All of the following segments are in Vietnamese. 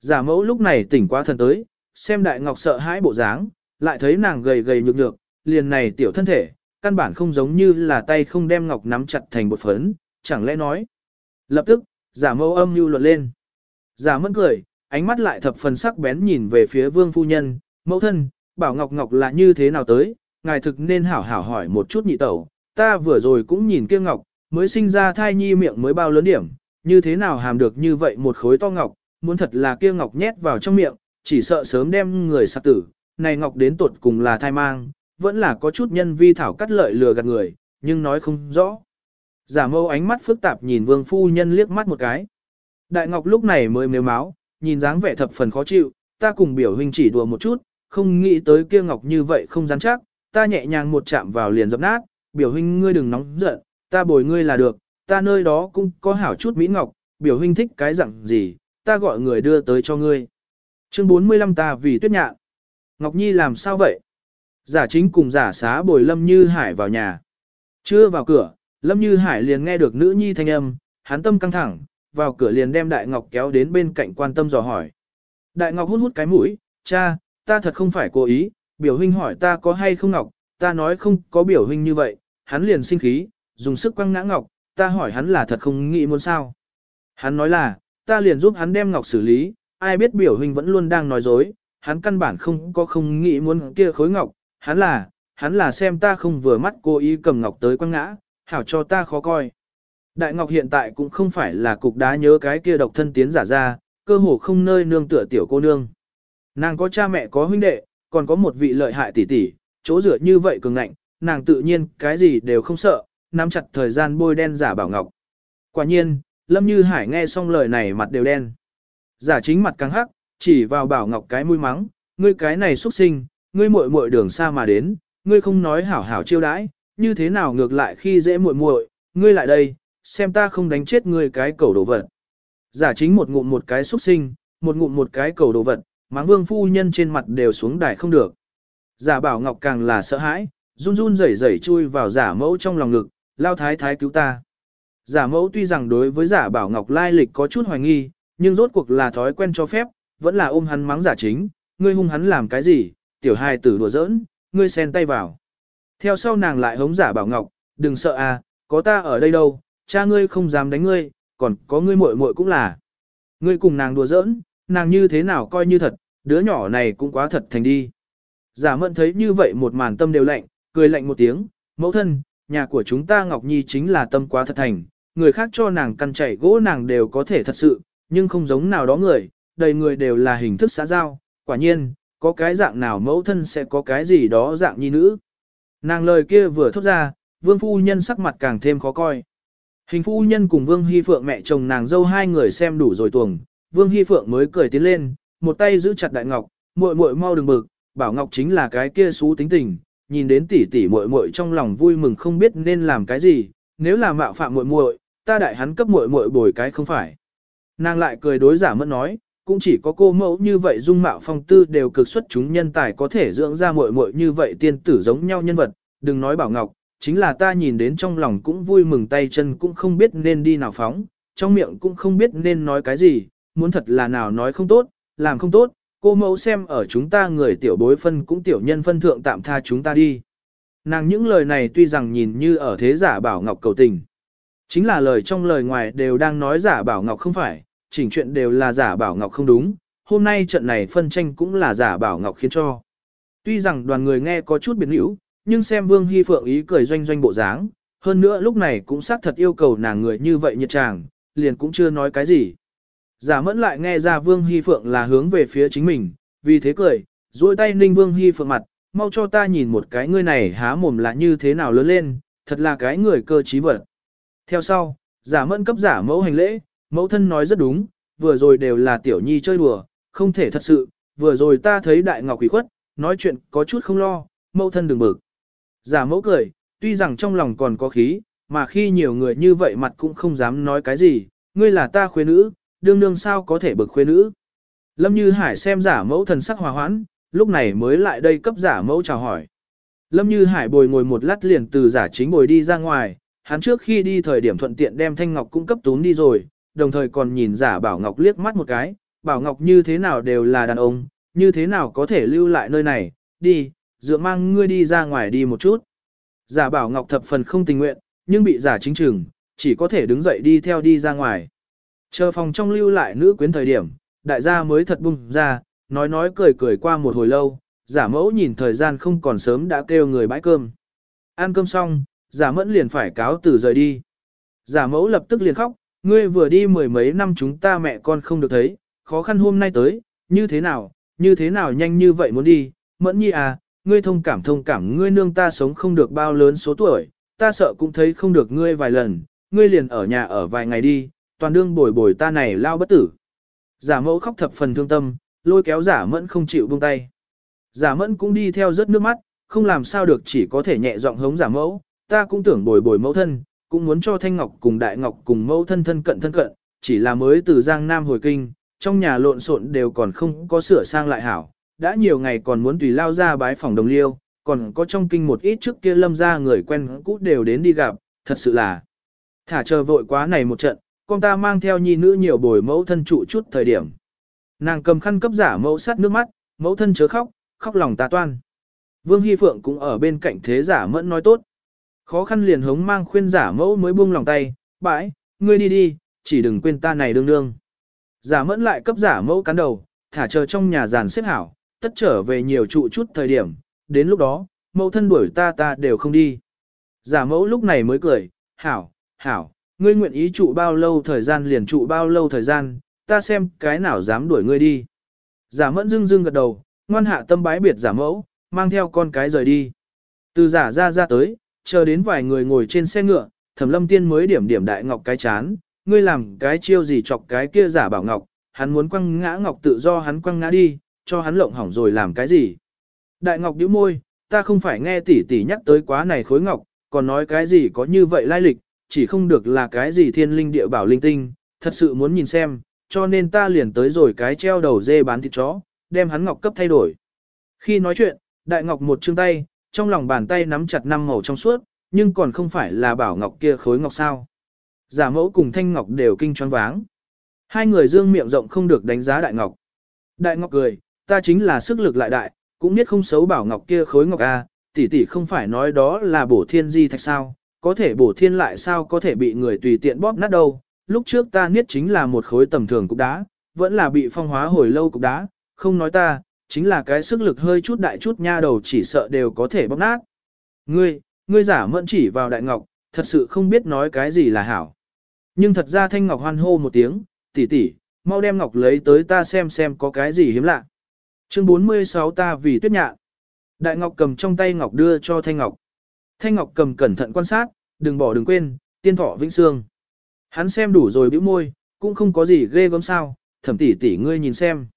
Giả mẫu lúc này tỉnh quá thần tới, xem đại ngọc sợ hãi bộ dáng, lại thấy nàng gầy gầy nhược nhược, liền này tiểu thân thể, căn bản không giống như là tay không đem ngọc nắm chặt thành bột phấn, chẳng lẽ nói. Lập tức, giả mẫu âm mưu luận lên. Giả mẫn cười, ánh mắt lại thập phần sắc bén nhìn về phía vương phu nhân, mẫu thân, bảo ngọc ngọc là như thế nào tới, ngài thực nên hảo hảo hỏi một chút nhị tẩu, ta vừa rồi cũng nhìn kia ngọc, mới sinh ra thai nhi miệng mới bao lớn điểm, như thế nào hàm được như vậy một khối to ngọc, muốn thật là kia ngọc nhét vào trong miệng, chỉ sợ sớm đem người sạc tử, này ngọc đến tuột cùng là thai mang, vẫn là có chút nhân vi thảo cắt lợi lừa gạt người, nhưng nói không rõ. Giả mâu ánh mắt phức tạp nhìn vương phu nhân liếc mắt một cái. Đại ngọc lúc này mới mếu máu, nhìn dáng vẻ thập phần khó chịu, ta cùng biểu huynh chỉ đùa một chút, không nghĩ tới kia ngọc như vậy không rắn chắc, ta nhẹ nhàng một chạm vào liền dập nát, biểu huynh ngươi đừng nóng giận, ta bồi ngươi là được, ta nơi đó cũng có hảo chút mỹ ngọc, biểu huynh thích cái dạng gì, ta gọi người đưa tới cho ngươi. Chương 45 ta vì tuyết nhạn. Ngọc Nhi làm sao vậy? Giả chính cùng giả xá bồi Lâm Như Hải vào nhà. Chưa vào cửa, Lâm Như Hải liền nghe được nữ nhi thanh âm, hắn tâm căng thẳng, vào cửa liền đem Đại Ngọc kéo đến bên cạnh quan tâm dò hỏi. Đại Ngọc hút hút cái mũi, cha, ta thật không phải cố ý, biểu huynh hỏi ta có hay không Ngọc, ta nói không có biểu huynh như vậy, hắn liền sinh khí, dùng sức quăng ngã Ngọc, ta hỏi hắn là thật không nghĩ muốn sao. Hắn nói là, ta liền giúp hắn đem Ngọc xử lý, ai biết biểu huynh vẫn luôn đang nói dối, hắn căn bản không có không nghĩ muốn kia khối Ngọc, hắn là, hắn là xem ta không vừa mắt cô ý cầm Ngọc tới quăng ngã, hảo cho ta khó coi. Đại Ngọc hiện tại cũng không phải là cục đá nhớ cái kia độc thân tiến giả ra, cơ hồ không nơi nương tựa tiểu cô nương. Nàng có cha mẹ có huynh đệ, còn có một vị lợi hại tỷ tỷ, chỗ rửa như vậy cường ngạnh, nàng tự nhiên cái gì đều không sợ, nắm chặt thời gian bôi đen giả bảo ngọc. Quả nhiên, Lâm Như Hải nghe xong lời này mặt đều đen. Giả chính mặt căng hắc, chỉ vào bảo ngọc cái mũi mắng, ngươi cái này xuất sinh, ngươi muội muội đường xa mà đến, ngươi không nói hảo hảo chiêu đãi, như thế nào ngược lại khi dễ muội muội, ngươi lại đây, xem ta không đánh chết ngươi cái cầu đồ vật. Giả chính một ngụm một cái xuất sinh, một ngụm một cái cầu đồ vật, mắng vương phu nhân trên mặt đều xuống đài không được. Giả bảo ngọc càng là sợ hãi, run run rẩy rẩy chui vào giả mẫu trong lòng ngực, lao thái thái cứu ta. Giả mẫu tuy rằng đối với giả bảo ngọc lai lịch có chút hoài nghi, nhưng rốt cuộc là thói quen cho phép, vẫn là ôm hắn mắng giả chính, ngươi hung hắn làm cái gì, tiểu hài tử đùa giỡn, ngươi xen tay vào. Theo sau nàng lại hống giả bảo ngọc, đừng sợ à, có ta ở đây đâu, cha ngươi không dám đánh ngươi, còn có ngươi muội muội cũng là. Ngươi cùng nàng đùa giỡn, nàng như thế nào coi như thật, đứa nhỏ này cũng quá thật thành đi. Giả mẫn thấy như vậy một màn tâm đều lạnh, cười lạnh một tiếng, mẫu thân, nhà của chúng ta Ngọc Nhi chính là tâm quá thật thành, người khác cho nàng căn chảy gỗ nàng đều có thể thật sự, nhưng không giống nào đó người, đầy người đều là hình thức xã giao, quả nhiên, có cái dạng nào mẫu thân sẽ có cái gì đó dạng nhi nữ. Nàng lời kia vừa thốt ra, vương phu nhân sắc mặt càng thêm khó coi. Hình phu nhân cùng vương hy phượng mẹ chồng nàng dâu hai người xem đủ rồi tuồng, vương hy phượng mới cười tiến lên, một tay giữ chặt đại ngọc, muội muội mau đừng bực, bảo ngọc chính là cái kia xú tính tình, nhìn đến tỷ tỷ muội muội trong lòng vui mừng không biết nên làm cái gì, nếu là mạo phạm muội muội, ta đại hắn cấp muội muội bồi cái không phải. Nàng lại cười đối giả mẫn nói, cũng chỉ có cô mẫu như vậy dung mạo phong tư đều cực xuất chúng nhân tài có thể dưỡng ra muội muội như vậy tiên tử giống nhau nhân vật, đừng nói bảo ngọc, chính là ta nhìn đến trong lòng cũng vui mừng tay chân cũng không biết nên đi nào phóng, trong miệng cũng không biết nên nói cái gì, muốn thật là nào nói không tốt, làm không tốt, cô mẫu xem ở chúng ta người tiểu bối phân cũng tiểu nhân phân thượng tạm tha chúng ta đi. Nàng những lời này tuy rằng nhìn như ở thế giả bảo ngọc cầu tình. Chính là lời trong lời ngoài đều đang nói giả bảo ngọc không phải, chỉnh chuyện đều là giả bảo ngọc không đúng, hôm nay trận này phân tranh cũng là giả bảo ngọc khiến cho. Tuy rằng đoàn người nghe có chút biến hữu, nhưng xem Vương Hy Phượng ý cười doanh doanh bộ dáng, hơn nữa lúc này cũng xác thật yêu cầu nàng người như vậy nhiệt chàng, liền cũng chưa nói cái gì. Giả mẫn lại nghe ra Vương Hy Phượng là hướng về phía chính mình, vì thế cười, duỗi tay ninh Vương Hy Phượng mặt, mau cho ta nhìn một cái ngươi này há mồm là như thế nào lớn lên, thật là cái người cơ trí vật. Theo sau, giả mẫn cấp giả mẫu hành lễ, mẫu thân nói rất đúng, vừa rồi đều là tiểu nhi chơi đùa, không thể thật sự, vừa rồi ta thấy đại ngọc quỷ khuất, nói chuyện có chút không lo, mẫu thân đừng bực. Giả mẫu cười, tuy rằng trong lòng còn có khí, mà khi nhiều người như vậy mặt cũng không dám nói cái gì, ngươi là ta khuê nữ, đương đương sao có thể bực khuê nữ. Lâm Như Hải xem giả mẫu thần sắc hòa hoãn, lúc này mới lại đây cấp giả mẫu chào hỏi. Lâm Như Hải bồi ngồi một lát liền từ giả chính bồi đi ra ngoài, hắn trước khi đi thời điểm thuận tiện đem Thanh Ngọc cung cấp tún đi rồi, đồng thời còn nhìn giả bảo Ngọc liếc mắt một cái, Bảo Ngọc như thế nào đều là đàn ông, như thế nào có thể lưu lại nơi này, đi, dựa mang ngươi đi ra ngoài đi một chút. Giả Bảo Ngọc thập phần không tình nguyện, nhưng bị giả chính trừng, chỉ có thể đứng dậy đi theo đi ra ngoài. Chờ phòng trong lưu lại nữ quyến thời điểm, đại gia mới thật bung ra, nói nói cười cười qua một hồi lâu, giả mẫu nhìn thời gian không còn sớm đã kêu người bãi cơm. Ăn cơm xong, giả mẫn liền phải cáo từ rời đi. Giả mẫu lập tức liền khóc, ngươi vừa đi mười mấy năm chúng ta mẹ con không được thấy, khó khăn hôm nay tới, như thế nào, như thế nào nhanh như vậy muốn đi, mẫn nhi à, ngươi thông cảm thông cảm ngươi nương ta sống không được bao lớn số tuổi, ta sợ cũng thấy không được ngươi vài lần, ngươi liền ở nhà ở vài ngày đi, toàn đương bồi bồi ta này lao bất tử. Giả mẫu khóc thập phần thương tâm, lôi kéo giả mẫn không chịu buông tay. Giả mẫn cũng đi theo rớt nước mắt, không làm sao được chỉ có thể nhẹ giọng hống giả mẫu, ta cũng tưởng bồi bồi mẫu thân, cũng muốn cho Thanh Ngọc cùng Đại Ngọc cùng mẫu thân thân cận thân cận, chỉ là mới từ Giang Nam hồi kinh, trong nhà lộn xộn đều còn không có sửa sang lại hảo, đã nhiều ngày còn muốn tùy lao ra bái phòng đồng liêu, còn có trong kinh một ít trước kia lâm ra người quen cũ đều đến đi gặp, thật sự là thả chờ vội quá này một trận, con ta mang theo nhi nữ nhiều bồi mẫu thân trụ chút thời điểm. Nàng cầm khăn cấp giả mẫu sát nước mắt, mẫu thân chớ khóc, khóc lòng ta toan. Vương Hy Phượng cũng ở bên cạnh thế giả mẫn nói tốt. Khó khăn liền hống mang khuyên giả mẫu mới buông lòng tay, bãi, ngươi đi đi, chỉ đừng quên ta này đương đương. Giả mẫn lại cấp giả mẫu cắn đầu, thả chờ trong nhà giàn xếp hảo, tất trở về nhiều trụ chút thời điểm, đến lúc đó, mẫu thân đuổi ta ta đều không đi. Giả mẫu lúc này mới cười, hảo, hảo, ngươi nguyện ý trụ bao lâu thời gian liền trụ bao lâu thời gian, ta xem cái nào dám đuổi ngươi đi. Giả mẫn dưng dưng gật đầu, ngoan hạ tâm bái biệt giả mẫu, mang theo con cái rời đi. Từ giả ra ra tới, chờ đến vài người ngồi trên xe ngựa, thẩm lâm tiên mới điểm điểm đại ngọc cái chán, ngươi làm cái chiêu gì chọc cái kia giả bảo ngọc, hắn muốn quăng ngã ngọc tự do hắn quăng ngã đi, cho hắn lộng hỏng rồi làm cái gì. Đại ngọc nhíu môi, ta không phải nghe tỷ tỷ nhắc tới quá này khối ngọc, còn nói cái gì có như vậy lai lịch, chỉ không được là cái gì thiên linh địa bảo linh tinh, thật sự muốn nhìn xem, cho nên ta liền tới rồi cái treo đầu dê bán thịt chó, đem hắn ngọc cấp thay đổi. Khi nói chuyện, đại ngọc một chương tay, trong lòng bàn tay nắm chặt năm màu trong suốt, nhưng còn không phải là bảo ngọc kia khối ngọc sao. Giả mẫu cùng thanh ngọc đều kinh choáng váng. Hai người dương miệng rộng không được đánh giá đại ngọc. Đại ngọc cười, ta chính là sức lực lại đại, cũng biết không xấu bảo ngọc kia khối ngọc a, tỷ tỷ không phải nói đó là bổ thiên di thạch sao, có thể bổ thiên lại sao có thể bị người tùy tiện bóp nát đâu. Lúc trước ta niết chính là một khối tầm thường cục đá, vẫn là bị phong hóa hồi lâu cục đá, không nói ta, chính là cái sức lực hơi chút đại chút nha đầu chỉ sợ đều có thể bóc nát. Ngươi, ngươi giả mẫn chỉ vào đại ngọc, thật sự không biết nói cái gì là hảo. Nhưng thật ra thanh ngọc hoan hô một tiếng, tỷ tỷ, mau đem ngọc lấy tới ta xem xem có cái gì hiếm lạ. Chương 46 ta vì tuyết nhạ. Đại ngọc cầm trong tay ngọc đưa cho thanh ngọc. Thanh ngọc cầm cẩn thận quan sát, đừng bỏ đừng quên, tiên thọ vĩnh xương. Hắn xem đủ rồi bĩu môi, cũng không có gì ghê gớm sao, thẩm tỷ tỷ ngươi nhìn xem.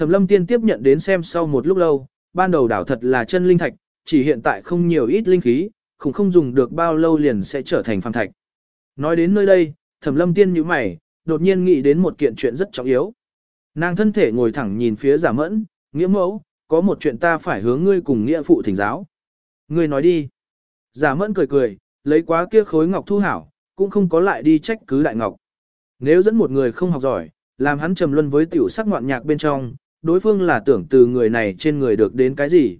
Thẩm lâm tiên tiếp nhận đến xem sau một lúc lâu, ban đầu đảo thật là chân linh thạch, chỉ hiện tại không nhiều ít linh khí, cũng không dùng được bao lâu liền sẽ trở thành phàm thạch. Nói đến nơi đây, thẩm lâm tiên nhíu mày, đột nhiên nghĩ đến một kiện chuyện rất trọng yếu. Nàng thân thể ngồi thẳng nhìn phía giả mẫn, nghĩa mẫu, có một chuyện ta phải hướng ngươi cùng nghĩa phụ thỉnh giáo. Ngươi nói đi. Giả mẫn cười cười, lấy quá kia khối ngọc thu hảo, cũng không có lại đi trách cứ đại ngọc. Nếu dẫn một người không học giỏi, làm hắn trầm luân với tiểu sắc ngoạn nhạc bên trong, đối phương là tưởng từ người này trên người được đến cái gì.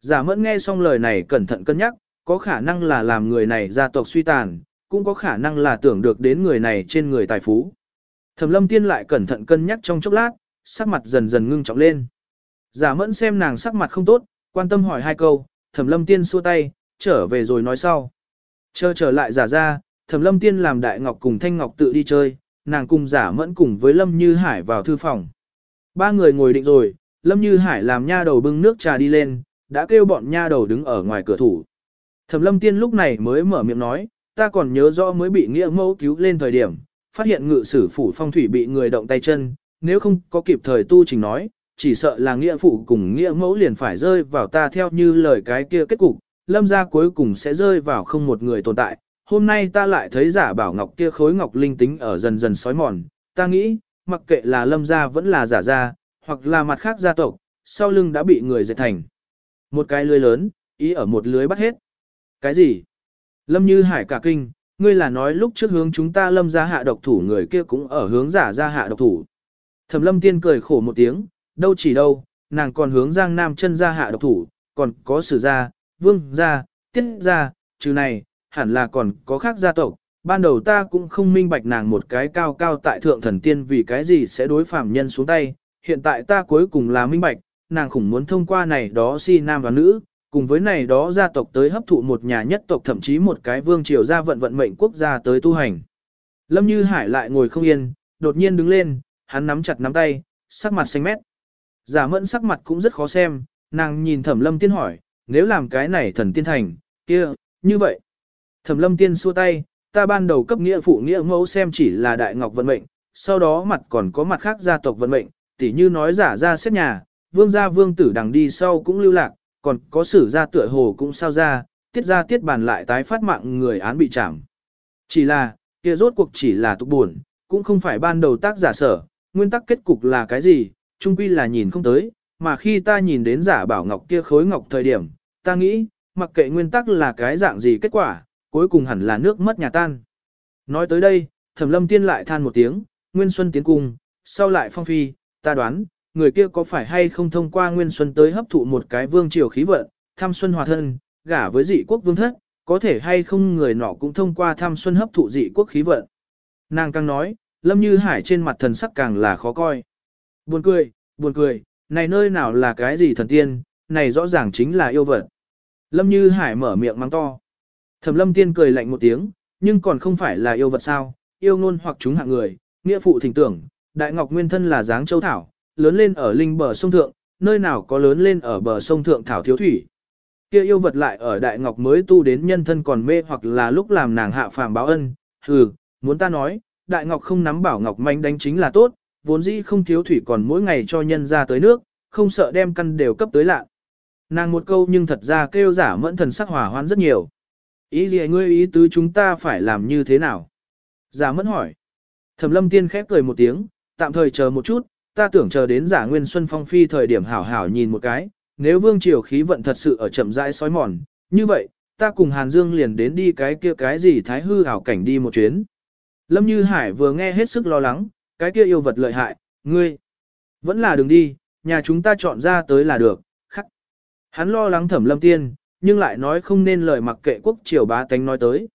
Giả mẫn nghe xong lời này cẩn thận cân nhắc, có khả năng là làm người này gia tộc suy tàn, cũng có khả năng là tưởng được đến người này trên người tài phú. Thẩm lâm tiên lại cẩn thận cân nhắc trong chốc lát, sắc mặt dần dần ngưng trọng lên. Giả mẫn xem nàng sắc mặt không tốt, quan tâm hỏi hai câu, thẩm lâm tiên xua tay, trở về rồi nói sau. Chờ trở lại giả ra, thẩm lâm tiên làm đại ngọc cùng thanh ngọc tự đi chơi, nàng cùng giả mẫn cùng với lâm như hải vào thư phòng. Ba người ngồi định rồi, lâm như hải làm nha đầu bưng nước trà đi lên, đã kêu bọn nha đầu đứng ở ngoài cửa thủ. Thẩm lâm tiên lúc này mới mở miệng nói, ta còn nhớ rõ mới bị nghĩa mẫu cứu lên thời điểm, phát hiện ngự sử phủ phong thủy bị người động tay chân, nếu không có kịp thời tu trình nói, chỉ sợ là nghĩa phụ cùng nghĩa mẫu liền phải rơi vào ta theo như lời cái kia kết cục, lâm gia cuối cùng sẽ rơi vào không một người tồn tại. Hôm nay ta lại thấy giả bảo ngọc kia khối ngọc linh tính ở dần dần sói mòn, ta nghĩ, mặc kệ là lâm gia vẫn là giả gia, hoặc là mặt khác gia tộc, sau lưng đã bị người dệt thành. Một cái lưới lớn, ý ở một lưới bắt hết. Cái gì? Lâm như hải cả kinh, ngươi là nói lúc trước hướng chúng ta lâm gia hạ độc thủ người kia cũng ở hướng giả gia hạ độc thủ. Thẩm lâm tiên cười khổ một tiếng, đâu chỉ đâu, nàng còn hướng giang nam chân gia hạ độc thủ, còn có sử gia, vương gia, tiết gia, trừ này, hẳn là còn có khác gia tộc. Ban đầu ta cũng không minh bạch nàng một cái cao cao tại thượng thần tiên vì cái gì sẽ đối phạm nhân xuống tay, hiện tại ta cuối cùng là minh bạch, nàng khủng muốn thông qua này đó si nam và nữ, cùng với này đó gia tộc tới hấp thụ một nhà nhất tộc thậm chí một cái vương triều gia vận vận mệnh quốc gia tới tu hành. Lâm Như Hải lại ngồi không yên, đột nhiên đứng lên, hắn nắm chặt nắm tay, sắc mặt xanh mét. Giả mẫn sắc mặt cũng rất khó xem, nàng nhìn thẩm lâm tiên hỏi, nếu làm cái này thần tiên thành, kia, như vậy. Thẩm lâm tiên xua tay, ta ban đầu cấp nghĩa phụ nghĩa mẫu xem chỉ là đại ngọc vận mệnh, sau đó mặt còn có mặt khác gia tộc vận mệnh, tỉ như nói giả ra xếp nhà, vương gia vương tử đằng đi sau cũng lưu lạc, còn có sử gia tựa hồ cũng sao ra, tiết ra tiết bàn lại tái phát mạng người án bị trảm. Chỉ là, kia rốt cuộc chỉ là tục buồn, cũng không phải ban đầu tác giả sở, nguyên tắc kết cục là cái gì, chung quy là nhìn không tới, mà khi ta nhìn đến giả bảo ngọc kia khối ngọc thời điểm, ta nghĩ, mặc kệ nguyên tắc là cái dạng gì kết quả, cuối cùng hẳn là nước mất nhà tan. Nói tới đây, thẩm lâm tiên lại than một tiếng, Nguyên Xuân tiến cung, sau lại phong phi, ta đoán, người kia có phải hay không thông qua Nguyên Xuân tới hấp thụ một cái vương triều khí vận, tham xuân hòa thân, gả với dị quốc vương thất, có thể hay không người nọ cũng thông qua tham xuân hấp thụ dị quốc khí vận. Nàng càng nói, Lâm Như Hải trên mặt thần sắc càng là khó coi. Buồn cười, buồn cười, này nơi nào là cái gì thần tiên, này rõ ràng chính là yêu vật. Lâm Như Hải mở miệng mắng to. Thẩm Lâm Tiên cười lạnh một tiếng, nhưng còn không phải là yêu vật sao, yêu ngôn hoặc chúng hạng người, nghĩa phụ thỉnh tưởng, Đại Ngọc Nguyên thân là dáng châu thảo, lớn lên ở linh bờ sông thượng, nơi nào có lớn lên ở bờ sông thượng thảo thiếu thủy. Kia yêu vật lại ở Đại Ngọc mới tu đến nhân thân còn mê hoặc là lúc làm nàng hạ phàm báo ân, hừ, muốn ta nói, Đại Ngọc không nắm bảo Ngọc manh đánh chính là tốt, vốn dĩ không thiếu thủy còn mỗi ngày cho nhân ra tới nước, không sợ đem căn đều cấp tới lạ. Nàng một câu nhưng thật ra kêu giả mẫn thần sắc hỏa hoan rất nhiều. Ý gì ngươi ý tứ chúng ta phải làm như thế nào? Giả mẫn hỏi. Thẩm lâm tiên khép cười một tiếng, tạm thời chờ một chút, ta tưởng chờ đến giả nguyên xuân phong phi thời điểm hảo hảo nhìn một cái, nếu vương triều khí vận thật sự ở chậm rãi sói mòn, như vậy, ta cùng Hàn Dương liền đến đi cái kia cái gì thái hư hảo cảnh đi một chuyến. Lâm Như Hải vừa nghe hết sức lo lắng, cái kia yêu vật lợi hại, ngươi, vẫn là đừng đi, nhà chúng ta chọn ra tới là được, khắc. Hắn lo lắng thẩm lâm tiên, nhưng lại nói không nên lời mặc kệ quốc triều bá tánh nói tới.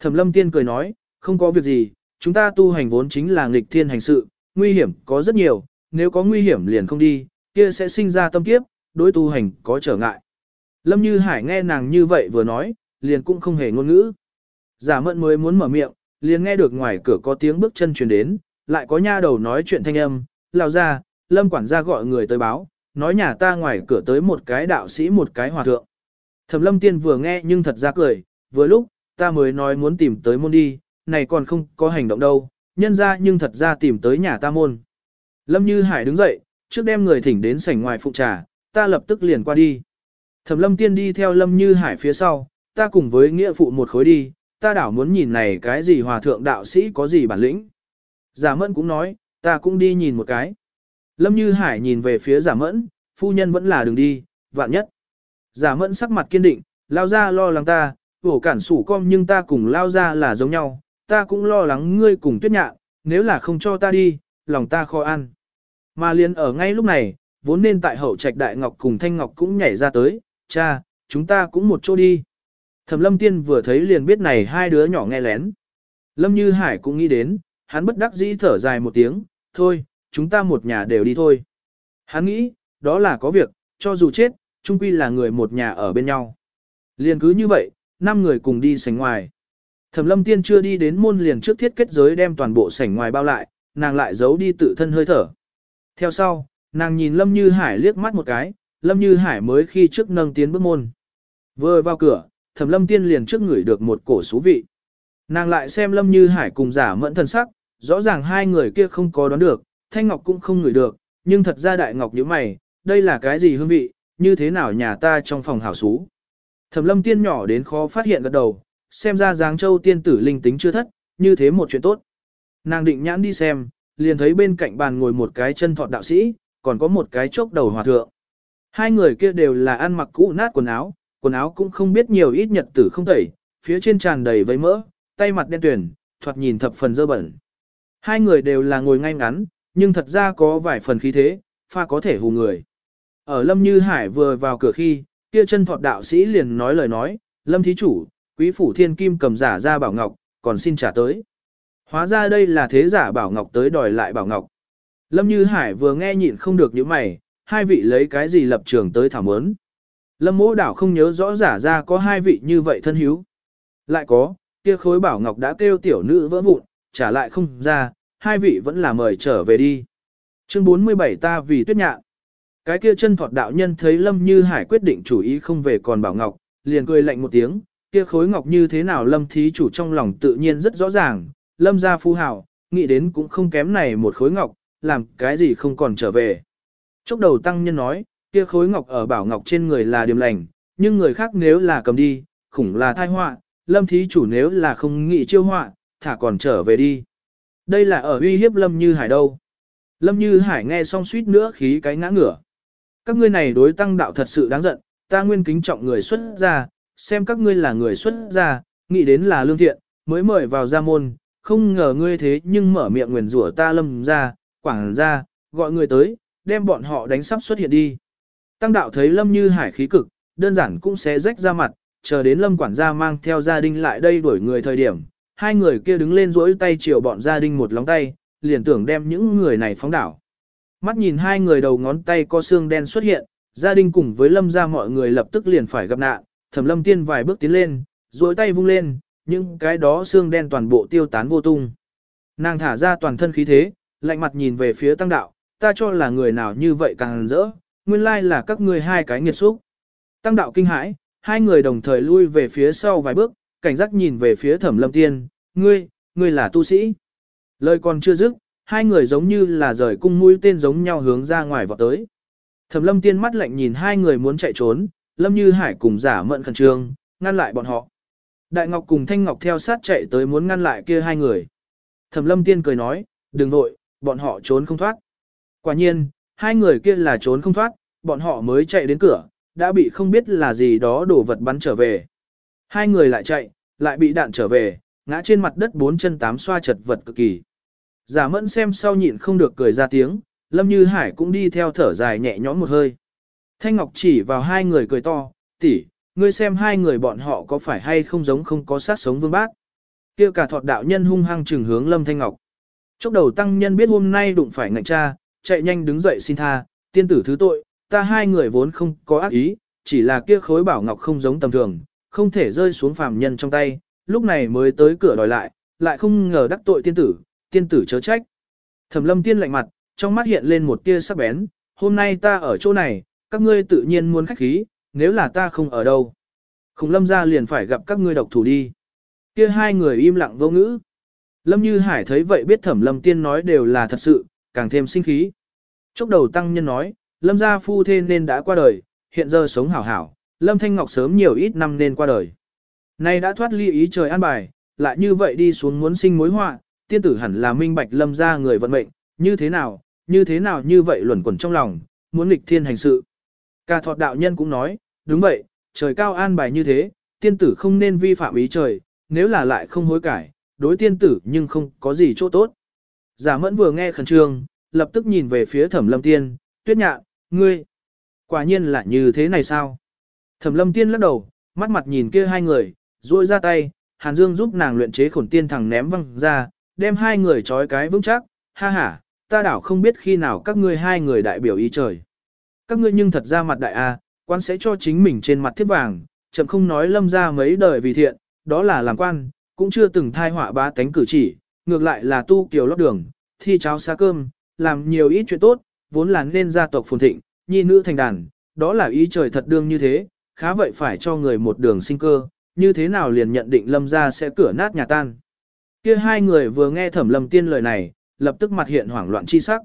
Thẩm lâm tiên cười nói, không có việc gì, chúng ta tu hành vốn chính là nghịch thiên hành sự, nguy hiểm có rất nhiều, nếu có nguy hiểm liền không đi, kia sẽ sinh ra tâm kiếp, đối tu hành có trở ngại. Lâm Như Hải nghe nàng như vậy vừa nói, liền cũng không hề ngôn ngữ. Giả mận mới muốn mở miệng, liền nghe được ngoài cửa có tiếng bước chân truyền đến, lại có nha đầu nói chuyện thanh âm, lao ra, Lâm quản gia gọi người tới báo, nói nhà ta ngoài cửa tới một cái đạo sĩ một cái hòa thượng. Thẩm lâm tiên vừa nghe nhưng thật ra cười, vừa lúc, ta mới nói muốn tìm tới môn đi, này còn không có hành động đâu, nhân ra nhưng thật ra tìm tới nhà ta môn. Lâm Như Hải đứng dậy, trước đem người thỉnh đến sảnh ngoài phụ trà, ta lập tức liền qua đi. Thẩm lâm tiên đi theo Lâm Như Hải phía sau, ta cùng với nghĩa phụ một khối đi, ta đảo muốn nhìn này cái gì hòa thượng đạo sĩ có gì bản lĩnh. Giả mẫn cũng nói, ta cũng đi nhìn một cái. Lâm Như Hải nhìn về phía giả mẫn, phu nhân vẫn là đường đi, vạn nhất. Giả mẫn sắc mặt kiên định, lao ra lo lắng ta, vổ cản sủ com nhưng ta cùng lao ra là giống nhau, ta cũng lo lắng ngươi cùng tuyết nhạn, nếu là không cho ta đi, lòng ta khó ăn. Mà liền ở ngay lúc này, vốn nên tại hậu trạch đại ngọc cùng thanh ngọc cũng nhảy ra tới, cha, chúng ta cũng một chỗ đi. Thẩm lâm tiên vừa thấy liền biết này hai đứa nhỏ nghe lén. Lâm Như Hải cũng nghĩ đến, hắn bất đắc dĩ thở dài một tiếng, thôi, chúng ta một nhà đều đi thôi. Hắn nghĩ, đó là có việc, cho dù chết, chung quy là người một nhà ở bên nhau. Liền cứ như vậy, năm người cùng đi sảnh ngoài. Thẩm lâm tiên chưa đi đến môn liền trước thiết kết giới đem toàn bộ sảnh ngoài bao lại, nàng lại giấu đi tự thân hơi thở. Theo sau, nàng nhìn Lâm Như Hải liếc mắt một cái, Lâm Như Hải mới khi trước nâng tiến bước môn. Vừa vào cửa, Thẩm Lâm Tiên liền trước ngửi được một cổ xú vị. Nàng lại xem Lâm Như Hải cùng giả mẫn thần sắc, rõ ràng hai người kia không có đoán được, Thanh Ngọc cũng không ngửi được, nhưng thật ra Đại Ngọc nhíu mày, đây là cái gì hương vị, như thế nào nhà ta trong phòng hảo xú. Thẩm lâm tiên nhỏ đến khó phát hiện gật đầu, xem ra Giáng Châu tiên tử linh tính chưa thất, như thế một chuyện tốt. Nàng định nhãn đi xem, liền thấy bên cạnh bàn ngồi một cái chân thọt đạo sĩ, còn có một cái chốc đầu hòa thượng. Hai người kia đều là ăn mặc cũ nát quần áo, quần áo cũng không biết nhiều ít nhật tử không tẩy, phía trên tràn đầy vấy mỡ, tay mặt đen tuyển, thoạt nhìn thập phần dơ bẩn. Hai người đều là ngồi ngay ngắn, nhưng thật ra có vài phần khí thế, pha có thể hù người. Ở Lâm Như Hải vừa vào cửa khi, kia chân thọt đạo sĩ liền nói lời nói, Lâm thí chủ, quý phủ thiên kim cầm giả ra bảo ngọc, còn xin trả tới. Hóa ra đây là thế giả bảo ngọc tới đòi lại bảo ngọc. Lâm Như Hải vừa nghe nhịn không được những mày, hai vị lấy cái gì lập trường tới thảo mớn. Lâm mỗ đảo không nhớ rõ giả ra có hai vị như vậy thân hiếu. Lại có, kia khối bảo ngọc đã kêu tiểu nữ vỡ vụn, trả lại không ra, hai vị vẫn là mời trở về đi. Chương 47 ta vì tuyết nhạn. Cái kia chân thọt đạo nhân thấy Lâm Như Hải quyết định chủ ý không về còn bảo ngọc, liền cười lạnh một tiếng, kia khối ngọc như thế nào Lâm thí chủ trong lòng tự nhiên rất rõ ràng, Lâm gia phú hào, nghĩ đến cũng không kém này một khối ngọc, làm cái gì không còn trở về. Chốc đầu tăng nhân nói, kia khối ngọc ở bảo ngọc trên người là điềm lành, nhưng người khác nếu là cầm đi, khủng là thai họa, lâm thí chủ nếu là không nghĩ chiêu họa, thả còn trở về đi. Đây là ở uy hiếp lâm như hải đâu. Lâm như hải nghe xong suýt nữa khí cái ngã ngửa. Các ngươi này đối tăng đạo thật sự đáng giận, ta nguyên kính trọng người xuất gia, xem các ngươi là người xuất gia, nghĩ đến là lương thiện, mới mời vào gia môn, không ngờ ngươi thế nhưng mở miệng nguyền rủa ta lâm ra, quảng ra, gọi người tới, đem bọn họ đánh sắp xuất hiện đi. Tăng đạo thấy lâm như hải khí cực, đơn giản cũng sẽ rách ra mặt, chờ đến lâm quản gia mang theo gia đình lại đây đuổi người thời điểm, hai người kia đứng lên rỗi tay chiều bọn gia đình một lóng tay, liền tưởng đem những người này phóng đảo. Mắt nhìn hai người đầu ngón tay có xương đen xuất hiện, gia đình cùng với lâm ra mọi người lập tức liền phải gặp nạn, thẩm lâm tiên vài bước tiến lên, duỗi tay vung lên, những cái đó xương đen toàn bộ tiêu tán vô tung. Nàng thả ra toàn thân khí thế, lạnh mặt nhìn về phía tăng đạo, ta cho là người nào như vậy càng rỡ, nguyên lai là các ngươi hai cái nghiệt xúc. Tăng đạo kinh hãi, hai người đồng thời lui về phía sau vài bước, cảnh giác nhìn về phía thẩm lâm tiên, ngươi, ngươi là tu sĩ. Lời còn chưa dứt, hai người giống như là rời cung mũi tên giống nhau hướng ra ngoài vọt tới. Thẩm lâm tiên mắt lạnh nhìn hai người muốn chạy trốn, lâm như hải cùng giả mận khẩn trương, ngăn lại bọn họ. Đại Ngọc cùng Thanh Ngọc theo sát chạy tới muốn ngăn lại kia hai người. Thẩm lâm tiên cười nói, đừng vội, bọn họ trốn không thoát. Quả nhiên, hai người kia là trốn không thoát, bọn họ mới chạy đến cửa, đã bị không biết là gì đó đổ vật bắn trở về. Hai người lại chạy, lại bị đạn trở về, ngã trên mặt đất bốn chân tám xoa chật vật cực kỳ. Giả mẫn xem sau nhịn không được cười ra tiếng, Lâm Như Hải cũng đi theo thở dài nhẹ nhõm một hơi. Thanh Ngọc chỉ vào hai người cười to, tỷ, ngươi xem hai người bọn họ có phải hay không giống không có sát sống vương bác. kia cả thọt đạo nhân hung hăng trừng hướng Lâm Thanh Ngọc. Chốc đầu tăng nhân biết hôm nay đụng phải ngạnh cha, chạy nhanh đứng dậy xin tha, tiên tử thứ tội, ta hai người vốn không có ác ý, chỉ là kia khối bảo ngọc không giống tầm thường, không thể rơi xuống phàm nhân trong tay, lúc này mới tới cửa đòi lại, lại không ngờ đắc tội tiên tử, tiên tử chớ trách. Thẩm lâm tiên lạnh mặt, trong mắt hiện lên một tia sắc bén, hôm nay ta ở chỗ này, các ngươi tự nhiên muốn khách khí, nếu là ta không ở đâu. Khủng lâm ra liền phải gặp các ngươi độc thủ đi. Kia hai người im lặng vô ngữ. Lâm Như Hải thấy vậy biết thẩm lâm tiên nói đều là thật sự, càng thêm sinh khí. Chốc đầu tăng nhân nói, lâm gia phu thê nên đã qua đời, hiện giờ sống hảo hảo, lâm thanh ngọc sớm nhiều ít năm nên qua đời. Nay đã thoát ly ý trời an bài, lại như vậy đi xuống muốn sinh mối họa, tiên tử hẳn là minh bạch lâm gia người vận mệnh, như thế nào, như thế nào như vậy luẩn quẩn trong lòng, muốn nghịch thiên hành sự. Cả thọt đạo nhân cũng nói, đúng vậy, trời cao an bài như thế, tiên tử không nên vi phạm ý trời, nếu là lại không hối cải, đối tiên tử nhưng không có gì chỗ tốt. Giả mẫn vừa nghe khẩn trương, lập tức nhìn về phía thẩm lâm tiên, tuyết nhạn, ngươi, quả nhiên là như thế này sao? Thẩm lâm tiên lắc đầu, mắt mặt nhìn kia hai người, duỗi ra tay, Hàn Dương giúp nàng luyện chế khổn tiên thẳng ném văng ra, đem hai người trói cái vững chắc, ha ha, ta đảo không biết khi nào các ngươi hai người đại biểu ý trời. Các ngươi nhưng thật ra mặt đại a, quan sẽ cho chính mình trên mặt thiếp vàng, chậm không nói lâm ra mấy đời vì thiện, đó là làm quan, cũng chưa từng thai họa ba tánh cử chỉ, ngược lại là tu kiều lót đường, thi cháo xa cơm, làm nhiều ít chuyện tốt, vốn là nên gia tộc phồn thịnh, nhi nữ thành đàn, đó là ý trời thật đương như thế, khá vậy phải cho người một đường sinh cơ, như thế nào liền nhận định lâm ra sẽ cửa nát nhà tan. Kia hai người vừa nghe thẩm lâm tiên lời này, lập tức mặt hiện hoảng loạn chi sắc.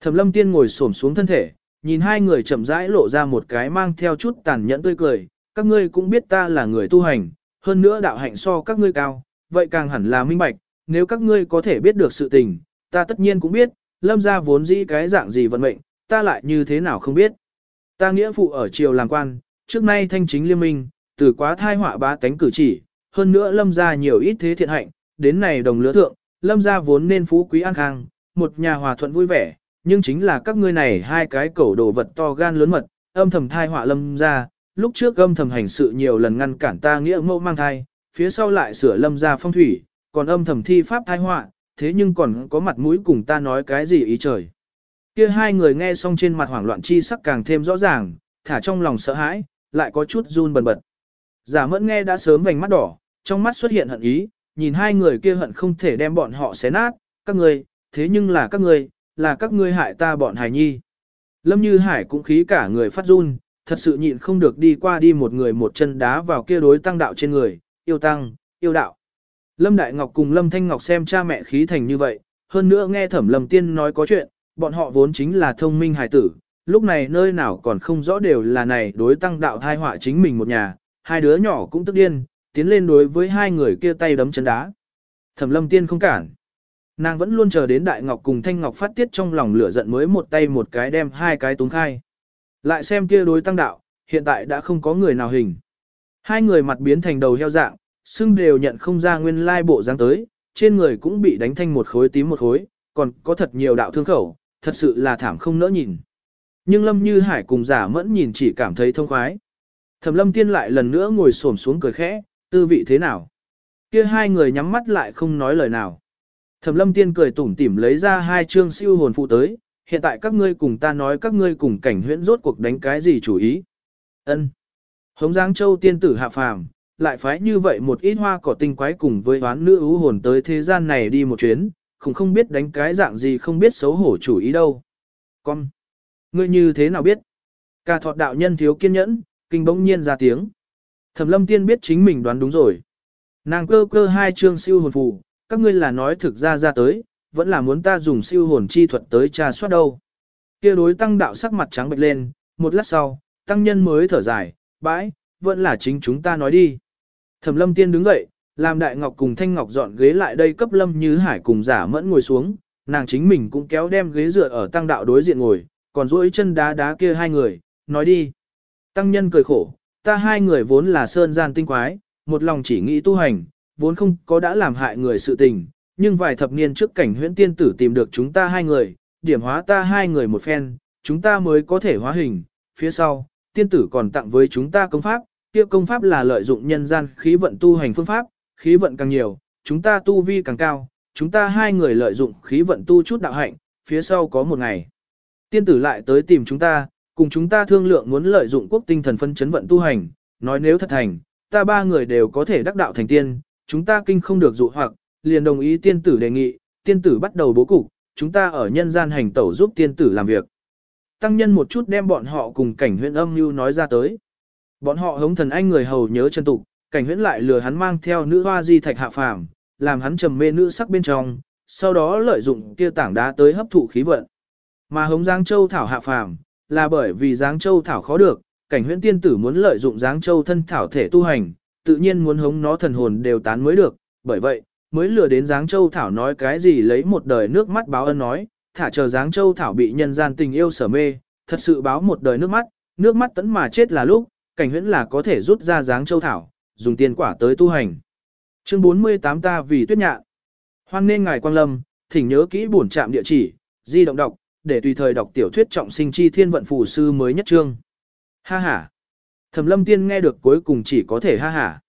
Thẩm lâm tiên ngồi xổm xuống thân thể, nhìn hai người chậm rãi lộ ra một cái mang theo chút tàn nhẫn tươi cười, các ngươi cũng biết ta là người tu hành, hơn nữa đạo hạnh so các ngươi cao, vậy càng hẳn là minh bạch, nếu các ngươi có thể biết được sự tình, ta tất nhiên cũng biết, lâm gia vốn dĩ cái dạng gì vận mệnh, ta lại như thế nào không biết. Ta nghĩa phụ ở triều làm quan, trước nay thanh chính liên minh, từ quá thai họa bá tánh cử chỉ, hơn nữa lâm gia nhiều ít thế thiện hạnh, đến này đồng lứa thượng, lâm gia vốn nên phú quý an khang, một nhà hòa thuận vui vẻ, nhưng chính là các ngươi này hai cái cẩu đồ vật to gan lớn mật, âm thầm thai họa lâm gia lúc trước âm thầm hành sự nhiều lần ngăn cản ta nghĩa mẫu mang thai, phía sau lại sửa lâm gia phong thủy, còn âm thầm thi pháp thai họa, thế nhưng còn có mặt mũi cùng ta nói cái gì ý trời. Kia hai người nghe xong trên mặt hoảng loạn chi sắc càng thêm rõ ràng, thả trong lòng sợ hãi, lại có chút run bần bật. Giả mẫn nghe đã sớm vành mắt đỏ, trong mắt xuất hiện hận ý, nhìn hai người kia hận không thể đem bọn họ xé nát, các ngươi, thế nhưng là các ngươi, là các ngươi hại ta bọn hài nhi. Lâm Như Hải cũng khí cả người phát run, thật sự nhịn không được đi qua đi một người một chân đá vào kia đối tăng đạo trên người, yêu tăng, yêu đạo. Lâm Đại Ngọc cùng Lâm Thanh Ngọc xem cha mẹ khí thành như vậy, hơn nữa nghe Thẩm Lâm Tiên nói có chuyện, bọn họ vốn chính là thông minh hài tử, lúc này nơi nào còn không rõ đều là này đối tăng đạo thai họa chính mình một nhà, hai đứa nhỏ cũng tức điên, tiến lên đối với hai người kia tay đấm chân đá. Thẩm Lâm Tiên không cản. Nàng vẫn luôn chờ đến Đại Ngọc cùng Thanh Ngọc phát tiết trong lòng lửa giận mới một tay một cái đem hai cái túng khai. Lại xem kia đối tăng đạo, hiện tại đã không có người nào hình. Hai người mặt biến thành đầu heo dạng, xương đều nhận không ra nguyên lai bộ dáng tới, trên người cũng bị đánh thanh một khối tím một khối, còn có thật nhiều đạo thương khẩu, thật sự là thảm không nỡ nhìn. Nhưng Lâm Như Hải cùng giả mẫn nhìn chỉ cảm thấy thông khoái. Thẩm Lâm Tiên lại lần nữa ngồi xổm xuống cười khẽ, tư vị thế nào? Kia hai người nhắm mắt lại không nói lời nào. Thẩm Lâm Tiên cười tủm tỉm lấy ra hai chương siêu hồn phụ tới, hiện tại các ngươi cùng ta nói các ngươi cùng cảnh huyễn rốt cuộc đánh cái gì chủ ý. Ân. Hống Giang Châu tiên tử hạ phàm, lại phái như vậy một ít hoa cỏ tinh quái cùng với oán nữ ưu hồn tới thế gian này đi một chuyến, không không biết đánh cái dạng gì không biết xấu hổ chủ ý đâu. Con, ngươi như thế nào biết? Cà thọt đạo nhân thiếu kiên nhẫn, kinh bỗng nhiên ra tiếng. Thẩm lâm tiên biết chính mình đoán đúng rồi. Nàng cơ cơ hai chương siêu hồn phù, các ngươi là nói thực ra ra tới, vẫn là muốn ta dùng siêu hồn chi thuật tới trà soát đâu. Kia đối tăng đạo sắc mặt trắng bệch lên, một lát sau, tăng nhân mới thở dài, bãi, vẫn là chính chúng ta nói đi. Thẩm lâm tiên đứng dậy, làm đại ngọc cùng thanh ngọc dọn ghế lại đây cấp lâm như hải cùng giả mẫn ngồi xuống, nàng chính mình cũng kéo đem ghế dựa ở tăng đạo đối diện ngồi, còn duỗi chân đá đá kia hai người, nói đi. Tăng nhân cười khổ, ta hai người vốn là sơn gian tinh quái, một lòng chỉ nghĩ tu hành, vốn không có đã làm hại người sự tình, nhưng vài thập niên trước cảnh huyễn tiên tử tìm được chúng ta hai người, điểm hóa ta hai người một phen, chúng ta mới có thể hóa hình, phía sau, tiên tử còn tặng với chúng ta công pháp, kia công pháp là lợi dụng nhân gian khí vận tu hành phương pháp, khí vận càng nhiều, chúng ta tu vi càng cao, chúng ta hai người lợi dụng khí vận tu chút đạo hạnh, phía sau có một ngày. Tiên tử lại tới tìm chúng ta, cùng chúng ta thương lượng muốn lợi dụng quốc tinh thần phân chấn vận tu hành, nói nếu thật thành, ta ba người đều có thể đắc đạo thành tiên, chúng ta kinh không được dụ hoặc, liền đồng ý tiên tử đề nghị, tiên tử bắt đầu bố cục, chúng ta ở nhân gian hành tẩu giúp tiên tử làm việc. Tăng nhân một chút đem bọn họ cùng cảnh huyện âm như nói ra tới. Bọn họ hống thần anh người hầu nhớ chân tục, cảnh huyễn lại lừa hắn mang theo nữ hoa di thạch hạ phàm, làm hắn trầm mê nữ sắc bên trong, sau đó lợi dụng kia tảng đá tới hấp thụ khí vận. Mà hống giang Châu thảo hạ phàm, là bởi vì Giáng Châu thảo khó được, cảnh huyễn tiên tử muốn lợi dụng Giáng Châu thân thảo thể tu hành, tự nhiên muốn hống nó thần hồn đều tán mới được, bởi vậy, mới lừa đến Giáng Châu thảo nói cái gì lấy một đời nước mắt báo ân nói, thả chờ Giáng Châu thảo bị nhân gian tình yêu sở mê, thật sự báo một đời nước mắt, nước mắt tấn mà chết là lúc, cảnh huyễn là có thể rút ra giáng châu thảo, dùng tiền quả tới tu hành. Chương 48 ta vì tuyết nhạn. Hoan nên ngài quang lâm, thỉnh nhớ kỹ bổn trạm địa chỉ, di động đọc, để tùy thời đọc tiểu thuyết trọng sinh chi thiên vận phù sư mới nhất chương. Ha ha. Thẩm lâm tiên nghe được cuối cùng chỉ có thể ha ha.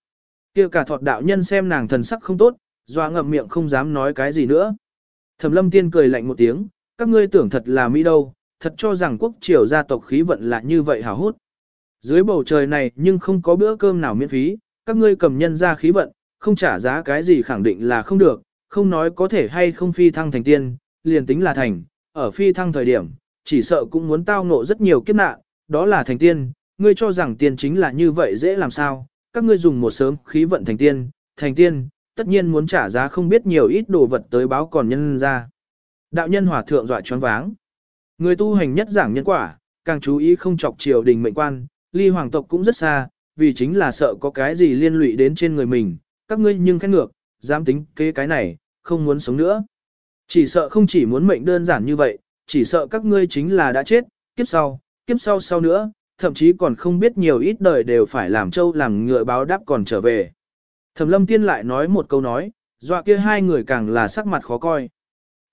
kia cả thọt đạo nhân xem nàng thần sắc không tốt, doa ngậm miệng không dám nói cái gì nữa. Thẩm lâm tiên cười lạnh một tiếng, các ngươi tưởng thật là mỹ đâu, thật cho rằng quốc triều gia tộc khí vận là như vậy hào hút. Dưới bầu trời này nhưng không có bữa cơm nào miễn phí, các ngươi cầm nhân ra khí vận, không trả giá cái gì khẳng định là không được, không nói có thể hay không phi thăng thành tiên, liền tính là thành, ở phi thăng thời điểm, chỉ sợ cũng muốn tao ngộ rất nhiều kiếp nạn, đó là thành tiên, ngươi cho rằng tiên chính là như vậy dễ làm sao, các ngươi dùng một sớm khí vận thành tiên, thành tiên, tất nhiên muốn trả giá không biết nhiều ít đồ vật tới báo còn nhân ra. Đạo nhân hòa thượng dọa choáng váng. Người tu hành nhất giảng nhân quả, càng chú ý không chọc triều đình mệnh quan, ly hoàng tộc cũng rất xa, vì chính là sợ có cái gì liên lụy đến trên người mình, các ngươi nhưng khét ngược, dám tính kế cái này, không muốn sống nữa. Chỉ sợ không chỉ muốn mệnh đơn giản như vậy, chỉ sợ các ngươi chính là đã chết, kiếp sau, kiếp sau sau nữa, thậm chí còn không biết nhiều ít đời đều phải làm trâu làm ngựa báo đáp còn trở về. Thẩm lâm tiên lại nói một câu nói, dọa kia hai người càng là sắc mặt khó coi.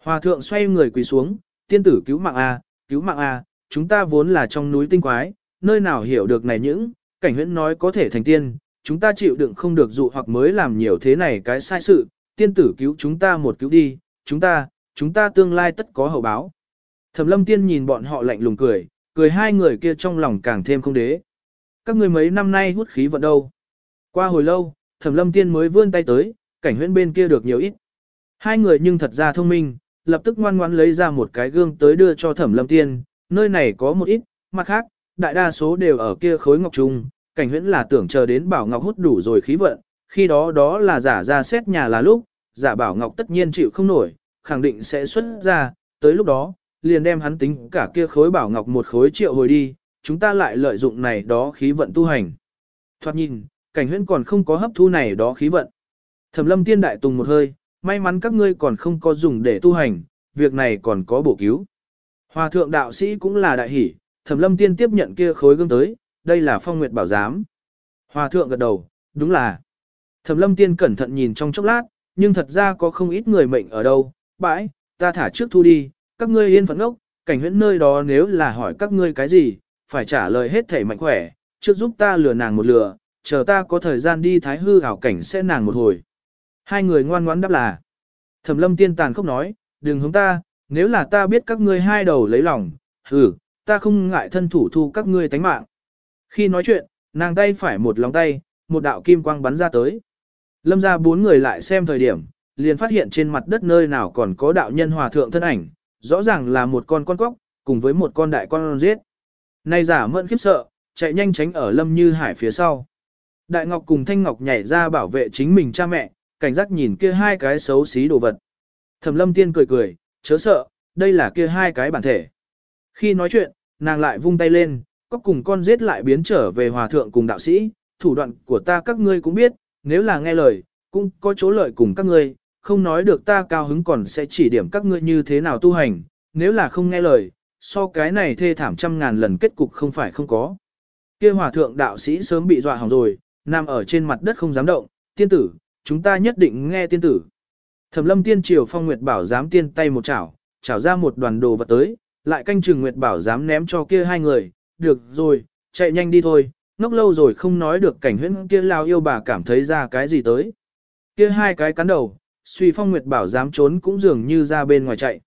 Hòa thượng xoay người quỳ xuống, tiên tử cứu mạng A, cứu mạng A, chúng ta vốn là trong núi tinh quái, nơi nào hiểu được này những, cảnh huyễn nói có thể thành tiên, chúng ta chịu đựng không được dụ hoặc mới làm nhiều thế này cái sai sự, tiên tử cứu chúng ta một cứu đi, chúng ta, chúng ta tương lai tất có hậu báo. Thẩm lâm tiên nhìn bọn họ lạnh lùng cười, cười hai người kia trong lòng càng thêm không đế. Các người mấy năm nay hút khí vận đâu? Qua hồi lâu, thẩm lâm tiên mới vươn tay tới, cảnh huyễn bên kia được nhiều ít. Hai người nhưng thật ra thông minh, lập tức ngoan ngoãn lấy ra một cái gương tới đưa cho thẩm lâm tiên, nơi này có một ít, mặt khác, đại đa số đều ở kia khối ngọc trung, cảnh huyễn là tưởng chờ đến bảo ngọc hút đủ rồi khí vận, khi đó đó là giả ra xét nhà là lúc, giả bảo ngọc tất nhiên chịu không nổi, khẳng định sẽ xuất ra, tới lúc đó, liền đem hắn tính cả kia khối bảo ngọc một khối triệu hồi đi, chúng ta lại lợi dụng này đó khí vận tu hành. Thoát nhìn, cảnh huyễn còn không có hấp thu này đó khí vận. Thẩm lâm tiên đại tùng một hơi, may mắn các ngươi còn không có dùng để tu hành, việc này còn có bổ cứu. Hòa thượng đạo sĩ cũng là đại hỷ, thẩm lâm tiên tiếp nhận kia khối gương tới, đây là phong nguyệt bảo giám. Hòa thượng gật đầu, đúng là. Thẩm lâm tiên cẩn thận nhìn trong chốc lát, nhưng thật ra có không ít người mệnh ở đâu, bãi, ta thả trước thu đi, các ngươi yên phận ốc, cảnh huyễn nơi đó nếu là hỏi các ngươi cái gì, phải trả lời hết thảy mạnh khỏe, trước giúp ta lừa nàng một lừa, chờ ta có thời gian đi thái hư ảo cảnh sẽ nàng một hồi. Hai người ngoan ngoãn đáp là. Thẩm lâm tiên tàn khốc nói, đừng hướng ta, nếu là ta biết các ngươi hai đầu lấy lòng, hừ, ta không ngại thân thủ thu các ngươi tánh mạng. Khi nói chuyện, nàng tay phải một lòng tay, một đạo kim quang bắn ra tới. Lâm ra bốn người lại xem thời điểm, liền phát hiện trên mặt đất nơi nào còn có đạo nhân hòa thượng thân ảnh, rõ ràng là một con con cóc, cùng với một con đại con giết. Này giả mẫn khiếp sợ, chạy nhanh tránh ở Lâm Như Hải phía sau. Đại Ngọc cùng Thanh Ngọc nhảy ra bảo vệ chính mình cha mẹ, cảnh giác nhìn kia hai cái xấu xí đồ vật. Thẩm Lâm Tiên cười cười, chớ sợ, đây là kia hai cái bản thể. Khi nói chuyện, nàng lại vung tay lên, có cùng con giết lại biến trở về hòa thượng cùng đạo sĩ, thủ đoạn của ta các ngươi cũng biết, nếu là nghe lời, cũng có chỗ lợi cùng các ngươi, không nói được ta cao hứng còn sẽ chỉ điểm các ngươi như thế nào tu hành, nếu là không nghe lời, so cái này thê thảm trăm ngàn lần kết cục không phải không có. Kia hòa thượng đạo sĩ sớm bị dọa hỏng rồi, nằm ở trên mặt đất không dám động, tiên tử, chúng ta nhất định nghe tiên tử. Thẩm lâm tiên triều phong nguyệt bảo dám tiên tay một chảo, chảo ra một đoàn đồ vật tới, lại canh chừng nguyệt bảo dám ném cho kia hai người, được rồi, chạy nhanh đi thôi, ngốc lâu rồi không nói được cảnh huyễn kia lao yêu bà cảm thấy ra cái gì tới. Kia hai cái cắn đầu, suy phong nguyệt bảo dám trốn cũng dường như ra bên ngoài chạy.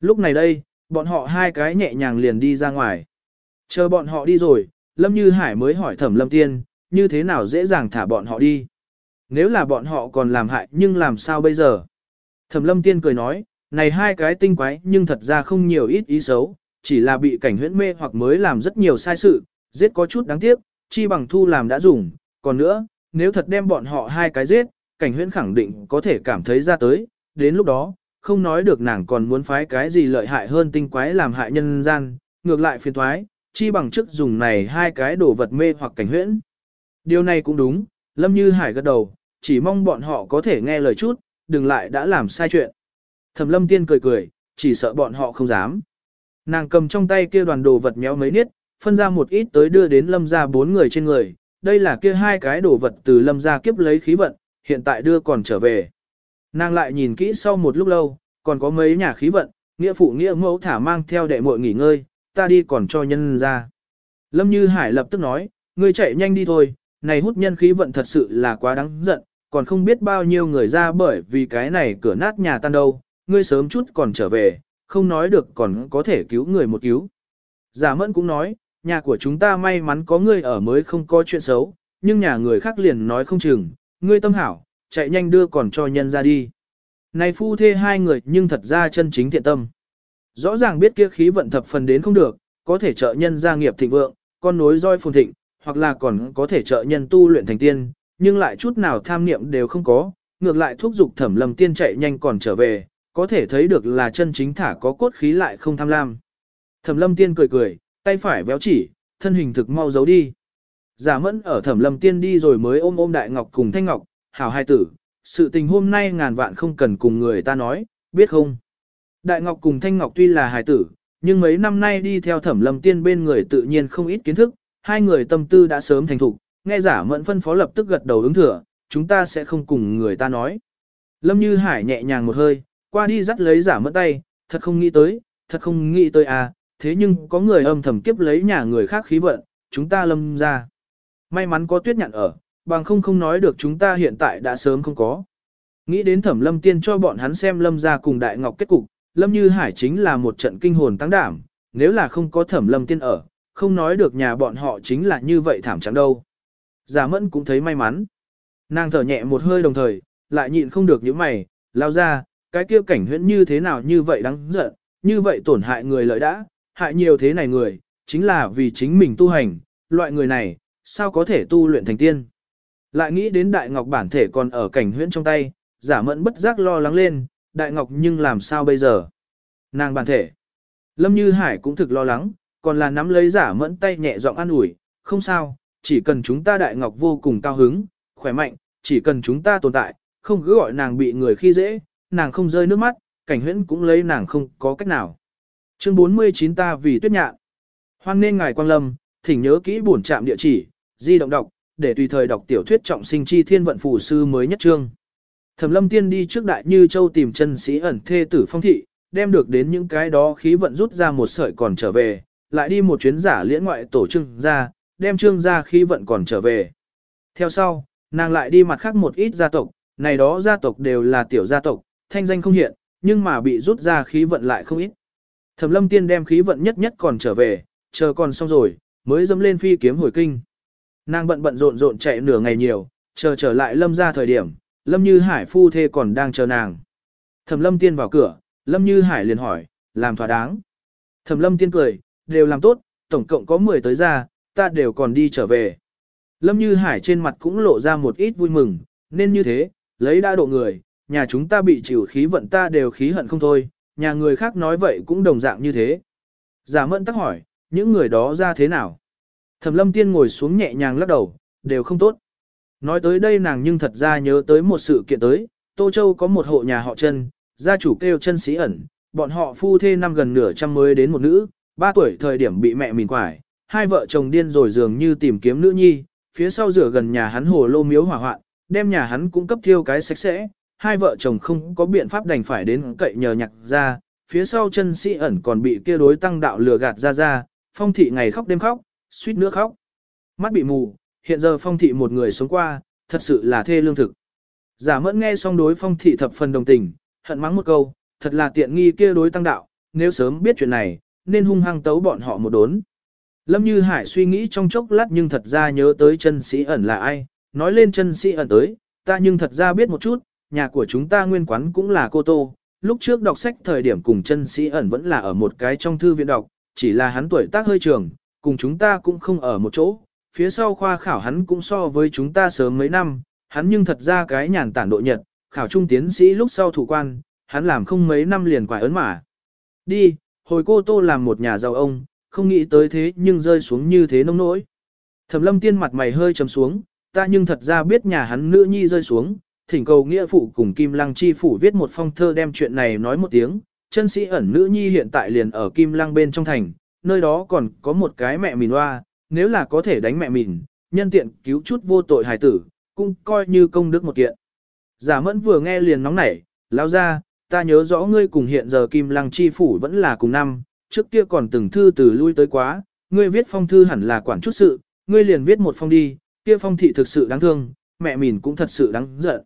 Lúc này đây, bọn họ hai cái nhẹ nhàng liền đi ra ngoài. Chờ bọn họ đi rồi, Lâm Như Hải mới hỏi thẩm Lâm Tiên, như thế nào dễ dàng thả bọn họ đi. Nếu là bọn họ còn làm hại nhưng làm sao bây giờ? Thẩm Lâm Tiên cười nói, này hai cái tinh quái nhưng thật ra không nhiều ít ý xấu, chỉ là bị cảnh huyễn mê hoặc mới làm rất nhiều sai sự, giết có chút đáng tiếc, chi bằng thu làm đã dùng, còn nữa, nếu thật đem bọn họ hai cái giết, cảnh huyễn khẳng định có thể cảm thấy ra tới, đến lúc đó, không nói được nàng còn muốn phái cái gì lợi hại hơn tinh quái làm hại nhân gian, ngược lại phiền thoái, chi bằng chức dùng này hai cái đồ vật mê hoặc cảnh huyễn. Điều này cũng đúng, Lâm Như Hải gật đầu, chỉ mong bọn họ có thể nghe lời chút, đừng lại đã làm sai chuyện. Thẩm Lâm Tiên cười cười, chỉ sợ bọn họ không dám. Nàng cầm trong tay kia đoàn đồ vật méo mấy niết, phân ra một ít tới đưa đến Lâm gia bốn người trên người. Đây là kia hai cái đồ vật từ Lâm gia kiếp lấy khí vận, hiện tại đưa còn trở về. Nàng lại nhìn kỹ sau một lúc lâu, còn có mấy nhà khí vận, nghĩa phụ nghĩa mẫu thả mang theo đệ muội nghỉ ngơi, ta đi còn cho nhân ra. Lâm Như Hải lập tức nói, ngươi chạy nhanh đi thôi, này hút nhân khí vận thật sự là quá đáng giận, còn không biết bao nhiêu người ra bởi vì cái này cửa nát nhà tan đâu, ngươi sớm chút còn trở về, không nói được còn có thể cứu người một cứu. Giả mẫn cũng nói, nhà của chúng ta may mắn có ngươi ở mới không có chuyện xấu, nhưng nhà người khác liền nói không chừng, ngươi tâm hảo, chạy nhanh đưa còn cho nhân ra đi. Này phu thê hai người nhưng thật ra chân chính thiện tâm. Rõ ràng biết kia khí vận thập phần đến không được, có thể trợ nhân gia nghiệp thịnh vượng, con nối roi phồn thịnh, hoặc là còn có thể trợ nhân tu luyện thành tiên, nhưng lại chút nào tham niệm đều không có, ngược lại thúc giục thẩm lầm tiên chạy nhanh còn trở về, có thể thấy được là chân chính thả có cốt khí lại không tham lam. Thẩm lâm tiên cười cười, tay phải véo chỉ, thân hình thực mau giấu đi. Giả mẫn ở thẩm lâm tiên đi rồi mới ôm ôm đại ngọc cùng thanh ngọc, hảo hai tử, sự tình hôm nay ngàn vạn không cần cùng người ta nói, biết không? Đại ngọc cùng thanh ngọc tuy là hài tử, nhưng mấy năm nay đi theo thẩm lâm tiên bên người tự nhiên không ít kiến thức, hai người tâm tư đã sớm thành thục, nghe giả mẫn phân phó lập tức gật đầu ứng thừa, chúng ta sẽ không cùng người ta nói. Lâm Như Hải nhẹ nhàng một hơi, Qua đi dắt lấy giả mẫn tay, thật không nghĩ tới, thật không nghĩ tới à, thế nhưng có người âm thầm kiếp lấy nhà người khác khí vận, chúng ta lâm ra. May mắn có tuyết nhạn ở, bằng không không nói được chúng ta hiện tại đã sớm không có. Nghĩ đến thẩm lâm tiên cho bọn hắn xem lâm ra cùng đại ngọc kết cục, lâm như hải chính là một trận kinh hồn tăng đảm, nếu là không có thẩm lâm tiên ở, không nói được nhà bọn họ chính là như vậy thảm chẳng đâu. Giả mẫn cũng thấy may mắn. Nàng thở nhẹ một hơi đồng thời, lại nhịn không được những mày, lao ra, cái kia cảnh huyễn như thế nào như vậy đáng giận, như vậy tổn hại người lợi đã, hại nhiều thế này người, chính là vì chính mình tu hành, loại người này, sao có thể tu luyện thành tiên. Lại nghĩ đến đại ngọc bản thể còn ở cảnh huyễn trong tay, giả mẫn bất giác lo lắng lên, đại ngọc nhưng làm sao bây giờ? Nàng bản thể. Lâm Như Hải cũng thực lo lắng, còn là nắm lấy giả mẫn tay nhẹ giọng an ủi, không sao, chỉ cần chúng ta đại ngọc vô cùng cao hứng, khỏe mạnh, chỉ cần chúng ta tồn tại, không cứ gọi nàng bị người khi dễ, nàng không rơi nước mắt, cảnh huyễn cũng lấy nàng không có cách nào. Chương 49 ta vì tuyết nhạn. Hoan nên ngài quang lâm, thỉnh nhớ kỹ bổn trạm địa chỉ, di động đọc, để tùy thời đọc tiểu thuyết trọng sinh chi thiên vận phù sư mới nhất chương. Thẩm lâm tiên đi trước đại như châu tìm chân sĩ ẩn thê tử phong thị, đem được đến những cái đó khí vận rút ra một sợi còn trở về, lại đi một chuyến giả liễn ngoại tổ trưng ra, đem trương ra khí vận còn trở về. Theo sau, nàng lại đi mặt khác một ít gia tộc, này đó gia tộc đều là tiểu gia tộc, thanh danh không hiện, nhưng mà bị rút ra khí vận lại không ít. Thẩm lâm tiên đem khí vận nhất nhất còn trở về, chờ còn xong rồi, mới dẫm lên phi kiếm hồi kinh. Nàng bận bận rộn rộn chạy nửa ngày nhiều, chờ trở lại lâm ra thời điểm, lâm như hải phu thê còn đang chờ nàng. Thẩm lâm tiên vào cửa, lâm như hải liền hỏi, làm thỏa đáng. Thẩm lâm tiên cười, đều làm tốt, tổng cộng có 10 tới ra, ta đều còn đi trở về. Lâm như hải trên mặt cũng lộ ra một ít vui mừng, nên như thế, lấy đã độ người, nhà chúng ta bị chịu khí vận ta đều khí hận không thôi, nhà người khác nói vậy cũng đồng dạng như thế. Giả mẫn tắc hỏi, những người đó ra thế nào? Thẩm lâm tiên ngồi xuống nhẹ nhàng lắc đầu, đều không tốt. Nói tới đây nàng nhưng thật ra nhớ tới một sự kiện tới, Tô Châu có một hộ nhà họ chân, gia chủ kêu chân sĩ ẩn, bọn họ phu thê năm gần nửa trăm mới đến một nữ, ba tuổi thời điểm bị mẹ mình quải, hai vợ chồng điên rồi dường như tìm kiếm nữ nhi, phía sau rửa gần nhà hắn hồ lô miếu hỏa hoạn, đem nhà hắn cũng cấp thiêu cái sạch sẽ, hai vợ chồng không có biện pháp đành phải đến cậy nhờ nhặt ra, phía sau chân sĩ ẩn còn bị kia đối tăng đạo lừa gạt ra ra, phong thị ngày khóc đêm khóc, suýt nữa khóc. Mắt bị mù, hiện giờ phong thị một người sống qua, thật sự là thê lương thực. Giả mẫn nghe xong đối phong thị thập phần đồng tình, hận mắng một câu, thật là tiện nghi kia đối tăng đạo, nếu sớm biết chuyện này, nên hung hăng tấu bọn họ một đốn. Lâm Như Hải suy nghĩ trong chốc lát nhưng thật ra nhớ tới chân sĩ ẩn là ai, nói lên chân sĩ ẩn tới, ta nhưng thật ra biết một chút, nhà của chúng ta nguyên quán cũng là cô tô, lúc trước đọc sách thời điểm cùng chân sĩ ẩn vẫn là ở một cái trong thư viện đọc, chỉ là hắn tuổi tác hơi trường, cùng chúng ta cũng không ở một chỗ, phía sau khoa khảo hắn cũng so với chúng ta sớm mấy năm, hắn nhưng thật ra cái nhàn tản độ nhật, khảo trung tiến sĩ lúc sau thủ quan, hắn làm không mấy năm liền quải ấn mà. Đi, hồi cô tô làm một nhà giàu ông, không nghĩ tới thế nhưng rơi xuống như thế nông nỗi. Thẩm lâm tiên mặt mày hơi trầm xuống, ta nhưng thật ra biết nhà hắn nữ nhi rơi xuống, thỉnh cầu nghĩa phụ cùng Kim Lăng chi phủ viết một phong thơ đem chuyện này nói một tiếng, chân sĩ ẩn nữ nhi hiện tại liền ở Kim Lăng bên trong thành, nơi đó còn có một cái mẹ mìn hoa, nếu là có thể đánh mẹ mìn, nhân tiện cứu chút vô tội hài tử, cũng coi như công đức một kiện. Giả mẫn vừa nghe liền nóng nảy, lao ra, ta nhớ rõ ngươi cùng hiện giờ Kim Lăng chi phủ vẫn là cùng năm, trước kia còn từng thư từ lui tới quá, ngươi viết phong thư hẳn là quản chút sự, ngươi liền viết một phong đi, kia phong thị thực sự đáng thương, mẹ mìn cũng thật sự đáng giận.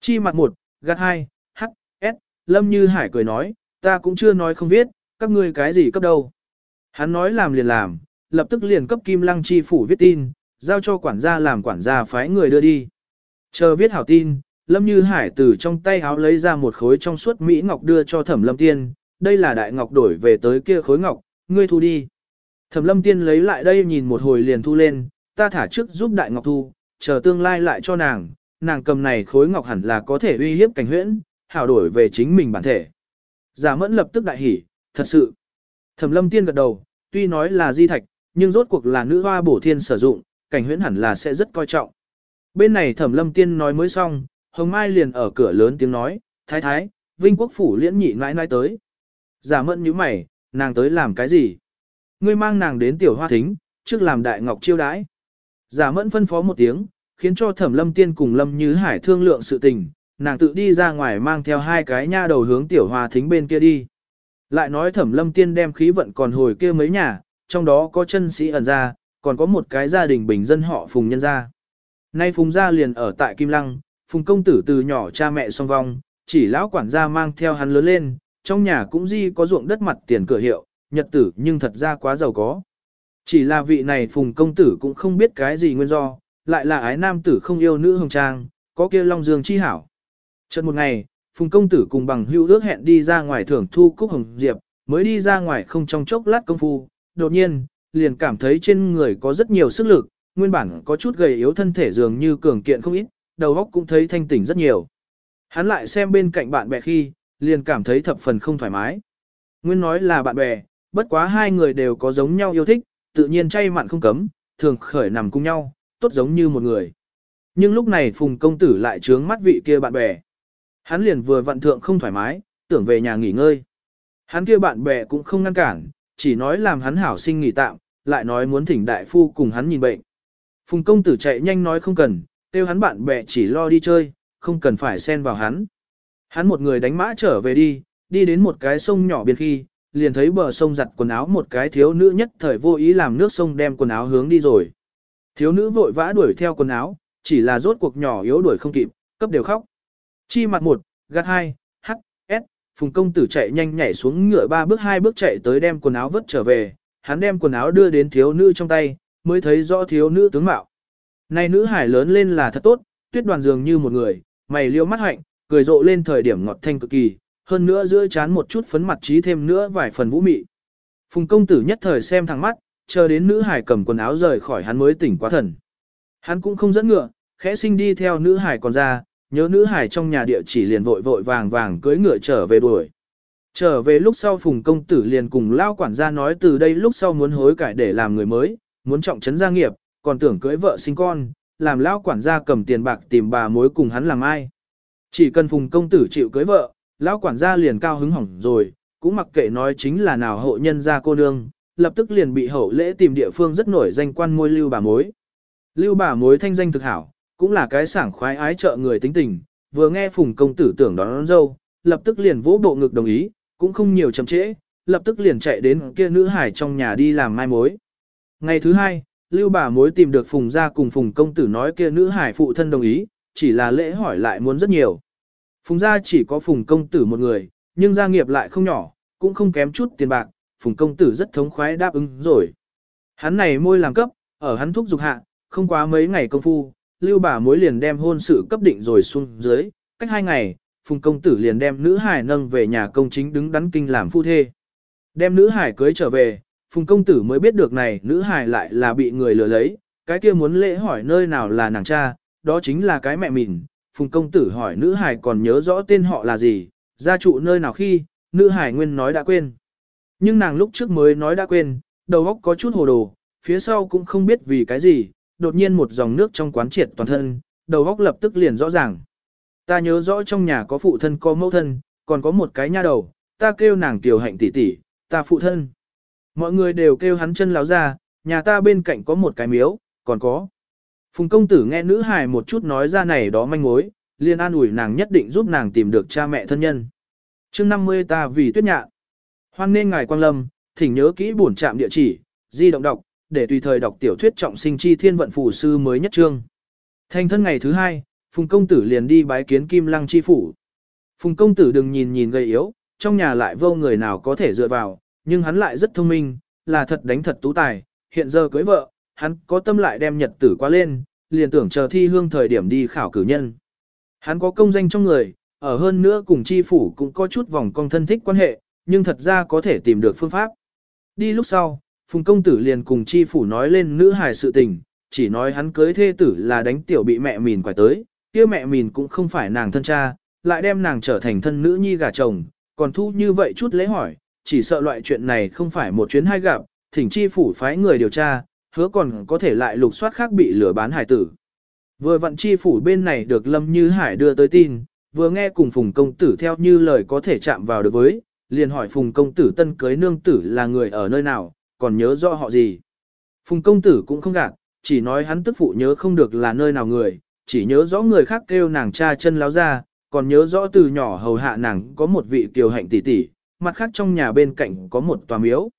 Chi mặt một, gạt hai, h s, lâm như hải cười nói, ta cũng chưa nói không viết, các ngươi cái gì cấp đâu. Hắn nói làm liền làm, lập tức liền cấp kim lăng chi phủ viết tin, giao cho quản gia làm quản gia phái người đưa đi. Chờ viết hảo tin, Lâm Như Hải từ trong tay áo lấy ra một khối trong suốt Mỹ Ngọc đưa cho Thẩm Lâm Tiên, đây là đại ngọc đổi về tới kia khối ngọc, ngươi thu đi. Thẩm Lâm Tiên lấy lại đây nhìn một hồi liền thu lên, ta thả trước giúp đại ngọc thu, chờ tương lai lại cho nàng, nàng cầm này khối ngọc hẳn là có thể uy hiếp cảnh huyễn, hảo đổi về chính mình bản thể. Giả mẫn lập tức đại hỉ, thật sự. Thẩm lâm tiên gật đầu, tuy nói là di thạch, nhưng rốt cuộc là nữ hoa bổ thiên sử dụng, cảnh huyễn hẳn là sẽ rất coi trọng. Bên này thẩm lâm tiên nói mới xong, hồng mai liền ở cửa lớn tiếng nói, thái thái, vinh quốc phủ liễn nhị nãi nãi tới. Giả mẫn như mày, nàng tới làm cái gì? Ngươi mang nàng đến tiểu hoa thính, trước làm đại ngọc chiêu đãi. Giả mẫn phân phó một tiếng, khiến cho thẩm lâm tiên cùng lâm như hải thương lượng sự tình, nàng tự đi ra ngoài mang theo hai cái nha đầu hướng tiểu hòa thính bên kia đi. Lại nói thẩm lâm tiên đem khí vận còn hồi kia mấy nhà, trong đó có chân sĩ ẩn ra, còn có một cái gia đình bình dân họ phùng nhân gia. Nay phùng gia liền ở tại Kim Lăng, phùng công tử từ nhỏ cha mẹ song vong, chỉ lão quản gia mang theo hắn lớn lên, trong nhà cũng di có ruộng đất mặt tiền cửa hiệu, nhật tử nhưng thật ra quá giàu có. Chỉ là vị này phùng công tử cũng không biết cái gì nguyên do, lại là ái nam tử không yêu nữ hồng trang, có kia long dương chi hảo. Chợt một ngày, phùng công tử cùng bằng hữu ước hẹn đi ra ngoài thưởng thu cúc hồng diệp, mới đi ra ngoài không trong chốc lát công phu, đột nhiên, liền cảm thấy trên người có rất nhiều sức lực, nguyên bản có chút gầy yếu thân thể dường như cường kiện không ít, đầu óc cũng thấy thanh tỉnh rất nhiều. Hắn lại xem bên cạnh bạn bè khi, liền cảm thấy thập phần không thoải mái. Nguyên nói là bạn bè, bất quá hai người đều có giống nhau yêu thích, tự nhiên chay mặn không cấm, thường khởi nằm cùng nhau, tốt giống như một người. Nhưng lúc này Phùng công tử lại trướng mắt vị kia bạn bè. Hắn liền vừa vận thượng không thoải mái, tưởng về nhà nghỉ ngơi. Hắn kia bạn bè cũng không ngăn cản, chỉ nói làm hắn hảo sinh nghỉ tạm, lại nói muốn thỉnh đại phu cùng hắn nhìn bệnh. Phùng công tử chạy nhanh nói không cần, kêu hắn bạn bè chỉ lo đi chơi, không cần phải xen vào hắn. Hắn một người đánh mã trở về đi, đi đến một cái sông nhỏ biên khi, liền thấy bờ sông giặt quần áo một cái thiếu nữ nhất thời vô ý làm nước sông đem quần áo hướng đi rồi. Thiếu nữ vội vã đuổi theo quần áo, chỉ là rốt cuộc nhỏ yếu đuổi không kịp, cấp đều khóc. Chi mặt một, gạt hai, h, s, phùng công tử chạy nhanh nhảy xuống ngựa ba bước hai bước chạy tới đem quần áo vứt trở về, hắn đem quần áo đưa đến thiếu nữ trong tay, mới thấy rõ thiếu nữ tướng mạo. Này nữ hải lớn lên là thật tốt, tuyết đoàn dường như một người, mày liêu mắt hạnh, cười rộ lên thời điểm ngọt thanh cực kỳ, hơn nữa giữa chán một chút phấn mặt trí thêm nữa vài phần vũ mị. Phùng công tử nhất thời xem thẳng mắt, chờ đến nữ hải cầm quần áo rời khỏi hắn mới tỉnh quá thần. Hắn cũng không dẫn ngựa, khẽ sinh đi theo nữ hải còn ra, nhớ nữ hải trong nhà địa chỉ liền vội vội vàng vàng cưới ngựa trở về đuổi. Trở về lúc sau phùng công tử liền cùng lao quản gia nói từ đây lúc sau muốn hối cải để làm người mới, muốn trọng trấn gia nghiệp, còn tưởng cưới vợ sinh con, làm lao quản gia cầm tiền bạc tìm bà mối cùng hắn làm ai. Chỉ cần phùng công tử chịu cưới vợ, lão quản gia liền cao hứng hỏng rồi, cũng mặc kệ nói chính là nào hộ nhân gia cô nương, lập tức liền bị hậu lễ tìm địa phương rất nổi danh quan môi lưu bà mối. Lưu bà mối thanh danh thực hảo, cũng là cái sảng khoái ái trợ người tính tình, vừa nghe phùng công tử tưởng đón, đón dâu, lập tức liền vỗ bộ ngực đồng ý, cũng không nhiều chậm trễ, lập tức liền chạy đến kia nữ hải trong nhà đi làm mai mối. Ngày thứ hai, lưu bà mối tìm được phùng gia cùng phùng công tử nói kia nữ hải phụ thân đồng ý, chỉ là lễ hỏi lại muốn rất nhiều. Phùng gia chỉ có phùng công tử một người, nhưng gia nghiệp lại không nhỏ, cũng không kém chút tiền bạc, phùng công tử rất thống khoái đáp ứng rồi. Hắn này môi làm cấp, ở hắn thúc dục hạ, không quá mấy ngày công phu, lưu bà mối liền đem hôn sự cấp định rồi xuống dưới, cách hai ngày, phùng công tử liền đem nữ hải nâng về nhà công chính đứng đắn kinh làm phu thê. Đem nữ hải cưới trở về, phùng công tử mới biết được này nữ hải lại là bị người lừa lấy, cái kia muốn lễ hỏi nơi nào là nàng cha, đó chính là cái mẹ mình, Phùng công tử hỏi nữ hải còn nhớ rõ tên họ là gì, gia trụ nơi nào khi, nữ hải nguyên nói đã quên. Nhưng nàng lúc trước mới nói đã quên, đầu óc có chút hồ đồ, phía sau cũng không biết vì cái gì, đột nhiên một dòng nước trong quán triệt toàn thân, đầu óc lập tức liền rõ ràng. Ta nhớ rõ trong nhà có phụ thân có mẫu thân, còn có một cái nha đầu, ta kêu nàng tiểu hạnh tỷ tỷ, ta phụ thân. Mọi người đều kêu hắn chân láo ra, nhà ta bên cạnh có một cái miếu, còn có. Phùng công tử nghe nữ hài một chút nói ra này đó manh mối, liền an ủi nàng nhất định giúp nàng tìm được cha mẹ thân nhân. chương 50 ta vì tuyết nhạ. Hoan nên ngài quang lâm, thỉnh nhớ kỹ bổn trạm địa chỉ, di động đọc, để tùy thời đọc tiểu thuyết trọng sinh chi thiên vận phù sư mới nhất trương. Thành thân ngày thứ hai, Phùng công tử liền đi bái kiến Kim Lăng chi phủ. Phùng công tử đừng nhìn nhìn gầy yếu, trong nhà lại vô người nào có thể dựa vào, nhưng hắn lại rất thông minh, là thật đánh thật tú tài, hiện giờ cưới vợ, hắn có tâm lại đem nhật tử qua lên, liền tưởng chờ thi hương thời điểm đi khảo cử nhân. Hắn có công danh trong người, ở hơn nữa cùng chi phủ cũng có chút vòng cong thân thích quan hệ, nhưng thật ra có thể tìm được phương pháp. Đi lúc sau, Phùng công tử liền cùng chi phủ nói lên nữ hài sự tình, chỉ nói hắn cưới thê tử là đánh tiểu bị mẹ mìn quải tới, kia mẹ mìn cũng không phải nàng thân cha, lại đem nàng trở thành thân nữ nhi gả chồng, còn thu như vậy chút lễ hỏi, chỉ sợ loại chuyện này không phải một chuyến hai gặp, thỉnh chi phủ phái người điều tra, hứa còn có thể lại lục soát khác bị lừa bán hải tử. Vừa vận chi phủ bên này được Lâm Như Hải đưa tới tin, vừa nghe cùng Phùng công tử theo như lời có thể chạm vào được với, liền hỏi Phùng công tử tân cưới nương tử là người ở nơi nào, còn nhớ rõ họ gì. Phùng công tử cũng không gạt, chỉ nói hắn tức phụ nhớ không được là nơi nào người, chỉ nhớ rõ người khác kêu nàng cha chân láo ra, còn nhớ rõ từ nhỏ hầu hạ nàng có một vị kiều hạnh tỷ tỷ, mặt khác trong nhà bên cạnh có một tòa miếu.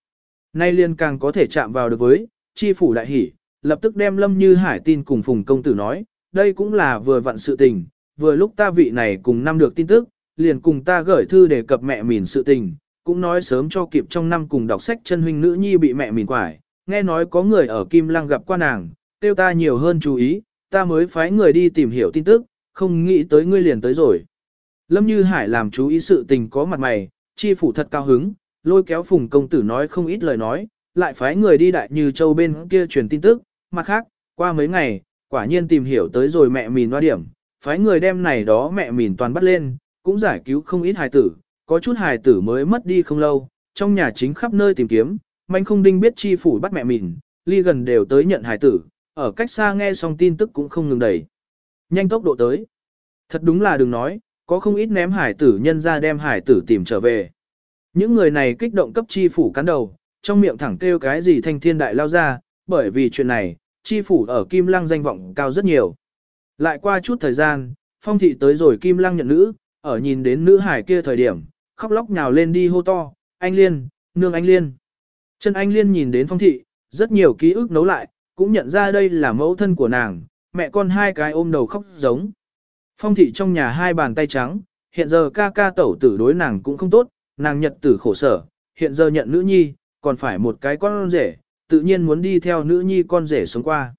Nay liên càng có thể chạm vào được với, chi phủ đại hỉ, lập tức đem Lâm Như Hải tin cùng Phùng công tử nói, đây cũng là vừa vặn sự tình, vừa lúc ta vị này cùng năm được tin tức, liền cùng ta gửi thư đề cập mẹ mìn sự tình, cũng nói sớm cho kịp trong năm cùng đọc sách chân huynh nữ nhi bị mẹ mìn quải, nghe nói có người ở Kim Lăng gặp qua nàng, tiêu ta nhiều hơn chú ý, ta mới phái người đi tìm hiểu tin tức, không nghĩ tới ngươi liền tới rồi. Lâm Như Hải làm chú ý sự tình có mặt mày, chi phủ thật cao hứng, lôi kéo phùng công tử nói không ít lời nói, lại phái người đi đại như châu bên kia truyền tin tức, mặt khác, qua mấy ngày, quả nhiên tìm hiểu tới rồi mẹ mìn hoa điểm, phái người đem này đó mẹ mìn toàn bắt lên, cũng giải cứu không ít hài tử, có chút hài tử mới mất đi không lâu, trong nhà chính khắp nơi tìm kiếm, mạnh không đinh biết chi phủ bắt mẹ mình, ly gần đều tới nhận hài tử, ở cách xa nghe xong tin tức cũng không ngừng đẩy. Nhanh tốc độ tới. Thật đúng là đừng nói, có không ít ném hải tử nhân ra đem hải tử tìm trở về. Những người này kích động cấp chi phủ cán đầu, trong miệng thẳng kêu cái gì thanh thiên đại lao ra, bởi vì chuyện này, chi phủ ở Kim Lăng danh vọng cao rất nhiều. Lại qua chút thời gian, phong thị tới rồi Kim Lăng nhận nữ, ở nhìn đến nữ hải kia thời điểm, khóc lóc nhào lên đi hô to, anh Liên, nương anh Liên. Chân anh Liên nhìn đến phong thị, rất nhiều ký ức nấu lại, cũng nhận ra đây là mẫu thân của nàng, mẹ con hai cái ôm đầu khóc giống. Phong thị trong nhà hai bàn tay trắng, hiện giờ ca ca tẩu tử đối nàng cũng không tốt, nàng nhật tử khổ sở, hiện giờ nhận nữ nhi, còn phải một cái con rể, tự nhiên muốn đi theo nữ nhi con rể sống qua.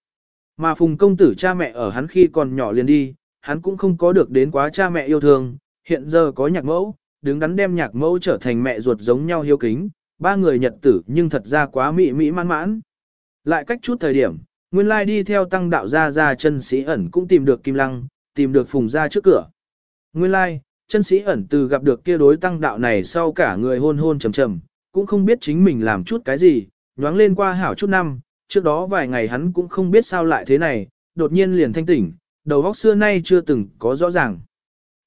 Mà phùng công tử cha mẹ ở hắn khi còn nhỏ liền đi, hắn cũng không có được đến quá cha mẹ yêu thương, hiện giờ có nhạc mẫu, đứng đắn đem nhạc mẫu trở thành mẹ ruột giống nhau hiếu kính, ba người nhật tử nhưng thật ra quá mị mỹ mãn mãn. Lại cách chút thời điểm, nguyên lai đi theo tăng đạo gia gia chân sĩ ẩn cũng tìm được Kim Lăng, tìm được phùng gia trước cửa. Nguyên lai, chân sĩ ẩn từ gặp được kia đối tăng đạo này sau cả người hôn hôn trầm trầm, cũng không biết chính mình làm chút cái gì, nhoáng lên qua hảo chút năm, trước đó vài ngày hắn cũng không biết sao lại thế này, đột nhiên liền thanh tỉnh, đầu óc xưa nay chưa từng có rõ ràng.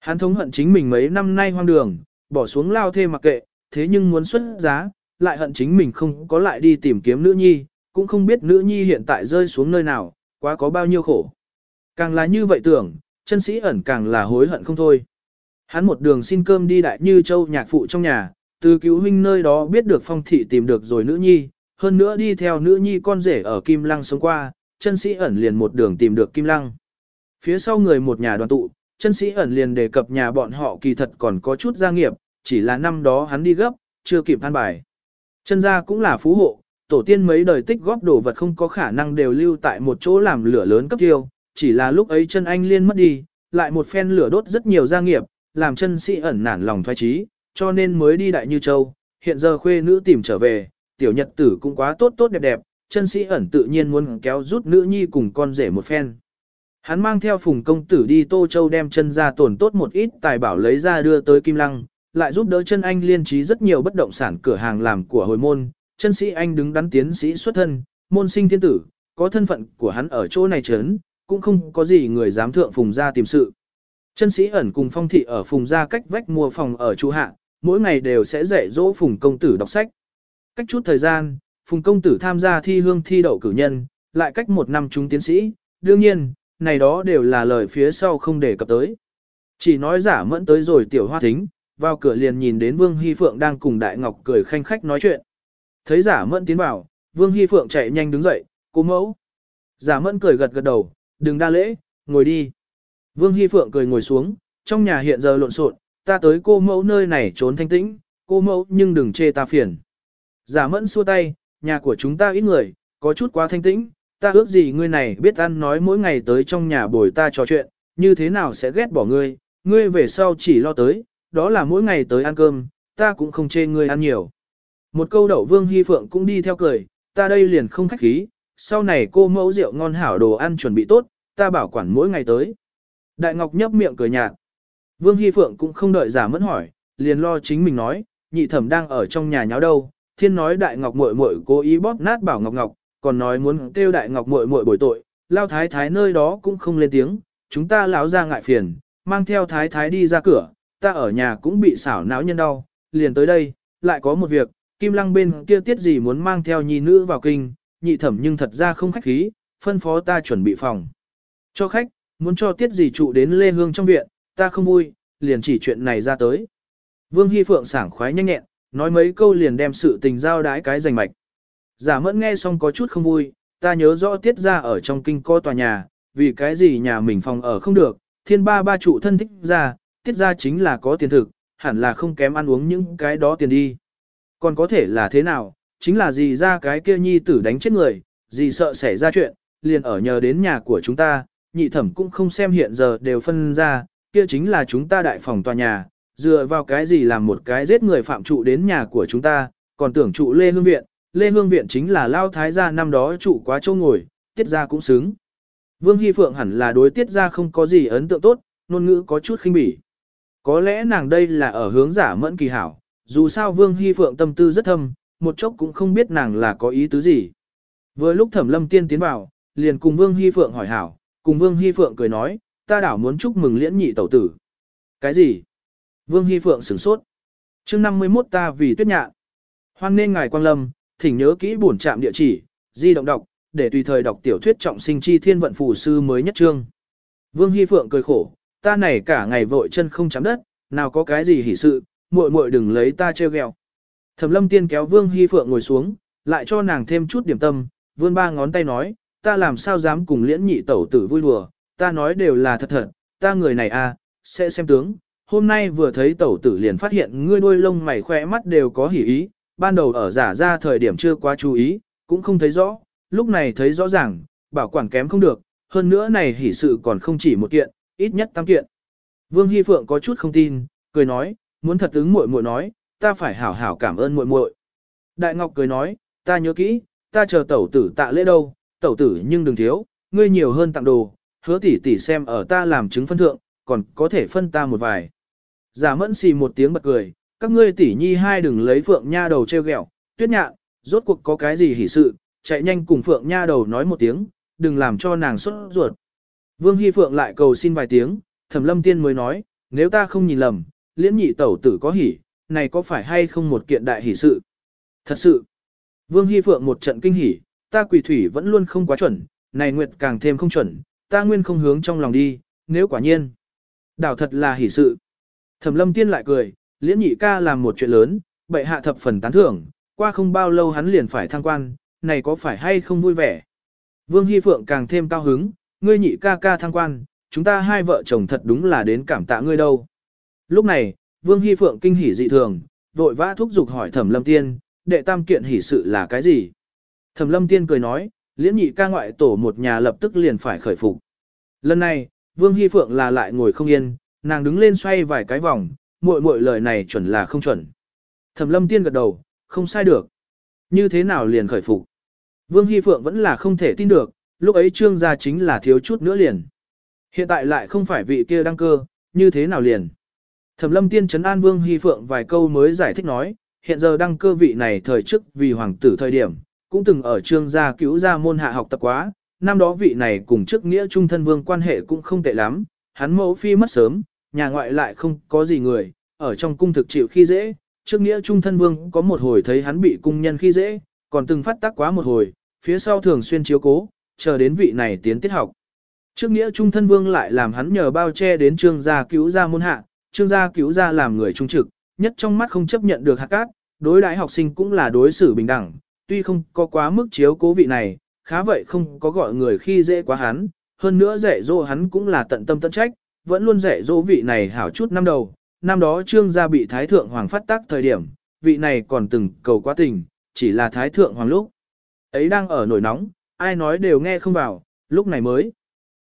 Hắn thống hận chính mình mấy năm nay hoang đường, bỏ xuống lao thê mặc kệ, thế nhưng muốn xuất giá, lại hận chính mình không có lại đi tìm kiếm nữ nhi, cũng không biết nữ nhi hiện tại rơi xuống nơi nào, quá có bao nhiêu khổ. Càng là như vậy tưởng, chân sĩ ẩn càng là hối hận không thôi. Hắn một đường xin cơm đi đại như châu nhạc phụ trong nhà, từ cứu huynh nơi đó biết được phong thị tìm được rồi nữ nhi, hơn nữa đi theo nữ nhi con rể ở Kim Lăng sống qua, chân sĩ ẩn liền một đường tìm được Kim Lăng. Phía sau người một nhà đoàn tụ, chân sĩ ẩn liền đề cập nhà bọn họ kỳ thật còn có chút gia nghiệp, chỉ là năm đó hắn đi gấp, chưa kịp than bài. Chân gia cũng là phú hộ, tổ tiên mấy đời tích góp đồ vật không có khả năng đều lưu tại một chỗ làm lửa lớn cấp tiêu, chỉ là lúc ấy chân anh liên mất đi, lại một phen lửa đốt rất nhiều gia nghiệp, làm chân sĩ ẩn nản lòng thoái trí, cho nên mới đi đại như châu, hiện giờ khuê nữ tìm trở về, tiểu nhật tử cũng quá tốt tốt đẹp đẹp, chân sĩ ẩn tự nhiên muốn kéo rút nữ nhi cùng con rể một phen. Hắn mang theo phùng công tử đi Tô Châu đem chân ra tổn tốt một ít tài bảo lấy ra đưa tới Kim Lăng, lại giúp đỡ chân anh liên trí rất nhiều bất động sản cửa hàng làm của hồi môn, chân sĩ anh đứng đắn tiến sĩ xuất thân, môn sinh thiên tử, có thân phận của hắn ở chỗ này chấn, cũng không có gì người dám thượng phùng ra tìm sự. Chân sĩ ẩn cùng phong thị ở phùng ra cách vách mua phòng ở chú hạ, mỗi ngày đều sẽ dạy dỗ phùng công tử đọc sách. Cách chút thời gian, phùng công tử tham gia thi hương thi đậu cử nhân, lại cách một năm chúng tiến sĩ, đương nhiên, này đó đều là lời phía sau không để cập tới. Chỉ nói giả mẫn tới rồi tiểu hoa thính, vào cửa liền nhìn đến Vương Hy Phượng đang cùng Đại Ngọc cười khanh khách nói chuyện. Thấy giả mẫn tiến vào, Vương Hy Phượng chạy nhanh đứng dậy, cô mẫu. Giả mẫn cười gật gật đầu, đừng đa lễ, ngồi đi. Vương Hy Phượng cười ngồi xuống, trong nhà hiện giờ lộn xộn, ta tới cô mẫu nơi này trốn thanh tĩnh, cô mẫu nhưng đừng chê ta phiền. Giả mẫn xua tay, nhà của chúng ta ít người, có chút quá thanh tĩnh, ta ước gì ngươi này biết ăn nói mỗi ngày tới trong nhà bồi ta trò chuyện, như thế nào sẽ ghét bỏ ngươi, ngươi về sau chỉ lo tới, đó là mỗi ngày tới ăn cơm, ta cũng không chê ngươi ăn nhiều. Một câu đậu Vương Hy Phượng cũng đi theo cười, ta đây liền không khách khí, sau này cô mẫu rượu ngon hảo đồ ăn chuẩn bị tốt, ta bảo quản mỗi ngày tới. Đại Ngọc nhấp miệng cười nhạt. Vương Hy Phượng cũng không đợi giả mẫn hỏi, liền lo chính mình nói, nhị thẩm đang ở trong nhà nháo đâu, thiên nói Đại Ngọc muội muội cố ý bóp nát bảo Ngọc Ngọc, còn nói muốn kêu Đại Ngọc muội muội bồi tội, lao thái thái nơi đó cũng không lên tiếng, chúng ta lão ra ngại phiền, mang theo thái thái đi ra cửa, ta ở nhà cũng bị xảo não nhân đau, liền tới đây, lại có một việc, Kim Lăng bên kia tiết gì muốn mang theo nhi nữ vào kinh, nhị thẩm nhưng thật ra không khách khí, phân phó ta chuẩn bị phòng. Cho khách, muốn cho tiết gì trụ đến Lê Hương trong viện, ta không vui, liền chỉ chuyện này ra tới. Vương Hy Phượng sảng khoái nhanh nhẹn, nói mấy câu liền đem sự tình giao đái cái rành mạch. Giả mẫn nghe xong có chút không vui, ta nhớ rõ tiết ra ở trong kinh co tòa nhà, vì cái gì nhà mình phòng ở không được, thiên ba ba trụ thân thích ra, tiết ra chính là có tiền thực, hẳn là không kém ăn uống những cái đó tiền đi. Còn có thể là thế nào, chính là gì ra cái kia nhi tử đánh chết người, gì sợ xảy ra chuyện, liền ở nhờ đến nhà của chúng ta, nhị thẩm cũng không xem hiện giờ đều phân ra, kia chính là chúng ta đại phòng tòa nhà, dựa vào cái gì làm một cái giết người phạm trụ đến nhà của chúng ta, còn tưởng trụ Lê Hương Viện, Lê Hương Viện chính là lao thái gia năm đó trụ quá châu ngồi, tiết ra cũng xứng. Vương Hy Phượng hẳn là đối tiết ra không có gì ấn tượng tốt, ngôn ngữ có chút khinh bỉ. Có lẽ nàng đây là ở hướng giả mẫn kỳ hảo, dù sao Vương Hy Phượng tâm tư rất thâm, một chốc cũng không biết nàng là có ý tứ gì. Vừa lúc Thẩm Lâm Tiên tiến vào, liền cùng Vương Hy Phượng hỏi hảo, cùng Vương Hy Phượng cười nói, ta đảo muốn chúc mừng liễn nhị tẩu tử. Cái gì? Vương Hy Phượng sửng sốt. chương 51 ta vì tuyết nhạ. Hoan nên ngài Quang Lâm, thỉnh nhớ kỹ bổn trạm địa chỉ, di động đọc, để tùy thời đọc tiểu thuyết trọng sinh chi thiên vận phù sư mới nhất trương. Vương Hy Phượng cười khổ, ta này cả ngày vội chân không chạm đất, nào có cái gì hỉ sự, muội muội đừng lấy ta trêu ghẹo. Thẩm Lâm Tiên kéo Vương Hy Phượng ngồi xuống, lại cho nàng thêm chút điểm tâm, vươn ba ngón tay nói, ta làm sao dám cùng liễn nhị tẩu tử vui đùa, ta nói đều là thật thật, ta người này à, sẽ xem tướng, hôm nay vừa thấy tẩu tử liền phát hiện ngươi đôi lông mày khỏe mắt đều có hỉ ý, ban đầu ở giả ra thời điểm chưa quá chú ý, cũng không thấy rõ, lúc này thấy rõ ràng, bảo quản kém không được, hơn nữa này hỉ sự còn không chỉ một kiện, ít nhất tam kiện. Vương Hy Phượng có chút không tin, cười nói, muốn thật ứng muội muội nói, ta phải hảo hảo cảm ơn muội muội. Đại Ngọc cười nói, ta nhớ kỹ, ta chờ tẩu tử tạ lễ đâu, tẩu tử nhưng đừng thiếu, ngươi nhiều hơn tặng đồ, hứa tỷ tỷ xem ở ta làm chứng phân thượng, còn có thể phân ta một vài. Giả mẫn xì một tiếng bật cười, các ngươi tỷ nhi hai đừng lấy phượng nha đầu treo ghẹo, tuyết nhạn, rốt cuộc có cái gì hỉ sự, chạy nhanh cùng phượng nha đầu nói một tiếng, đừng làm cho nàng xuất ruột. Vương Hy Phượng lại cầu xin vài tiếng, thẩm lâm tiên mới nói, nếu ta không nhìn lầm, liễn nhị tẩu tử có hỉ, này có phải hay không một kiện đại hỉ sự? Thật sự, Vương Hy Phượng một trận kinh hỉ, ta quỷ thủy vẫn luôn không quá chuẩn, này nguyệt càng thêm không chuẩn, ta nguyên không hướng trong lòng đi, nếu quả nhiên. Đảo thật là hỉ sự. Thẩm lâm tiên lại cười, liễn nhị ca làm một chuyện lớn, bệ hạ thập phần tán thưởng, qua không bao lâu hắn liền phải thăng quan, này có phải hay không vui vẻ. Vương Hy Phượng càng thêm cao hứng, ngươi nhị ca ca thăng quan, chúng ta hai vợ chồng thật đúng là đến cảm tạ ngươi đâu. Lúc này, Vương Hy Phượng kinh hỉ dị thường, vội vã thúc giục hỏi Thẩm Lâm Tiên, đệ tam kiện hỉ sự là cái gì? Thẩm Lâm Tiên cười nói, liễn nhị ca ngoại tổ một nhà lập tức liền phải khởi phục. Lần này, Vương Hy Phượng là lại ngồi không yên, nàng đứng lên xoay vài cái vòng, muội muội lời này chuẩn là không chuẩn. Thẩm Lâm Tiên gật đầu, không sai được. Như thế nào liền khởi phục? Vương Hy Phượng vẫn là không thể tin được, lúc ấy trương gia chính là thiếu chút nữa liền. Hiện tại lại không phải vị kia đăng cơ, như thế nào liền? Thẩm Lâm Tiên trấn an Vương Hy Phượng vài câu mới giải thích nói, hiện giờ đăng cơ vị này thời chức vì hoàng tử thời điểm, cũng từng ở trương gia cứu gia môn hạ học tập quá, năm đó vị này cùng chức nghĩa trung thân vương quan hệ cũng không tệ lắm, hắn mẫu phi mất sớm, nhà ngoại lại không có gì người, ở trong cung thực chịu khi dễ, trước nghĩa trung thân vương có một hồi thấy hắn bị cung nhân khi dễ, còn từng phát tác quá một hồi, phía sau thường xuyên chiếu cố, chờ đến vị này tiến tiết học. Trước nghĩa trung thân vương lại làm hắn nhờ bao che đến trương gia cứu gia môn hạ, trương gia cứu gia làm người trung trực, nhất trong mắt không chấp nhận được hạt cát, đối đãi học sinh cũng là đối xử bình đẳng, tuy không có quá mức chiếu cố vị này, khá vậy không có gọi người khi dễ quá hắn, hơn nữa dạy dỗ hắn cũng là tận tâm tận trách, vẫn luôn dạy dỗ vị này hảo chút năm đầu, năm đó trương gia bị thái thượng hoàng phát tác thời điểm, vị này còn từng cầu quá tình, chỉ là thái thượng hoàng lúc. Ấy đang ở nổi nóng, ai nói đều nghe không vào, lúc này mới.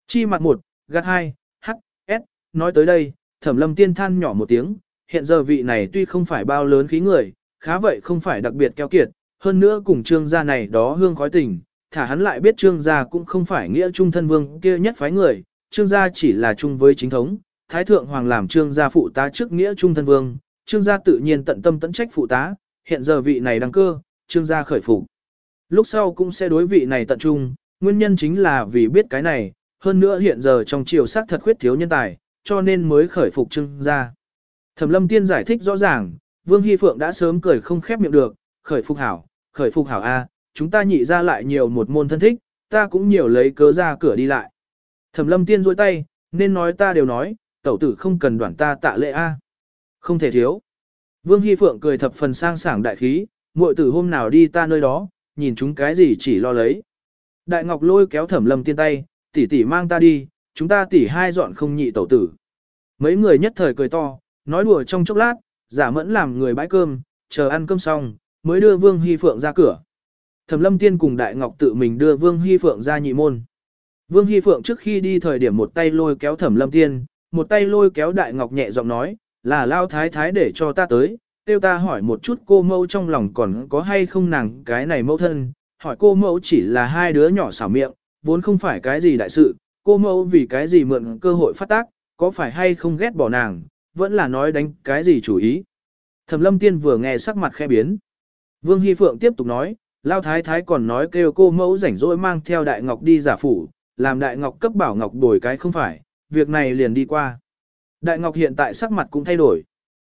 Chi mặt một, gắt hai, h, s, nói tới đây, thẩm lâm tiên than nhỏ một tiếng, hiện giờ vị này tuy không phải bao lớn khí người, khá vậy không phải đặc biệt keo kiệt, hơn nữa cùng trương gia này đó hương khói tình, thả hắn lại biết trương gia cũng không phải nghĩa trung thân vương kia nhất phái người, trương gia chỉ là chung với chính thống, thái thượng hoàng làm trương gia phụ tá trước nghĩa trung thân vương, trương gia tự nhiên tận tâm tận trách phụ tá, hiện giờ vị này đăng cơ, trương gia khởi phục. Lúc sau cũng sẽ đối vị này tận trung, nguyên nhân chính là vì biết cái này, hơn nữa hiện giờ trong triều sắc thật khuyết thiếu nhân tài, cho nên mới khởi phục trương gia. Thẩm lâm tiên giải thích rõ ràng, Vương Hy Phượng đã sớm cười không khép miệng được, khởi phục hảo, khởi phục hảo A, chúng ta nhị ra lại nhiều một môn thân thích, ta cũng nhiều lấy cớ ra cửa đi lại. Thẩm lâm tiên dôi tay, nên nói ta đều nói, tẩu tử không cần đoản ta tạ lễ a. Không thể thiếu. Vương Hy Phượng cười thập phần sang sảng đại khí, muội tử hôm nào đi ta nơi đó, nhìn chúng cái gì chỉ lo lấy. Đại Ngọc lôi kéo thẩm lâm tiên tay, tỷ tỷ mang ta đi, chúng ta tỷ hai dọn không nhị tẩu tử. Mấy người nhất thời cười to, nói đùa trong chốc lát, giả mẫn làm người bãi cơm, chờ ăn cơm xong, mới đưa Vương Hy Phượng ra cửa. Thẩm lâm tiên cùng Đại Ngọc tự mình đưa Vương Hy Phượng ra nhị môn. Vương Hy Phượng trước khi đi thời điểm một tay lôi kéo Thẩm lâm tiên, một tay lôi kéo Đại Ngọc nhẹ giọng nói, là lao thái thái để cho ta tới, tiêu ta hỏi một chút cô mẫu trong lòng còn có hay không nàng cái này mẫu thân, hỏi cô mẫu chỉ là hai đứa nhỏ xảo miệng, vốn không phải cái gì đại sự, cô mẫu vì cái gì mượn cơ hội phát tác, có phải hay không ghét bỏ nàng, vẫn là nói đánh cái gì chủ ý. Thẩm lâm tiên vừa nghe sắc mặt khẽ biến. Vương Hy Phượng tiếp tục nói, Lao Thái Thái còn nói kêu cô mẫu rảnh rỗi mang theo Đại Ngọc đi giả phủ, làm Đại Ngọc cấp bảo Ngọc đổi cái không phải, việc này liền đi qua. Đại Ngọc hiện tại sắc mặt cũng thay đổi.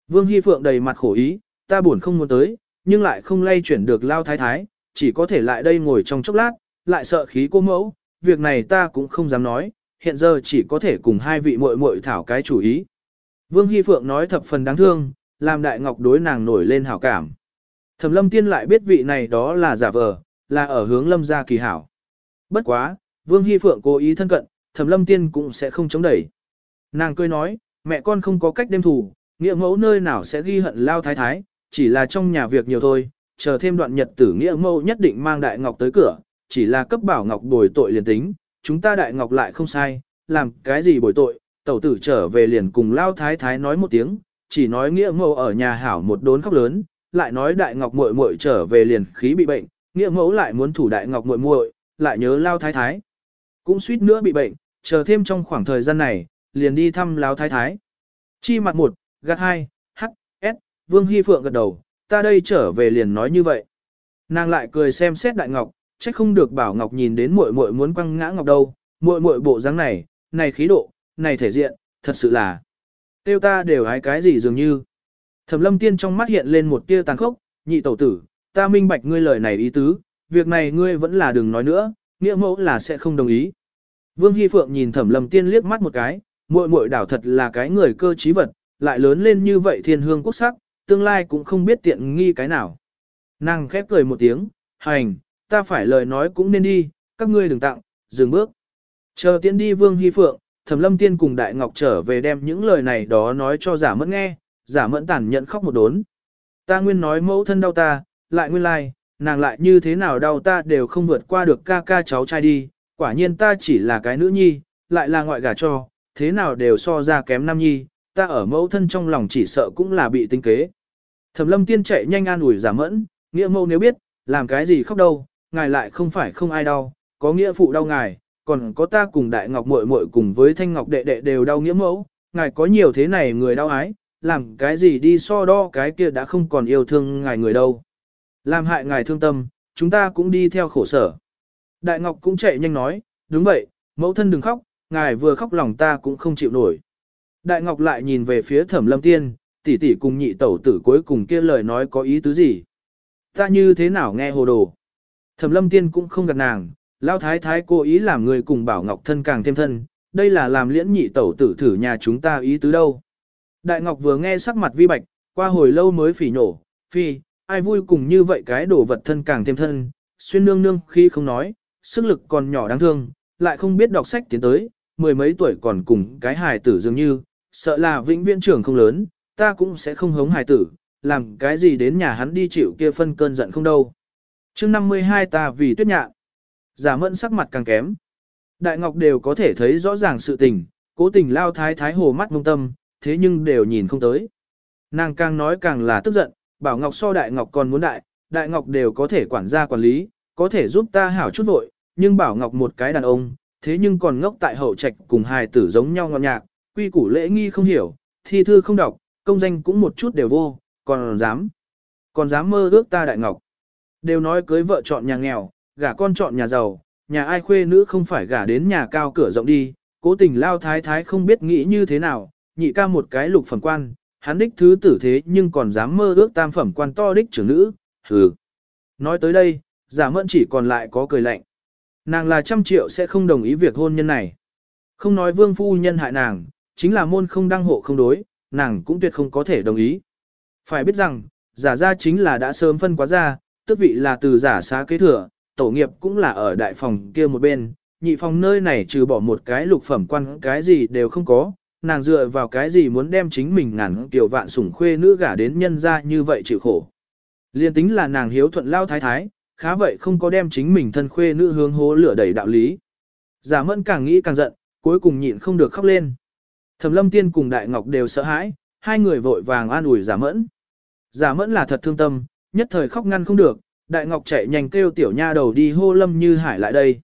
Vương Hy Phượng đầy mặt khổ ý, ta buồn không muốn tới, nhưng lại không lay chuyển được Lao Thái Thái, chỉ có thể lại đây ngồi trong chốc lát, lại sợ khí cô mẫu, việc này ta cũng không dám nói, hiện giờ chỉ có thể cùng hai vị muội muội thảo cái chủ ý. Vương Hy Phượng nói thập phần đáng thương, làm Đại Ngọc đối nàng nổi lên hảo cảm. Thẩm lâm tiên lại biết vị này đó là giả vờ, là ở hướng lâm gia kỳ hảo. Bất quá, Vương Hy Phượng cố ý thân cận, thẩm lâm tiên cũng sẽ không chống đẩy. Nàng cười nói, mẹ con không có cách đem thủ, nghĩa mẫu nơi nào sẽ ghi hận lao thái thái, chỉ là trong nhà việc nhiều thôi, chờ thêm đoạn nhật tử nghĩa mẫu nhất định mang đại ngọc tới cửa, chỉ là cấp bảo ngọc bồi tội liền tính, chúng ta đại ngọc lại không sai, làm cái gì bồi tội, tẩu tử trở về liền cùng lao thái thái nói một tiếng, chỉ nói nghĩa mẫu ở nhà hảo một đốn khóc lớn, lại nói đại ngọc muội muội trở về liền khí bị bệnh, nghĩa mẫu lại muốn thủ đại ngọc muội muội, lại nhớ lao thái thái, cũng suýt nữa bị bệnh, chờ thêm trong khoảng thời gian này, liền đi thăm lão thái thái. Chi mặt một, gạt hai, hắc, s, vương hy phượng gật đầu, ta đây trở về liền nói như vậy. Nàng lại cười xem xét đại ngọc, trách không được bảo ngọc nhìn đến muội muội muốn quăng ngã ngọc đâu, muội muội bộ dáng này, này khí độ, này thể diện, thật sự là. Tiêu ta đều hái cái gì dường như. Thẩm lâm tiên trong mắt hiện lên một tia tàn khốc, nhị tẩu tử, ta minh bạch ngươi lời này ý tứ, việc này ngươi vẫn là đừng nói nữa, nghĩa mẫu là sẽ không đồng ý. Vương Hy Phượng nhìn thẩm lâm tiên liếc mắt một cái, muội muội đảo thật là cái người cơ trí vật, lại lớn lên như vậy thiên hương quốc sắc, tương lai cũng không biết tiện nghi cái nào. Nàng khép cười một tiếng, hành, ta phải lời nói cũng nên đi, các ngươi đừng tặng, dừng bước. Chờ tiễn đi Vương Hy Phượng, Thẩm Lâm Tiên cùng Đại Ngọc trở về đem những lời này đó nói cho giả mẫn nghe, giả mẫn tản nhận khóc một đốn. Ta nguyên nói mẫu thân đau ta, lại nguyên lai, like, nàng lại như thế nào đau ta đều không vượt qua được ca ca cháu trai đi, quả nhiên ta chỉ là cái nữ nhi, lại là ngoại gả cho, thế nào đều so ra kém nam nhi, ta ở mẫu thân trong lòng chỉ sợ cũng là bị tinh kế. Thẩm lâm tiên chạy nhanh an ủi giả mẫn, nghĩa mẫu nếu biết, làm cái gì khóc đâu, ngài lại không phải không ai đau, có nghĩa phụ đau ngài, còn có ta cùng đại ngọc muội muội cùng với thanh ngọc đệ đệ đều đau nghĩa mẫu, ngài có nhiều thế này người đau ái, làm cái gì đi so đo cái kia đã không còn yêu thương ngài người đâu. Làm hại ngài thương tâm, chúng ta cũng đi theo khổ sở. Đại Ngọc cũng chạy nhanh nói, đúng vậy, mẫu thân đừng khóc, ngài vừa khóc lòng ta cũng không chịu nổi. Đại Ngọc lại nhìn về phía thẩm lâm tiên, tỷ tỷ cùng nhị tẩu tử cuối cùng kia lời nói có ý tứ gì. Ta như thế nào nghe hồ đồ. Thẩm lâm tiên cũng không gạt nàng, lao thái thái cố ý làm người cùng bảo Ngọc thân càng thêm thân, đây là làm liễn nhị tẩu tử thử nhà chúng ta ý tứ đâu. Đại Ngọc vừa nghe sắc mặt vi bạch, qua hồi lâu mới phỉ nổ, phi, ai vui cùng như vậy cái đồ vật thân càng thêm thân, xuyên nương nương khi không nói, sức lực còn nhỏ đáng thương, lại không biết đọc sách tiến tới, mười mấy tuổi còn cùng cái hài tử dường như, sợ là vĩnh viễn trưởng không lớn, ta cũng sẽ không hống hài tử, làm cái gì đến nhà hắn đi chịu kia phân cơn giận không đâu. chương 52 ta vì tuyết nhạ, giả mẫn sắc mặt càng kém. Đại Ngọc đều có thể thấy rõ ràng sự tình, cố tình lao thái thái hồ mắt mông tâm, thế nhưng đều nhìn không tới. Nàng càng nói càng là tức giận, bảo Ngọc so Đại Ngọc còn muốn đại, Đại Ngọc đều có thể quản gia quản lý, có thể giúp ta hảo chút vội, nhưng bảo Ngọc một cái đàn ông, thế nhưng còn ngốc tại hậu trạch cùng hài tử giống nhau ngọt nhạc, quy củ lễ nghi không hiểu, thi thư không đọc, công danh cũng một chút đều vô, còn dám, còn dám mơ ước ta Đại Ngọc. Đều nói cưới vợ chọn nhà nghèo, gả con chọn nhà giàu, nhà ai khuê nữ không phải gả đến nhà cao cửa rộng đi, cố tình lao thái thái không biết nghĩ như thế nào, nhị ca một cái lục phẩm quan, hắn đích thứ tử thế nhưng còn dám mơ ước tam phẩm quan to đích trưởng nữ, hừ. Nói tới đây, giả mẫn chỉ còn lại có cười lạnh. Nàng là trăm triệu sẽ không đồng ý việc hôn nhân này. Không nói vương phu nhân hại nàng, chính là môn không đăng hộ không đối, nàng cũng tuyệt không có thể đồng ý. Phải biết rằng, giả ra chính là đã sớm phân quá ra, tức vị là từ giả xá kế thừa, tổ nghiệp cũng là ở đại phòng kia một bên, nhị phòng nơi này trừ bỏ một cái lục phẩm quan cái gì đều không có, nàng dựa vào cái gì muốn đem chính mình ngàn tiểu vạn sủng khuê nữ gả đến nhân ra như vậy chịu khổ. Liên tính là nàng hiếu thuận lao thái thái, khá vậy không có đem chính mình thân khuê nữ hướng hố lửa đẩy đạo lý. Giả mẫn càng nghĩ càng giận, cuối cùng nhịn không được khóc lên. Thẩm lâm tiên cùng đại ngọc đều sợ hãi, hai người vội vàng an ủi giả mẫn. Giả mẫn là thật thương tâm, nhất thời khóc ngăn không được, đại ngọc chạy nhanh kêu tiểu nha đầu đi hô lâm như hải lại đây.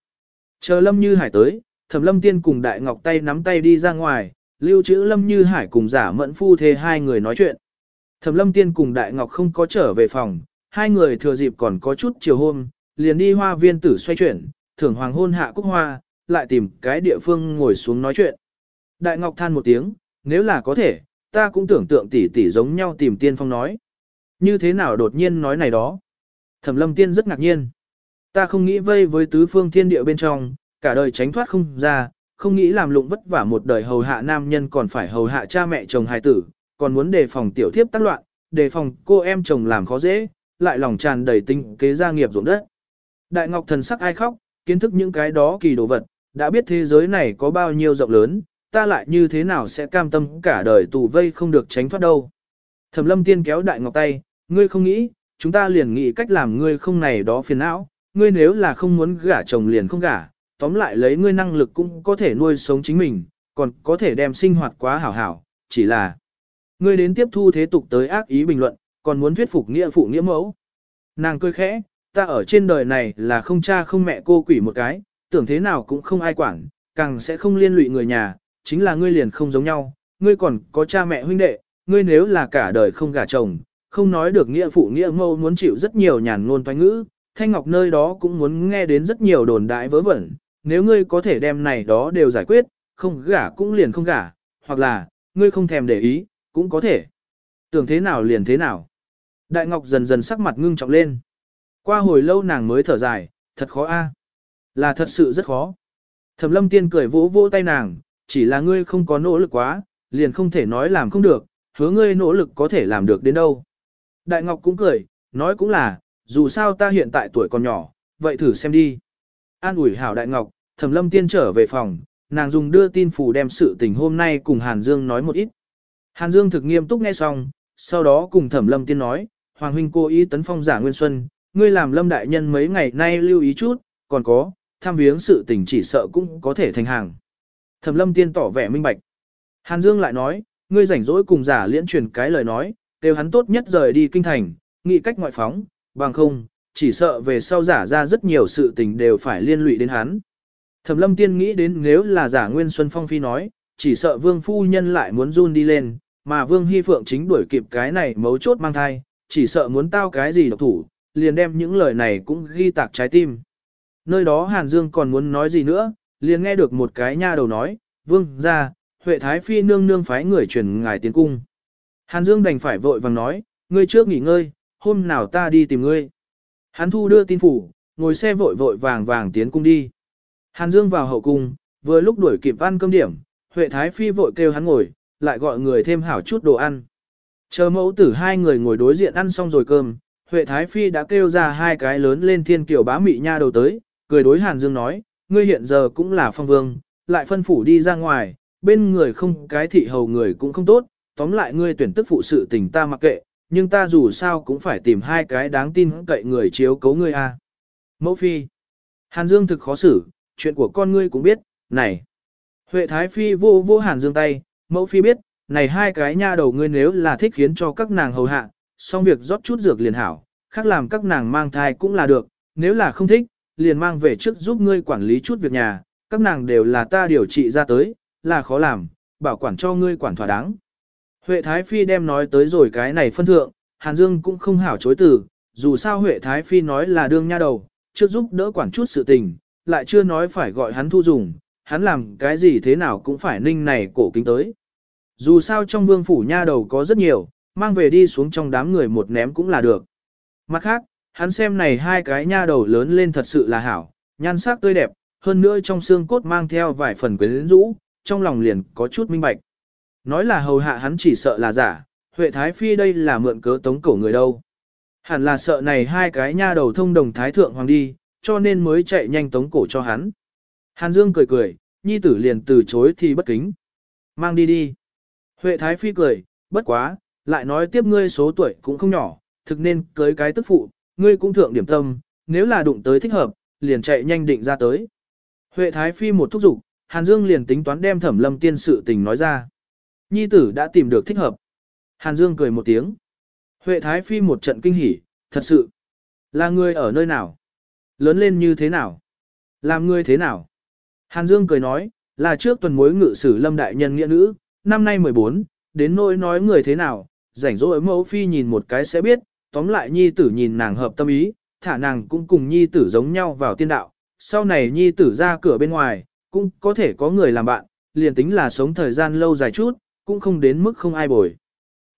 Chờ lâm như hải tới, thẩm lâm tiên cùng đại ngọc tay nắm tay đi ra ngoài, lưu trữ lâm như hải cùng giả mẫn phu thê hai người nói chuyện. Thẩm lâm tiên cùng đại ngọc không có trở về phòng, hai người thừa dịp còn có chút chiều hôm, liền đi hoa viên tử xoay chuyển, thưởng hoàng hôn hạ cúc hoa, lại tìm cái địa phương ngồi xuống nói chuyện. Đại ngọc than một tiếng, nếu là có thể, ta cũng tưởng tượng tỷ tỷ giống nhau tìm tiên phong nói. Như thế nào đột nhiên nói này đó? Thẩm lâm tiên rất ngạc nhiên. Ta không nghĩ vây với tứ phương thiên địa bên trong, cả đời tránh thoát không ra, không nghĩ làm lụng vất vả một đời hầu hạ nam nhân còn phải hầu hạ cha mẹ chồng hài tử, còn muốn đề phòng tiểu thiếp tác loạn, đề phòng cô em chồng làm khó dễ, lại lòng tràn đầy tinh kế gia nghiệp ruộng đất. Đại Ngọc thần sắc ai khóc, kiến thức những cái đó kỳ đồ vật, đã biết thế giới này có bao nhiêu rộng lớn, ta lại như thế nào sẽ cam tâm cả đời tù vây không được tránh thoát đâu. Thẩm lâm tiên kéo Đại Ngọc tay, ngươi không nghĩ, chúng ta liền nghĩ cách làm ngươi không này đó phiền não, ngươi nếu là không muốn gả chồng liền không gả, tóm lại lấy ngươi năng lực cũng có thể nuôi sống chính mình, còn có thể đem sinh hoạt quá hảo hảo, chỉ là ngươi đến tiếp thu thế tục tới ác ý bình luận, còn muốn thuyết phục nghĩa phụ nghĩa mẫu. Nàng cười khẽ, ta ở trên đời này là không cha không mẹ cô quỷ một cái, tưởng thế nào cũng không ai quản, càng sẽ không liên lụy người nhà, chính là ngươi liền không giống nhau, ngươi còn có cha mẹ huynh đệ, ngươi nếu là cả đời không gả chồng, không nói được nghĩa phụ nghĩa mẫu muốn chịu rất nhiều nhàn ngôn toán ngữ, Thanh Ngọc nơi đó cũng muốn nghe đến rất nhiều đồn đại vớ vẩn, nếu ngươi có thể đem này đó đều giải quyết, không gả cũng liền không gả, hoặc là, ngươi không thèm để ý, cũng có thể. Tưởng thế nào liền thế nào. Đại Ngọc dần dần sắc mặt ngưng trọng lên. Qua hồi lâu nàng mới thở dài, thật khó a, à? Là thật sự rất khó. Thẩm lâm tiên cười vỗ vỗ tay nàng, chỉ là ngươi không có nỗ lực quá, liền không thể nói làm không được, hứa ngươi nỗ lực có thể làm được đến đâu. Đại Ngọc cũng cười, nói cũng là, dù sao ta hiện tại tuổi còn nhỏ, vậy thử xem đi. An ủi hảo Đại Ngọc, Thẩm lâm tiên trở về phòng, nàng dùng đưa tin phủ đem sự tình hôm nay cùng Hàn Dương nói một ít. Hàn Dương thực nghiêm túc nghe xong, sau đó cùng Thẩm lâm tiên nói, Hoàng huynh cố ý tấn phong giả Nguyên Xuân, ngươi làm lâm đại nhân mấy ngày nay lưu ý chút, còn có, tham viếng sự tình chỉ sợ cũng có thể thành hàng. Thẩm lâm tiên tỏ vẻ minh bạch. Hàn Dương lại nói, ngươi rảnh rỗi cùng giả liễn truyền cái lời nói, đều hắn tốt nhất rời đi kinh thành, nghĩ cách ngoại phóng, bằng không, chỉ sợ về sau giả ra rất nhiều sự tình đều phải liên lụy đến hắn. Thẩm lâm tiên nghĩ đến nếu là giả Nguyên Xuân Phong Phi nói, chỉ sợ vương phu nhân lại muốn run đi lên, mà vương hy phượng chính đuổi kịp cái này mấu chốt mang thai, chỉ sợ muốn tao cái gì độc thủ, liền đem những lời này cũng ghi tạc trái tim. Nơi đó Hàn Dương còn muốn nói gì nữa, liền nghe được một cái nha đầu nói, vương ra, Huệ Thái Phi nương nương phái người truyền ngài tiến cung. Hàn Dương đành phải vội vàng nói, ngươi trước nghỉ ngơi, hôm nào ta đi tìm ngươi. Hắn thu đưa tin phủ, ngồi xe vội vội vàng vàng tiến cung đi. Hàn Dương vào hậu cung, vừa lúc đuổi kịp ăn cơm điểm, Huệ Thái Phi vội kêu hắn ngồi, lại gọi người thêm hảo chút đồ ăn. Chờ mẫu tử hai người ngồi đối diện ăn xong rồi cơm, Huệ Thái Phi đã kêu ra hai cái lớn lên thiên kiều bá mị nha đầu tới, cười đối Hàn Dương nói, ngươi hiện giờ cũng là phong vương, lại phân phủ đi ra ngoài, bên người không cái thị hầu người cũng không tốt, tóm lại ngươi tuyển tức phụ sự tình ta mặc kệ, nhưng ta dù sao cũng phải tìm hai cái đáng tin cậy người chiếu cấu ngươi a. Mẫu Phi Hàn Dương thực khó xử, chuyện của con ngươi cũng biết, này. Huệ Thái Phi vô vô Hàn Dương tay, Mẫu Phi biết, này hai cái nha đầu ngươi nếu là thích khiến cho các nàng hầu hạ, xong việc rót chút dược liền hảo, khác làm các nàng mang thai cũng là được, nếu là không thích, liền mang về trước giúp ngươi quản lý chút việc nhà, các nàng đều là ta điều trị ra tới, là khó làm, bảo quản cho ngươi quản thỏa đáng. Huệ Thái Phi đem nói tới rồi cái này phân thượng, Hàn Dương cũng không hảo chối từ, dù sao Huệ Thái Phi nói là đương nha đầu, trước giúp đỡ quản chút sự tình, lại chưa nói phải gọi hắn thu dùng, hắn làm cái gì thế nào cũng phải ninh này cổ kính tới. Dù sao trong vương phủ nha đầu có rất nhiều, mang về đi xuống trong đám người một ném cũng là được. Mặt khác, hắn xem này hai cái nha đầu lớn lên thật sự là hảo, nhan sắc tươi đẹp, hơn nữa trong xương cốt mang theo vài phần quyến rũ, trong lòng liền có chút minh bạch nói là hầu hạ hắn chỉ sợ là giả, Huệ Thái Phi đây là mượn cớ tống cổ người đâu. Hẳn là sợ này hai cái nha đầu thông đồng Thái Thượng Hoàng đi, cho nên mới chạy nhanh tống cổ cho hắn. Hàn Dương cười cười, nhi tử liền từ chối thì bất kính. Mang đi đi. Huệ Thái Phi cười, bất quá, lại nói tiếp ngươi số tuổi cũng không nhỏ, thực nên cưới cái tức phụ, ngươi cũng thượng điểm tâm, nếu là đụng tới thích hợp, liền chạy nhanh định ra tới. Huệ Thái Phi một thúc giục, Hàn Dương liền tính toán đem thẩm lâm tiên sự tình nói ra. Nhi tử đã tìm được thích hợp. Hàn Dương cười một tiếng. Huệ Thái Phi một trận kinh hỉ, thật sự. Là người ở nơi nào? Lớn lên như thế nào? Làm người thế nào? Hàn Dương cười nói, là trước tuần mối ngự sử lâm đại nhân nghĩa nữ, năm nay 14, đến nỗi nói người thế nào, rảnh rỗi mẫu phi nhìn một cái sẽ biết, tóm lại nhi tử nhìn nàng hợp tâm ý, thả nàng cũng cùng nhi tử giống nhau vào tiên đạo, sau này nhi tử ra cửa bên ngoài, cũng có thể có người làm bạn, liền tính là sống thời gian lâu dài chút, cũng không đến mức không ai bồi.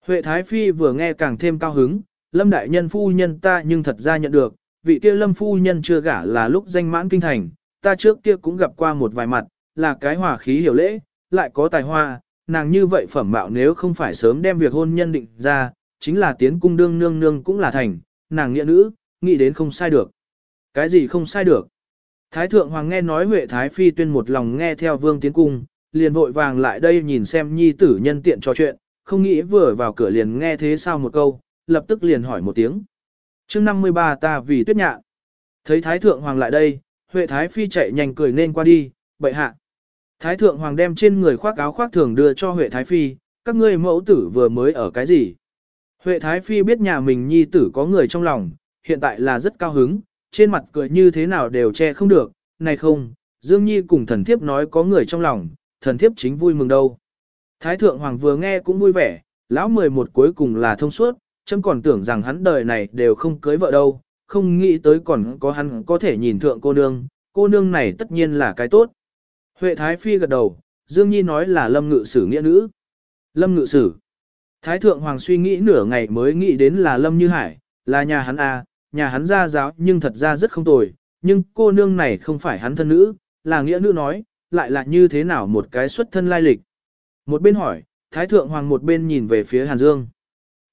Huệ Thái Phi vừa nghe càng thêm cao hứng, Lâm Đại Nhân phu nhân ta nhưng thật ra nhận được, vị kia Lâm phu nhân chưa gả là lúc danh mãn kinh thành, ta trước kia cũng gặp qua một vài mặt, là cái hòa khí hiểu lễ, lại có tài hoa, nàng như vậy phẩm mạo nếu không phải sớm đem việc hôn nhân định ra, chính là tiến cung đương nương nương cũng là thành, nàng nghĩa nữ, nghĩ đến không sai được. Cái gì không sai được? Thái thượng hoàng nghe nói Huệ Thái Phi tuyên một lòng nghe theo vương tiến cung, liền vội vàng lại đây nhìn xem nhi tử nhân tiện trò chuyện, không nghĩ vừa vào cửa liền nghe thế sao một câu, lập tức liền hỏi một tiếng. chương 53 ta vì tuyết nhạ. Thấy Thái thượng hoàng lại đây, Huệ Thái Phi chạy nhanh cười nên qua đi, bậy hạ. Thái thượng hoàng đem trên người khoác áo khoác thường đưa cho Huệ Thái Phi, các ngươi mẫu tử vừa mới ở cái gì? Huệ Thái Phi biết nhà mình nhi tử có người trong lòng, hiện tại là rất cao hứng, trên mặt cười như thế nào đều che không được, này không, Dương Nhi cùng thần thiếp nói có người trong lòng, thần thiếp chính vui mừng đâu. Thái thượng hoàng vừa nghe cũng vui vẻ, lão 11 cuối cùng là thông suốt, chấm còn tưởng rằng hắn đời này đều không cưới vợ đâu, không nghĩ tới còn có hắn có thể nhìn thượng cô nương, cô nương này tất nhiên là cái tốt. Huệ Thái Phi gật đầu, Dương Nhi nói là lâm ngự sử nghĩa nữ. Lâm ngự sử. Thái thượng hoàng suy nghĩ nửa ngày mới nghĩ đến là lâm như hải, là nhà hắn a, à, nhà hắn ra giáo nhưng thật ra rất không tồi, nhưng cô nương này không phải hắn thân nữ, là nghĩa nữ nói, lại là như thế nào một cái xuất thân lai lịch. Một bên hỏi, Thái Thượng Hoàng một bên nhìn về phía Hàn Dương.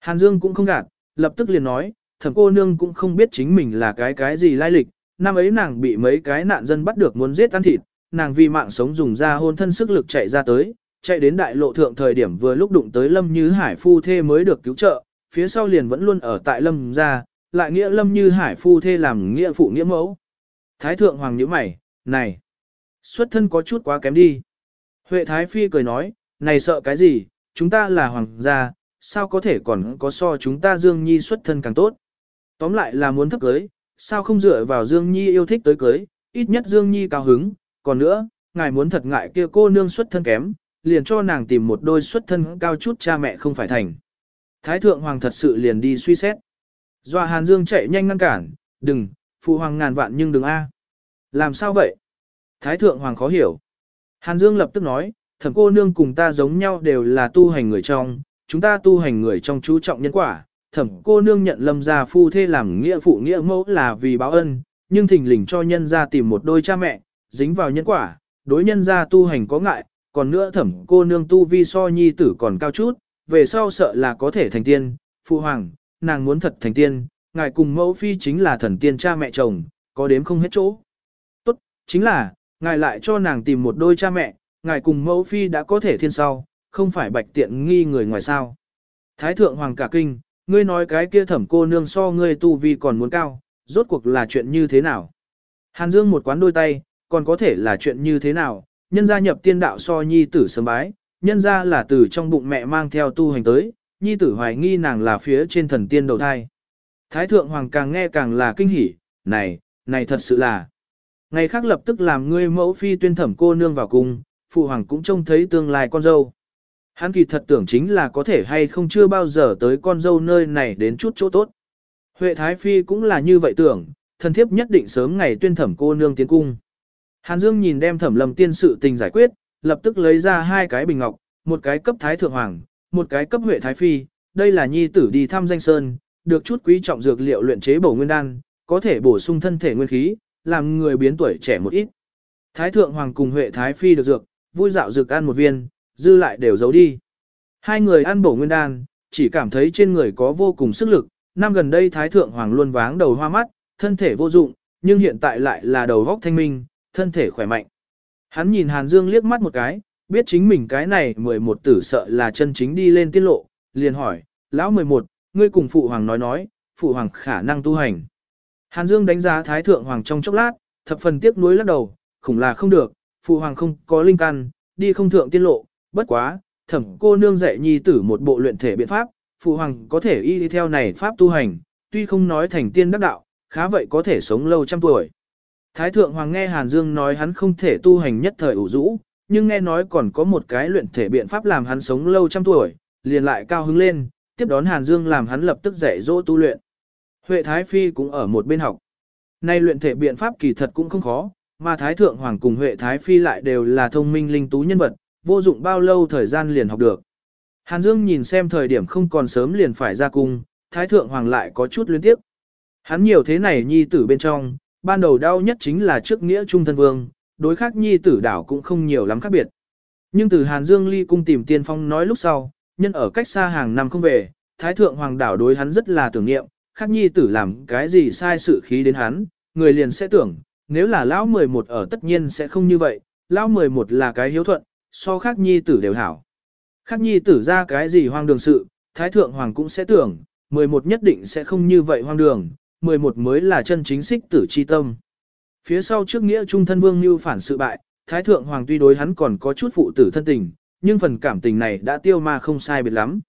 Hàn Dương cũng không gạt, lập tức liền nói, thẩm cô nương cũng không biết chính mình là cái cái gì lai lịch, năm ấy nàng bị mấy cái nạn dân bắt được muốn giết ăn thịt, nàng vì mạng sống dùng ra hôn thân sức lực chạy ra tới, chạy đến đại lộ thượng thời điểm vừa lúc đụng tới Lâm Như Hải phu thê mới được cứu trợ, phía sau liền vẫn luôn ở tại Lâm gia, lại nghĩa Lâm Như Hải phu thê làm nghĩa phụ nghĩa mẫu. Thái thượng hoàng nhíu mày, này, xuất thân có chút quá kém đi. Huệ Thái Phi cười nói, này sợ cái gì, chúng ta là hoàng gia, sao có thể còn có so chúng ta Dương Nhi xuất thân càng tốt. Tóm lại là muốn thấp cưới, sao không dựa vào Dương Nhi yêu thích tới cưới, ít nhất Dương Nhi cao hứng, còn nữa, ngài muốn thật ngại kia cô nương xuất thân kém, liền cho nàng tìm một đôi xuất thân cao chút cha mẹ không phải thành. Thái thượng hoàng thật sự liền đi suy xét. Doa Hàn Dương chạy nhanh ngăn cản, đừng, phụ hoàng ngàn vạn nhưng đừng a. Làm sao vậy? Thái thượng hoàng khó hiểu. Hàn Dương lập tức nói, thẩm cô nương cùng ta giống nhau đều là tu hành người trong, chúng ta tu hành người trong chú trọng nhân quả. Thẩm cô nương nhận lâm gia phu thê làm nghĩa phụ nghĩa mẫu là vì báo ân, nhưng thỉnh lình cho nhân gia tìm một đôi cha mẹ, dính vào nhân quả, đối nhân gia tu hành có ngại, còn nữa thẩm cô nương tu vi so nhi tử còn cao chút, về sau sợ là có thể thành tiên, phụ hoàng, nàng muốn thật thành tiên, ngài cùng mẫu phi chính là thần tiên cha mẹ chồng, có đếm không hết chỗ. Tốt, chính là, ngài lại cho nàng tìm một đôi cha mẹ, ngài cùng mẫu phi đã có thể thiên sau, không phải bạch tiện nghi người ngoài sao. Thái thượng hoàng cả kinh, ngươi nói cái kia thẩm cô nương so ngươi tu vi còn muốn cao, rốt cuộc là chuyện như thế nào. Hàn Dương một quán đôi tay, còn có thể là chuyện như thế nào, nhân gia nhập tiên đạo so nhi tử sớm bái, nhân gia là từ trong bụng mẹ mang theo tu hành tới, nhi tử hoài nghi nàng là phía trên thần tiên đầu thai. Thái thượng hoàng càng nghe càng là kinh hỉ, này, này thật sự là. Ngày khác lập tức làm ngươi mẫu phi tuyên thẩm cô nương vào cung, phụ hoàng cũng trông thấy tương lai con dâu. Hắn kỳ thật tưởng chính là có thể hay không chưa bao giờ tới con dâu nơi này đến chút chỗ tốt. Huệ Thái Phi cũng là như vậy tưởng, thần thiếp nhất định sớm ngày tuyên thẩm cô nương tiến cung. Hàn Dương nhìn đem thẩm lầm tiên sự tình giải quyết, lập tức lấy ra hai cái bình ngọc, một cái cấp Thái Thượng Hoàng, một cái cấp Huệ Thái Phi, đây là nhi tử đi thăm danh sơn, được chút quý trọng dược liệu luyện chế bổ nguyên đan, có thể bổ sung thân thể nguyên khí, làm người biến tuổi trẻ một ít. Thái Thượng Hoàng cùng Huệ Thái Phi được dược, vui dạo dược ăn một viên, dư lại đều giấu đi. Hai người ăn bổ nguyên đan, chỉ cảm thấy trên người có vô cùng sức lực, năm gần đây Thái Thượng Hoàng luôn váng đầu hoa mắt, thân thể vô dụng, nhưng hiện tại lại là đầu góc thanh minh, thân thể khỏe mạnh. Hắn nhìn Hàn Dương liếc mắt một cái, biết chính mình cái này 11 tử sợ là chân chính đi lên tiết lộ, liền hỏi, lão 11, ngươi cùng Phụ Hoàng nói nói, Phụ Hoàng khả năng tu hành. Hàn Dương đánh giá Thái Thượng Hoàng trong chốc lát, thập phần tiếc nuối lắc đầu, khủng là không được, Phụ Hoàng không có linh căn, đi không thượng tiên lộ, bất quá, thẩm cô nương dạy nhi tử một bộ luyện thể biện pháp, Phụ Hoàng có thể y theo này pháp tu hành, tuy không nói thành tiên đắc đạo, khá vậy có thể sống lâu trăm tuổi. Thái Thượng Hoàng nghe Hàn Dương nói hắn không thể tu hành nhất thời ủ rũ, nhưng nghe nói còn có một cái luyện thể biện pháp làm hắn sống lâu trăm tuổi, liền lại cao hứng lên, tiếp đón Hàn Dương làm hắn lập tức dạy dỗ tu luyện. Huệ Thái Phi cũng ở một bên học. Nay luyện thể biện pháp kỳ thật cũng không khó, mà Thái Thượng Hoàng cùng Huệ Thái Phi lại đều là thông minh linh tú nhân vật, vô dụng bao lâu thời gian liền học được. Hàn Dương nhìn xem thời điểm không còn sớm liền phải ra cung, Thái Thượng Hoàng lại có chút luyến tiếp. Hắn nhiều thế này nhi tử bên trong, ban đầu đau nhất chính là trước nghĩa trung thân vương, đối khác nhi tử đảo cũng không nhiều lắm khác biệt. Nhưng từ Hàn Dương ly cung tìm tiên phong nói lúc sau, nhân ở cách xa hàng năm không về, Thái Thượng Hoàng đảo đối hắn rất là tưởng niệm, khác nhi tử làm cái gì sai sự khí đến hắn, người liền sẽ tưởng, nếu là lão 11 ở tất nhiên sẽ không như vậy, lão 11 là cái hiếu thuận, so khác nhi tử đều hảo. Khác nhi tử ra cái gì hoang đường sự, Thái Thượng Hoàng cũng sẽ tưởng, 11 nhất định sẽ không như vậy hoang đường, 11 mới là chân chính xích tử chi tâm. Phía sau trước nghĩa trung thân vương như phản sự bại, Thái Thượng Hoàng tuy đối hắn còn có chút phụ tử thân tình, nhưng phần cảm tình này đã tiêu ma không sai biệt lắm.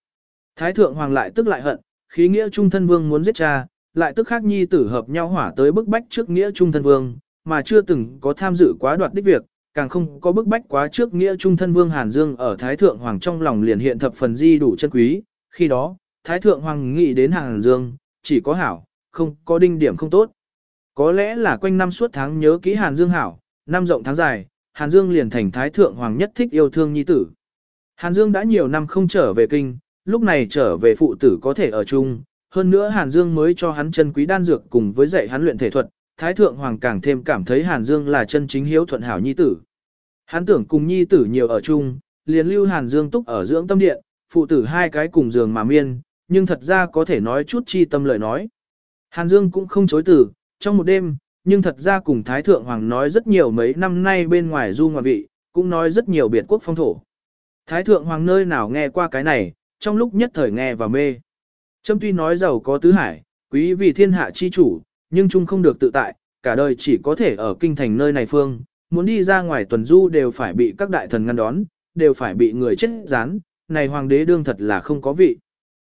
Thái Thượng Hoàng lại tức lại hận, khí nghĩa trung thân vương muốn giết cha, lại tức khắc nhi tử hợp nhau hỏa tới bức bách trước nghĩa trung thân vương, mà chưa từng có tham dự quá đoạt đích việc, càng không có bức bách quá trước nghĩa trung thân vương Hàn Dương ở Thái Thượng Hoàng trong lòng liền hiện thập phần di đủ chân quý, khi đó, Thái Thượng Hoàng nghĩ đến Hàn Dương, chỉ có hảo, không có đinh điểm không tốt. Có lẽ là quanh năm suốt tháng nhớ kỹ Hàn Dương hảo, năm rộng tháng dài, Hàn Dương liền thành Thái Thượng Hoàng nhất thích yêu thương nhi tử. Hàn Dương đã nhiều năm không trở về kinh, lúc này trở về phụ tử có thể ở chung, hơn nữa Hàn Dương mới cho hắn chân quý đan dược cùng với dạy hắn luyện thể thuật, Thái Thượng Hoàng càng thêm cảm thấy Hàn Dương là chân chính hiếu thuận hảo nhi tử. Hắn tưởng cùng nhi tử nhiều ở chung, liền lưu Hàn Dương túc ở dưỡng tâm điện, phụ tử hai cái cùng giường mà miên, nhưng thật ra có thể nói chút chi tâm lời nói. Hàn Dương cũng không chối từ, trong một đêm, nhưng thật ra cùng Thái Thượng Hoàng nói rất nhiều mấy năm nay bên ngoài du ngoại vị, cũng nói rất nhiều biệt quốc phong thổ. Thái Thượng Hoàng nơi nào nghe qua cái này, trong lúc nhất thời nghe và mê. Trâm tuy nói giàu có tứ hải, quý vì thiên hạ chi chủ, nhưng chung không được tự tại, cả đời chỉ có thể ở kinh thành nơi này phương, muốn đi ra ngoài tuần du đều phải bị các đại thần ngăn đón, đều phải bị người chết rán, này hoàng đế đương thật là không có vị.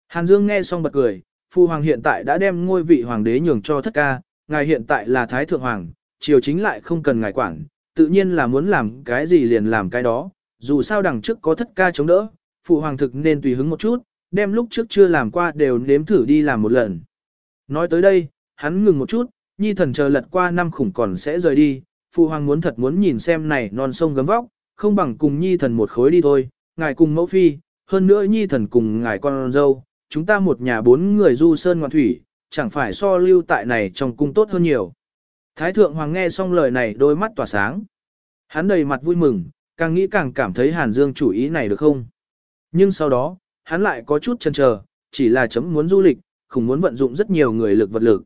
Hàn Dương nghe xong bật cười, phu hoàng hiện tại đã đem ngôi vị hoàng đế nhường cho thất ca, ngài hiện tại là thái thượng hoàng, triều chính lại không cần ngài quản, tự nhiên là muốn làm cái gì liền làm cái đó, dù sao đằng trước có thất ca chống đỡ, phụ hoàng thực nên tùy hứng một chút, đem lúc trước chưa làm qua đều nếm thử đi làm một lần. Nói tới đây, hắn ngừng một chút, nhi thần chờ lật qua năm khủng còn sẽ rời đi, phụ hoàng muốn thật muốn nhìn xem này non sông gấm vóc, không bằng cùng nhi thần một khối đi thôi, ngài cùng mẫu phi, hơn nữa nhi thần cùng ngài con dâu, chúng ta một nhà bốn người du sơn ngoạn thủy, chẳng phải so lưu tại này trong cung tốt hơn nhiều. Thái thượng hoàng nghe xong lời này đôi mắt tỏa sáng. Hắn đầy mặt vui mừng, càng nghĩ càng cảm thấy Hàn Dương chủ ý này được không. Nhưng sau đó, hắn lại có chút chần chờ, chỉ là chấm muốn du lịch, không muốn vận dụng rất nhiều người lực vật lực.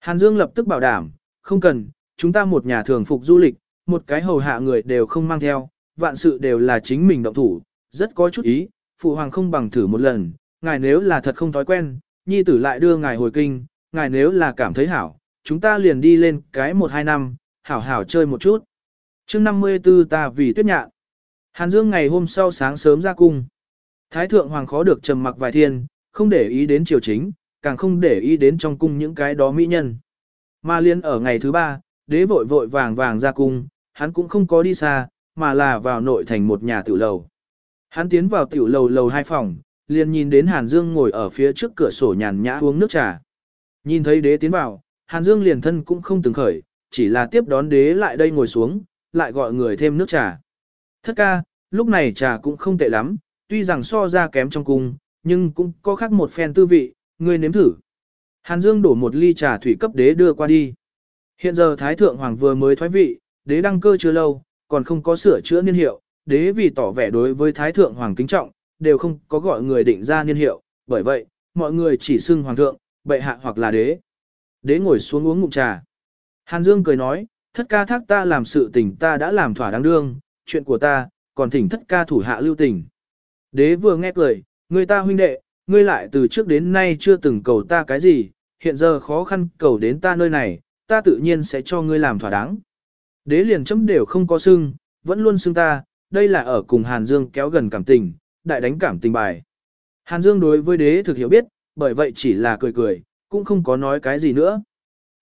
Hàn Dương lập tức bảo đảm, không cần, chúng ta một nhà thường phục du lịch, một cái hầu hạ người đều không mang theo, vạn sự đều là chính mình động thủ, rất có chút ý, phụ hoàng không bằng thử một lần, ngài nếu là thật không thói quen, nhi tử lại đưa ngài hồi kinh, ngài nếu là cảm thấy hảo, chúng ta liền đi lên cái một hai năm, hảo hảo chơi một chút. chương 54 ta vì tuyết nhạn. Hàn Dương ngày hôm sau sáng sớm ra cung. Thái thượng hoàng khó được trầm mặc vài thiên, không để ý đến triều chính, càng không để ý đến trong cung những cái đó mỹ nhân. Mà liên ở ngày thứ ba, đế vội vội vàng vàng ra cung, hắn cũng không có đi xa, mà là vào nội thành một nhà tiểu lầu. Hắn tiến vào tiểu lầu lầu hai phòng, liền nhìn đến Hàn Dương ngồi ở phía trước cửa sổ nhàn nhã uống nước trà. Nhìn thấy đế tiến vào, Hàn Dương liền thân cũng không từng khởi, chỉ là tiếp đón đế lại đây ngồi xuống, lại gọi người thêm nước trà. Thất ca, lúc này trà cũng không tệ lắm, tuy rằng so ra kém trong cung, nhưng cũng có khác một phen tư vị, ngươi nếm thử. Hàn Dương đổ một ly trà thủy cấp đế đưa qua đi. Hiện giờ Thái Thượng Hoàng vừa mới thoái vị, đế đăng cơ chưa lâu, còn không có sửa chữa niên hiệu, đế vì tỏ vẻ đối với Thái Thượng Hoàng kính trọng, đều không có gọi người định ra niên hiệu, bởi vậy, mọi người chỉ xưng hoàng thượng, bệ hạ hoặc là đế. Đế ngồi xuống uống ngụm trà. Hàn Dương cười nói, thất ca thác ta làm sự tình ta đã làm thỏa đáng đương, chuyện của ta, còn thỉnh thất ca thủ hạ lưu tình. Đế vừa nghe cười, người ta huynh đệ, ngươi lại từ trước đến nay chưa từng cầu ta cái gì, hiện giờ khó khăn cầu đến ta nơi này, ta tự nhiên sẽ cho ngươi làm thỏa đáng. Đế liền chấm đều không có xưng, vẫn luôn xưng ta, đây là ở cùng Hàn Dương kéo gần cảm tình, đại đánh cảm tình bài. Hàn Dương đối với đế thực hiểu biết, bởi vậy chỉ là cười cười, cũng không có nói cái gì nữa.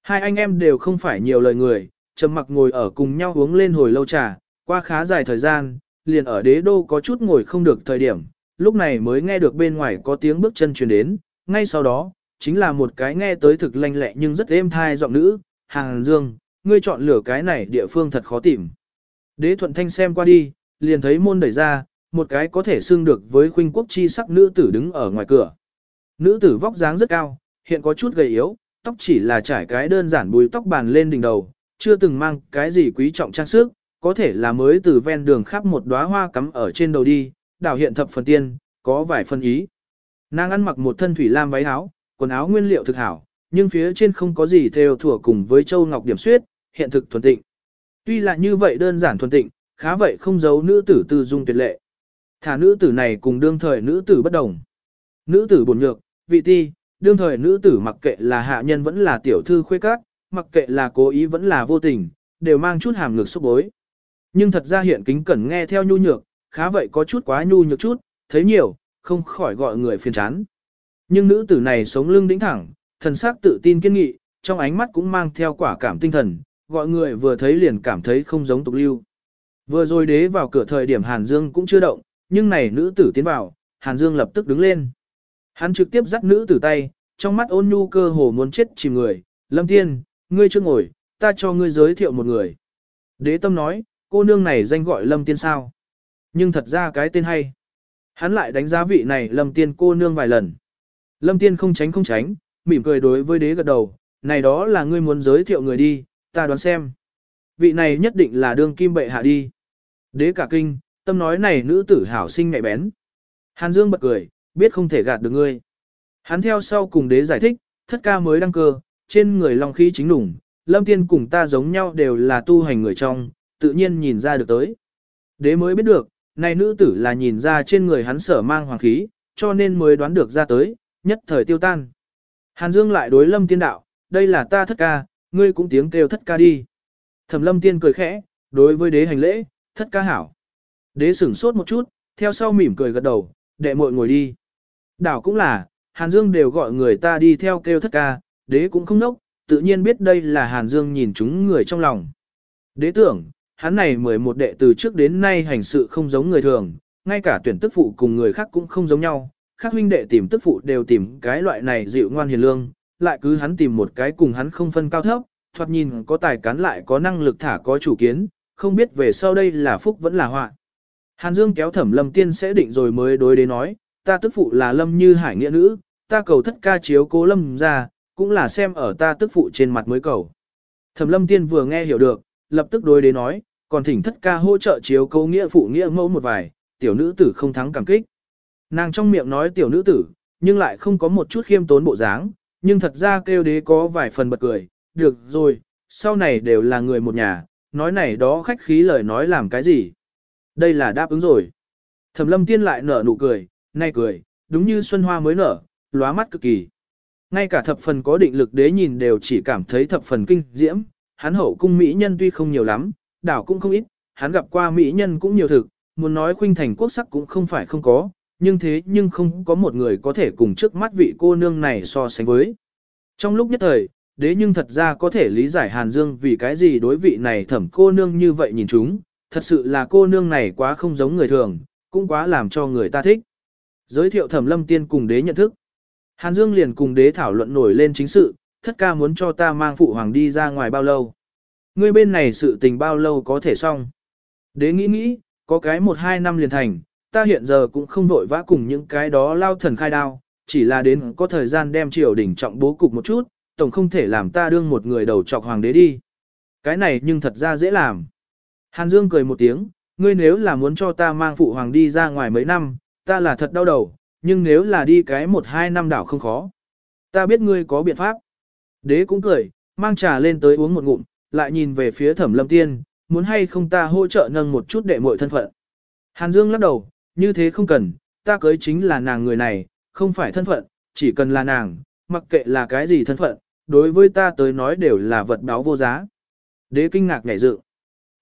Hai anh em đều không phải nhiều lời người, trầm mặc ngồi ở cùng nhau uống lên hồi lâu trà, qua khá dài thời gian, liền ở đế đô có chút ngồi không được thời điểm, lúc này mới nghe được bên ngoài có tiếng bước chân truyền đến, ngay sau đó, chính là một cái nghe tới thực lanh lẹ nhưng rất êm thai giọng nữ, Hàng Dương, ngươi chọn lửa cái này địa phương thật khó tìm. Đế thuận thanh xem qua đi, liền thấy môn đẩy ra, một cái có thể xưng được với khuynh quốc chi sắc nữ tử đứng ở ngoài cửa. Nữ tử vóc dáng rất cao, hiện có chút gầy yếu, tóc chỉ là trải cái đơn giản bùi tóc bàn lên đỉnh đầu, chưa từng mang cái gì quý trọng trang sức, có thể là mới từ ven đường khắp một đóa hoa cắm ở trên đầu đi, đảo hiện thập phần tiên, có vài phân ý. Nàng ăn mặc một thân thủy lam váy áo, quần áo nguyên liệu thực hảo, nhưng phía trên không có gì theo thủa cùng với châu ngọc điểm suyết, hiện thực thuần tịnh. Tuy là như vậy đơn giản thuần tịnh, khá vậy không giấu nữ tử tư dung tuyệt lệ. Thả nữ tử này cùng đương thời nữ tử bất đồng. Nữ tử buồn nhược, vị ti, đương thời nữ tử mặc kệ là hạ nhân vẫn là tiểu thư khuê các, mặc kệ là cố ý vẫn là vô tình, đều mang chút hàm ngược xúc bối. Nhưng thật ra hiện kính cẩn nghe theo nhu nhược, khá vậy có chút quá nhu nhược chút, thấy nhiều, không khỏi gọi người phiền chán. Nhưng nữ tử này sống lưng đĩnh thẳng, thần sắc tự tin kiên nghị, trong ánh mắt cũng mang theo quả cảm tinh thần, gọi người vừa thấy liền cảm thấy không giống tục lưu. Vừa rồi đế vào cửa thời điểm Hàn Dương cũng chưa động, nhưng này nữ tử tiến vào, Hàn Dương lập tức đứng lên. Hắn trực tiếp dắt nữ tử tay, trong mắt ôn nhu cơ hồ muốn chết chìm người, Lâm Tiên, ngươi chưa ngồi, ta cho ngươi giới thiệu một người. Đế tâm nói, cô nương này danh gọi Lâm Tiên sao? Nhưng thật ra cái tên hay. Hắn lại đánh giá vị này Lâm Tiên cô nương vài lần. Lâm Tiên không tránh không tránh, mỉm cười đối với đế gật đầu, này đó là ngươi muốn giới thiệu người đi, ta đoán xem. Vị này nhất định là đương kim bệ hạ đi. Đế cả kinh, tâm nói này nữ tử hảo sinh mẹ bén. Hàn Dương bật cười, biết không thể gạt được ngươi. Hắn theo sau cùng đế giải thích, thất ca mới đăng cơ, trên người long khí chính đủng, lâm tiên cùng ta giống nhau đều là tu hành người trong, tự nhiên nhìn ra được tới. Đế mới biết được, này nữ tử là nhìn ra trên người hắn sở mang hoàng khí, cho nên mới đoán được ra tới, nhất thời tiêu tan. Hàn Dương lại đối lâm tiên đạo, đây là ta thất ca, ngươi cũng tiếng kêu thất ca đi. Thẩm lâm tiên cười khẽ, đối với đế hành lễ, thất ca hảo. Đế sửng sốt một chút, theo sau mỉm cười gật đầu, đệ muội ngồi đi. Đảo cũng là, Hàn Dương đều gọi người ta đi theo kêu thất ca, đế cũng không nốc, tự nhiên biết đây là Hàn Dương nhìn chúng người trong lòng. Đế tưởng, hắn này 11 đệ từ trước đến nay hành sự không giống người thường, ngay cả tuyển tức phụ cùng người khác cũng không giống nhau, khác huynh đệ tìm tức phụ đều tìm cái loại này dịu ngoan hiền lương, lại cứ hắn tìm một cái cùng hắn không phân cao thấp, thoạt nhìn có tài cán lại có năng lực thả có chủ kiến, không biết về sau đây là phúc vẫn là họa. Hàn Dương kéo thẩm lâm tiên sẽ định rồi mới đối đến nói, ta tức phụ là lâm như hải nghĩa nữ, ta cầu thất ca chiếu cố lâm ra, cũng là xem ở ta tức phụ trên mặt mới cầu. Thẩm lâm tiên vừa nghe hiểu được, lập tức đối đến nói, còn thỉnh thất ca hỗ trợ chiếu cố nghĩa phụ nghĩa mẫu một vài, tiểu nữ tử không thắng cảm kích. Nàng trong miệng nói tiểu nữ tử, nhưng lại không có một chút khiêm tốn bộ dáng, nhưng thật ra kêu đế có vài phần bật cười, được rồi, sau này đều là người một nhà, nói này đó khách khí lời nói làm cái gì. Đây là đáp ứng rồi. Thẩm lâm tiên lại nở nụ cười, nay cười, đúng như xuân hoa mới nở, lóa mắt cực kỳ. Ngay cả thập phần có định lực đế nhìn đều chỉ cảm thấy thập phần kinh diễm, hắn hậu cung mỹ nhân tuy không nhiều lắm, đảo cũng không ít, hắn gặp qua mỹ nhân cũng nhiều thực, muốn nói khuynh thành quốc sắc cũng không phải không có, nhưng thế nhưng không có một người có thể cùng trước mắt vị cô nương này so sánh với. Trong lúc nhất thời, đế nhưng thật ra có thể lý giải Hàn Dương vì cái gì đối vị này thẩm cô nương như vậy nhìn chúng, thật sự là cô nương này quá không giống người thường, cũng quá làm cho người ta thích. Giới thiệu thẩm lâm tiên cùng đế nhận thức. Hàn Dương liền cùng đế thảo luận nổi lên chính sự, thất ca muốn cho ta mang phụ hoàng đi ra ngoài bao lâu. Ngươi bên này sự tình bao lâu có thể xong. Đế nghĩ nghĩ, có cái một hai năm liền thành, ta hiện giờ cũng không vội vã cùng những cái đó lao thần khai đao, chỉ là đến có thời gian đem triều đỉnh trọng bố cục một chút, tổng không thể làm ta đương một người đầu trọc hoàng đế đi. Cái này nhưng thật ra dễ làm. Hàn Dương cười một tiếng, ngươi nếu là muốn cho ta mang phụ hoàng đi ra ngoài mấy năm, ta là thật đau đầu, nhưng nếu là đi cái một hai năm đảo không khó. Ta biết ngươi có biện pháp. Đế cũng cười, mang trà lên tới uống một ngụm, lại nhìn về phía thẩm lâm tiên, muốn hay không ta hỗ trợ nâng một chút đệ muội thân phận. Hàn Dương lắc đầu, như thế không cần, ta cưới chính là nàng người này, không phải thân phận, chỉ cần là nàng, mặc kệ là cái gì thân phận, đối với ta tới nói đều là vật báo vô giá. Đế kinh ngạc ngảy dự.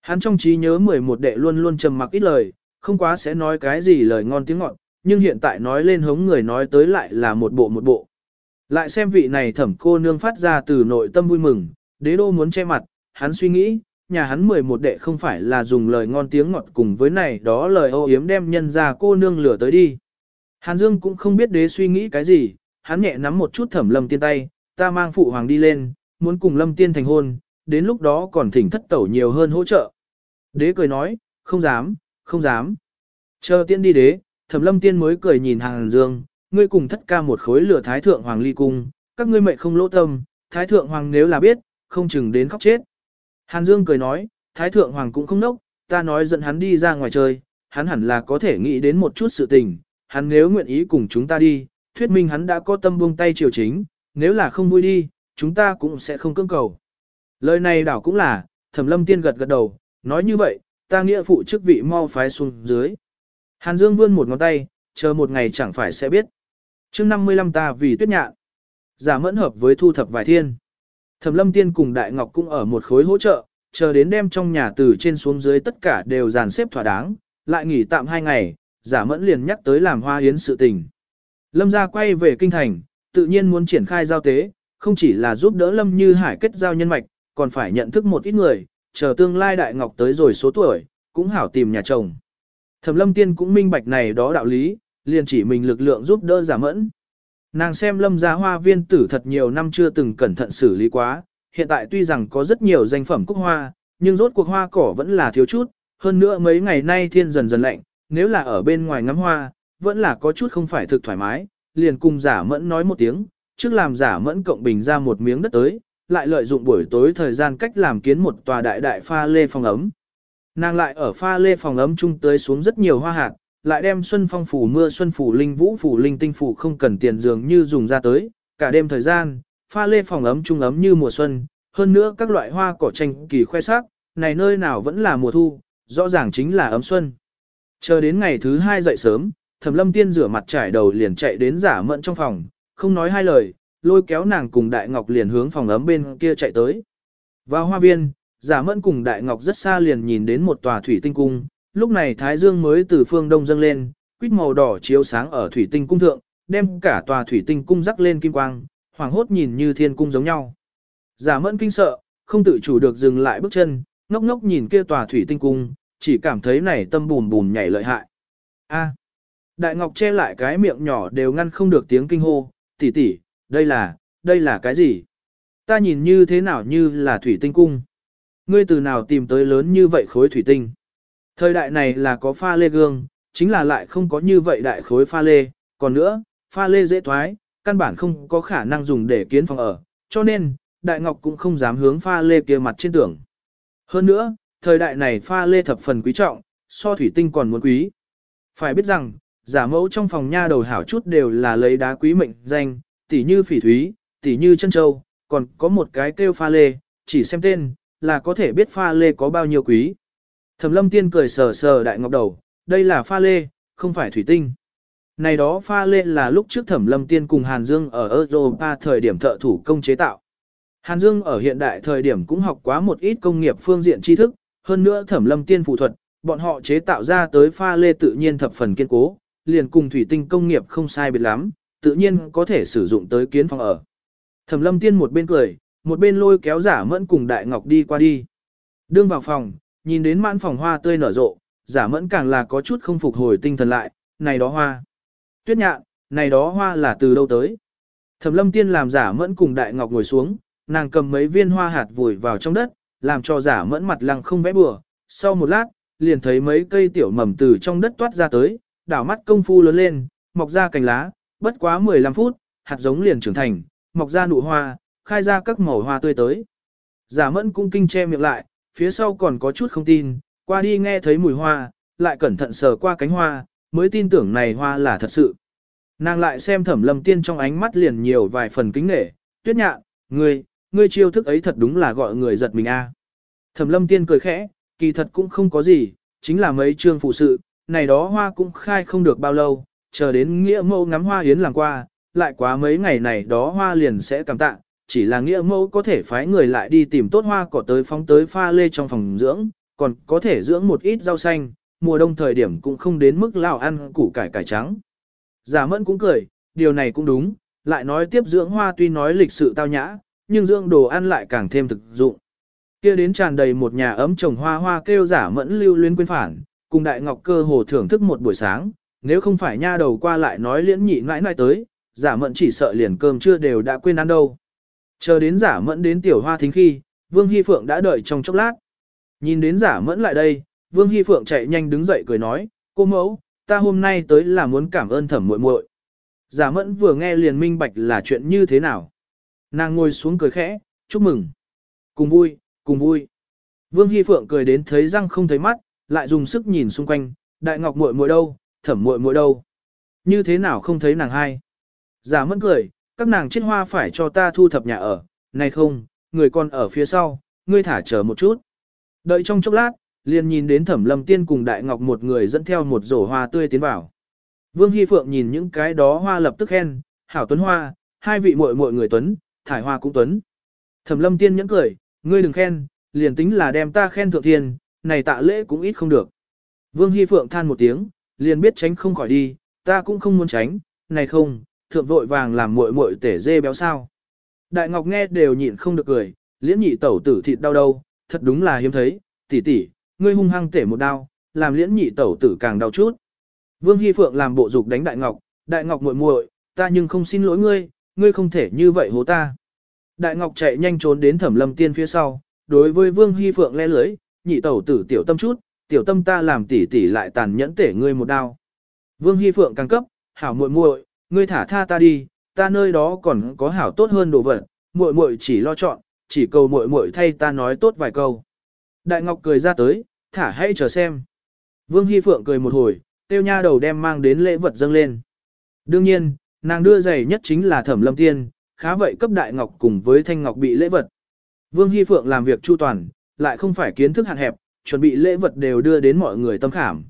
Hắn trong trí nhớ 11 đệ luôn luôn trầm mặc ít lời, không quá sẽ nói cái gì lời ngon tiếng ngọt, nhưng hiện tại nói lên hống người nói tới lại là một bộ một bộ. Lại xem vị này thẩm cô nương phát ra từ nội tâm vui mừng, đế đô muốn che mặt, hắn suy nghĩ, nhà hắn 11 đệ không phải là dùng lời ngon tiếng ngọt cùng với này đó lời ô yếm đem nhân ra cô nương lửa tới đi. Hàn Dương cũng không biết đế suy nghĩ cái gì, hắn nhẹ nắm một chút thẩm lâm tiên tay, ta mang phụ hoàng đi lên, muốn cùng lâm tiên thành hôn, đến lúc đó còn thỉnh thất tẩu nhiều hơn hỗ trợ. Đế cười nói, không dám, không dám. Chờ tiên đi đế, thẩm lâm tiên mới cười nhìn Hàn Dương, ngươi cùng thất ca một khối lửa thái thượng hoàng ly cung, các ngươi mệnh không lỗ tâm, thái thượng hoàng nếu là biết, không chừng đến khóc chết. Hàn Dương cười nói, thái thượng hoàng cũng không nốc, ta nói dẫn hắn đi ra ngoài chơi, hắn hẳn là có thể nghĩ đến một chút sự tình, hắn nếu nguyện ý cùng chúng ta đi, thuyết minh hắn đã có tâm buông tay triều chính, nếu là không vui đi, chúng ta cũng sẽ không cưỡng cầu. Lời này đảo cũng là, thẩm lâm tiên gật gật đầu, nói như vậy, ta nghĩa phụ chức vị mau phái xuống dưới. Hàn Dương vươn một ngón tay, chờ một ngày chẳng phải sẽ biết. chương 55 ta vì tuyết nhạn. Giả mẫn hợp với thu thập vài thiên. Thẩm lâm tiên cùng Đại Ngọc cũng ở một khối hỗ trợ, chờ đến đem trong nhà từ trên xuống dưới tất cả đều dàn xếp thỏa đáng, lại nghỉ tạm hai ngày, giả mẫn liền nhắc tới làm hoa hiến sự tình. Lâm gia quay về kinh thành, tự nhiên muốn triển khai giao tế, không chỉ là giúp đỡ Lâm Như Hải kết giao nhân mạch, còn phải nhận thức một ít người, chờ tương lai Đại Ngọc tới rồi số tuổi, cũng hảo tìm nhà chồng. Thẩm Lâm Tiên cũng minh bạch này đó đạo lý, liền chỉ mình lực lượng giúp đỡ giả mẫn. Nàng xem lâm gia hoa viên tử thật nhiều năm chưa từng cẩn thận xử lý quá, hiện tại tuy rằng có rất nhiều danh phẩm cúc hoa, nhưng rốt cuộc hoa cỏ vẫn là thiếu chút, hơn nữa mấy ngày nay thiên dần dần lạnh, nếu là ở bên ngoài ngắm hoa, vẫn là có chút không phải thực thoải mái, liền cùng giả mẫn nói một tiếng, trước làm giả mẫn cộng bình ra một miếng đất tới, lại lợi dụng buổi tối thời gian cách làm kiến một tòa đại đại pha lê phòng ấm. Nàng lại ở pha lê phòng ấm chung tới xuống rất nhiều hoa hạt, lại đem xuân phong phủ mưa xuân phủ linh vũ phủ linh tinh phủ không cần tiền dường như dùng ra tới, cả đêm thời gian, pha lê phòng ấm trung ấm như mùa xuân, hơn nữa các loại hoa cỏ tranh kỳ khoe sắc, này nơi nào vẫn là mùa thu, rõ ràng chính là ấm xuân. Chờ đến ngày thứ hai dậy sớm, Thẩm Lâm Tiên rửa mặt trải đầu liền chạy đến giả mẫn trong phòng, không nói hai lời, lôi kéo nàng cùng Đại Ngọc liền hướng phòng ấm bên kia chạy tới. Vào hoa viên, giả mẫn cùng Đại Ngọc rất xa liền nhìn đến một tòa thủy tinh cung, lúc này Thái Dương mới từ phương đông dâng lên, quýt màu đỏ chiếu sáng ở thủy tinh cung thượng, đem cả tòa thủy tinh cung rắc lên kim quang, hoàng hốt nhìn như thiên cung giống nhau. Giả mẫn kinh sợ, không tự chủ được dừng lại bước chân, ngốc ngốc nhìn kia tòa thủy tinh cung, chỉ cảm thấy này tâm bùn bùn nhảy lợi hại. A. Đại Ngọc che lại cái miệng nhỏ đều ngăn không được tiếng kinh hô, tỷ tỷ, đây là, đây là cái gì? Ta nhìn như thế nào như là thủy tinh cung? Ngươi từ nào tìm tới lớn như vậy khối thủy tinh? Thời đại này là có pha lê gương, chính là lại không có như vậy đại khối pha lê, còn nữa, pha lê dễ thoái, căn bản không có khả năng dùng để kiến phòng ở, cho nên, Đại Ngọc cũng không dám hướng pha lê kia mặt trên tường. Hơn nữa, thời đại này pha lê thập phần quý trọng, so thủy tinh còn muốn quý. Phải biết rằng, giả mẫu trong phòng nha đầu hảo chút đều là lấy đá quý mệnh danh, tỉ như phỉ thúy, tỉ như chân châu, còn có một cái kêu pha lê, chỉ xem tên, là có thể biết pha lê có bao nhiêu quý. Thẩm lâm tiên cười sờ sờ đại ngọc đầu, đây là pha lê, không phải thủy tinh. Này đó pha lê là lúc trước thẩm lâm tiên cùng Hàn Dương ở Europa thời điểm thợ thủ công chế tạo. Hàn Dương ở hiện đại thời điểm cũng học quá một ít công nghiệp phương diện tri thức, hơn nữa thẩm lâm tiên phụ thuật, bọn họ chế tạo ra tới pha lê tự nhiên thập phần kiên cố, liền cùng thủy tinh công nghiệp không sai biệt lắm, tự nhiên có thể sử dụng tới kiến phòng ở. Thẩm lâm tiên một bên cười, một bên lôi kéo giả mẫn cùng đại ngọc đi qua đi. Đương vào phòng, nhìn đến mãn phòng hoa tươi nở rộ, giả mẫn càng là có chút không phục hồi tinh thần lại, này đó hoa. Tuyết nhạn, này đó hoa là từ đâu tới? Thẩm lâm tiên làm giả mẫn cùng đại ngọc ngồi xuống, nàng cầm mấy viên hoa hạt vùi vào trong đất, làm cho giả mẫn mặt lăng không vẽ bừa. Sau một lát, liền thấy mấy cây tiểu mầm từ trong đất toát ra tới, đảo mắt công phu lớn lên, mọc ra cành lá, bất quá 15 phút, hạt giống liền trưởng thành, mọc ra nụ hoa, khai ra các màu hoa tươi tới. Giả mẫn cũng kinh che miệng lại, phía sau còn có chút không tin, qua đi nghe thấy mùi hoa, lại cẩn thận sờ qua cánh hoa, mới tin tưởng này hoa là thật sự. Nàng lại xem thẩm lâm tiên trong ánh mắt liền nhiều vài phần kính nể, tuyết nhạ, ngươi, ngươi chiêu thức ấy thật đúng là gọi người giật mình a. À. Thẩm lâm tiên cười khẽ, kỳ thật cũng không có gì, chính là mấy chương phụ sự, này đó hoa cũng khai không được bao lâu, chờ đến nghĩa mẫu ngắm hoa yến làm qua, lại quá mấy ngày này đó hoa liền sẽ cảm tạ, chỉ là nghĩa mẫu có thể phái người lại đi tìm tốt hoa cỏ tới phóng tới pha lê trong phòng dưỡng, còn có thể dưỡng một ít rau xanh, mùa đông thời điểm cũng không đến mức lao ăn củ cải cải trắng. Giả mẫn cũng cười, điều này cũng đúng, lại nói tiếp dưỡng hoa tuy nói lịch sự tao nhã, nhưng dưỡng đồ ăn lại càng thêm thực dụng. Kia đến tràn đầy một nhà ấm trồng hoa hoa kêu giả mẫn lưu luyến quên phản, cùng đại ngọc cơ hồ thưởng thức một buổi sáng, nếu không phải nha đầu qua lại nói liễn nhị mãi mãi tới, giả mẫn chỉ sợ liền cơm chưa đều đã quên ăn đâu. Chờ đến giả mẫn đến tiểu hoa thính khi, Vương Hy Phượng đã đợi trong chốc lát. Nhìn đến giả mẫn lại đây, Vương Hy Phượng chạy nhanh đứng dậy cười nói, cô mẫu, ta hôm nay tới là muốn cảm ơn thẩm muội muội. Giả mẫn vừa nghe liền minh bạch là chuyện như thế nào. Nàng ngồi xuống cười khẽ, chúc mừng. Cùng vui, cùng vui. Vương Hy Phượng cười đến thấy răng không thấy mắt, lại dùng sức nhìn xung quanh, đại ngọc muội muội đâu, thẩm muội muội đâu. Như thế nào không thấy nàng hai. Giả mẫn cười, các nàng chết hoa phải cho ta thu thập nhà ở, này không, người còn ở phía sau, ngươi thả chờ một chút. Đợi trong chốc lát, liền nhìn đến thẩm lâm tiên cùng đại ngọc một người dẫn theo một rổ hoa tươi tiến vào. Vương Hy Phượng nhìn những cái đó hoa lập tức khen, hảo tuấn hoa, hai vị muội muội người tuấn, thải hoa cũng tuấn. Thẩm lâm tiên nhẫn cười, ngươi đừng khen, liền tính là đem ta khen thượng thiên, này tạ lễ cũng ít không được. Vương Hy Phượng than một tiếng, liền biết tránh không khỏi đi, ta cũng không muốn tránh, này không, thượng vội vàng làm muội muội tể dê béo sao. Đại Ngọc nghe đều nhịn không được cười, liễn nhị tẩu tử thịt đau đâu, thật đúng là hiếm thấy, tỷ tỷ, ngươi hung hăng tể một đau, làm liễn nhị tẩu tử càng đau chút. Vương Hy Phượng làm bộ dục đánh Đại Ngọc, Đại Ngọc muội muội, ta nhưng không xin lỗi ngươi, ngươi không thể như vậy hố ta. Đại Ngọc chạy nhanh trốn đến Thẩm Lâm Tiên phía sau, đối với Vương Hy Phượng le lưới, nhị tẩu tử tiểu tâm chút, tiểu tâm ta làm tỷ tỷ lại tàn nhẫn tể ngươi một đau. Vương Hy Phượng càng cấp, hảo muội muội, ngươi thả tha ta đi, ta nơi đó còn có hảo tốt hơn đồ vật, muội muội chỉ lo chọn, chỉ cầu muội muội thay ta nói tốt vài câu. Đại Ngọc cười ra tới, thả hãy chờ xem. Vương Hy Phượng cười một hồi, tiêu nha đầu đem mang đến lễ vật dâng lên. Đương nhiên, nàng đưa giày nhất chính là thẩm lâm tiên, khá vậy cấp Đại Ngọc cùng với Thanh Ngọc bị lễ vật. Vương Hy Phượng làm việc chu toàn, lại không phải kiến thức hạn hẹp, chuẩn bị lễ vật đều đưa đến mọi người tâm khảm.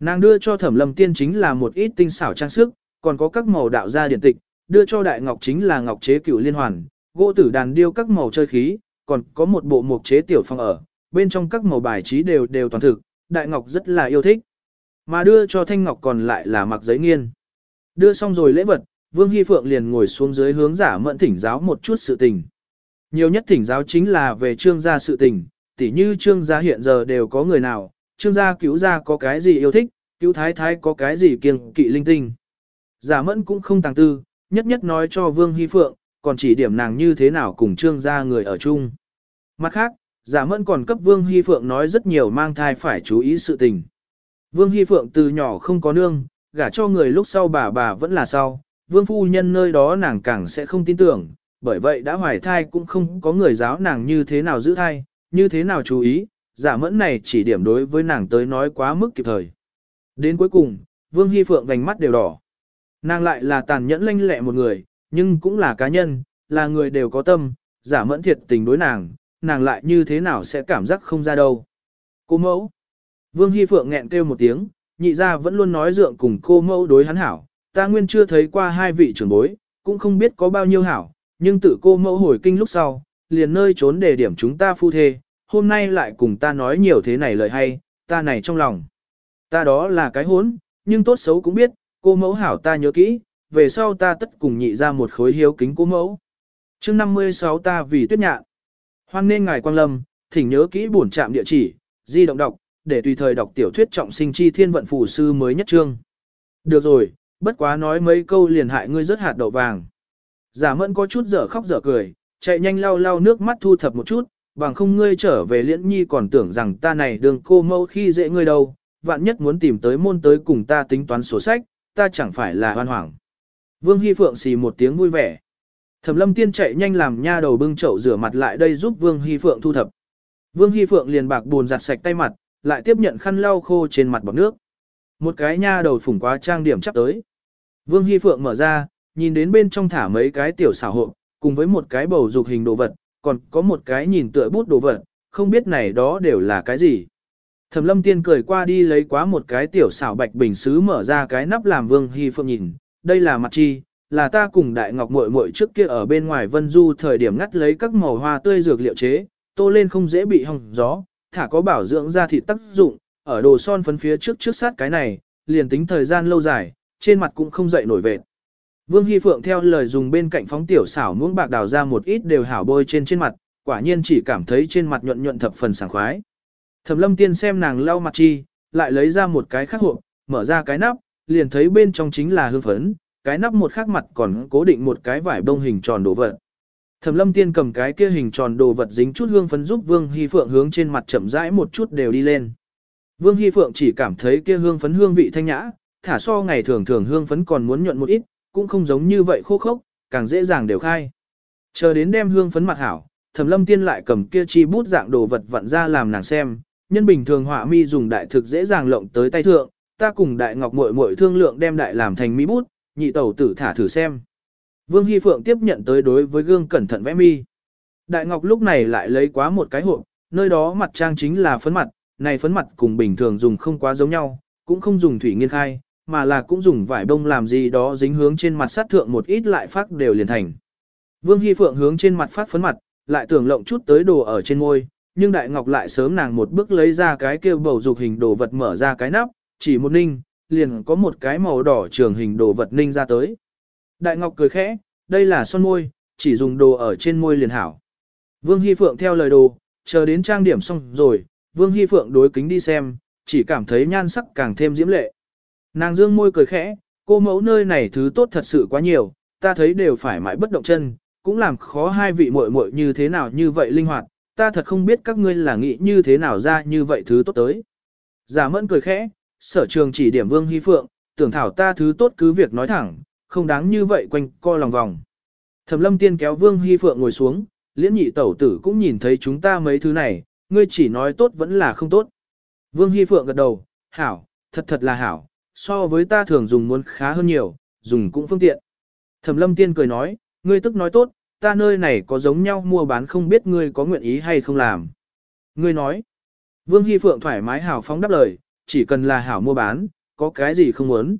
Nàng đưa cho thẩm lâm tiên chính là một ít tinh xảo trang sức, còn có các màu đạo gia điện tịch, đưa cho Đại Ngọc chính là ngọc chế cửu liên hoàn, gỗ tử đàn điêu các màu chơi khí, còn có một bộ mục chế tiểu phòng ở, bên trong các màu bài trí đều đều toàn thực, Đại Ngọc rất là yêu thích. Mà đưa cho Thanh Ngọc còn lại là mặc giấy nghiên. Đưa xong rồi lễ vật, Vương Hy Phượng liền ngồi xuống dưới hướng giả mẫn thỉnh giáo một chút sự tình. Nhiều nhất thỉnh giáo chính là về trương gia sự tình, tỉ như trương gia hiện giờ đều có người nào, trương gia cứu gia có cái gì yêu thích, cứu thái thái có cái gì kiêng kỵ linh tinh. Giả mẫn cũng không tàng tư, nhất nhất nói cho Vương Hy Phượng, còn chỉ điểm nàng như thế nào cùng trương gia người ở chung. Mặt khác, giả mẫn còn cấp Vương Hy Phượng nói rất nhiều mang thai phải chú ý sự tình. Vương Hy Phượng từ nhỏ không có nương, gả cho người lúc sau bà bà vẫn là sau, Vương Phu Nhân nơi đó nàng càng sẽ không tin tưởng, bởi vậy đã hoài thai cũng không có người giáo nàng như thế nào giữ thai, như thế nào chú ý, giả mẫn này chỉ điểm đối với nàng tới nói quá mức kịp thời. Đến cuối cùng, Vương Hy Phượng vành mắt đều đỏ. Nàng lại là tàn nhẫn lanh lẹ một người, nhưng cũng là cá nhân, là người đều có tâm, giả mẫn thiệt tình đối nàng, nàng lại như thế nào sẽ cảm giác không ra đâu. Cô mẫu. Vương Hy Phượng nghẹn kêu một tiếng, nhị ra vẫn luôn nói dượng cùng cô mẫu đối hắn hảo, ta nguyên chưa thấy qua hai vị trưởng bối, cũng không biết có bao nhiêu hảo, nhưng tự cô mẫu hồi kinh lúc sau, liền nơi trốn để điểm chúng ta phu thê, hôm nay lại cùng ta nói nhiều thế này lời hay, ta này trong lòng. Ta đó là cái hốn, nhưng tốt xấu cũng biết, cô mẫu hảo ta nhớ kỹ, về sau ta tất cùng nhị ra một khối hiếu kính cô mẫu. chương 56 ta vì tuyết nhạn. Hoan nên ngài quang lâm, thỉnh nhớ kỹ bổn trạm địa chỉ, di động đọc, để tùy thời đọc tiểu thuyết trọng sinh chi thiên vận phù sư mới nhất trương. Được rồi, bất quá nói mấy câu liền hại ngươi rất hạt đậu vàng. Giả mẫn có chút dở khóc dở cười, chạy nhanh lau lau nước mắt thu thập một chút, bằng không ngươi trở về liễn nhi còn tưởng rằng ta này đường cô mẫu khi dễ ngươi đâu, vạn nhất muốn tìm tới môn tới cùng ta tính toán sổ sách, ta chẳng phải là hoan hoảng. Vương Hy Phượng xì một tiếng vui vẻ. Thẩm lâm tiên chạy nhanh làm nha đầu bưng chậu rửa mặt lại đây giúp Vương Hy Phượng thu thập. Vương Hy Phượng liền bạc buồn giặt sạch tay mặt, lại tiếp nhận khăn lau khô trên mặt bọc nước. Một cái nha đầu phủng quá trang điểm chắp tới. Vương Hy Phượng mở ra, nhìn đến bên trong thả mấy cái tiểu xảo hộp, cùng với một cái bầu dục hình đồ vật, còn có một cái nhìn tựa bút đồ vật, không biết này đó đều là cái gì. Thẩm lâm tiên cười qua đi lấy quá một cái tiểu xảo bạch bình xứ mở ra cái nắp làm Vương Hy Phượng nhìn, đây là mặt chi, là ta cùng đại ngọc muội muội trước kia ở bên ngoài vân du thời điểm ngắt lấy các màu hoa tươi dược liệu chế, tô lên không dễ bị hỏng gió, thả có bảo dưỡng da thịt tác dụng, ở đồ son phấn phía trước trước sát cái này, liền tính thời gian lâu dài, trên mặt cũng không dậy nổi vệt. Vương Hy Phượng theo lời dùng bên cạnh phóng tiểu xảo muỗng bạc đào ra một ít đều hảo bôi trên trên mặt, quả nhiên chỉ cảm thấy trên mặt nhuận nhuận thập phần sảng khoái. Thẩm lâm tiên xem nàng lau mặt chi, lại lấy ra một cái khắc hộp, mở ra cái nắp, liền thấy bên trong chính là hương phấn, cái nắp một khắc mặt còn cố định một cái vải bông hình tròn đồ vật. Thẩm lâm tiên cầm cái kia hình tròn đồ vật dính chút hương phấn giúp Vương Hy Phượng hướng trên mặt chậm rãi một chút đều đi lên. Vương Hy Phượng chỉ cảm thấy kia hương phấn hương vị thanh nhã, thả so ngày thường thường hương phấn còn muốn nhuận một ít, cũng không giống như vậy khô khốc, càng dễ dàng đều khai. Chờ đến đem hương phấn mặt hảo, Thẩm Lâm Tiên lại cầm kia chi bút dạng đồ vật vặn ra làm nàng xem, nhân bình thường họa mi dùng đại thực dễ dàng lộng tới tay thượng, ta cùng đại ngọc muội muội thương lượng đem đại làm thành mi bút, nhị tẩu tử thả thử xem. Vương Hy Phượng tiếp nhận tới đối với gương cẩn thận vẽ mi. Đại ngọc lúc này lại lấy quá một cái hộp, nơi đó mặt trang chính là phấn mặt, này phấn mặt cùng bình thường dùng không quá giống nhau, cũng không dùng thủy nghiên khai, mà là cũng dùng vải bông làm gì đó dính hướng trên mặt sát thượng một ít lại phát đều liền thành. Vương Hy Phượng hướng trên mặt phát phấn mặt, lại tưởng lộng chút tới đồ ở trên môi, nhưng Đại Ngọc lại sớm nàng một bước lấy ra cái kia bầu dục hình đồ vật mở ra cái nắp, chỉ một ninh, liền có một cái màu đỏ trường hình đồ vật ninh ra tới. Đại Ngọc cười khẽ, đây là son môi, chỉ dùng đồ ở trên môi liền hảo. Vương Hy Phượng theo lời đồ, chờ đến trang điểm xong rồi, Vương Hy Phượng đối kính đi xem, chỉ cảm thấy nhan sắc càng thêm diễm lệ. Nàng dương môi cười khẽ, cô mẫu nơi này thứ tốt thật sự quá nhiều, ta thấy đều phải mãi bất động chân, cũng làm khó hai vị muội muội như thế nào như vậy linh hoạt, ta thật không biết các ngươi là nghĩ như thế nào ra như vậy thứ tốt tới. Giả mẫn cười khẽ, sở trường chỉ điểm Vương Hy Phượng, tưởng thảo ta thứ tốt cứ việc nói thẳng, không đáng như vậy quanh co lòng vòng. Thẩm lâm tiên kéo Vương Hy Phượng ngồi xuống, liễn nhị tẩu tử cũng nhìn thấy chúng ta mấy thứ này, ngươi chỉ nói tốt vẫn là không tốt. Vương Hy Phượng gật đầu, hảo, thật thật là hảo, so với ta thường dùng muốn khá hơn nhiều, dùng cũng phương tiện. Thẩm lâm tiên cười nói, ngươi tức nói tốt, ta nơi này có giống nhau mua bán không biết ngươi có nguyện ý hay không làm. Ngươi nói, Vương Hy Phượng thoải mái hảo phóng đáp lời, chỉ cần là hảo mua bán, có cái gì không muốn.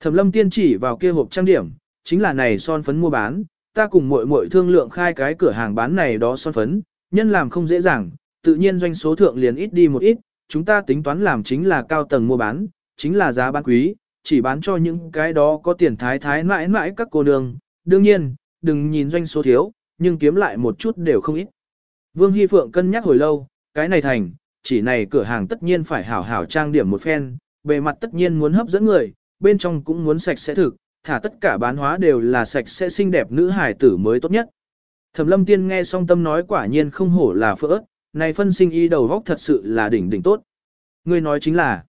Thẩm lâm tiên chỉ vào kia hộp trang điểm, chính là này son phấn mua bán, ta cùng muội muội thương lượng khai cái cửa hàng bán này đó son phấn, nhân làm không dễ dàng, tự nhiên doanh số thượng liền ít đi một ít, chúng ta tính toán làm chính là cao tầng mua bán, chính là giá bán quý, chỉ bán cho những cái đó có tiền thái thái mãi mãi các cô nương. Đương nhiên, đừng nhìn doanh số thiếu, nhưng kiếm lại một chút đều không ít. Vương Hy Phượng cân nhắc hồi lâu, cái này thành, chỉ này cửa hàng tất nhiên phải hảo hảo trang điểm một phen, bề mặt tất nhiên muốn hấp dẫn người, bên trong cũng muốn sạch sẽ thực, thả tất cả bán hóa đều là sạch sẽ xinh đẹp nữ hải tử mới tốt nhất. Thẩm lâm tiên nghe xong tâm nói quả nhiên không hổ là phỡ này phân sinh y đầu góc thật sự là đỉnh đỉnh tốt. Ngươi nói chính là,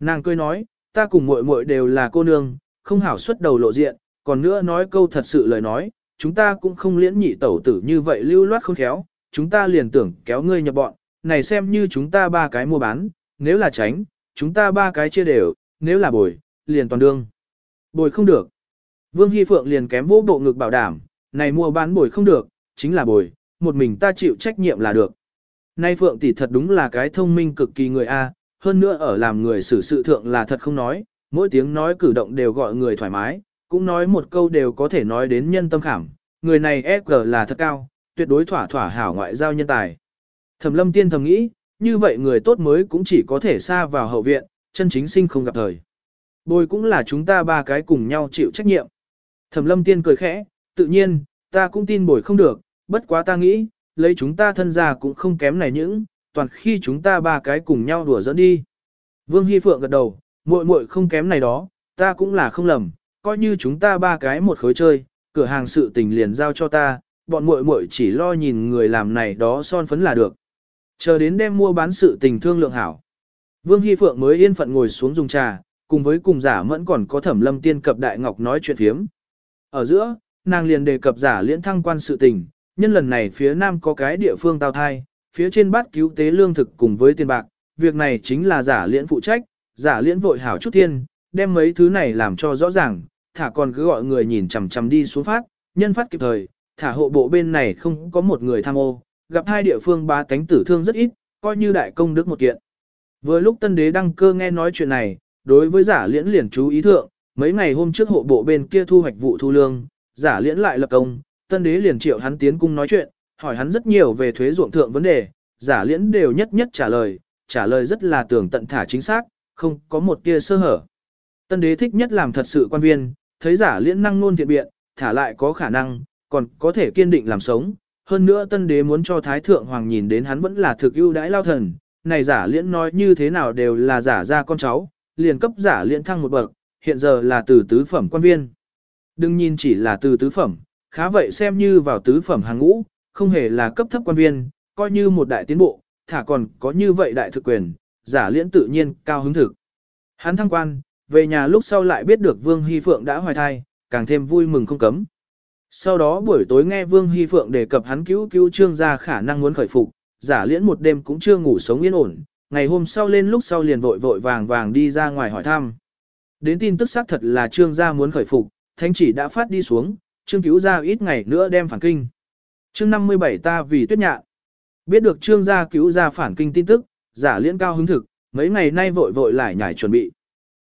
nàng cười nói, ta cùng muội muội đều là cô nương, không hảo xuất đầu lộ diện, còn nữa nói câu thật sự lời nói, chúng ta cũng không liễn nhị tẩu tử như vậy lưu loát khôn khéo, chúng ta liền tưởng kéo ngươi nhập bọn, này xem như chúng ta ba cái mua bán, nếu là tránh, chúng ta ba cái chia đều, nếu là bồi, liền toàn đương. Bồi không được. Vương Hy Phượng liền kém vô bộ ngực bảo đảm, này mua bán bồi không được, chính là bồi, một mình ta chịu trách nhiệm là được. Nay Phượng tỷ thật đúng là cái thông minh cực kỳ người A, hơn nữa ở làm người xử sự thượng là thật không nói, mỗi tiếng nói cử động đều gọi người thoải mái, cũng nói một câu đều có thể nói đến nhân tâm khảm, người này FG là thật cao, tuyệt đối thỏa thỏa hảo ngoại giao nhân tài. Thẩm lâm tiên thầm nghĩ, như vậy người tốt mới cũng chỉ có thể xa vào hậu viện, chân chính sinh không gặp thời. Bồi cũng là chúng ta ba cái cùng nhau chịu trách nhiệm. Thẩm lâm tiên cười khẽ, tự nhiên, ta cũng tin bồi không được, bất quá ta nghĩ, lấy chúng ta thân ra cũng không kém này những, toàn khi chúng ta ba cái cùng nhau đùa dẫn đi. Vương Hy Phượng gật đầu, muội muội không kém này đó, ta cũng là không lầm, coi như chúng ta ba cái một khối chơi, cửa hàng sự tình liền giao cho ta, bọn muội muội chỉ lo nhìn người làm này đó son phấn là được. Chờ đến đêm mua bán sự tình thương lượng hảo. Vương Hy Phượng mới yên phận ngồi xuống dùng trà, cùng với cùng giả mẫn còn có thẩm lâm tiên cập đại ngọc nói chuyện phiếm. Ở giữa, nàng liền đề cập giả liễn thăng quan sự tình, nhân lần này phía nam có cái địa phương tao thai, phía trên bát cứu tế lương thực cùng với tiền bạc, việc này chính là giả liễn phụ trách, giả liễn vội hảo chút thiên, đem mấy thứ này làm cho rõ ràng, thả còn cứ gọi người nhìn chằm chằm đi xuống phát, nhân phát kịp thời, thả hộ bộ bên này không có một người tham ô, gặp hai địa phương ba tánh tử thương rất ít, coi như đại công đức một kiện. Vừa lúc tân đế đăng cơ nghe nói chuyện này, đối với giả liễn liền chú ý thượng, mấy ngày hôm trước hộ bộ bên kia thu hoạch vụ thu lương, giả liễn lại lập công, tân đế liền triệu hắn tiến cung nói chuyện, hỏi hắn rất nhiều về thuế ruộng thượng vấn đề, giả liễn đều nhất nhất trả lời, trả lời rất là tường tận thả chính xác, không có một tia sơ hở. Tân đế thích nhất làm thật sự quan viên, thấy giả liễn năng nôn thiện biện, thả lại có khả năng, còn có thể kiên định làm sống. Hơn nữa tân đế muốn cho thái thượng hoàng nhìn đến hắn vẫn là thực ưu đãi lao thần, này giả liễn nói như thế nào đều là giả ra con cháu, liền cấp giả liễn thăng một bậc, hiện giờ là từ tứ phẩm quan viên. Đừng nhìn chỉ là từ tứ phẩm, khá vậy xem như vào tứ phẩm hàng ngũ, không hề là cấp thấp quan viên, coi như một đại tiến bộ, thả còn có như vậy đại thực quyền, giả liễn tự nhiên cao hứng thực. Hắn thăng quan, về nhà lúc sau lại biết được Vương Hy Phượng đã hoài thai, càng thêm vui mừng không cấm. Sau đó buổi tối nghe Vương Hy Phượng đề cập hắn cứu cứu trương gia khả năng muốn khởi phục, giả liễn một đêm cũng chưa ngủ sống yên ổn, ngày hôm sau lên lúc sau liền vội vội vàng vàng đi ra ngoài hỏi thăm. Đến tin tức xác thật là trương gia muốn khởi phục, thánh chỉ đã phát đi xuống, trương cứu gia ít ngày nữa đem phản kinh. Chương 57 ta vì tuyết nhạn. Biết được trương gia cứu gia phản kinh tin tức, giả liễn cao hứng thực, mấy ngày nay vội vội lại nhảy chuẩn bị.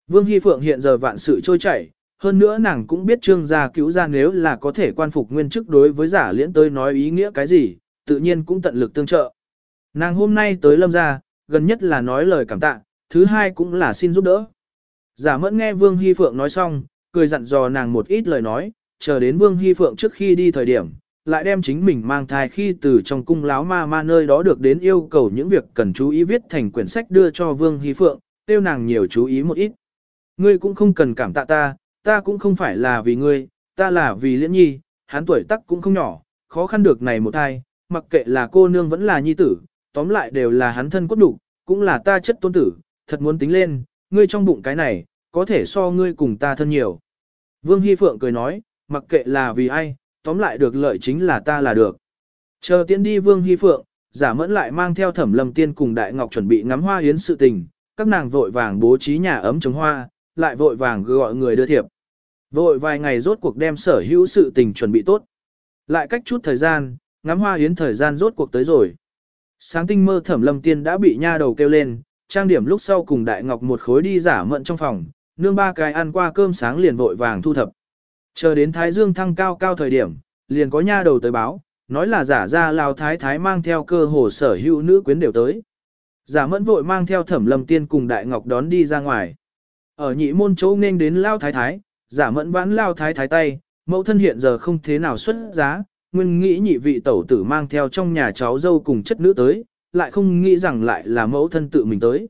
Vương Hy Phượng hiện giờ vạn sự trôi chảy, hơn nữa nàng cũng biết trương gia cứu gia nếu là có thể quan phục nguyên chức đối với giả liễn tới nói ý nghĩa cái gì, tự nhiên cũng tận lực tương trợ. Nàng hôm nay tới lâm gia, gần nhất là nói lời cảm tạ, thứ hai cũng là xin giúp đỡ. Giả mẫn nghe Vương Hy Phượng nói xong, cười dặn dò nàng một ít lời nói, chờ đến Vương Hy Phượng trước khi đi thời điểm, lại đem chính mình mang thai khi từ trong cung láo ma ma nơi đó được đến yêu cầu những việc cần chú ý viết thành quyển sách đưa cho Vương Hy Phượng, tiêu nàng nhiều chú ý một ít. Ngươi cũng không cần cảm tạ ta, ta cũng không phải là vì ngươi, ta là vì liễn nhi, hắn tuổi tắc cũng không nhỏ, khó khăn được này một thai, mặc kệ là cô nương vẫn là nhi tử, tóm lại đều là hắn thân cốt đủ, cũng là ta chất tôn tử, thật muốn tính lên, ngươi trong bụng cái này, có thể so ngươi cùng ta thân nhiều. Vương Hy Phượng cười nói, mặc kệ là vì ai, tóm lại được lợi chính là ta là được. Chờ tiến đi Vương Hy Phượng, giả mẫn lại mang theo thẩm lâm tiên cùng Đại Ngọc chuẩn bị ngắm hoa yến sự tình, các nàng vội vàng bố trí nhà ấm trồng hoa, lại vội vàng gọi người đưa thiệp. Vội vài ngày rốt cuộc đem sở hữu sự tình chuẩn bị tốt. Lại cách chút thời gian, ngắm hoa yến thời gian rốt cuộc tới rồi. Sáng tinh mơ thẩm lâm tiên đã bị nha đầu kêu lên, trang điểm lúc sau cùng Đại Ngọc một khối đi giả mận trong phòng, nương ba cái ăn qua cơm sáng liền vội vàng thu thập. Chờ đến Thái Dương thăng cao cao thời điểm, liền có nha đầu tới báo, nói là giả ra lao thái thái mang theo cơ hồ sở hữu nữ quyến đều tới. Giả mẫn vội mang theo thẩm lâm tiên cùng Đại Ngọc đón đi ra ngoài. Ở nhị môn chỗ nên đến lao thái thái, giả mẫn vãn lao thái thái tay, mẫu thân hiện giờ không thế nào xuất giá, nguyên nghĩ nhị vị tẩu tử mang theo trong nhà cháu dâu cùng chất nữ tới, lại không nghĩ rằng lại là mẫu thân tự mình tới.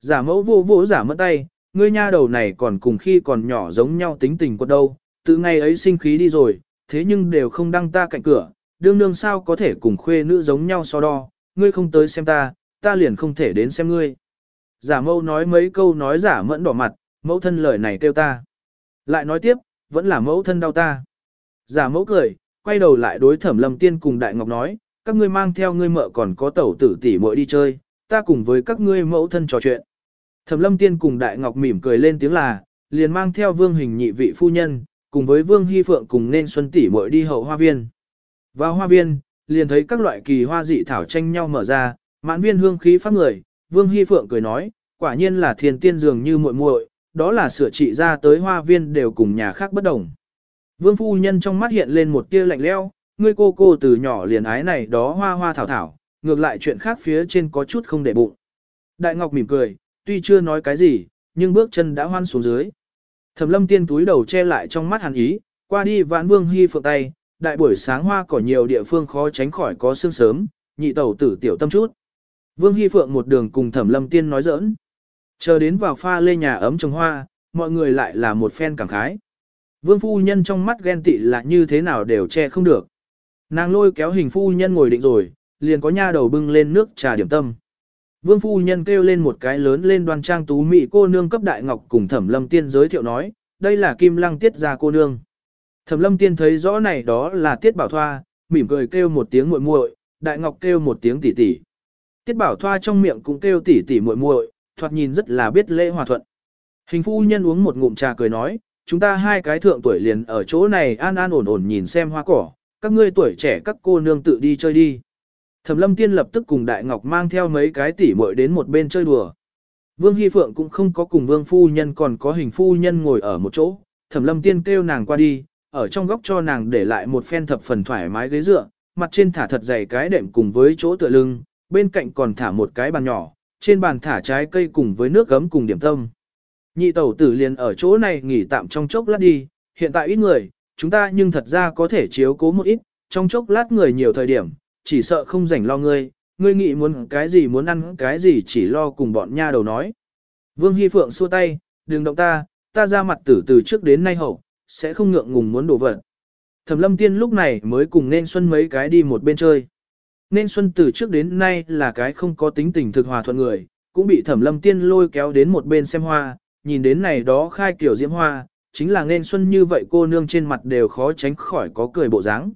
Giả mẫu vô vô giả mẫn tay, ngươi nha đầu này còn cùng khi còn nhỏ giống nhau tính tình quật đâu, từ ngày ấy sinh khí đi rồi, thế nhưng đều không đăng ta cạnh cửa, đương đương sao có thể cùng khuê nữ giống nhau so đo, ngươi không tới xem ta, ta liền không thể đến xem ngươi. Giả mẫu nói mấy câu nói giả mẫn đỏ mặt, mẫu thân lời này kêu ta. Lại nói tiếp, vẫn là mẫu thân đau ta. Giả mẫu cười, quay đầu lại đối thẩm lâm tiên cùng đại ngọc nói, các ngươi mang theo ngươi mợ còn có tẩu tử tỷ muội đi chơi, ta cùng với các ngươi mẫu thân trò chuyện. Thẩm lâm tiên cùng đại ngọc mỉm cười lên tiếng là, liền mang theo vương hình nhị vị phu nhân, cùng với vương hy phượng cùng nên xuân tỷ muội đi hậu hoa viên. Vào hoa viên, liền thấy các loại kỳ hoa dị thảo tranh nhau mở ra, mãn viên hương khí phát người, vương hy phượng cười nói, quả nhiên là thiên tiên dường như muội muội, đó là sửa trị ra tới hoa viên đều cùng nhà khác bất đồng. Vương phu nhân trong mắt hiện lên một tia lạnh leo, ngươi cô cô từ nhỏ liền ái này đó hoa hoa thảo thảo, ngược lại chuyện khác phía trên có chút không để bụng. Đại Ngọc mỉm cười, tuy chưa nói cái gì, nhưng bước chân đã hoan xuống dưới. Thẩm lâm tiên túi đầu che lại trong mắt hàn ý, qua đi vãn vương hy phượng tay, đại buổi sáng hoa cỏ nhiều địa phương khó tránh khỏi có sương sớm, nhị tẩu tử tiểu tâm chút. Vương hy phượng một đường cùng thẩm lâm tiên nói giỡn. Chờ đến vào pha lê nhà ấm trồng hoa, mọi người lại là một phen cảm khái. Vương phu nhân trong mắt ghen tị là như thế nào đều che không được. Nàng lôi kéo hình phu nhân ngồi định rồi, liền có nha đầu bưng lên nước trà điểm tâm. Vương phu nhân kêu lên một cái lớn lên đoan trang tú mỹ cô nương cấp đại ngọc cùng thẩm lâm tiên giới thiệu nói, đây là kim lăng tiết gia cô nương. Thẩm lâm tiên thấy rõ này đó là tiết bảo thoa, mỉm cười kêu một tiếng muội muội, đại ngọc kêu một tiếng tỷ tỷ. Tiết bảo thoa trong miệng cũng kêu tỉ tỉ muội muội, thoạt nhìn rất là biết lễ hòa thuận. Hình phu nhân uống một ngụm trà cười nói, chúng ta hai cái thượng tuổi liền ở chỗ này an an ổn ổn nhìn xem hoa cỏ, các ngươi tuổi trẻ các cô nương tự đi chơi đi. Thẩm lâm tiên lập tức cùng Đại Ngọc mang theo mấy cái tỉ muội đến một bên chơi đùa. Vương Hy Phượng cũng không có cùng Vương Phu Nhân còn có hình Phu Nhân ngồi ở một chỗ, Thẩm lâm tiên kêu nàng qua đi, ở trong góc cho nàng để lại một phen thập phần thoải mái ghế dựa, mặt trên thả thật dày cái đệm cùng với chỗ tựa lưng, bên cạnh còn thả một cái bàn nhỏ, trên bàn thả trái cây cùng với nước gấm cùng điểm tâm. Nhị tẩu tử liền ở chỗ này nghỉ tạm trong chốc lát đi, hiện tại ít người, chúng ta nhưng thật ra có thể chiếu cố một ít, trong chốc lát người nhiều thời điểm, chỉ sợ không rảnh lo ngươi, ngươi nghĩ muốn cái gì muốn ăn cái gì chỉ lo cùng bọn nha đầu nói. Vương Hy Phượng xua tay, đừng động ta, ta ra mặt tử từ trước đến nay hậu, sẽ không ngượng ngùng muốn đổ vật. Thẩm lâm tiên lúc này mới cùng nên xuân mấy cái đi một bên chơi. Nên xuân từ trước đến nay là cái không có tính tình thực hòa thuận người, cũng bị thẩm lâm tiên lôi kéo đến một bên xem hoa, nhìn đến này đó khai kiểu diễm hoa, chính là nên xuân như vậy cô nương trên mặt đều khó tránh khỏi có cười bộ dáng.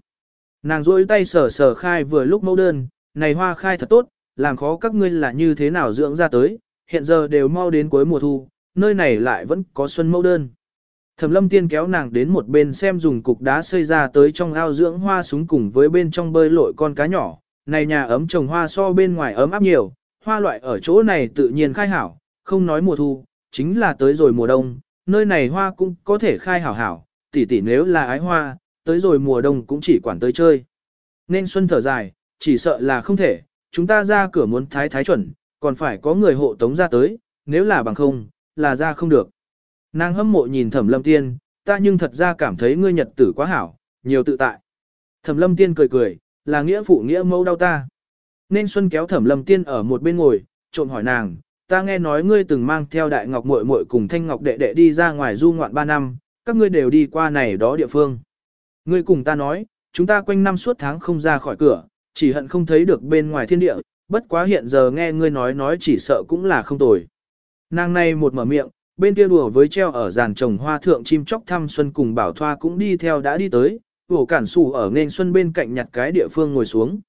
Nàng rôi tay sờ sờ khai vừa lúc mẫu đơn, này hoa khai thật tốt, làm khó các ngươi là như thế nào dưỡng ra tới, hiện giờ đều mau đến cuối mùa thu, nơi này lại vẫn có xuân mẫu đơn. Thẩm lâm tiên kéo nàng đến một bên xem dùng cục đá xây ra tới trong ao dưỡng hoa súng cùng với bên trong bơi lội con cá nhỏ. Này nhà ấm trồng hoa so bên ngoài ấm áp nhiều, hoa loại ở chỗ này tự nhiên khai hảo, không nói mùa thu, chính là tới rồi mùa đông, nơi này hoa cũng có thể khai hảo hảo, tỷ tỷ nếu là ái hoa, tới rồi mùa đông cũng chỉ quản tới chơi. Nên xuân thở dài, chỉ sợ là không thể, chúng ta ra cửa muốn thái thái chuẩn, còn phải có người hộ tống ra tới, nếu là bằng không, là ra không được. Nàng hâm mộ nhìn thẩm lâm tiên, ta nhưng thật ra cảm thấy ngươi nhật tử quá hảo, nhiều tự tại. Thẩm lâm tiên cười cười, là nghĩa phụ nghĩa mẫu đau ta. Nên Xuân kéo thẩm lâm tiên ở một bên ngồi, trộm hỏi nàng, ta nghe nói ngươi từng mang theo đại ngọc muội muội cùng thanh ngọc đệ đệ đi ra ngoài du ngoạn 3 năm, các ngươi đều đi qua này đó địa phương. Ngươi cùng ta nói, chúng ta quanh năm suốt tháng không ra khỏi cửa, chỉ hận không thấy được bên ngoài thiên địa, bất quá hiện giờ nghe ngươi nói nói chỉ sợ cũng là không tồi. Nàng này một mở miệng, bên kia đùa với treo ở giàn trồng hoa thượng chim chóc thăm xuân cùng bảo thoa cũng đi theo đã đi tới, vổ cản sủ ở nên xuân bên cạnh nhặt cái địa phương ngồi xuống.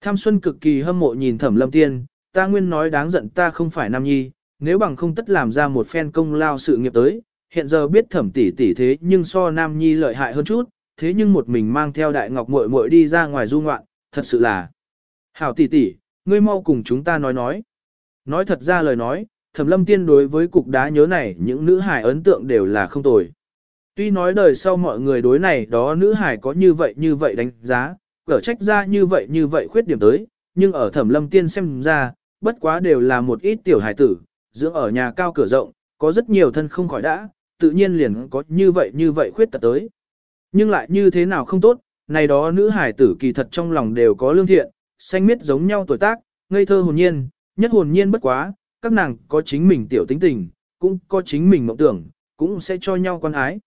Tham xuân cực kỳ hâm mộ nhìn thẩm lâm tiên, ta nguyên nói đáng giận ta không phải nam nhi, nếu bằng không tất làm ra một phen công lao sự nghiệp tới, hiện giờ biết thẩm tỷ tỷ thế nhưng so nam nhi lợi hại hơn chút, thế nhưng một mình mang theo đại ngọc muội muội đi ra ngoài du ngoạn, thật sự là. Hảo tỷ tỷ, ngươi mau cùng chúng ta nói nói. Nói thật ra lời nói, thẩm lâm tiên đối với cục đá nhớ này những nữ hài ấn tượng đều là không tồi. Tuy nói đời sau mọi người đối này đó nữ hải có như vậy như vậy đánh giá, cở trách ra như vậy như vậy khuyết điểm tới, nhưng ở thẩm lâm tiên xem ra, bất quá đều là một ít tiểu hải tử, dưỡng ở nhà cao cửa rộng, có rất nhiều thân không khỏi đã, tự nhiên liền có như vậy như vậy khuyết tật tới. Nhưng lại như thế nào không tốt, này đó nữ hải tử kỳ thật trong lòng đều có lương thiện, xanh miết giống nhau tuổi tác, ngây thơ hồn nhiên, nhất hồn nhiên bất quá, các nàng có chính mình tiểu tính tình, cũng có chính mình mộng tưởng, cũng sẽ cho nhau quan ái.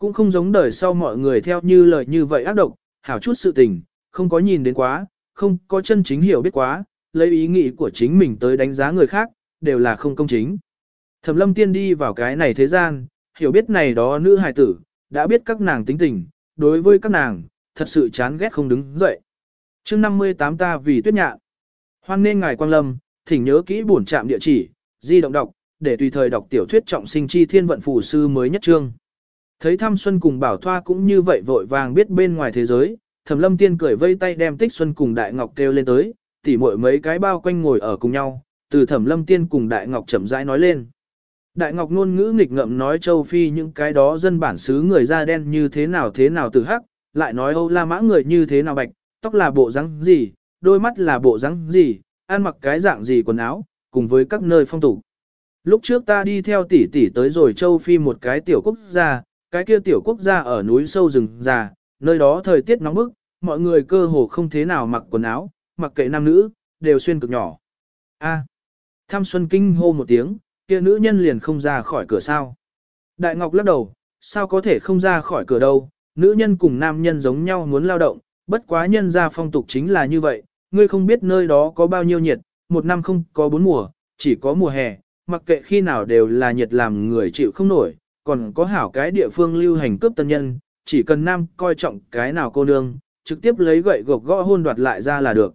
Cũng không giống đời sau mọi người theo như lời như vậy ác độc, hảo chút sự tình, không có nhìn đến quá, không có chân chính hiểu biết quá, lấy ý nghĩ của chính mình tới đánh giá người khác, đều là không công chính. Thẩm lâm tiên đi vào cái này thế gian, hiểu biết này đó nữ hài tử, đã biết các nàng tính tình, đối với các nàng, thật sự chán ghét không đứng dậy. chương 58 ta vì tuyết nhạn. Hoan nên ngài quang lâm, thỉnh nhớ kỹ bổn trạm địa chỉ, di động đọc, để tùy thời đọc tiểu thuyết trọng sinh chi thiên vận phù sư mới nhất trương. Thấy Thăm Xuân cùng Bảo Thoa cũng như vậy vội vàng biết bên ngoài thế giới, Thẩm Lâm Tiên cười vây tay đem Tích Xuân cùng Đại Ngọc kêu lên tới, tỉ muội mấy cái bao quanh ngồi ở cùng nhau, từ Thẩm Lâm Tiên cùng Đại Ngọc chậm rãi nói lên. Đại Ngọc ngôn ngữ nghịch ngợm nói châu Phi những cái đó dân bản xứ người da đen như thế nào thế nào từ hắc, lại nói Âu La Mã người như thế nào bạch, tóc là bộ dáng gì, đôi mắt là bộ dáng gì, ăn mặc cái dạng gì quần áo, cùng với các nơi phong tục. Lúc trước ta đi theo tỷ tỷ tới rồi châu Phi một cái tiểu quốc gia, cái kia tiểu quốc gia ở núi sâu rừng già, nơi đó thời tiết nóng bức, mọi người cơ hồ không thế nào mặc quần áo, mặc kệ nam nữ, đều xuyên cực nhỏ. A. Tham Xuân kinh hô một tiếng, kia nữ nhân liền không ra khỏi cửa sao. Đại Ngọc lắc đầu, sao có thể không ra khỏi cửa đâu, nữ nhân cùng nam nhân giống nhau muốn lao động, bất quá nhân ra phong tục chính là như vậy, ngươi không biết nơi đó có bao nhiêu nhiệt, một năm không có bốn mùa, chỉ có mùa hè, mặc kệ khi nào đều là nhiệt làm người chịu không nổi, còn có hảo cái địa phương lưu hành cướp tân nhân, chỉ cần nam coi trọng cái nào cô nương, trực tiếp lấy gậy gộc gõ hôn đoạt lại ra là được.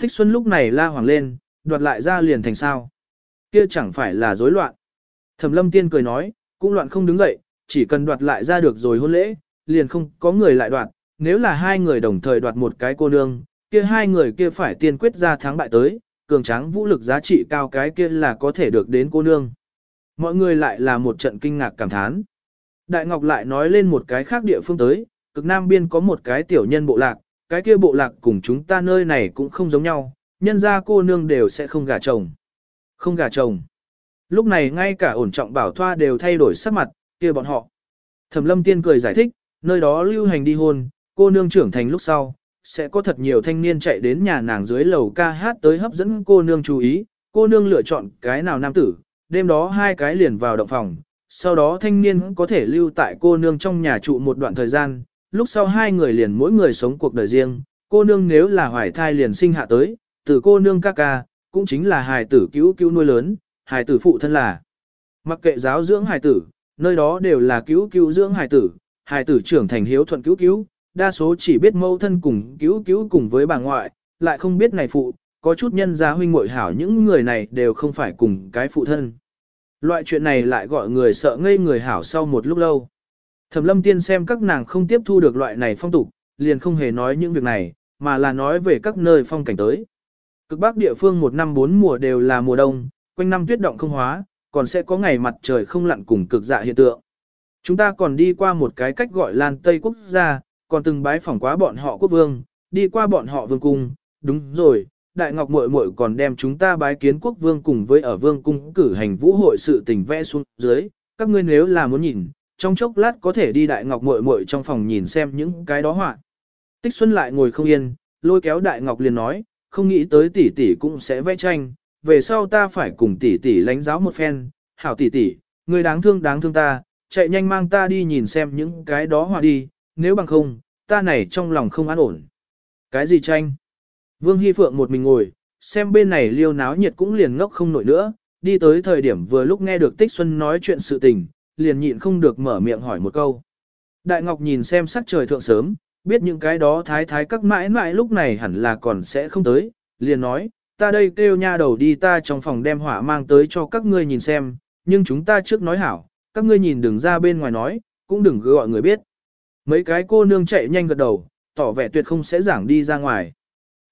Thích Xuân lúc này la hoàng lên, đoạt lại ra liền thành sao. kia chẳng phải là rối loạn. Thẩm lâm tiên cười nói, cũng loạn không đứng dậy, chỉ cần đoạt lại ra được rồi hôn lễ, liền không có người lại đoạt, nếu là hai người đồng thời đoạt một cái cô nương, kia hai người kia phải tiên quyết ra thắng bại tới, cường tráng vũ lực giá trị cao cái kia là có thể được đến cô nương. Mọi người lại là một trận kinh ngạc cảm thán. Đại Ngọc lại nói lên một cái khác địa phương tới, cực nam biên có một cái tiểu nhân bộ lạc, cái kia bộ lạc cùng chúng ta nơi này cũng không giống nhau, nhân ra cô nương đều sẽ không gả chồng. Không gả chồng. Lúc này ngay cả ổn trọng bảo thoa đều thay đổi sắc mặt, kia bọn họ. Thẩm lâm tiên cười giải thích, nơi đó lưu hành đi hôn, cô nương trưởng thành lúc sau, sẽ có thật nhiều thanh niên chạy đến nhà nàng dưới lầu ca hát tới hấp dẫn cô nương chú ý, cô nương lựa chọn cái nào nam tử, đêm đó hai cái liền vào động phòng, sau đó thanh niên có thể lưu tại cô nương trong nhà trụ một đoạn thời gian, lúc sau hai người liền mỗi người sống cuộc đời riêng, cô nương nếu là hoài thai liền sinh hạ tới, từ cô nương ca ca, cũng chính là hài tử cứu cứu nuôi lớn, hài tử phụ thân là. Mặc kệ giáo dưỡng hài tử, nơi đó đều là cứu cứu dưỡng hài tử, hài tử trưởng thành hiếu thuận cứu cứu, đa số chỉ biết mâu thân cùng cứu cứu cùng với bà ngoại, lại không biết này phụ, có chút nhân gia huynh muội hảo những người này đều không phải cùng cái phụ thân. Loại chuyện này lại gọi người sợ ngây người hảo sau một lúc lâu. Thẩm lâm tiên xem các nàng không tiếp thu được loại này phong tục, liền không hề nói những việc này, mà là nói về các nơi phong cảnh tới. Cực bắc địa phương một năm bốn mùa đều là mùa đông, quanh năm tuyết động không hóa, còn sẽ có ngày mặt trời không lặn cùng cực dạ hiện tượng. Chúng ta còn đi qua một cái cách gọi Lan Tây quốc gia, còn từng bái phỏng quá bọn họ quốc vương, đi qua bọn họ vương cung, đúng rồi, Đại Ngọc muội muội còn đem chúng ta bái kiến quốc vương cùng với ở vương cung cử hành vũ hội sự tình vẽ xuống dưới, các ngươi nếu là muốn nhìn, trong chốc lát có thể đi Đại Ngọc muội muội trong phòng nhìn xem những cái đó họa. Tích Xuân lại ngồi không yên, lôi kéo Đại Ngọc liền nói, không nghĩ tới tỷ tỷ cũng sẽ vẽ tranh, về sau ta phải cùng tỷ tỷ lãnh giáo một phen, hảo tỷ tỷ, người đáng thương đáng thương ta, chạy nhanh mang ta đi nhìn xem những cái đó họa đi, nếu bằng không, ta này trong lòng không an ổn. Cái gì tranh? Vương Hy Phượng một mình ngồi, xem bên này liêu náo nhiệt cũng liền ngốc không nổi nữa, đi tới thời điểm vừa lúc nghe được Tích Xuân nói chuyện sự tình, liền nhịn không được mở miệng hỏi một câu. Đại Ngọc nhìn xem sắc trời thượng sớm, biết những cái đó thái thái các mãi mãi lúc này hẳn là còn sẽ không tới, liền nói, ta đây kêu nha đầu đi ta trong phòng đem hỏa mang tới cho các ngươi nhìn xem, nhưng chúng ta trước nói hảo, các ngươi nhìn đừng ra bên ngoài nói, cũng đừng gọi người biết. Mấy cái cô nương chạy nhanh gật đầu, tỏ vẻ tuyệt không sẽ giảng đi ra ngoài.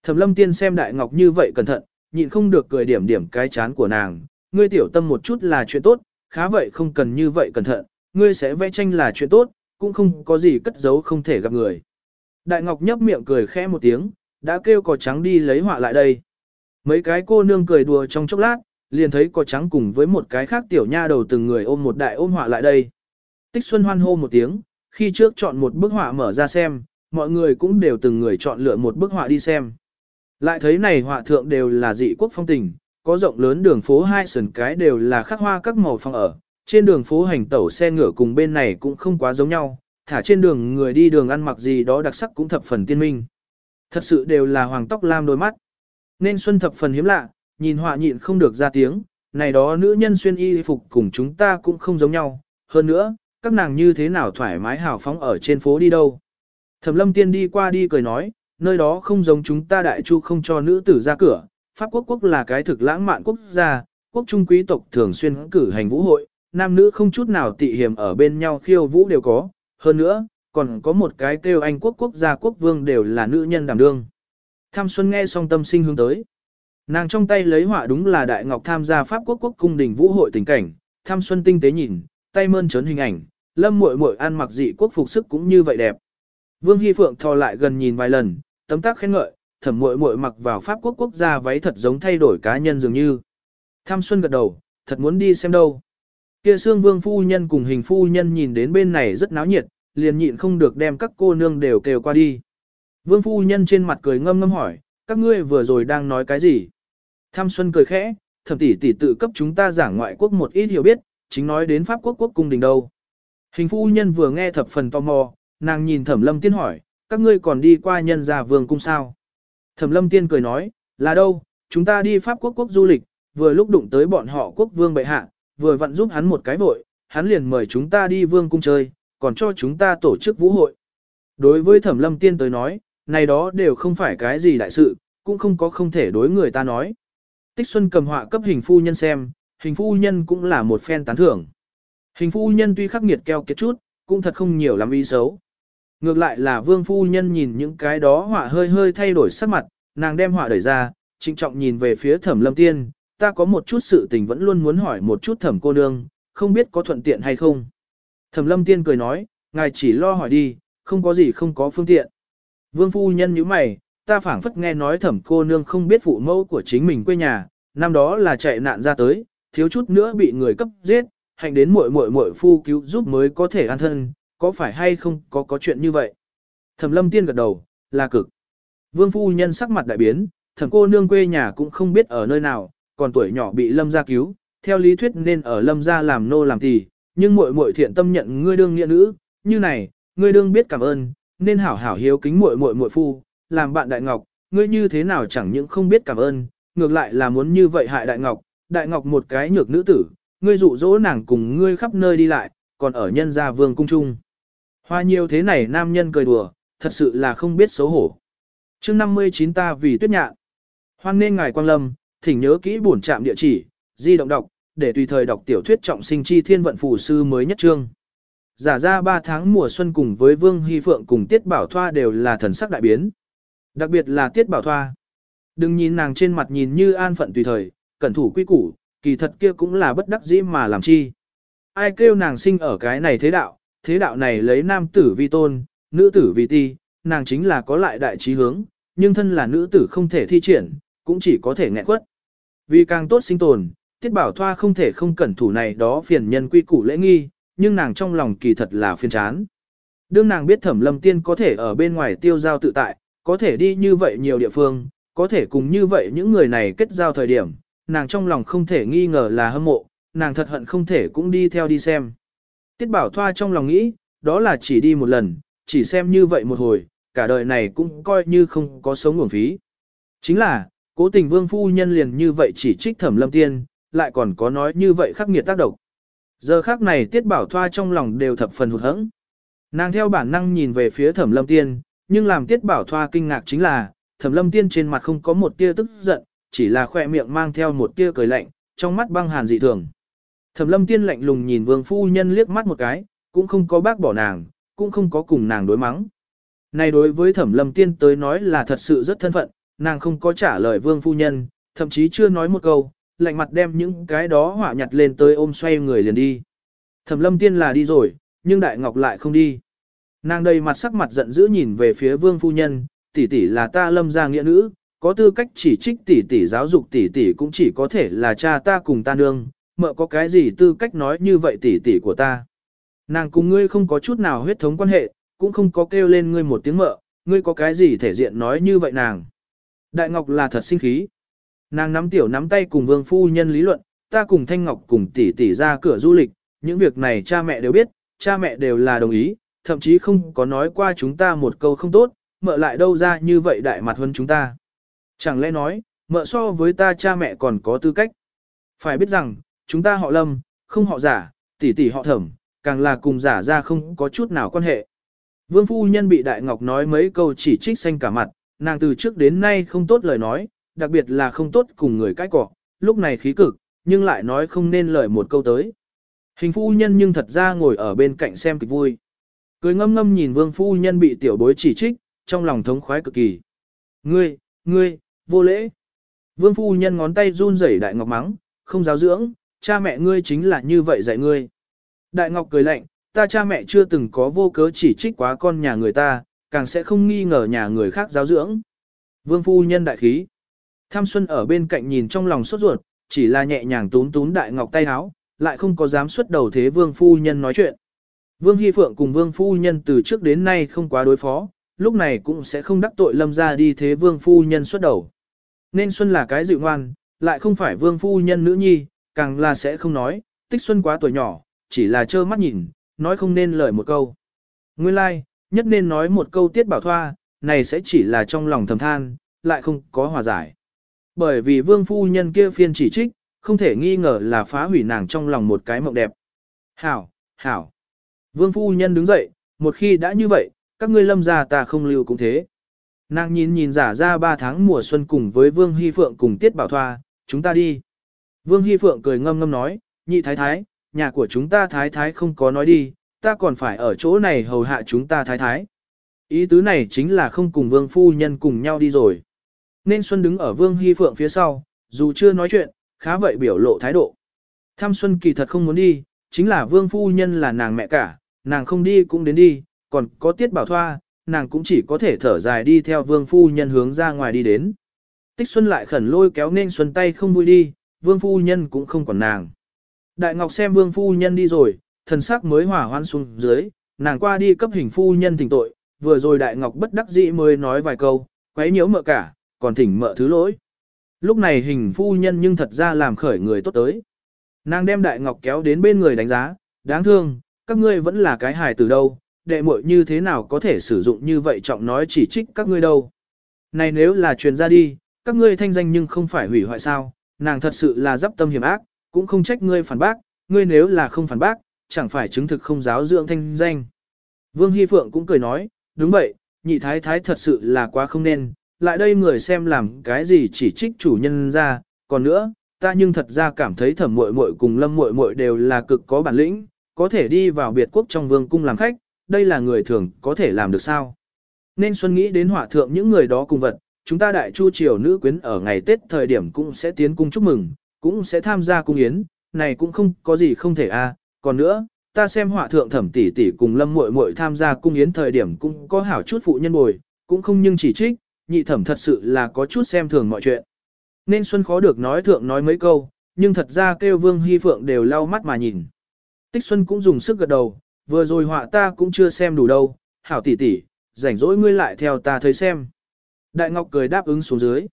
Thẩm lâm tiên xem đại ngọc như vậy cẩn thận, nhịn không được cười điểm điểm cái chán của nàng, ngươi tiểu tâm một chút là chuyện tốt, khá vậy không cần như vậy cẩn thận, ngươi sẽ vẽ tranh là chuyện tốt, cũng không có gì cất giấu không thể gặp người. Đại ngọc nhấp miệng cười khẽ một tiếng, đã kêu cỏ trắng đi lấy họa lại đây. Mấy cái cô nương cười đùa trong chốc lát, liền thấy cỏ trắng cùng với một cái khác tiểu nha đầu từng người ôm một đại ôm họa lại đây. Tích Xuân hoan hô một tiếng, khi trước chọn một bức họa mở ra xem, mọi người cũng đều từng người chọn lựa một bức họa đi xem. Lại thấy này họa thượng đều là dị quốc phong tình, có rộng lớn đường phố hai sườn cái đều là khắc hoa các màu phong ở, trên đường phố hành tẩu xe ngựa cùng bên này cũng không quá giống nhau, thả trên đường người đi đường ăn mặc gì đó đặc sắc cũng thập phần tiên minh. Thật sự đều là hoàng tóc lam đôi mắt. Nên Xuân thập phần hiếm lạ, nhìn họa nhịn không được ra tiếng, này đó nữ nhân xuyên y phục cùng chúng ta cũng không giống nhau, hơn nữa, các nàng như thế nào thoải mái hào phóng ở trên phố đi đâu. Thẩm lâm tiên đi qua đi cười nói, nơi đó không giống chúng ta đại chu không cho nữ tử ra cửa, Pháp quốc quốc là cái thực lãng mạn quốc gia, quốc trung quý tộc thường xuyên cử hành vũ hội, nam nữ không chút nào tị hiểm ở bên nhau khiêu vũ đều có, hơn nữa, còn có một cái kêu anh quốc quốc gia quốc vương đều là nữ nhân đảm đương. Tham Xuân nghe xong tâm sinh hướng tới. Nàng trong tay lấy họa đúng là Đại Ngọc tham gia Pháp quốc quốc cung đình vũ hội tình cảnh, Tham Xuân tinh tế nhìn, tay mơn trớn hình ảnh, lâm muội muội ăn mặc dị quốc phục sức cũng như vậy đẹp. Vương Hy Phượng thò lại gần nhìn vài lần, tấm tác khen ngợi, thẩm muội muội mặc vào Pháp quốc quốc gia váy thật giống thay đổi cá nhân dường như. Tham Xuân gật đầu, thật muốn đi xem đâu. Kia xương vương phu nhân cùng hình phu nhân nhìn đến bên này rất náo nhiệt, liền nhịn không được đem các cô nương đều kêu qua đi. Vương phu nhân trên mặt cười ngâm ngâm hỏi, các ngươi vừa rồi đang nói cái gì? Tham Xuân cười khẽ, thẩm tỷ tỷ tự cấp chúng ta giảng ngoại quốc một ít hiểu biết, chính nói đến Pháp quốc quốc cung đình đâu. Hình phu nhân vừa nghe thập phần tò mò, nàng nhìn thẩm lâm tiên hỏi, các ngươi còn đi qua nhân gia vương cung sao? Thẩm lâm tiên cười nói, là đâu, chúng ta đi Pháp quốc quốc du lịch, vừa lúc đụng tới bọn họ quốc vương bệ hạ, vừa vặn giúp hắn một cái vội, hắn liền mời chúng ta đi vương cung chơi, còn cho chúng ta tổ chức vũ hội. Đối với thẩm lâm tiên tới nói, này đó đều không phải cái gì đại sự, cũng không có không thể đối người ta nói. Tích Xuân cầm họa cấp hình phu nhân xem, Hình phu nhân cũng là một phen tán thưởng. Hình phu nhân tuy khắc nghiệt keo kiệt chút, cũng thật không nhiều lắm ý xấu. Ngược lại là vương phu nhân nhìn những cái đó họa hơi hơi thay đổi sắc mặt, nàng đem họa đẩy ra, trịnh trọng nhìn về phía thẩm lâm tiên, ta có một chút sự tình vẫn luôn muốn hỏi một chút thẩm cô nương, không biết có thuận tiện hay không. Thẩm lâm tiên cười nói, ngài chỉ lo hỏi đi, không có gì không có phương tiện. Vương phu nhân nhíu mày, ta phảng phất nghe nói thẩm cô nương không biết phụ mẫu của chính mình quê nhà, năm đó là chạy nạn ra tới, thiếu chút nữa bị người cấp giết, hành đến muội muội muội phu cứu giúp mới có thể an thân, có phải hay không có có chuyện như vậy. Thẩm lâm tiên gật đầu, là cực. Vương phu nhân sắc mặt đại biến, thẩm cô nương quê nhà cũng không biết ở nơi nào, còn tuổi nhỏ bị lâm gia cứu, theo lý thuyết nên ở lâm gia làm nô làm tỳ, nhưng muội muội thiện tâm nhận ngươi đương nghĩa nữ, như này, ngươi đương biết cảm ơn, nên hảo hảo hiếu kính muội muội muội phu, làm bạn đại ngọc, ngươi như thế nào chẳng những không biết cảm ơn, ngược lại là muốn như vậy hại đại ngọc, đại ngọc một cái nhược nữ tử, ngươi dụ dỗ nàng cùng ngươi khắp nơi đi lại, còn ở nhân gia vương cung trung. Hoa nhiều thế này nam nhân cười đùa, thật sự là không biết xấu hổ. chương 59 ta vì tuyết nhạn. Hoan nên ngài quang lâm, thỉnh nhớ kỹ bổn trạm địa chỉ, di động đọc, để tùy thời đọc tiểu thuyết trọng sinh chi thiên vận phù sư mới nhất trương. Giả ra 3 tháng mùa xuân cùng với Vương Hy Phượng cùng Tiết Bảo Thoa đều là thần sắc đại biến. Đặc biệt là Tiết Bảo Thoa. Đừng nhìn nàng trên mặt nhìn như an phận tùy thời, cẩn thủ quy củ, kỳ thật kia cũng là bất đắc dĩ mà làm chi. Ai kêu nàng sinh ở cái này thế đạo, thế đạo này lấy nam tử vi tôn, nữ tử vi ti, nàng chính là có lại đại trí hướng, nhưng thân là nữ tử không thể thi triển, cũng chỉ có thể nghẹn quất. Vì càng tốt sinh tồn, Tiết Bảo Thoa không thể không cẩn thủ này đó phiền nhân quy củ lễ nghi, nhưng nàng trong lòng kỳ thật là phiền chán. Đương nàng biết Thẩm Lâm Tiên có thể ở bên ngoài tiêu giao tự tại, có thể đi như vậy nhiều địa phương, có thể cùng như vậy những người này kết giao thời điểm, nàng trong lòng không thể nghi ngờ là hâm mộ, nàng thật hận không thể cũng đi theo đi xem. Tiết Bảo Thoa trong lòng nghĩ, đó là chỉ đi một lần, chỉ xem như vậy một hồi, cả đời này cũng coi như không có sống nguồn phí. Chính là, cố tình vương phu nhân liền như vậy chỉ trích thẩm lâm tiên, lại còn có nói như vậy khắc nghiệt tác động. Giờ khắc này tiết bảo thoa trong lòng đều thập phần hụt hẫng. Nàng theo bản năng nhìn về phía thẩm lâm tiên, nhưng làm tiết bảo thoa kinh ngạc chính là, thẩm lâm tiên trên mặt không có một tia tức giận, chỉ là khoe miệng mang theo một tia cười lạnh, trong mắt băng hàn dị thường. Thẩm lâm tiên lạnh lùng nhìn vương phu nhân liếc mắt một cái, cũng không có bác bỏ nàng, cũng không có cùng nàng đối mắng. Này đối với thẩm lâm tiên tới nói là thật sự rất thân phận, nàng không có trả lời vương phu nhân, thậm chí chưa nói một câu, lạnh mặt đem những cái đó hỏa nhặt lên tới ôm xoay người liền đi. Thẩm lâm tiên là đi rồi, nhưng đại ngọc lại không đi. Nàng đầy mặt sắc mặt giận dữ nhìn về phía vương phu nhân, tỷ tỷ là ta lâm gia nghĩa nữ, có tư cách chỉ trích tỷ tỷ giáo dục tỷ tỷ cũng chỉ có thể là cha ta cùng ta nương, mợ có cái gì tư cách nói như vậy tỷ tỷ của ta. Nàng cùng ngươi không có chút nào huyết thống quan hệ, cũng không có kêu lên ngươi một tiếng mợ, ngươi có cái gì thể diện nói như vậy nàng. Đại Ngọc là thật sinh khí. Nàng nắm tiểu nắm tay cùng vương phu nhân lý luận, ta cùng Thanh Ngọc cùng tỷ tỷ ra cửa du lịch, những việc này cha mẹ đều biết, cha mẹ đều là đồng ý, thậm chí không có nói qua chúng ta một câu không tốt, mợ lại đâu ra như vậy đại mặt hơn chúng ta. Chẳng lẽ nói, mợ so với ta cha mẹ còn có tư cách. Phải biết rằng, chúng ta họ lâm, không họ giả, tỷ tỷ họ thẩm, càng là cùng giả ra không có chút nào quan hệ. Vương phu nhân bị Đại Ngọc nói mấy câu chỉ trích xanh cả mặt, nàng từ trước đến nay không tốt lời nói, đặc biệt là không tốt cùng người cãi cọ, lúc này khí cực, nhưng lại nói không nên lời một câu tới. Hình phu nhân nhưng thật ra ngồi ở bên cạnh xem kịch vui. Cười ngâm ngâm nhìn vương phu nhân bị tiểu bối chỉ trích, trong lòng thống khoái cực kỳ. Ngươi, ngươi, vô lễ. Vương phu nhân ngón tay run rẩy đại ngọc mắng, không giáo dưỡng, cha mẹ ngươi chính là như vậy dạy ngươi. Đại ngọc cười lạnh, ta cha mẹ chưa từng có vô cớ chỉ trích quá con nhà người ta, càng sẽ không nghi ngờ nhà người khác giáo dưỡng. Vương phu nhân đại khí. Tham Xuân ở bên cạnh nhìn trong lòng sốt ruột, chỉ là nhẹ nhàng tún tún đại ngọc tay háo, lại không có dám xuất đầu thế vương phu nhân nói chuyện. Vương Hy Phượng cùng vương phu nhân từ trước đến nay không quá đối phó, lúc này cũng sẽ không đắc tội lâm ra đi thế vương phu nhân xuất đầu. Nên Xuân là cái dịu ngoan, lại không phải vương phu nhân nữ nhi, càng là sẽ không nói, tích Xuân quá tuổi nhỏ, chỉ là trơ mắt nhìn, nói không nên lời một câu. Nguyên lai, like, nhất nên nói một câu tiết bảo thoa, này sẽ chỉ là trong lòng thầm than, lại không có hòa giải. Bởi vì vương phu nhân kia phiên chỉ trích, không thể nghi ngờ là phá hủy nàng trong lòng một cái mộng đẹp. Hảo, hảo. Vương phu nhân đứng dậy, một khi đã như vậy, các ngươi lâm gia ta không lưu cũng thế. Nàng nhìn nhìn giả ra ba tháng mùa xuân cùng với vương hy phượng cùng tiết bảo thoa, chúng ta đi. Vương Hy Phượng cười ngâm ngâm nói, nhị thái thái, nhà của chúng ta thái thái không có nói đi, ta còn phải ở chỗ này hầu hạ chúng ta thái thái. Ý tứ này chính là không cùng vương phu nhân cùng nhau đi rồi. Nên Xuân đứng ở vương Hy Phượng phía sau, dù chưa nói chuyện, khá vậy biểu lộ thái độ. Thăm Xuân kỳ thật không muốn đi, chính là vương phu nhân là nàng mẹ cả, nàng không đi cũng đến đi, còn có tiết bảo thoa, nàng cũng chỉ có thể thở dài đi theo vương phu nhân hướng ra ngoài đi đến. Tích Xuân lại khẩn lôi kéo nên Xuân tay không vui đi, vương phu nhân cũng không còn nàng. Đại Ngọc xem vương phu nhân đi rồi, thần sắc mới hỏa hoan xuống dưới, nàng qua đi cấp hình phu nhân thỉnh tội, vừa rồi Đại Ngọc bất đắc dĩ mới nói vài câu, quấy nhiễu mợ cả, còn thỉnh mợ thứ lỗi. Lúc này hình phu nhân nhưng thật ra làm khởi người tốt tới. Nàng đem Đại Ngọc kéo đến bên người đánh giá, đáng thương, các ngươi vẫn là cái hài từ đâu, đệ muội như thế nào có thể sử dụng như vậy trọng nói chỉ trích các ngươi đâu. Này nếu là truyền ra đi, các ngươi thanh danh nhưng không phải hủy hoại sao, nàng thật sự là dắp tâm hiểm ác, cũng không trách ngươi phản bác, ngươi nếu là không phản bác, chẳng phải chứng thực không giáo dưỡng thanh danh. Vương Hy Phượng cũng cười nói, đúng vậy, nhị thái thái thật sự là quá không nên, lại đây người xem làm cái gì chỉ trích chủ nhân ra, còn nữa, ta nhưng thật ra cảm thấy thẩm muội muội cùng lâm muội muội đều là cực có bản lĩnh, có thể đi vào biệt quốc trong vương cung làm khách, đây là người thường có thể làm được sao. Nên Xuân nghĩ đến hỏa thượng những người đó cùng vật, chúng ta đại chu triều nữ quyến ở ngày Tết thời điểm cũng sẽ tiến cung chúc mừng, cũng sẽ tham gia cung yến, này cũng không có gì không thể a. À. còn nữa, ta xem họa thượng thẩm tỷ tỷ cùng lâm muội muội tham gia cung yến thời điểm cũng có hảo chút phụ nhân bồi, cũng không nhưng chỉ trích, nhị thẩm thật sự là có chút xem thường mọi chuyện. Nên Xuân khó được nói thượng nói mấy câu, nhưng thật ra kêu Vương Hy Phượng đều lau mắt mà nhìn. Tích Xuân cũng dùng sức gật đầu, vừa rồi họa ta cũng chưa xem đủ đâu, hảo tỷ tỷ, rảnh rỗi ngươi lại theo ta thấy xem. Đại Ngọc cười đáp ứng xuống dưới.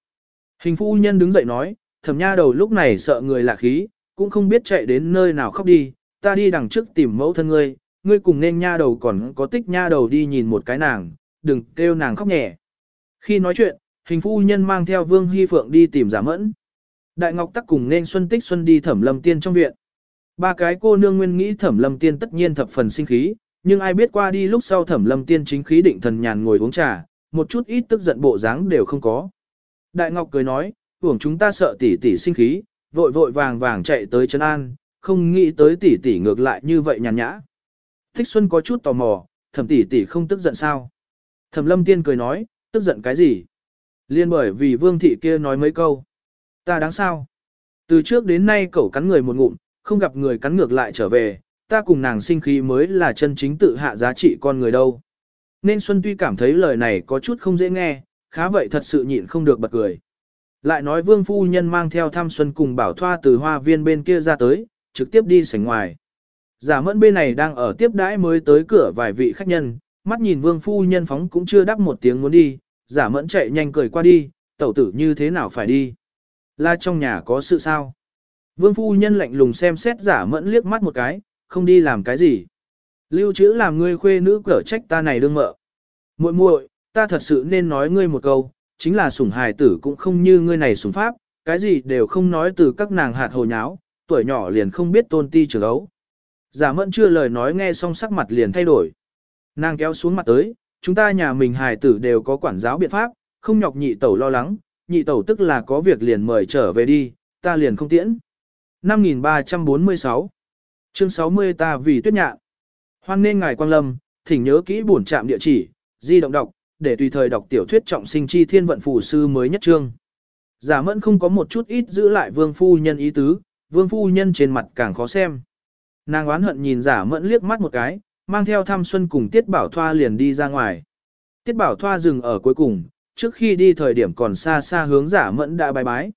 Hình phu nhân đứng dậy nói, thẩm nha đầu lúc này sợ người lạ khí, cũng không biết chạy đến nơi nào khóc đi, ta đi đằng trước tìm mẫu thân ngươi, ngươi cùng nên nha đầu còn có tích nha đầu đi nhìn một cái nàng, đừng kêu nàng khóc nhẹ. Khi nói chuyện, hình phu nhân mang theo Vương Hy Phượng đi tìm giả mẫn. Đại Ngọc tắc cùng nên Xuân Tích Xuân đi thẩm lâm tiên trong viện. Ba cái cô nương nguyên nghĩ thẩm lâm tiên tất nhiên thập phần sinh khí, nhưng ai biết qua đi lúc sau thẩm lâm tiên chính khí định thần nhàn ngồi uống trà, một chút ít tức giận bộ dáng đều không có. Đại Ngọc cười nói, tưởng chúng ta sợ tỷ tỷ sinh khí, vội vội vàng vàng chạy tới Trấn An, không nghĩ tới tỷ tỷ ngược lại như vậy nhàn nhã. Thích Xuân có chút tò mò, thẩm tỷ tỷ không tức giận sao? Thẩm Lâm Tiên cười nói, tức giận cái gì? Liên bởi vì Vương thị kia nói mấy câu. Ta đáng sao? Từ trước đến nay cậu cắn người một ngụm, không gặp người cắn ngược lại trở về, ta cùng nàng sinh khí mới là chân chính tự hạ giá trị con người đâu. Nên Xuân tuy cảm thấy lời này có chút không dễ nghe, khá vậy thật sự nhịn không được bật cười. Lại nói vương phu nhân mang theo thăm xuân cùng bảo thoa từ hoa viên bên kia ra tới, trực tiếp đi sảnh ngoài. Giả mẫn bên này đang ở tiếp đãi mới tới cửa vài vị khách nhân, mắt nhìn vương phu nhân phóng cũng chưa đáp một tiếng muốn đi, giả mẫn chạy nhanh cười qua đi, tẩu tử như thế nào phải đi. Là trong nhà có sự sao? Vương phu nhân lạnh lùng xem xét giả mẫn liếc mắt một cái, không đi làm cái gì. Lưu trữ làm ngươi khuê nữ cở trách ta này đương mợ. muội muội, ta thật sự nên nói ngươi một câu, chính là sủng hài tử cũng không như ngươi này sủng pháp, cái gì đều không nói từ các nàng hạt hồ nháo, tuổi nhỏ liền không biết tôn ti trưởng ấu. Giả mẫn chưa lời nói nghe xong sắc mặt liền thay đổi. Nàng kéo xuống mặt tới, chúng ta nhà mình hài tử đều có quản giáo biện pháp, không nhọc nhị tẩu lo lắng, nhị tẩu tức là có việc liền mời trở về đi, ta liền không tiễn. 5346 Chương 60 ta vì tuyết nhạn Hoan nên ngài quang lâm, thỉnh nhớ kỹ bổn trạm địa chỉ, di động đọc, để tùy thời đọc tiểu thuyết trọng sinh chi thiên vận phù sư mới nhất trương. Giả mẫn không có một chút ít giữ lại vương phu nhân ý tứ, vương phu nhân trên mặt càng khó xem. Nàng oán hận nhìn giả mẫn liếc mắt một cái, mang theo thăm xuân cùng tiết bảo thoa liền đi ra ngoài. Tiết bảo thoa dừng ở cuối cùng, trước khi đi thời điểm còn xa xa hướng giả mẫn đã bái bái.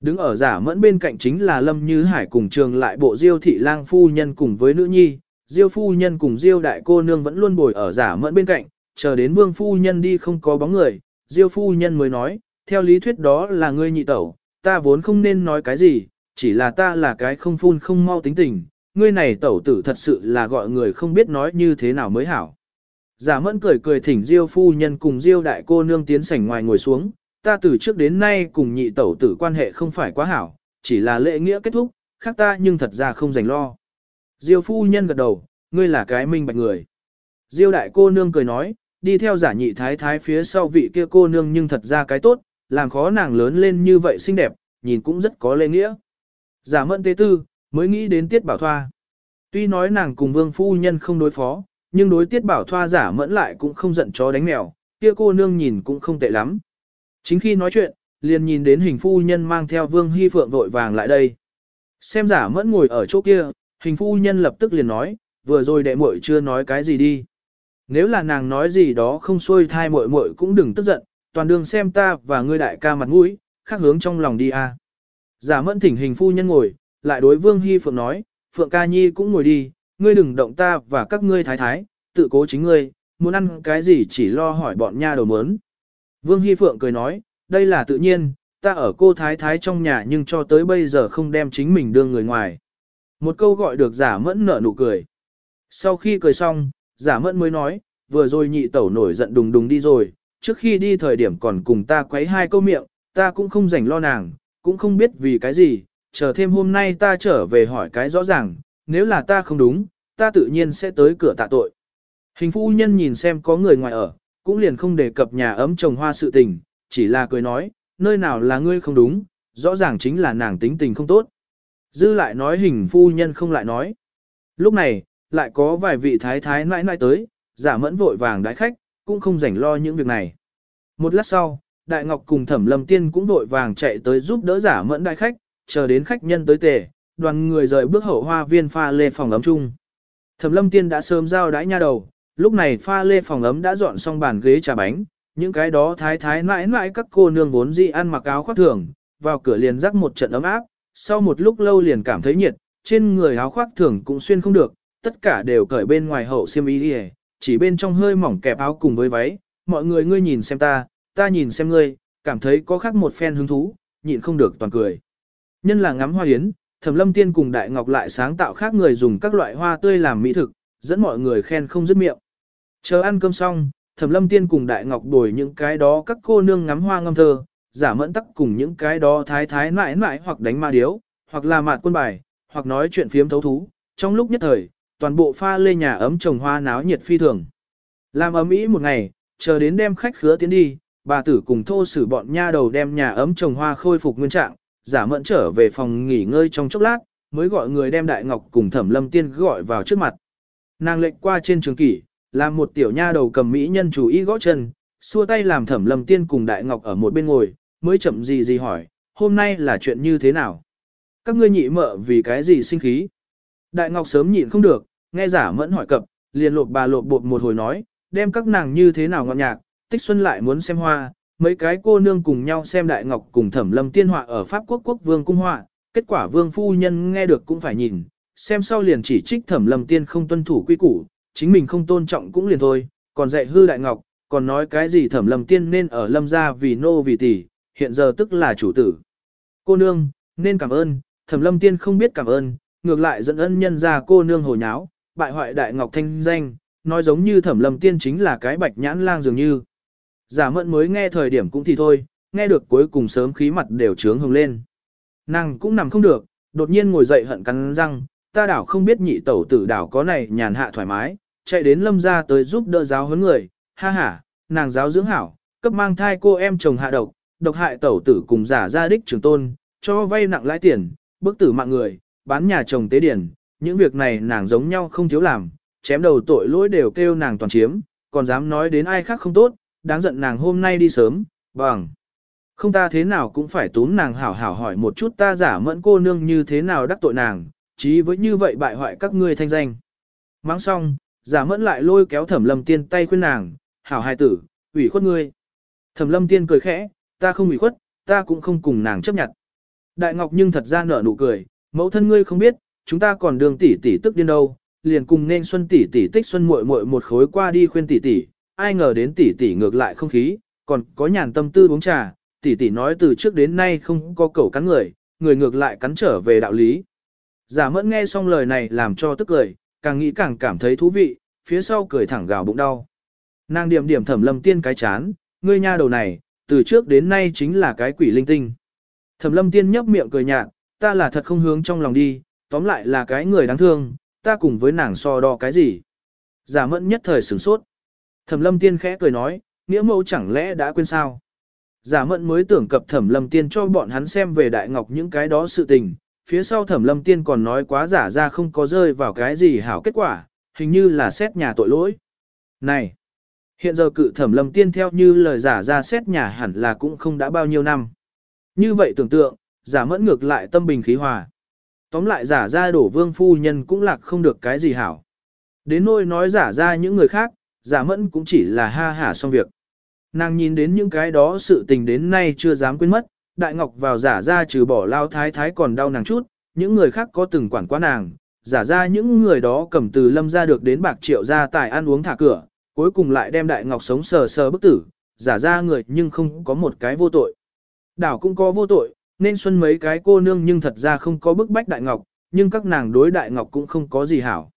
Đứng ở giả mẫn bên cạnh chính là Lâm Như Hải cùng trường lại bộ diêu thị lang phu nhân cùng với nữ nhi, diêu phu nhân cùng diêu đại cô nương vẫn luôn bồi ở giả mẫn bên cạnh, chờ đến vương phu nhân đi không có bóng người, diêu phu nhân mới nói, theo lý thuyết đó là ngươi nhị tẩu, ta vốn không nên nói cái gì, chỉ là ta là cái không phun không mau tính tình, ngươi này tẩu tử thật sự là gọi người không biết nói như thế nào mới hảo. Giả mẫn cười cười thỉnh diêu phu nhân cùng diêu đại cô nương tiến sảnh ngoài ngồi xuống, ta từ trước đến nay cùng nhị tẩu tử quan hệ không phải quá hảo, chỉ là lễ nghĩa kết thúc, khác ta nhưng thật ra không dành lo. Diêu phu nhân gật đầu, ngươi là cái minh bạch người. Diêu đại cô nương cười nói, đi theo giả nhị thái thái phía sau vị kia cô nương nhưng thật ra cái tốt, làm khó nàng lớn lên như vậy xinh đẹp, nhìn cũng rất có lễ nghĩa. Giả mẫn tế tư, mới nghĩ đến tiết bảo thoa. Tuy nói nàng cùng vương phu nhân không đối phó, nhưng đối tiết bảo thoa giả mẫn lại cũng không giận chó đánh mèo, kia cô nương nhìn cũng không tệ lắm. Chính khi nói chuyện, liền nhìn đến hình phu nhân mang theo vương hy phượng vội vàng lại đây. Xem giả mẫn ngồi ở chỗ kia, hình phu nhân lập tức liền nói, vừa rồi đệ muội chưa nói cái gì đi. Nếu là nàng nói gì đó không xuôi thai muội muội cũng đừng tức giận, toàn đường xem ta và ngươi đại ca mặt mũi, khác hướng trong lòng đi a. Giả mẫn thỉnh hình phu nhân ngồi, lại đối Vương Hy Phượng nói, Phượng ca nhi cũng ngồi đi, ngươi đừng động ta và các ngươi thái thái, tự cố chính ngươi, muốn ăn cái gì chỉ lo hỏi bọn nha đầu mớn. Vương Hy Phượng cười nói, đây là tự nhiên, ta ở cô thái thái trong nhà nhưng cho tới bây giờ không đem chính mình đưa người ngoài. Một câu gọi được giả mẫn nở nụ cười. Sau khi cười xong, giả mẫn mới nói, vừa rồi nhị tẩu nổi giận đùng đùng đi rồi, trước khi đi thời điểm còn cùng ta quấy hai câu miệng, ta cũng không rảnh lo nàng, cũng không biết vì cái gì, chờ thêm hôm nay ta trở về hỏi cái rõ ràng, nếu là ta không đúng, ta tự nhiên sẽ tới cửa tạ tội. Hình phu nhân nhìn xem có người ngoài ở, cũng liền không đề cập nhà ấm trồng hoa sự tình, chỉ là cười nói, nơi nào là ngươi không đúng, rõ ràng chính là nàng tính tình không tốt. Dư lại nói hình phu nhân không lại nói. Lúc này, lại có vài vị thái thái nãi nãi tới, giả mẫn vội vàng đái khách, cũng không rảnh lo những việc này. Một lát sau, Đại Ngọc cùng Thẩm Lâm Tiên cũng vội vàng chạy tới giúp đỡ giả mẫn đại khách, chờ đến khách nhân tới tề, đoàn người rời bước hậu hoa viên pha lê phòng ấm chung. Thẩm Lâm Tiên đã sớm giao đãi nha đầu, lúc này pha lê phòng ấm đã dọn xong bàn ghế trà bánh, những cái đó thái thái mãi mãi các cô nương vốn dị ăn mặc áo khoác thường, vào cửa liền rắc một trận ấm áp, sau một lúc lâu liền cảm thấy nhiệt, trên người áo khoác thường cũng xuyên không được, tất cả đều cởi bên ngoài hậu xiêm y đi chỉ bên trong hơi mỏng kẹp áo cùng với váy, mọi người ngươi nhìn xem ta, ta nhìn xem ngươi, cảm thấy có khác một phen hứng thú, nhịn không được toàn cười. Nhân là ngắm hoa yến, Thẩm Lâm Tiên cùng Đại Ngọc lại sáng tạo khác người dùng các loại hoa tươi làm mỹ thực, dẫn mọi người khen không dứt miệng. Chờ ăn cơm xong, Thẩm Lâm Tiên cùng Đại Ngọc đổi những cái đó các cô nương ngắm hoa ngâm thơ, giả mẫn tắc cùng những cái đó thái thái mãi mãi hoặc đánh ma điếu, hoặc là mạt quân bài, hoặc nói chuyện phiếm thấu thú. Trong lúc nhất thời, toàn bộ pha lê nhà ấm trồng hoa náo nhiệt phi thường. Làm ấm ý một ngày, chờ đến đem khách khứa tiến đi, bà tử cùng thô sử bọn nha đầu đem nhà ấm trồng hoa khôi phục nguyên trạng, giả mẫn trở về phòng nghỉ ngơi trong chốc lát, mới gọi người đem đại ngọc cùng thẩm lâm tiên gọi vào trước mặt. Nàng lệnh qua trên trường kỷ, làm một tiểu nha đầu cầm mỹ nhân chủ ý gõ chân, xua tay làm thẩm lâm tiên cùng đại ngọc ở một bên ngồi, mới chậm gì gì hỏi, hôm nay là chuyện như thế nào? Các ngươi nhị mợ vì cái gì sinh khí? Đại ngọc sớm nhịn không được, nghe giả mẫn hỏi cập, liền lột bà lột bột một hồi nói, đem các nàng như thế nào ngọt nhạc, tích xuân lại muốn xem hoa, mấy cái cô nương cùng nhau xem đại ngọc cùng thẩm lâm tiên họa ở Pháp quốc quốc vương cung họa, kết quả vương phu nhân nghe được cũng phải nhìn, xem sau liền chỉ trích thẩm lâm tiên không tuân thủ quy củ, chính mình không tôn trọng cũng liền thôi, còn dạy hư đại ngọc, còn nói cái gì thẩm lâm tiên nên ở lâm gia vì nô vì tỷ, hiện giờ tức là chủ tử. Cô nương, nên cảm ơn, thẩm lâm tiên không biết cảm ơn, ngược lại dẫn ân nhân ra cô nương hồ nháo, bại hoại đại ngọc thanh danh, nói giống như thẩm lâm tiên chính là cái bạch nhãn lang dường như. Giả mẫn mới nghe thời điểm cũng thì thôi, nghe được cuối cùng sớm khí mặt đều trướng hồng lên. Nàng cũng nằm không được, đột nhiên ngồi dậy hận cắn răng, ta đảo không biết nhị tẩu tử đảo có này nhàn hạ thoải mái, chạy đến lâm ra tới giúp đỡ giáo huấn người, ha ha, nàng giáo dưỡng hảo, cấp mang thai cô em chồng hạ độc, độc hại tẩu tử cùng giả gia đích trường tôn, cho vay nặng lãi tiền, bức tử mạng người, bán nhà chồng tế điển, những việc này nàng giống nhau không thiếu làm, chém đầu tội lỗi đều kêu nàng toàn chiếm, còn dám nói đến ai khác không tốt, đáng giận nàng hôm nay đi sớm, bằng. Không ta thế nào cũng phải túm nàng hảo hảo hỏi một chút ta giả mẫn cô nương như thế nào đắc tội nàng, chí với như vậy bại hoại các ngươi thanh danh. Mang xong, giả mẫn lại lôi kéo thẩm lâm tiên tay khuyên nàng, hảo hài tử, ủy khuất ngươi. Thẩm lâm tiên cười khẽ, ta không ủy khuất, ta cũng không cùng nàng chấp nhận. Đại Ngọc nhưng thật ra nở nụ cười, mẫu thân ngươi không biết, chúng ta còn đường tỷ tỷ tức điên đâu, liền cùng nên xuân tỷ tỷ tích xuân muội muội một khối qua đi khuyên tỷ tỷ, ai ngờ đến tỷ tỷ ngược lại không khí, còn có nhàn tâm tư uống trà, tỷ tỷ nói từ trước đến nay không có cầu cắn người, người ngược lại cắn trở về đạo lý. Giả mẫn nghe xong lời này làm cho tức cười, càng nghĩ càng cảm thấy thú vị, phía sau cười thẳng gào bụng đau. Nàng điểm điểm thẩm lâm tiên cái chán, ngươi nha đầu này, từ trước đến nay chính là cái quỷ linh tinh. Thẩm lâm tiên nhấp miệng cười nhạt, ta là thật không hướng trong lòng đi, tóm lại là cái người đáng thương, ta cùng với nàng so đo cái gì. Giả mẫn nhất thời sửng sốt. Thẩm lâm tiên khẽ cười nói, nghĩa mẫu chẳng lẽ đã quên sao? Giả mẫn mới tưởng cập thẩm lâm tiên cho bọn hắn xem về đại ngọc những cái đó sự tình, phía sau thẩm lâm tiên còn nói quá giả ra không có rơi vào cái gì hảo kết quả, hình như là xét nhà tội lỗi. Này! Hiện giờ cự thẩm lâm tiên theo như lời giả ra xét nhà hẳn là cũng không đã bao nhiêu năm. Như vậy tưởng tượng, giả mẫn ngược lại tâm bình khí hòa. Tóm lại giả ra đổ vương phu nhân cũng lạc không được cái gì hảo. Đến nỗi nói giả ra những người khác, giả mẫn cũng chỉ là ha hả xong việc. Nàng nhìn đến những cái đó sự tình đến nay chưa dám quên mất, đại ngọc vào giả ra trừ bỏ lao thái thái còn đau nàng chút, những người khác có từng quản quá nàng, giả ra những người đó cầm từ lâm ra được đến bạc triệu ra tài ăn uống thả cửa, cuối cùng lại đem đại ngọc sống sờ sờ bức tử, giả ra người nhưng không có một cái vô tội. Đảo cũng có vô tội, nên xuân mấy cái cô nương nhưng thật ra không có bức bách đại ngọc, nhưng các nàng đối đại ngọc cũng không có gì hảo.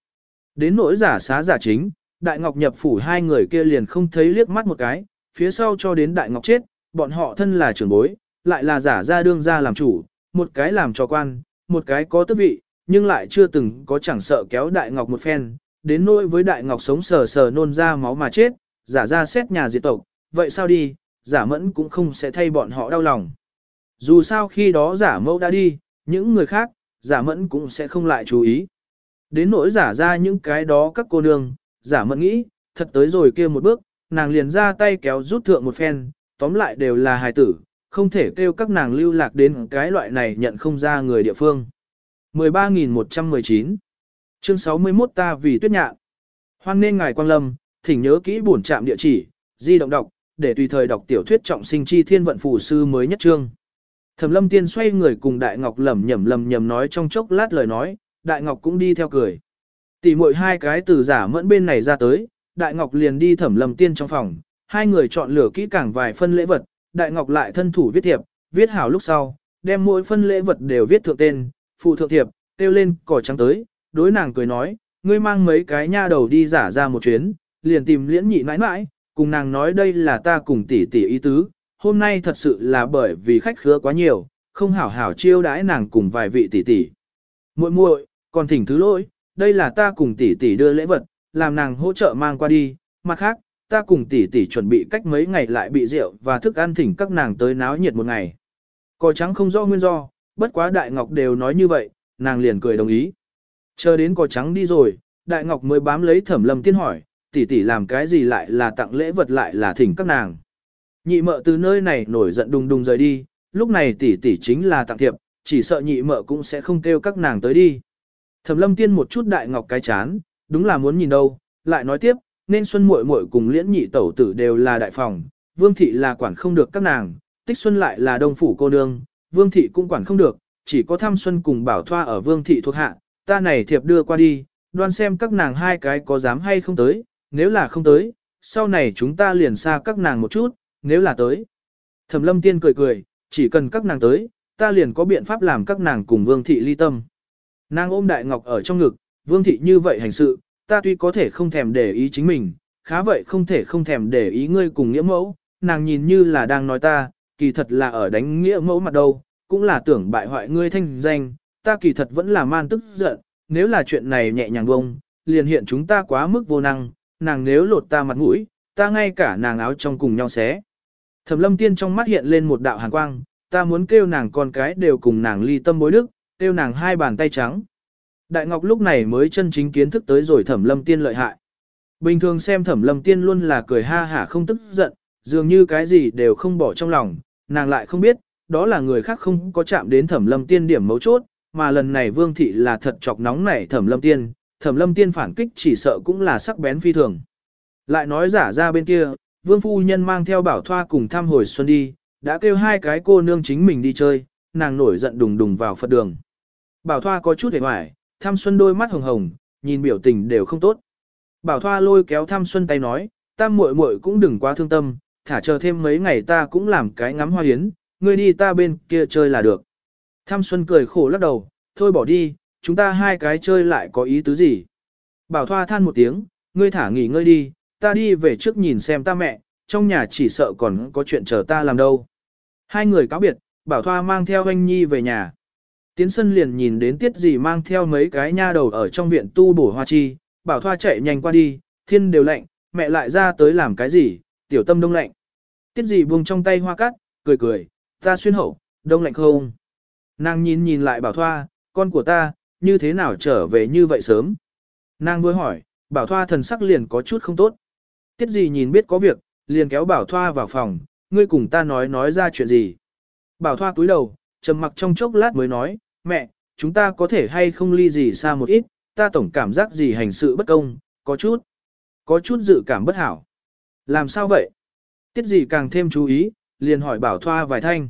Đến nỗi giả xá giả chính, đại ngọc nhập phủ hai người kia liền không thấy liếc mắt một cái, phía sau cho đến đại ngọc chết, bọn họ thân là trưởng bối, lại là giả ra đương ra làm chủ, một cái làm cho quan, một cái có tước vị, nhưng lại chưa từng có chẳng sợ kéo đại ngọc một phen, đến nỗi với đại ngọc sống sờ sờ nôn ra máu mà chết, giả ra xét nhà diệt tộc, vậy sao đi, giả mẫn cũng không sẽ thay bọn họ đau lòng. Dù sao khi đó giả mẫu đã đi, những người khác, giả mẫn cũng sẽ không lại chú ý. Đến nỗi giả ra những cái đó các cô nương, giả mẫn nghĩ, thật tới rồi kia một bước, nàng liền ra tay kéo rút thượng một phen, tóm lại đều là hài tử, không thể kêu các nàng lưu lạc đến cái loại này nhận không ra người địa phương. 13.119 Chương 61 ta vì tuyết nhạn. Hoan nên ngài quang lâm, thỉnh nhớ kỹ bổn trạm địa chỉ, di động đọc, để tùy thời đọc tiểu thuyết trọng sinh chi thiên vận phù sư mới nhất chương. Thẩm lâm tiên xoay người cùng Đại Ngọc lẩm nhẩm lẩm nhẩm nói trong chốc lát lời nói, Đại Ngọc cũng đi theo cười. Tỷ muội hai cái từ giả mẫn bên này ra tới, Đại Ngọc liền đi thẩm lâm tiên trong phòng, hai người chọn lựa kỹ càng vài phân lễ vật, Đại Ngọc lại thân thủ viết thiệp, viết hảo lúc sau, đem mỗi phân lễ vật đều viết thượng tên, phụ thượng thiệp, tiêu lên cỏ trắng tới, đối nàng cười nói, ngươi mang mấy cái nha đầu đi giả ra một chuyến, liền tìm liễn nhị mãi mãi, cùng nàng nói đây là ta cùng tỷ tỷ ý tứ, hôm nay thật sự là bởi vì khách khứa quá nhiều, không hảo hảo chiêu đãi nàng cùng vài vị tỷ tỷ. Muội muội, còn thỉnh thứ lỗi, đây là ta cùng tỷ tỷ đưa lễ vật, làm nàng hỗ trợ mang qua đi, mặt khác, ta cùng tỷ tỷ chuẩn bị cách mấy ngày lại bị rượu và thức ăn thỉnh các nàng tới náo nhiệt một ngày. Cò trắng không rõ nguyên do, bất quá Đại Ngọc đều nói như vậy, nàng liền cười đồng ý. Chờ đến cỏ trắng đi rồi, Đại Ngọc mới bám lấy thẩm lâm tiên hỏi, tỷ tỷ làm cái gì lại là tặng lễ vật lại là thỉnh các nàng. Nhị mợ từ nơi này nổi giận đùng đùng rời đi, lúc này tỷ tỷ chính là tặng thiệp, chỉ sợ nhị mợ cũng sẽ không kêu các nàng tới đi. Thẩm lâm tiên một chút đại ngọc cái chán, đúng là muốn nhìn đâu, lại nói tiếp, nên xuân muội muội cùng liễn nhị tẩu tử đều là đại phòng, vương thị là quản không được các nàng, tích xuân lại là đông phủ cô nương, vương thị cũng quản không được, chỉ có thăm xuân cùng bảo thoa ở vương thị thuộc hạ, ta này thiệp đưa qua đi, đoan xem các nàng hai cái có dám hay không tới, nếu là không tới, sau này chúng ta liền xa các nàng một chút, nếu là tới. Thẩm lâm tiên cười cười, chỉ cần các nàng tới, ta liền có biện pháp làm các nàng cùng vương thị ly tâm. Nàng ôm đại ngọc ở trong ngực, vương thị như vậy hành sự, ta tuy có thể không thèm để ý chính mình, khá vậy không thể không thèm để ý ngươi cùng nghĩa mẫu, nàng nhìn như là đang nói ta, kỳ thật là ở đánh nghĩa mẫu mặt đâu, cũng là tưởng bại hoại ngươi thanh danh, ta kỳ thật vẫn là man tức giận, nếu là chuyện này nhẹ nhàng bông, liền hiện chúng ta quá mức vô năng, nàng nếu lột ta mặt mũi, ta ngay cả nàng áo trong cùng nhau xé. Thẩm lâm tiên trong mắt hiện lên một đạo hàn quang, ta muốn kêu nàng con cái đều cùng nàng ly tâm bối đức, kêu nàng hai bàn tay trắng. Đại Ngọc lúc này mới chân chính kiến thức tới rồi thẩm lâm tiên lợi hại. Bình thường xem thẩm lâm tiên luôn là cười ha hả không tức giận, dường như cái gì đều không bỏ trong lòng, nàng lại không biết, đó là người khác không có chạm đến thẩm lâm tiên điểm mấu chốt, mà lần này vương thị là thật chọc nóng nảy thẩm lâm tiên, thẩm lâm tiên phản kích chỉ sợ cũng là sắc bén phi thường. Lại nói giả ra bên kia, vương phu nhân mang theo bảo thoa cùng thăm hồi xuân đi, đã kêu hai cái cô nương chính mình đi chơi, nàng nổi giận đùng đùng vào Phật đường. Bảo thoa có chút hề hoài, thăm xuân đôi mắt hồng hồng, nhìn biểu tình đều không tốt. Bảo thoa lôi kéo thăm xuân tay nói, tam muội muội cũng đừng quá thương tâm, thả chờ thêm mấy ngày ta cũng làm cái ngắm hoa hiến, ngươi đi ta bên kia chơi là được. Tham xuân cười khổ lắc đầu, thôi bỏ đi, chúng ta hai cái chơi lại có ý tứ gì. Bảo thoa than một tiếng, ngươi thả nghỉ ngơi đi, ta đi về trước nhìn xem ta mẹ, trong nhà chỉ sợ còn có chuyện chờ ta làm đâu. Hai người cáo biệt, bảo thoa mang theo anh nhi về nhà. Tiến sân liền nhìn đến tiết gì mang theo mấy cái nha đầu ở trong viện tu bổ hoa chi, bảo thoa chạy nhanh qua đi, thiên đều lạnh, mẹ lại ra tới làm cái gì, tiểu tâm đông lạnh. Tiết gì buông trong tay hoa cắt, cười cười, ta xuyên hậu, đông lạnh không. Nàng nhìn nhìn lại bảo thoa, con của ta, như thế nào trở về như vậy sớm? Nàng vừa hỏi, bảo thoa thần sắc liền có chút không tốt. Tiết gì nhìn biết có việc, liền kéo bảo thoa vào phòng, ngươi cùng ta nói nói ra chuyện gì. Bảo thoa cúi đầu, trầm mặc trong chốc lát mới nói, mẹ, chúng ta có thể hay không ly gì xa một ít, ta tổng cảm giác gì hành sự bất công, có chút, có chút dự cảm bất hảo. Làm sao vậy? Tiết gì càng thêm chú ý, liền hỏi bảo thoa vài thanh.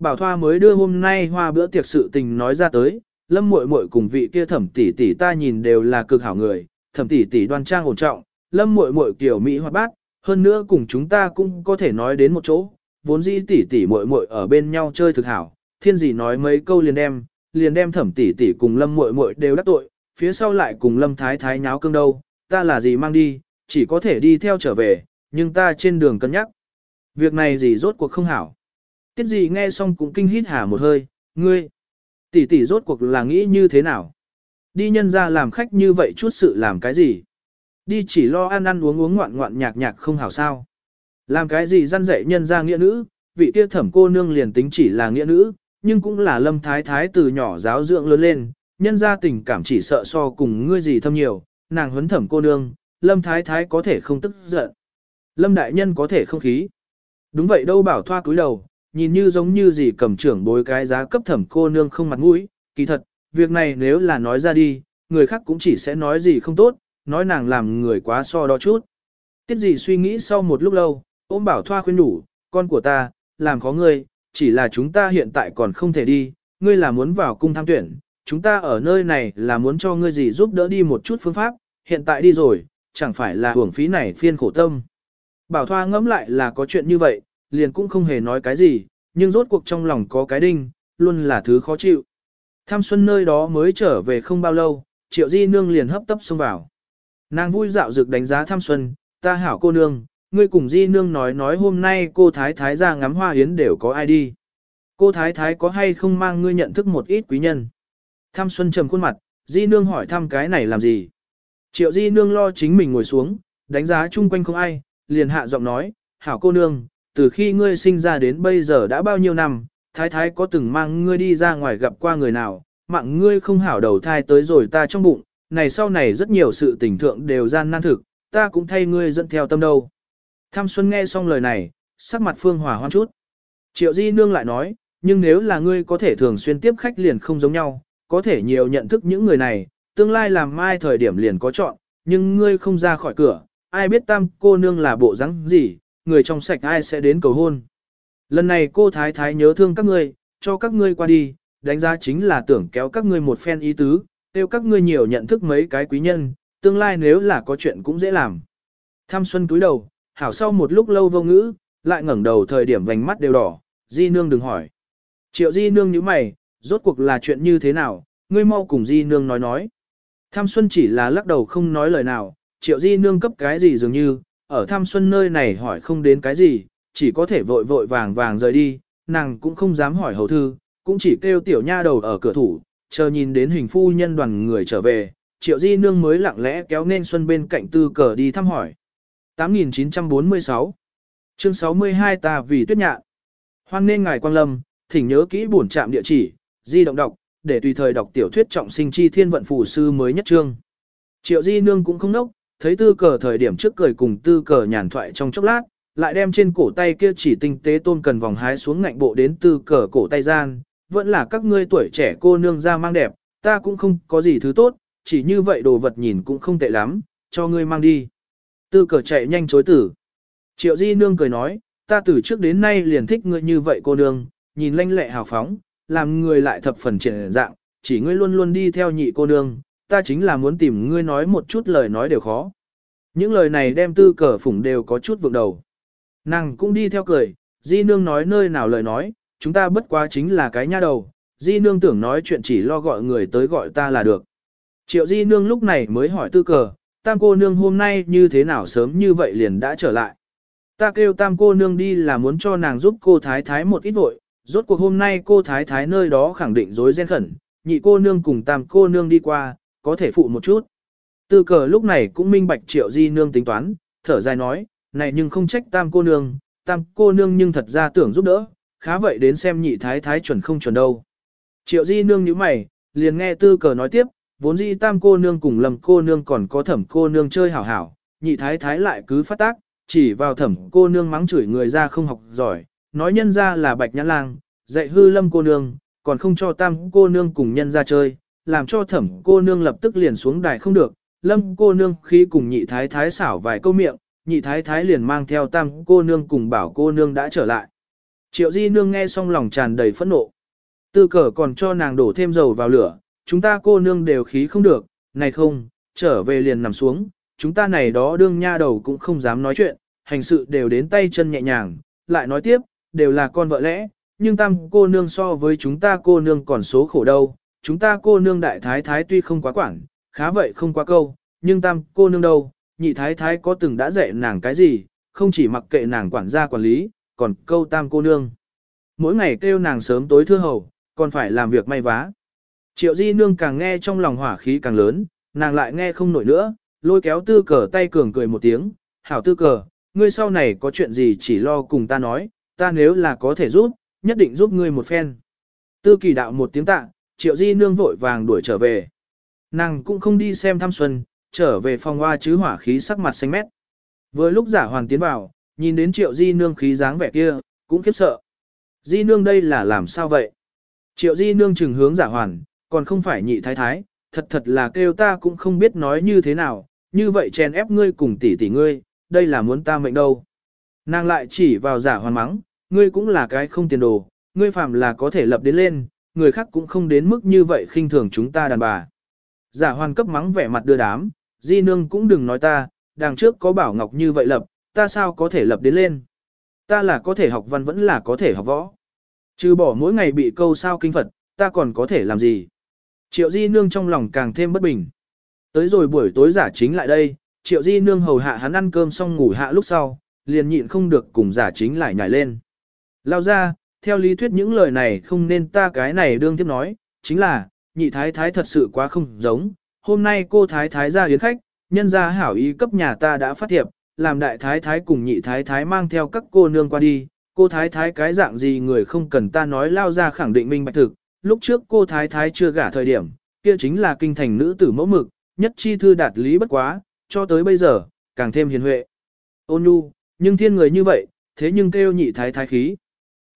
Bảo thoa mới đưa hôm nay hoa bữa tiệc sự tình nói ra tới, lâm muội muội cùng vị kia thẩm tỷ tỷ ta nhìn đều là cực hảo người, thẩm tỷ tỷ đoan trang ổn trọng, lâm muội muội kiểu mỹ hoạt bát, hơn nữa cùng chúng ta cũng có thể nói đến một chỗ, vốn dĩ tỷ tỷ muội muội ở bên nhau chơi thực hảo, thiên gì nói mấy câu liền đem, liền đem thẩm tỷ tỷ cùng lâm muội muội đều đắc tội, phía sau lại cùng lâm thái thái nháo cương đâu, ta là gì mang đi, chỉ có thể đi theo trở về, nhưng ta trên đường cân nhắc. Việc này gì rốt cuộc không hảo. Tiết gì nghe xong cũng kinh hít hà một hơi, ngươi, tỷ tỷ rốt cuộc là nghĩ như thế nào? Đi nhân ra làm khách như vậy chút sự làm cái gì? Đi chỉ lo ăn ăn uống uống ngoạn ngoạn nhạc nhạc không hảo sao? Làm cái gì răn dạy nhân ra nghĩa nữ, vị kia thẩm cô nương liền tính chỉ là nghĩa nữ, nhưng cũng là lâm thái thái từ nhỏ giáo dưỡng lớn lên, nhân ra tình cảm chỉ sợ so cùng ngươi gì thâm nhiều, nàng huấn thẩm cô nương, lâm thái thái có thể không tức giận. Lâm đại nhân có thể không khí. Đúng vậy đâu bảo thoa cúi đầu, nhìn như giống như gì cầm trưởng bối cái giá cấp thẩm cô nương không mặt mũi, kỳ thật, việc này nếu là nói ra đi, người khác cũng chỉ sẽ nói gì không tốt, nói nàng làm người quá so đó chút. Tiết gì suy nghĩ sau một lúc lâu, ôm bảo thoa khuyên đủ, con của ta, làm khó ngươi, chỉ là chúng ta hiện tại còn không thể đi, ngươi là muốn vào cung tham tuyển, chúng ta ở nơi này là muốn cho ngươi gì giúp đỡ đi một chút phương pháp, hiện tại đi rồi, chẳng phải là hưởng phí này phiên khổ tâm. Bảo thoa ngẫm lại là có chuyện như vậy, liền cũng không hề nói cái gì, nhưng rốt cuộc trong lòng có cái đinh, luôn là thứ khó chịu. Tham xuân nơi đó mới trở về không bao lâu, triệu di nương liền hấp tấp xông vào. Nàng vui dạo dực đánh giá tham xuân, ta hảo cô nương, ngươi cùng di nương nói nói hôm nay cô thái thái ra ngắm hoa hiến đều có ai đi. Cô thái thái có hay không mang ngươi nhận thức một ít quý nhân. Tham xuân trầm khuôn mặt, di nương hỏi thăm cái này làm gì. Triệu di nương lo chính mình ngồi xuống, đánh giá chung quanh không ai, liền hạ giọng nói, hảo cô nương, từ khi ngươi sinh ra đến bây giờ đã bao nhiêu năm, thái thái có từng mang ngươi đi ra ngoài gặp qua người nào, mạng ngươi không hảo đầu thai tới rồi ta trong bụng, này sau này rất nhiều sự tình thượng đều gian nan thực, ta cũng thay ngươi dẫn theo tâm đâu. Tham Xuân nghe xong lời này, sắc mặt phương hòa hoan chút. Triệu Di Nương lại nói, nhưng nếu là ngươi có thể thường xuyên tiếp khách liền không giống nhau, có thể nhiều nhận thức những người này, tương lai làm mai thời điểm liền có chọn, nhưng ngươi không ra khỏi cửa, ai biết tam cô nương là bộ rắn gì, người trong sạch ai sẽ đến cầu hôn. Lần này cô thái thái nhớ thương các ngươi, cho các ngươi qua đi, đánh giá chính là tưởng kéo các ngươi một phen ý tứ, tiêu các ngươi nhiều nhận thức mấy cái quý nhân, tương lai nếu là có chuyện cũng dễ làm. Tham xuân túi đầu, hảo sau một lúc lâu vô ngữ, lại ngẩng đầu thời điểm vành mắt đều đỏ, di nương đừng hỏi. Triệu di nương như mày, rốt cuộc là chuyện như thế nào, ngươi mau cùng di nương nói nói. Tham xuân chỉ là lắc đầu không nói lời nào, triệu di nương cấp cái gì dường như, ở thăm xuân nơi này hỏi không đến cái gì, chỉ có thể vội vội vàng vàng rời đi, nàng cũng không dám hỏi hầu thư, cũng chỉ kêu tiểu nha đầu ở cửa thủ, chờ nhìn đến hình phu nhân đoàn người trở về, triệu di nương mới lặng lẽ kéo nên xuân bên cạnh tư cờ đi thăm hỏi. 8946 Chương 62 ta vì tuyết nhạn Hoan nên ngài quang lâm, thỉnh nhớ kỹ bổn trạm địa chỉ, di động đọc, để tùy thời đọc tiểu thuyết trọng sinh chi thiên vận phù sư mới nhất trương. Triệu di nương cũng không nốc, thấy tư cờ thời điểm trước cười cùng tư cờ nhàn thoại trong chốc lát, lại đem trên cổ tay kia chỉ tinh tế tôn cần vòng hái xuống ngạnh bộ đến tư cờ cổ tay gian, vẫn là các ngươi tuổi trẻ cô nương ra mang đẹp, ta cũng không có gì thứ tốt, chỉ như vậy đồ vật nhìn cũng không tệ lắm, cho ngươi mang đi. Tư cờ chạy nhanh chối tử. Triệu di nương cười nói, ta từ trước đến nay liền thích ngươi như vậy cô nương, nhìn lanh lẹ hào phóng, làm người lại thập phần triển dạng, chỉ ngươi luôn luôn đi theo nhị cô nương, ta chính là muốn tìm ngươi nói một chút lời nói đều khó. Những lời này đem tư cờ phủng đều có chút vượng đầu. Nàng cũng đi theo cười, di nương nói nơi nào lời nói, chúng ta bất quá chính là cái nha đầu, di nương tưởng nói chuyện chỉ lo gọi người tới gọi ta là được. Triệu di nương lúc này mới hỏi tư cờ, tam cô nương hôm nay như thế nào sớm như vậy liền đã trở lại. Ta kêu tam cô nương đi là muốn cho nàng giúp cô thái thái một ít vội, rốt cuộc hôm nay cô thái thái nơi đó khẳng định dối gen khẩn, nhị cô nương cùng tam cô nương đi qua, có thể phụ một chút. Tư cờ lúc này cũng minh bạch triệu di nương tính toán, thở dài nói, này nhưng không trách tam cô nương, tam cô nương nhưng thật ra tưởng giúp đỡ, khá vậy đến xem nhị thái thái chuẩn không chuẩn đâu. Triệu di nương như mày, liền nghe tư cờ nói tiếp, vốn dĩ tam cô nương cùng lầm cô nương còn có thẩm cô nương chơi hảo hảo, nhị thái thái lại cứ phát tác, chỉ vào thẩm cô nương mắng chửi người ra không học giỏi, nói nhân ra là bạch nhã lang, dạy hư lâm cô nương, còn không cho tam cô nương cùng nhân ra chơi, làm cho thẩm cô nương lập tức liền xuống đài không được, lâm cô nương khi cùng nhị thái thái xảo vài câu miệng, nhị thái thái liền mang theo tam cô nương cùng bảo cô nương đã trở lại. Triệu di nương nghe xong lòng tràn đầy phẫn nộ. Tư cờ còn cho nàng đổ thêm dầu vào lửa, chúng ta cô nương đều khí không được, này không, trở về liền nằm xuống, chúng ta này đó đương nha đầu cũng không dám nói chuyện, hành sự đều đến tay chân nhẹ nhàng, lại nói tiếp, đều là con vợ lẽ, nhưng tam cô nương so với chúng ta cô nương còn số khổ đâu, chúng ta cô nương đại thái thái tuy không quá quản, khá vậy không quá câu, nhưng tam cô nương đâu, nhị thái thái có từng đã dạy nàng cái gì, không chỉ mặc kệ nàng quản gia quản lý, còn câu tam cô nương. Mỗi ngày kêu nàng sớm tối thưa hầu, còn phải làm việc may vá. Triệu di nương càng nghe trong lòng hỏa khí càng lớn, nàng lại nghe không nổi nữa, lôi kéo tư cờ tay cường cười một tiếng, hảo tư cờ, ngươi sau này có chuyện gì chỉ lo cùng ta nói, ta nếu là có thể giúp, nhất định giúp ngươi một phen. Tư kỳ đạo một tiếng tạ, triệu di nương vội vàng đuổi trở về. Nàng cũng không đi xem thăm xuân, trở về phòng hoa chứ hỏa khí sắc mặt xanh mét. Vừa lúc giả hoàn tiến vào, nhìn đến triệu di nương khí dáng vẻ kia, cũng khiếp sợ. Di nương đây là làm sao vậy? Triệu di nương chừng hướng giả hoàn, còn không phải nhị thái thái, thật thật là kêu ta cũng không biết nói như thế nào, như vậy chèn ép ngươi cùng tỷ tỷ ngươi, đây là muốn ta mệnh đâu. Nàng lại chỉ vào giả hoàn mắng, ngươi cũng là cái không tiền đồ, ngươi phạm là có thể lập đến lên, người khác cũng không đến mức như vậy khinh thường chúng ta đàn bà. Giả hoàn cấp mắng vẻ mặt đưa đám, di nương cũng đừng nói ta, đằng trước có bảo ngọc như vậy lập, ta sao có thể lập đến lên. Ta là có thể học văn vẫn là có thể học võ. Trừ bỏ mỗi ngày bị câu sao kinh Phật, ta còn có thể làm gì. Triệu di nương trong lòng càng thêm bất bình. Tới rồi buổi tối giả chính lại đây, triệu di nương hầu hạ hắn ăn cơm xong ngủ hạ lúc sau, liền nhịn không được cùng giả chính lại nhảy lên. Lao ra, theo lý thuyết những lời này không nên ta cái này đương tiếp nói, chính là, nhị thái thái thật sự quá không giống, hôm nay cô thái thái ra yến khách, nhân gia hảo ý cấp nhà ta đã phát thiệp, làm đại thái thái cùng nhị thái thái mang theo các cô nương qua đi, cô thái thái cái dạng gì người không cần ta nói lao ra khẳng định minh bạch thực, lúc trước cô thái thái chưa gả thời điểm, kia chính là kinh thành nữ tử mẫu mực, nhất chi thư đạt lý bất quá, cho tới bây giờ, càng thêm hiền huệ. Ôn nhu, nhưng thiên người như vậy, thế nhưng kêu nhị thái thái khí.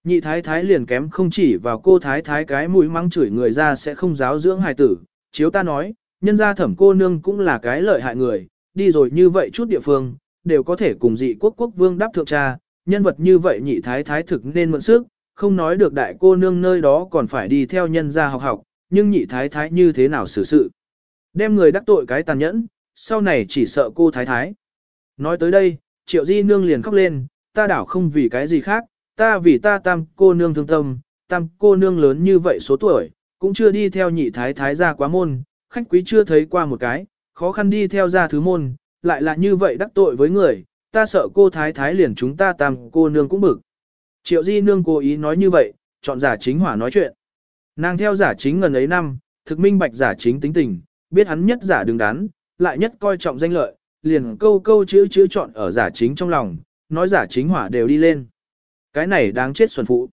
Nhị thái thái liền kém không chỉ vào cô thái thái cái mũi mắng chửi người ra sẽ không giáo dưỡng hài tử, chiếu ta nói, nhân gia thẩm cô nương cũng là cái lợi hại người, đi rồi như vậy chút địa phương, đều có thể cùng dị quốc quốc vương đáp thượng cha, nhân vật như vậy nhị thái thái thực nên mượn sức, không nói được đại cô nương nơi đó còn phải đi theo nhân gia học học, nhưng nhị thái thái như thế nào xử sự. Đem người đắc tội cái tàn nhẫn, sau này chỉ sợ cô thái thái. Nói tới đây, triệu di nương liền khóc lên, ta đảo không vì cái gì khác, ta vì ta tam cô nương thương tâm, tam cô nương lớn như vậy số tuổi, cũng chưa đi theo nhị thái thái ra quá môn, khách quý chưa thấy qua một cái, khó khăn đi theo ra thứ môn, lại là như vậy đắc tội với người, ta sợ cô thái thái liền chúng ta tam cô nương cũng bực. Triệu di nương cố ý nói như vậy, chọn giả chính hỏa nói chuyện. Nàng theo giả chính ngần ấy năm, thực minh bạch giả chính tính tình, biết hắn nhất giả đứng đắn, lại nhất coi trọng danh lợi, liền câu câu chữ chữ chọn ở giả chính trong lòng, nói giả chính hỏa đều đi lên. Cái này đáng chết xuân phụ.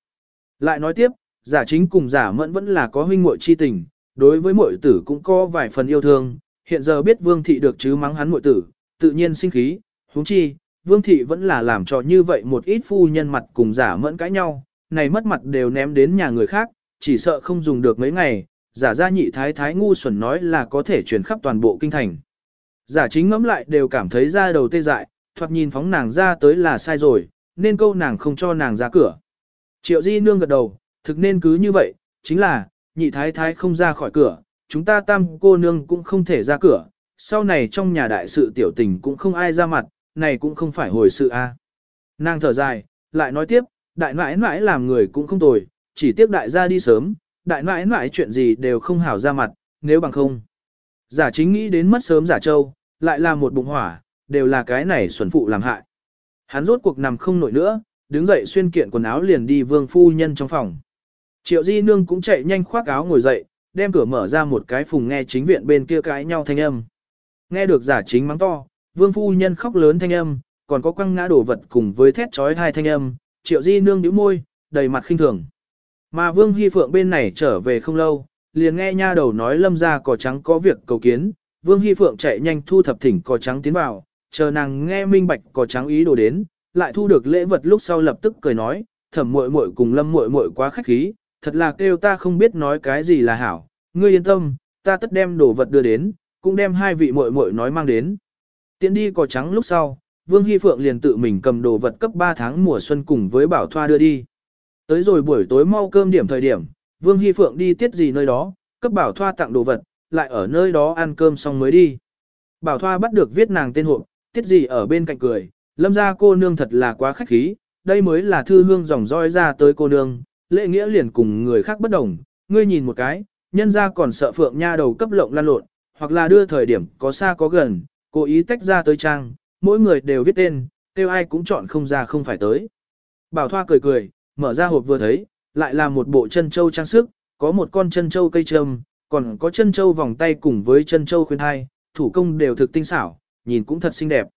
Lại nói tiếp, giả chính cùng giả mẫn vẫn là có huynh muội chi tình, đối với muội tử cũng có vài phần yêu thương, hiện giờ biết vương thị được chứ mắng hắn muội tử, tự nhiên sinh khí, huống chi, vương thị vẫn là làm cho như vậy một ít phu nhân mặt cùng giả mẫn cãi nhau, này mất mặt đều ném đến nhà người khác, chỉ sợ không dùng được mấy ngày, giả gia nhị thái thái ngu xuẩn nói là có thể truyền khắp toàn bộ kinh thành. Giả chính ngẫm lại đều cảm thấy ra đầu tê dại, thoạt nhìn phóng nàng ra tới là sai rồi, nên câu nàng không cho nàng ra cửa. Triệu di nương gật đầu, thực nên cứ như vậy, chính là, nhị thái thái không ra khỏi cửa, chúng ta tam cô nương cũng không thể ra cửa, sau này trong nhà đại sự tiểu tình cũng không ai ra mặt, này cũng không phải hồi sự a. À. Nàng thở dài, lại nói tiếp, đại nãi nãi làm người cũng không tồi, chỉ tiếc đại gia đi sớm, đại nãi nãi chuyện gì đều không hảo ra mặt, nếu bằng không. Giả chính nghĩ đến mất sớm giả châu, lại là một bụng hỏa, đều là cái này xuẩn phụ làm hại. Hắn rốt cuộc nằm không nổi nữa, đứng dậy xuyên kiện quần áo liền đi vương phu nhân trong phòng. Triệu di nương cũng chạy nhanh khoác áo ngồi dậy, đem cửa mở ra một cái phùng nghe chính viện bên kia cãi nhau thanh âm. Nghe được giả chính mắng to, vương phu nhân khóc lớn thanh âm, còn có quăng ngã đổ vật cùng với thét trói hai thanh âm, triệu di nương nhíu môi, đầy mặt khinh thường. Mà vương hy phượng bên này trở về không lâu, liền nghe nha đầu nói lâm ra cỏ trắng có việc cầu kiến, Vương Hy Phượng chạy nhanh thu thập thỉnh cỏ trắng tiến vào, chờ nàng nghe minh bạch có trắng ý đồ đến, lại thu được lễ vật lúc sau lập tức cười nói, thẩm muội muội cùng lâm muội muội quá khách khí, thật là kêu ta không biết nói cái gì là hảo, ngươi yên tâm, ta tất đem đồ vật đưa đến, cũng đem hai vị muội muội nói mang đến. Tiến đi có trắng lúc sau, Vương Hy Phượng liền tự mình cầm đồ vật cấp 3 tháng mùa xuân cùng với Bảo Thoa đưa đi. Tới rồi buổi tối mau cơm điểm thời điểm, Vương Hy Phượng đi tiết gì nơi đó, cấp Bảo Thoa tặng đồ vật, lại ở nơi đó ăn cơm xong mới đi. Bảo Thoa bắt được viết nàng tên hộp, tiết gì ở bên cạnh cười, lâm ra cô nương thật là quá khách khí, đây mới là thư hương dòng roi ra tới cô nương, lệ nghĩa liền cùng người khác bất đồng, ngươi nhìn một cái, nhân ra còn sợ Phượng nha đầu cấp lộng lan lộn, hoặc là đưa thời điểm có xa có gần, cố ý tách ra tới trang, mỗi người đều viết tên, kêu ai cũng chọn không ra không phải tới. Bảo Thoa cười cười, mở ra hộp vừa thấy, lại là một bộ chân châu trang sức, có một con chân châu cây trâm, còn có chân châu vòng tay cùng với chân châu khuyên hai, thủ công đều thực tinh xảo, nhìn cũng thật xinh đẹp.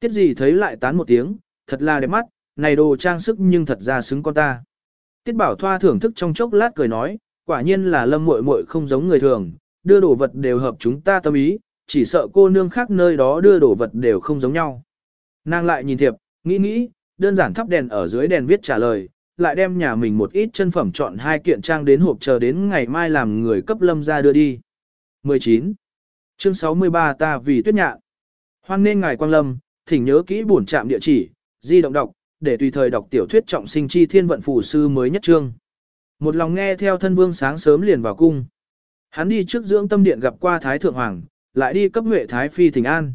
Tiết gì thấy lại tán một tiếng, thật là đẹp mắt, này đồ trang sức nhưng thật ra xứng con ta. Tiết Bảo Thoa thưởng thức trong chốc lát cười nói, quả nhiên là lâm muội muội không giống người thường, đưa đồ vật đều hợp chúng ta tâm ý, chỉ sợ cô nương khác nơi đó đưa đồ vật đều không giống nhau. Nàng lại nhìn thiệp, nghĩ nghĩ, đơn giản thắp đèn ở dưới đèn viết trả lời, lại đem nhà mình một ít chân phẩm chọn hai kiện trang đến hộp chờ đến ngày mai làm người cấp lâm ra đưa đi. 19. Chương 63 ta vì tuyết nhạn. Hoan nên ngài quang lâm, thỉnh nhớ kỹ bổn trạm địa chỉ, di động đọc, để tùy thời đọc tiểu thuyết trọng sinh chi thiên vận phù sư mới nhất trương. Một lòng nghe theo thân vương sáng sớm liền vào cung. Hắn đi trước dưỡng tâm điện gặp qua Thái Thượng Hoàng, lại đi cấp Huệ Thái Phi thỉnh an.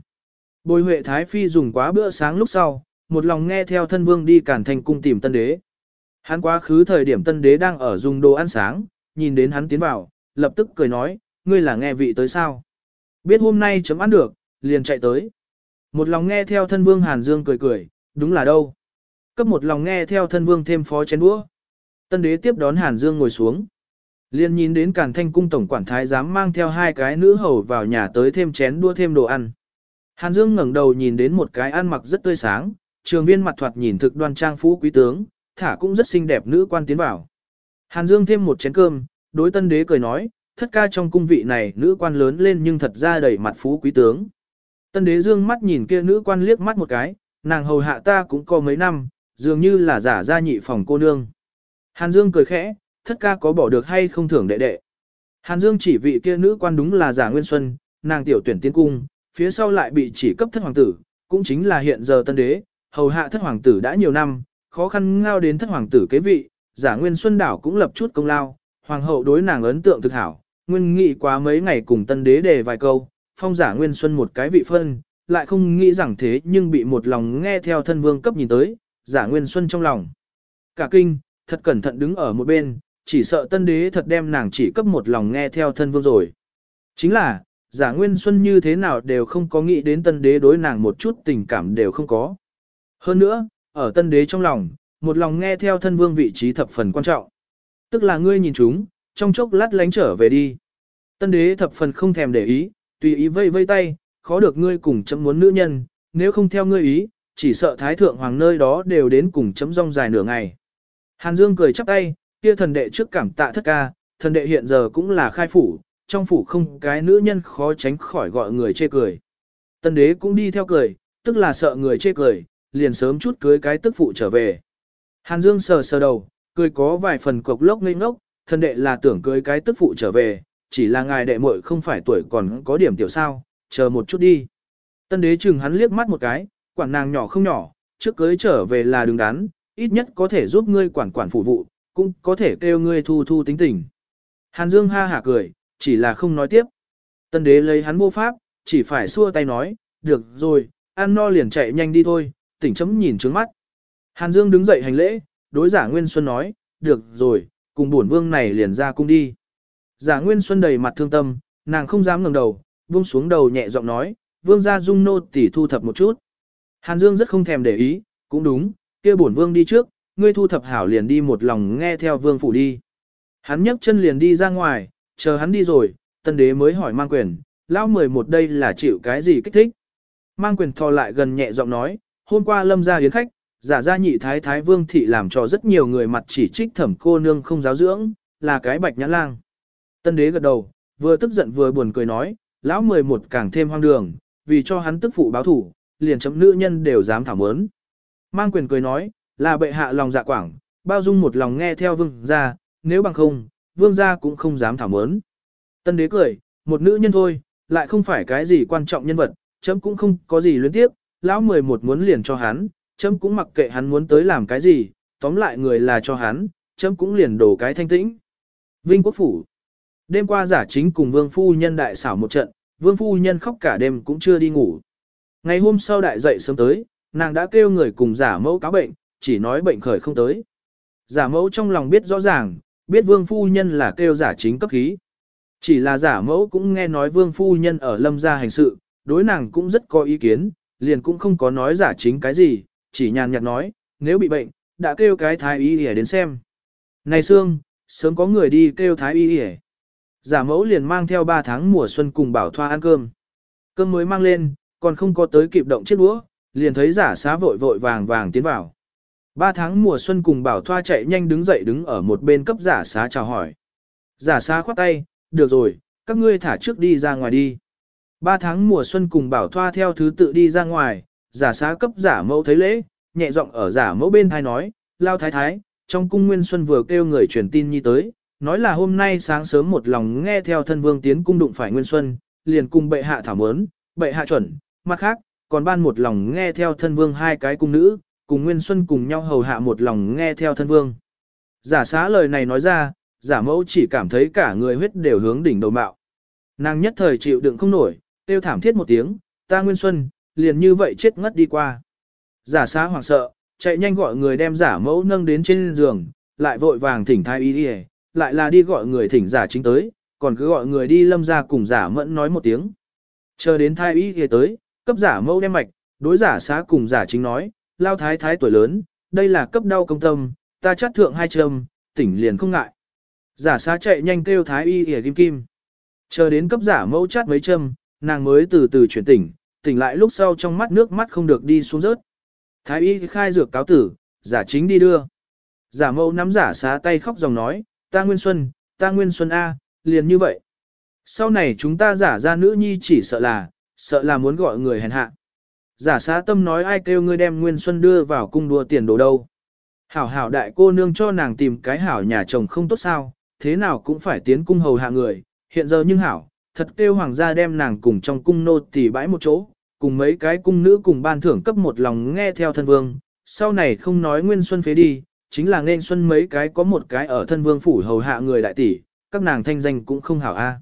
Bồi Huệ Thái Phi dùng quá bữa sáng lúc sau, một lòng nghe theo thân vương đi cản thành cung tìm tân đế. Hắn quá khứ thời điểm tân đế đang ở dùng đồ ăn sáng, nhìn đến hắn tiến vào, lập tức cười nói, ngươi là nghe vị tới sao? Biết hôm nay chấm ăn được, liền chạy tới. Một lòng nghe theo thân vương Hàn Dương cười cười, đúng là đâu? Cấp một lòng nghe theo thân vương thêm phó chén đũa. Tân đế tiếp đón Hàn Dương ngồi xuống. Liên nhìn đến Càn Thanh cung tổng quản thái giám mang theo hai cái nữ hầu vào nhà tới thêm chén đua thêm đồ ăn. Hàn Dương ngẩng đầu nhìn đến một cái ăn mặc rất tươi sáng, trường viên mặt thoạt nhìn thực đoan trang phú quý tướng, thả cũng rất xinh đẹp nữ quan tiến vào. Hàn Dương thêm một chén cơm, đối tân đế cười nói, thất ca trong cung vị này nữ quan lớn lên nhưng thật ra đầy mặt phú quý tướng. Tân đế dương mắt nhìn kia nữ quan liếc mắt một cái, nàng hầu hạ ta cũng có mấy năm, dường như là giả ra nhị phòng cô nương. Hàn Dương cười khẽ, thất ca có bỏ được hay không thưởng đệ đệ. Hàn Dương chỉ vị kia nữ quan đúng là giả Nguyên Xuân, nàng tiểu tuyển tiến cung, phía sau lại bị chỉ cấp thất hoàng tử, cũng chính là hiện giờ tân đế, hầu hạ thất hoàng tử đã nhiều năm, khó khăn ngao đến thất hoàng tử kế vị, giả Nguyên Xuân đảo cũng lập chút công lao, hoàng hậu đối nàng ấn tượng thực hảo, nguyên nghị quá mấy ngày cùng tân đế đề vài câu, phong giả Nguyên Xuân một cái vị phân, lại không nghĩ rằng thế nhưng bị một lòng nghe theo thân vương cấp nhìn tới, giả Nguyên Xuân trong lòng. Cả kinh, thật cẩn thận đứng ở một bên, chỉ sợ tân đế thật đem nàng chỉ cấp một lòng nghe theo thân vương rồi. Chính là, giả Nguyên Xuân như thế nào đều không có nghĩ đến tân đế đối nàng một chút tình cảm đều không có. Hơn nữa, ở tân đế trong lòng, một lòng nghe theo thân vương vị trí thập phần quan trọng. Tức là ngươi nhìn chúng, trong chốc lát lánh trở về đi. Tân đế thập phần không thèm để ý, tùy ý vây vây tay, khó được ngươi cùng chấm muốn nữ nhân, nếu không theo ngươi ý, chỉ sợ thái thượng hoàng nơi đó đều đến cùng chấm rong dài nửa ngày. Hàn Dương cười chắp tay, kia thần đệ trước cảm tạ thất ca, thần đệ hiện giờ cũng là khai phủ, trong phủ không cái nữ nhân khó tránh khỏi gọi người chê cười. Tân đế cũng đi theo cười, tức là sợ người chê cười, liền sớm chút cưới cái tức phụ trở về. Hàn Dương sờ sờ đầu, cười có vài phần cục lốc ngây ngốc, thần đệ là tưởng cưới cái tức phụ trở về, chỉ là ngài đệ muội không phải tuổi còn có điểm tiểu sao, chờ một chút đi. Tân đế chừng hắn liếc mắt một cái, quản nàng nhỏ không nhỏ, trước cưới trở về là đứng đắn, ít nhất có thể giúp ngươi quản quản phụ vụ, cũng có thể kêu ngươi thu thu tính tình. Hàn Dương ha hả cười, chỉ là không nói tiếp. Tân đế lấy hắn vô pháp, chỉ phải xua tay nói, được rồi, ăn no liền chạy nhanh đi thôi, tỉnh chấm nhìn trướng mắt. Hàn Dương đứng dậy hành lễ, đối giả Nguyên Xuân nói, được rồi, cùng bổn vương này liền ra cung đi. Giả Nguyên Xuân đầy mặt thương tâm, nàng không dám ngẩng đầu, buông xuống đầu nhẹ giọng nói, vương gia dung nô tỉ thu thập một chút. Hàn Dương rất không thèm để ý, cũng đúng, kia bổn vương đi trước, ngươi thu thập hảo liền đi một lòng nghe theo vương phủ đi. Hắn nhấc chân liền đi ra ngoài, chờ hắn đi rồi, tân đế mới hỏi mang quyền, lão mười một đây là chịu cái gì kích thích. Mang quyền thò lại gần nhẹ giọng nói, hôm qua lâm gia hiến khách, giả ra nhị thái thái vương thị làm cho rất nhiều người mặt chỉ trích thẩm cô nương không giáo dưỡng, là cái bạch nhãn lang. Tân đế gật đầu, vừa tức giận vừa buồn cười nói, lão 11 càng thêm hoang đường, vì cho hắn tức phụ báo thủ, liền chấm nữ nhân đều dám thảo mớn. Mang quyền cười nói, là bệ hạ lòng dạ quảng, bao dung một lòng nghe theo vương gia, nếu bằng không, vương gia cũng không dám thảo mớn. Tân đế cười, một nữ nhân thôi, lại không phải cái gì quan trọng nhân vật, chấm cũng không có gì luyến tiếp, lão 11 muốn liền cho hắn, chấm cũng mặc kệ hắn muốn tới làm cái gì, tóm lại người là cho hắn, chấm cũng liền đổ cái thanh tĩnh. Vinh Quốc Phủ Đêm qua giả chính cùng vương phu nhân đại xảo một trận, vương phu nhân khóc cả đêm cũng chưa đi ngủ. Ngày hôm sau đại dậy sớm tới, nàng đã kêu người cùng giả mẫu cáo bệnh, chỉ nói bệnh khởi không tới. Giả mẫu trong lòng biết rõ ràng, biết vương phu nhân là kêu giả chính cấp khí. Chỉ là giả mẫu cũng nghe nói vương phu nhân ở lâm gia hành sự, đối nàng cũng rất có ý kiến, liền cũng không có nói giả chính cái gì, chỉ nhàn nhạt nói, nếu bị bệnh, đã kêu cái thái y để đến xem. Này Sương, sớm có người đi kêu thái y để. Giả mẫu liền mang theo 3 tháng mùa xuân cùng bảo thoa ăn cơm. Cơm mới mang lên, còn không có tới kịp động chiếc đũa, liền thấy giả xá vội vội vàng vàng tiến vào. 3 tháng mùa xuân cùng bảo thoa chạy nhanh đứng dậy đứng ở một bên cấp giả xá chào hỏi. Giả xá khoát tay, được rồi, các ngươi thả trước đi ra ngoài đi. 3 tháng mùa xuân cùng bảo thoa theo thứ tự đi ra ngoài, giả xá cấp giả mẫu thấy lễ, nhẹ giọng ở giả mẫu bên thai nói, lao thái thái, trong cung nguyên xuân vừa kêu người truyền tin nhi tới, nói là hôm nay sáng sớm một lòng nghe theo thân vương tiến cung đụng phải nguyên xuân, liền cùng bệ hạ thảo mớn, bệ hạ chuẩn, mặt khác, còn ban một lòng nghe theo thân vương hai cái cung nữ, cùng nguyên xuân cùng nhau hầu hạ một lòng nghe theo thân vương. Giả xá lời này nói ra, giả mẫu chỉ cảm thấy cả người huyết đều hướng đỉnh đầu mạo. Nàng nhất thời chịu đựng không nổi, tiêu thảm thiết một tiếng, ta nguyên xuân, liền như vậy chết ngất đi qua. Giả xá hoảng sợ, chạy nhanh gọi người đem giả mẫu nâng đến trên giường, lại vội vàng thỉnh thái y đi lại là đi gọi người thỉnh giả chính tới, còn cứ gọi người đi lâm ra cùng giả mẫn nói một tiếng. Chờ đến thái y kia tới, cấp giả mẫu đem mạch, đối giả xá cùng giả chính nói, lao thái thái tuổi lớn, đây là cấp đau công tâm, ta chắt thượng hai châm, tỉnh liền không ngại. Giả xá chạy nhanh kêu thái y ỉa kim kim. Chờ đến cấp giả mẫu chát mấy châm, nàng mới từ từ chuyển tỉnh, tỉnh lại lúc sau trong mắt nước mắt không được đi xuống rớt. Thái y khai dược cáo tử, giả chính đi đưa. Giả mẫu nắm giả xá tay khóc dòng nói, ta Nguyên Xuân, ta Nguyên Xuân A, liền như vậy. Sau này chúng ta giả ra nữ nhi chỉ sợ là, sợ là muốn gọi người hèn hạ. Giả xá tâm nói ai kêu ngươi đem Nguyên Xuân đưa vào cung đua tiền đồ đâu. Hảo hảo đại cô nương cho nàng tìm cái hảo nhà chồng không tốt sao, thế nào cũng phải tiến cung hầu hạ người, hiện giờ nhưng hảo, thật kêu hoàng gia đem nàng cùng trong cung nô tỳ bãi một chỗ, cùng mấy cái cung nữ cùng ban thưởng cấp một lòng nghe theo thân vương, sau này không nói Nguyên Xuân phế đi, chính là nên xuân mấy cái có một cái ở thân vương phủ hầu hạ người đại tỷ, các nàng thanh danh cũng không hảo a. À.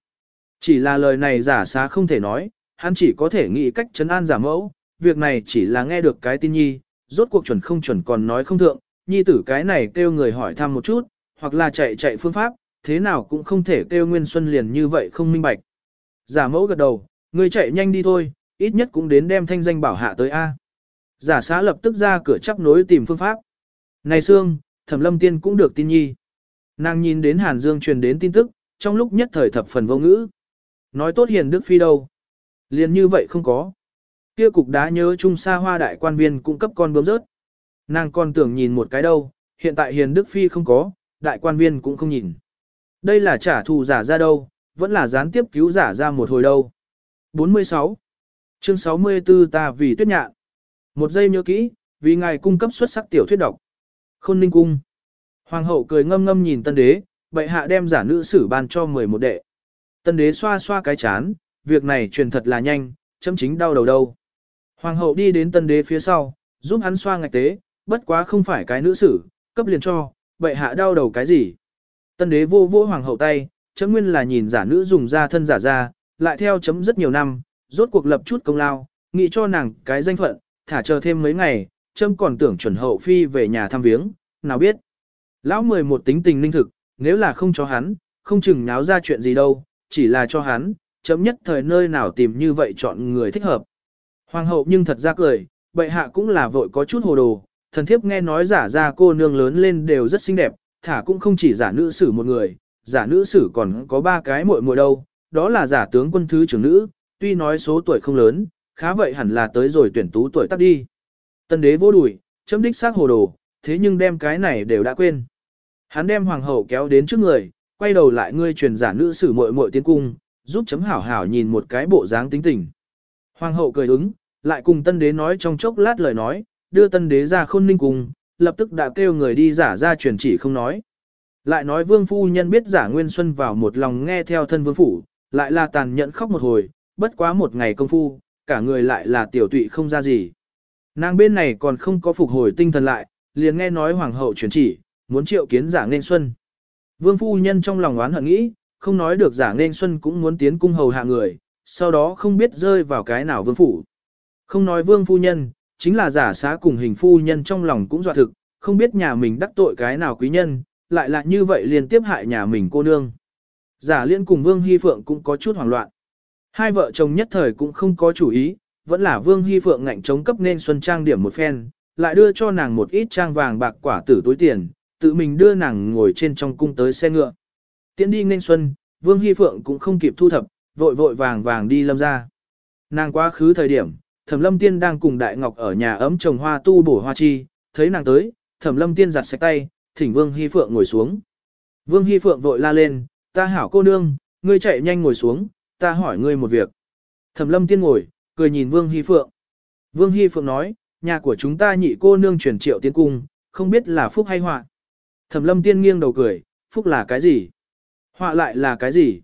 Chỉ là lời này giả xá không thể nói, hắn chỉ có thể nghĩ cách chấn an giả mẫu, việc này chỉ là nghe được cái tin nhi, rốt cuộc chuẩn không chuẩn còn nói không thượng, nhi tử cái này kêu người hỏi thăm một chút, hoặc là chạy chạy phương pháp, thế nào cũng không thể kêu Nguyên Xuân liền như vậy không minh bạch. Giả mẫu gật đầu, người chạy nhanh đi thôi, ít nhất cũng đến đem thanh danh bảo hạ tới A. Giả xá lập tức ra cửa chắp nối tìm phương pháp. Này Sương, Thẩm Lâm Tiên cũng được tin nhi. Nàng nhìn đến Hàn Dương truyền đến tin tức, trong lúc nhất thời thập phần vô ngữ. Nói tốt hiền đức phi đâu. Liền như vậy không có. Kia cục đá nhớ trung sa hoa đại quan viên cung cấp con bướm rớt. Nàng còn tưởng nhìn một cái đâu, hiện tại hiền đức phi không có, đại quan viên cũng không nhìn. Đây là trả thù giả ra đâu, vẫn là gián tiếp cứu giả ra một hồi đâu. 46. Chương 64 ta vì tuyết nhạn. Một giây nhớ kỹ, vì ngài cung cấp xuất sắc tiểu thuyết độc. Khôn ninh cung. Hoàng hậu cười ngâm ngâm nhìn tân đế, bệ hạ đem giả nữ sử ban cho 11 đệ. Tân đế xoa xoa cái chán, việc này truyền thật là nhanh, chấm chính đau đầu đâu. Hoàng hậu đi đến tân đế phía sau, giúp hắn xoa ngạch tế, bất quá không phải cái nữ sử, cấp liền cho, bệ hạ đau đầu cái gì. Tân đế vô vô hoàng hậu tay, chấm nguyên là nhìn giả nữ dùng ra thân giả ra, lại theo chấm rất nhiều năm, rốt cuộc lập chút công lao, nghĩ cho nàng cái danh phận, thả chờ thêm mấy ngày, châm còn tưởng chuẩn hậu phi về nhà thăm viếng, nào biết. Lão mười một tính tình linh thực, nếu là không cho hắn, không chừng náo ra chuyện gì đâu, chỉ là cho hắn, chấm nhất thời nơi nào tìm như vậy chọn người thích hợp. Hoàng hậu nhưng thật ra cười, bệ hạ cũng là vội có chút hồ đồ, thần thiếp nghe nói giả ra cô nương lớn lên đều rất xinh đẹp, thả cũng không chỉ giả nữ sử một người, giả nữ sử còn có ba cái muội muội đâu, đó là giả tướng quân thứ trưởng nữ, tuy nói số tuổi không lớn, khá vậy hẳn là tới rồi tuyển tú tuổi tác đi. Tân đế vô đùi, chấm đích xác hồ đồ, thế nhưng đem cái này đều đã quên. Hắn đem hoàng hậu kéo đến trước người, quay đầu lại ngươi truyền giả nữ sử muội muội tiến cung, giúp chấm hảo hảo nhìn một cái bộ dáng tính tình. Hoàng hậu cười ứng, lại cùng tân đế nói trong chốc lát lời nói, đưa tân đế ra khôn ninh cung, lập tức đã kêu người đi giả ra truyền chỉ không nói. Lại nói vương phu nhân biết giả Nguyên Xuân vào một lòng nghe theo thân vương phủ, lại là tàn nhẫn khóc một hồi, bất quá một ngày công phu, cả người lại là tiểu tụy không ra gì. Nàng bên này còn không có phục hồi tinh thần lại, liền nghe nói hoàng hậu truyền chỉ, muốn triệu kiến giả nên xuân. Vương phu nhân trong lòng oán hận nghĩ, không nói được giả nên xuân cũng muốn tiến cung hầu hạ người, sau đó không biết rơi vào cái nào vương phủ. Không nói vương phu nhân, chính là giả xá cùng hình phu nhân trong lòng cũng dọa thực, không biết nhà mình đắc tội cái nào quý nhân, lại là như vậy liên tiếp hại nhà mình cô nương. Giả liên cùng vương hy phượng cũng có chút hoảng loạn. Hai vợ chồng nhất thời cũng không có chủ ý, vẫn là Vương Hy Phượng ngạnh chống cấp nên Xuân Trang điểm một phen, lại đưa cho nàng một ít trang vàng bạc quả tử túi tiền, tự mình đưa nàng ngồi trên trong cung tới xe ngựa. Tiến đi nên Xuân, Vương Hy Phượng cũng không kịp thu thập, vội vội vàng vàng đi lâm ra. Nàng quá khứ thời điểm, Thẩm Lâm Tiên đang cùng Đại Ngọc ở nhà ấm trồng hoa tu bổ hoa chi, thấy nàng tới, Thẩm Lâm Tiên giặt sạch tay, thỉnh Vương Hy Phượng ngồi xuống. Vương Hy Phượng vội la lên, ta hảo cô nương, ngươi chạy nhanh ngồi xuống, ta hỏi ngươi một việc. Thẩm lâm tiên ngồi, cười nhìn Vương Hy Phượng. Vương Hy Phượng nói, nhà của chúng ta nhị cô nương chuyển triệu tiến cung, không biết là phúc hay họa. Thẩm lâm tiên nghiêng đầu cười, phúc là cái gì? Họa lại là cái gì?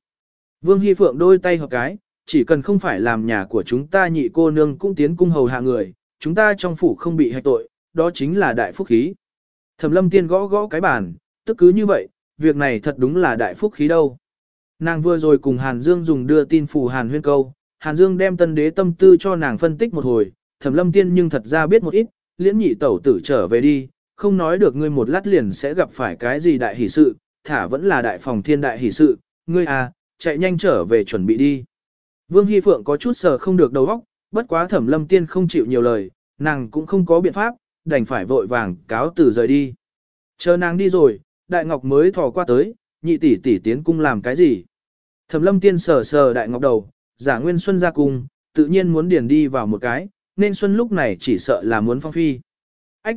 Vương Hy Phượng đôi tay hợp cái, chỉ cần không phải làm nhà của chúng ta nhị cô nương cũng tiến cung hầu hạ người, chúng ta trong phủ không bị hạch tội, đó chính là đại phúc khí. Thẩm lâm tiên gõ gõ cái bàn, tức cứ như vậy, việc này thật đúng là đại phúc khí đâu. Nàng vừa rồi cùng Hàn Dương dùng đưa tin phù Hàn huyên câu, Hàn Dương đem tân đế tâm tư cho nàng phân tích một hồi, thẩm lâm tiên nhưng thật ra biết một ít, liễn nhị tẩu tử trở về đi, không nói được ngươi một lát liền sẽ gặp phải cái gì đại hỷ sự, thả vẫn là đại phòng thiên đại hỷ sự, ngươi à, chạy nhanh trở về chuẩn bị đi. Vương Hy Phượng có chút sờ không được đầu óc, bất quá thẩm lâm tiên không chịu nhiều lời, nàng cũng không có biện pháp, đành phải vội vàng cáo từ rời đi. Chờ nàng đi rồi, đại ngọc mới thò qua tới, nhị tỷ tỷ tiến cung làm cái gì? Thẩm lâm tiên sờ sờ đại ngọc đầu, giả nguyên xuân ra cung, tự nhiên muốn điền đi vào một cái, nên xuân lúc này chỉ sợ là muốn phong phi. Ách!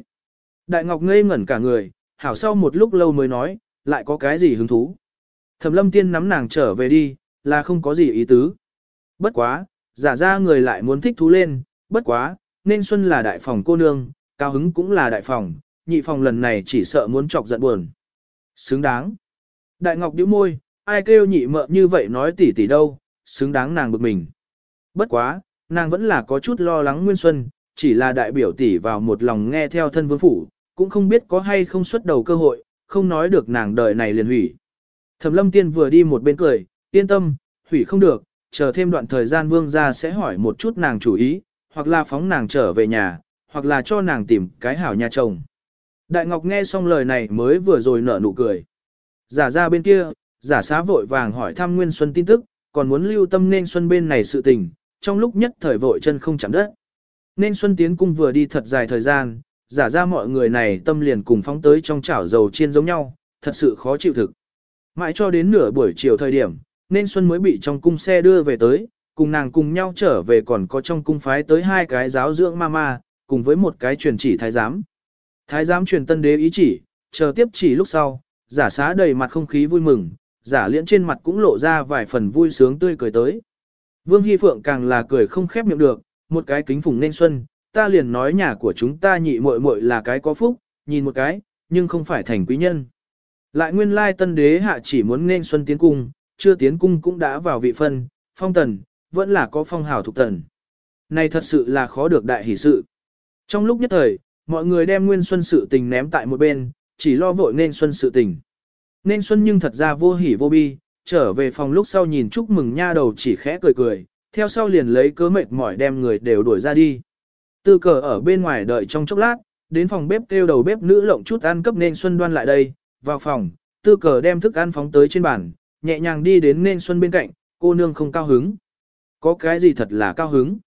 Đại ngọc ngây ngẩn cả người, hảo sau một lúc lâu mới nói, lại có cái gì hứng thú. Thẩm lâm tiên nắm nàng trở về đi, là không có gì ý tứ. Bất quá, giả ra người lại muốn thích thú lên, bất quá, nên xuân là đại phòng cô nương, cao hứng cũng là đại phòng, nhị phòng lần này chỉ sợ muốn chọc giận buồn. Xứng đáng. Đại Ngọc nhíu môi, ai kêu nhị mợ như vậy nói tỉ tỉ đâu, xứng đáng nàng bực mình. Bất quá, nàng vẫn là có chút lo lắng Nguyên Xuân, chỉ là đại biểu tỷ vào một lòng nghe theo thân vương phủ, cũng không biết có hay không xuất đầu cơ hội, không nói được nàng đời này liền hủy. Thẩm lâm tiên vừa đi một bên cười, yên tâm, hủy không được, chờ thêm đoạn thời gian vương gia sẽ hỏi một chút nàng chủ ý, hoặc là phóng nàng trở về nhà, hoặc là cho nàng tìm cái hảo nhà chồng. Đại Ngọc nghe xong lời này mới vừa rồi nở nụ cười. Giả ra bên kia, giả xá vội vàng hỏi thăm Nguyên Xuân tin tức, còn muốn lưu tâm nên Xuân bên này sự tình, trong lúc nhất thời vội chân không chạm đất. Nên Xuân tiến cung vừa đi thật dài thời gian, giả ra mọi người này tâm liền cùng phóng tới trong chảo dầu chiên giống nhau, thật sự khó chịu thực. Mãi cho đến nửa buổi chiều thời điểm, nên Xuân mới bị trong cung xe đưa về tới, cùng nàng cùng nhau trở về còn có trong cung phái tới hai cái giáo dưỡng mama, cùng với một cái truyền chỉ thái giám. Thái giám truyền tân đế ý chỉ, chờ tiếp chỉ lúc sau, giả xá đầy mặt không khí vui mừng, giả liễn trên mặt cũng lộ ra vài phần vui sướng tươi cười tới. Vương Hy Phượng càng là cười không khép miệng được, một cái kính phùng nên xuân, ta liền nói nhà của chúng ta nhị muội muội là cái có phúc, nhìn một cái, nhưng không phải thành quý nhân. Lại nguyên lai tân đế hạ chỉ muốn nên xuân tiến cung, chưa tiến cung cũng đã vào vị phân, phong tần, vẫn là có phong hào thuộc tần. Này thật sự là khó được đại hỷ sự. Trong lúc nhất thời, mọi người đem nguyên xuân sự tình ném tại một bên, chỉ lo vội nên xuân sự tình. Nên xuân nhưng thật ra vô hỉ vô bi, trở về phòng lúc sau nhìn chúc mừng nha đầu chỉ khẽ cười cười, theo sau liền lấy cớ mệt mỏi đem người đều đuổi ra đi. Tư cờ ở bên ngoài đợi trong chốc lát, đến phòng bếp kêu đầu bếp nữ lộng chút ăn cấp nên xuân đoan lại đây, vào phòng, tư cờ đem thức ăn phóng tới trên bàn, nhẹ nhàng đi đến nên xuân bên cạnh, cô nương không cao hứng. Có cái gì thật là cao hứng?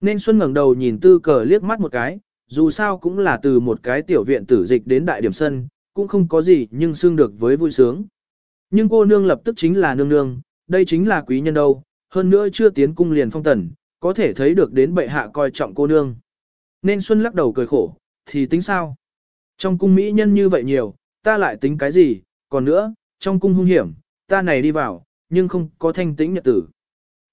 Nên xuân ngẩng đầu nhìn tư cờ liếc mắt một cái, dù sao cũng là từ một cái tiểu viện tử dịch đến đại điểm sân, cũng không có gì nhưng xương được với vui sướng. Nhưng cô nương lập tức chính là nương nương, đây chính là quý nhân đâu, hơn nữa chưa tiến cung liền phong tần, có thể thấy được đến bệ hạ coi trọng cô nương. Nên Xuân lắc đầu cười khổ, thì tính sao? Trong cung mỹ nhân như vậy nhiều, ta lại tính cái gì, còn nữa, trong cung hung hiểm, ta này đi vào, nhưng không có thanh tĩnh nhật tử.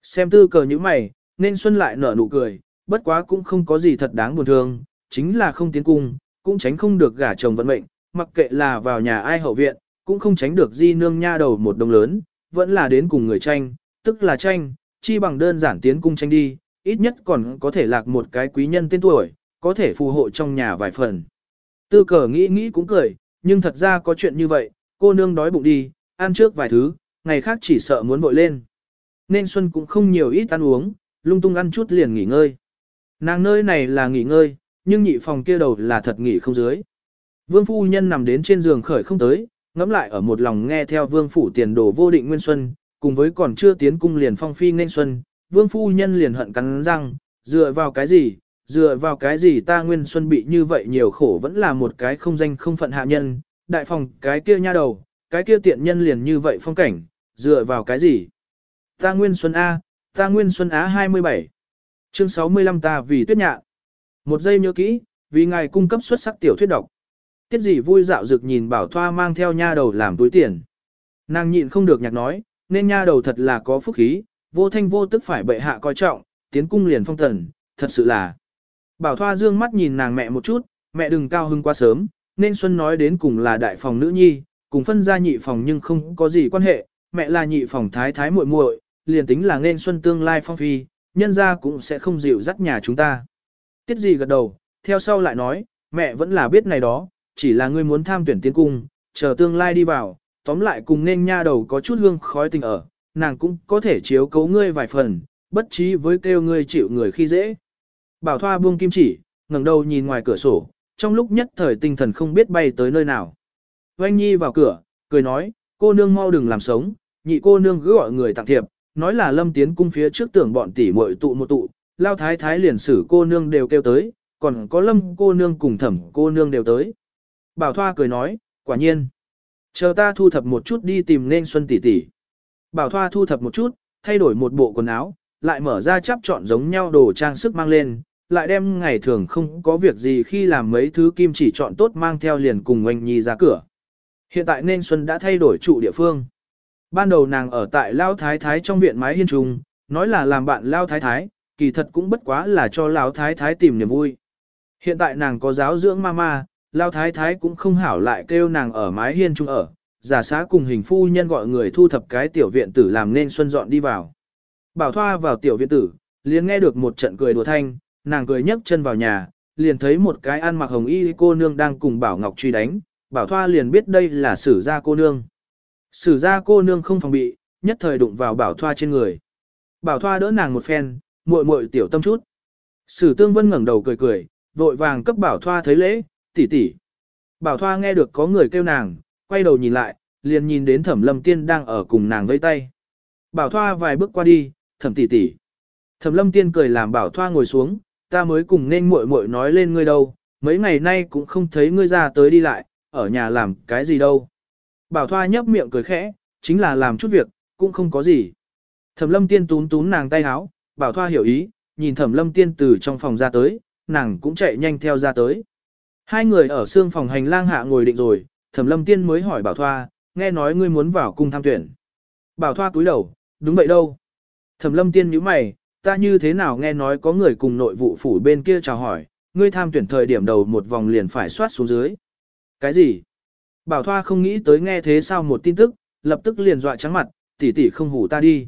Xem tư cờ như mày, nên Xuân lại nở nụ cười, bất quá cũng không có gì thật đáng buồn thương, chính là không tiến cung, cũng tránh không được gả chồng vận mệnh, mặc kệ là vào nhà ai hậu viện, cũng không tránh được di nương nha đầu một đồng lớn, vẫn là đến cùng người tranh, tức là tranh, chi bằng đơn giản tiến cung tranh đi, ít nhất còn có thể lạc một cái quý nhân tên tuổi, có thể phù hộ trong nhà vài phần. Tư cờ nghĩ nghĩ cũng cười, nhưng thật ra có chuyện như vậy, cô nương đói bụng đi, ăn trước vài thứ, ngày khác chỉ sợ muốn vội lên. Nên Xuân cũng không nhiều ít ăn uống, lung tung ăn chút liền nghỉ ngơi. Nàng nơi này là nghỉ ngơi, nhưng nhị phòng kia đầu là thật nghỉ không dưới. Vương phu nhân nằm đến trên giường khởi không tới, ngẫm lại ở một lòng nghe theo vương phủ tiền đồ vô định nguyên xuân, cùng với còn chưa tiến cung liền phong phi nên xuân, vương phu nhân liền hận cắn răng, dựa vào cái gì, dựa vào cái gì ta nguyên xuân bị như vậy nhiều khổ vẫn là một cái không danh không phận hạ nhân, đại phòng cái kia nha đầu, cái kia tiện nhân liền như vậy phong cảnh, dựa vào cái gì? Ta nguyên xuân A, ta nguyên xuân Á 27. Chương 65 ta vì tuyết nhạ. Một giây nhớ kỹ, vì ngài cung cấp xuất sắc tiểu thuyết độc. Tiết gì vui dạo rực nhìn bảo thoa mang theo nha đầu làm túi tiền. Nàng nhịn không được nhạc nói, nên nha đầu thật là có phúc khí, vô thanh vô tức phải bệ hạ coi trọng, tiến cung liền phong thần, thật sự là. Bảo thoa dương mắt nhìn nàng mẹ một chút, mẹ đừng cao hưng quá sớm, nên Xuân nói đến cùng là đại phòng nữ nhi, cùng phân ra nhị phòng nhưng không có gì quan hệ, mẹ là nhị phòng thái thái muội muội, liền tính là nên Xuân tương lai phong phi, nhân ra cũng sẽ không dịu dắt nhà chúng ta. Tiết gì gật đầu, theo sau lại nói, mẹ vẫn là biết này đó, chỉ là ngươi muốn tham tuyển tiến cung, chờ tương lai đi vào, tóm lại cùng nên nha đầu có chút hương khói tình ở, nàng cũng có thể chiếu cấu ngươi vài phần, bất trí với kêu ngươi chịu người khi dễ. Bảo Thoa buông kim chỉ, ngẩng đầu nhìn ngoài cửa sổ, trong lúc nhất thời tinh thần không biết bay tới nơi nào. Oanh Nhi vào cửa, cười nói, cô nương mau đừng làm sống, nhị cô nương cứ gọi người tặng thiệp, nói là lâm tiến cung phía trước tưởng bọn tỷ muội tụ một tụ, lao thái thái liền xử cô nương đều kêu tới, còn có lâm cô nương cùng thẩm cô nương đều tới. Bảo Thoa cười nói, quả nhiên. Chờ ta thu thập một chút đi tìm nên Xuân tỷ tỷ. Bảo Thoa thu thập một chút, thay đổi một bộ quần áo, lại mở ra chắp chọn giống nhau đồ trang sức mang lên, lại đem ngày thường không có việc gì khi làm mấy thứ kim chỉ chọn tốt mang theo liền cùng oanh nhi ra cửa. Hiện tại nên Xuân đã thay đổi trụ địa phương. Ban đầu nàng ở tại Lao Thái Thái trong viện mái hiên trùng, nói là làm bạn Lao Thái Thái, kỳ thật cũng bất quá là cho Lao Thái Thái tìm niềm vui. Hiện tại nàng có giáo dưỡng mama, Lao Thái Thái cũng không hảo lại kêu nàng ở mái hiên trung ở, giả xá cùng hình phu nhân gọi người thu thập cái tiểu viện tử làm nên Xuân dọn đi vào. Bảo Thoa vào tiểu viện tử, liền nghe được một trận cười đùa thanh, nàng cười nhấc chân vào nhà, liền thấy một cái ăn mặc hồng y cô nương đang cùng Bảo Ngọc truy đánh, Bảo Thoa liền biết đây là sử gia cô nương. Sử gia cô nương không phòng bị, nhất thời đụng vào Bảo Thoa trên người. Bảo Thoa đỡ nàng một phen, muội muội tiểu tâm chút. Sử Tương Vân ngẩng đầu cười cười, vội vàng cấp Bảo Thoa thấy lễ, tỷ tỷ. Bảo Thoa nghe được có người kêu nàng, quay đầu nhìn lại, liền nhìn đến Thẩm Lâm Tiên đang ở cùng nàng vẫy tay. Bảo Thoa vài bước qua đi, Thẩm tỷ tỷ. Thẩm Lâm Tiên cười làm Bảo Thoa ngồi xuống, ta mới cùng nên muội muội nói lên ngươi đâu, mấy ngày nay cũng không thấy ngươi ra tới đi lại, ở nhà làm cái gì đâu. Bảo Thoa nhấp miệng cười khẽ, chính là làm chút việc, cũng không có gì. Thẩm Lâm Tiên tún tún nàng tay háo, Bảo Thoa hiểu ý, nhìn Thẩm Lâm Tiên từ trong phòng ra tới, nàng cũng chạy nhanh theo ra tới. Hai người ở xương phòng hành lang hạ ngồi định rồi, Thẩm Lâm Tiên mới hỏi Bảo Thoa, nghe nói ngươi muốn vào cung tham tuyển. Bảo Thoa cúi đầu, đúng vậy đâu. Thẩm Lâm Tiên nhíu mày, ta như thế nào nghe nói có người cùng nội vụ phủ bên kia chào hỏi, ngươi tham tuyển thời điểm đầu một vòng liền phải soát xuống dưới. Cái gì? Bảo Thoa không nghĩ tới nghe thế sao một tin tức, lập tức liền dọa trắng mặt, tỷ tỷ không hủ ta đi.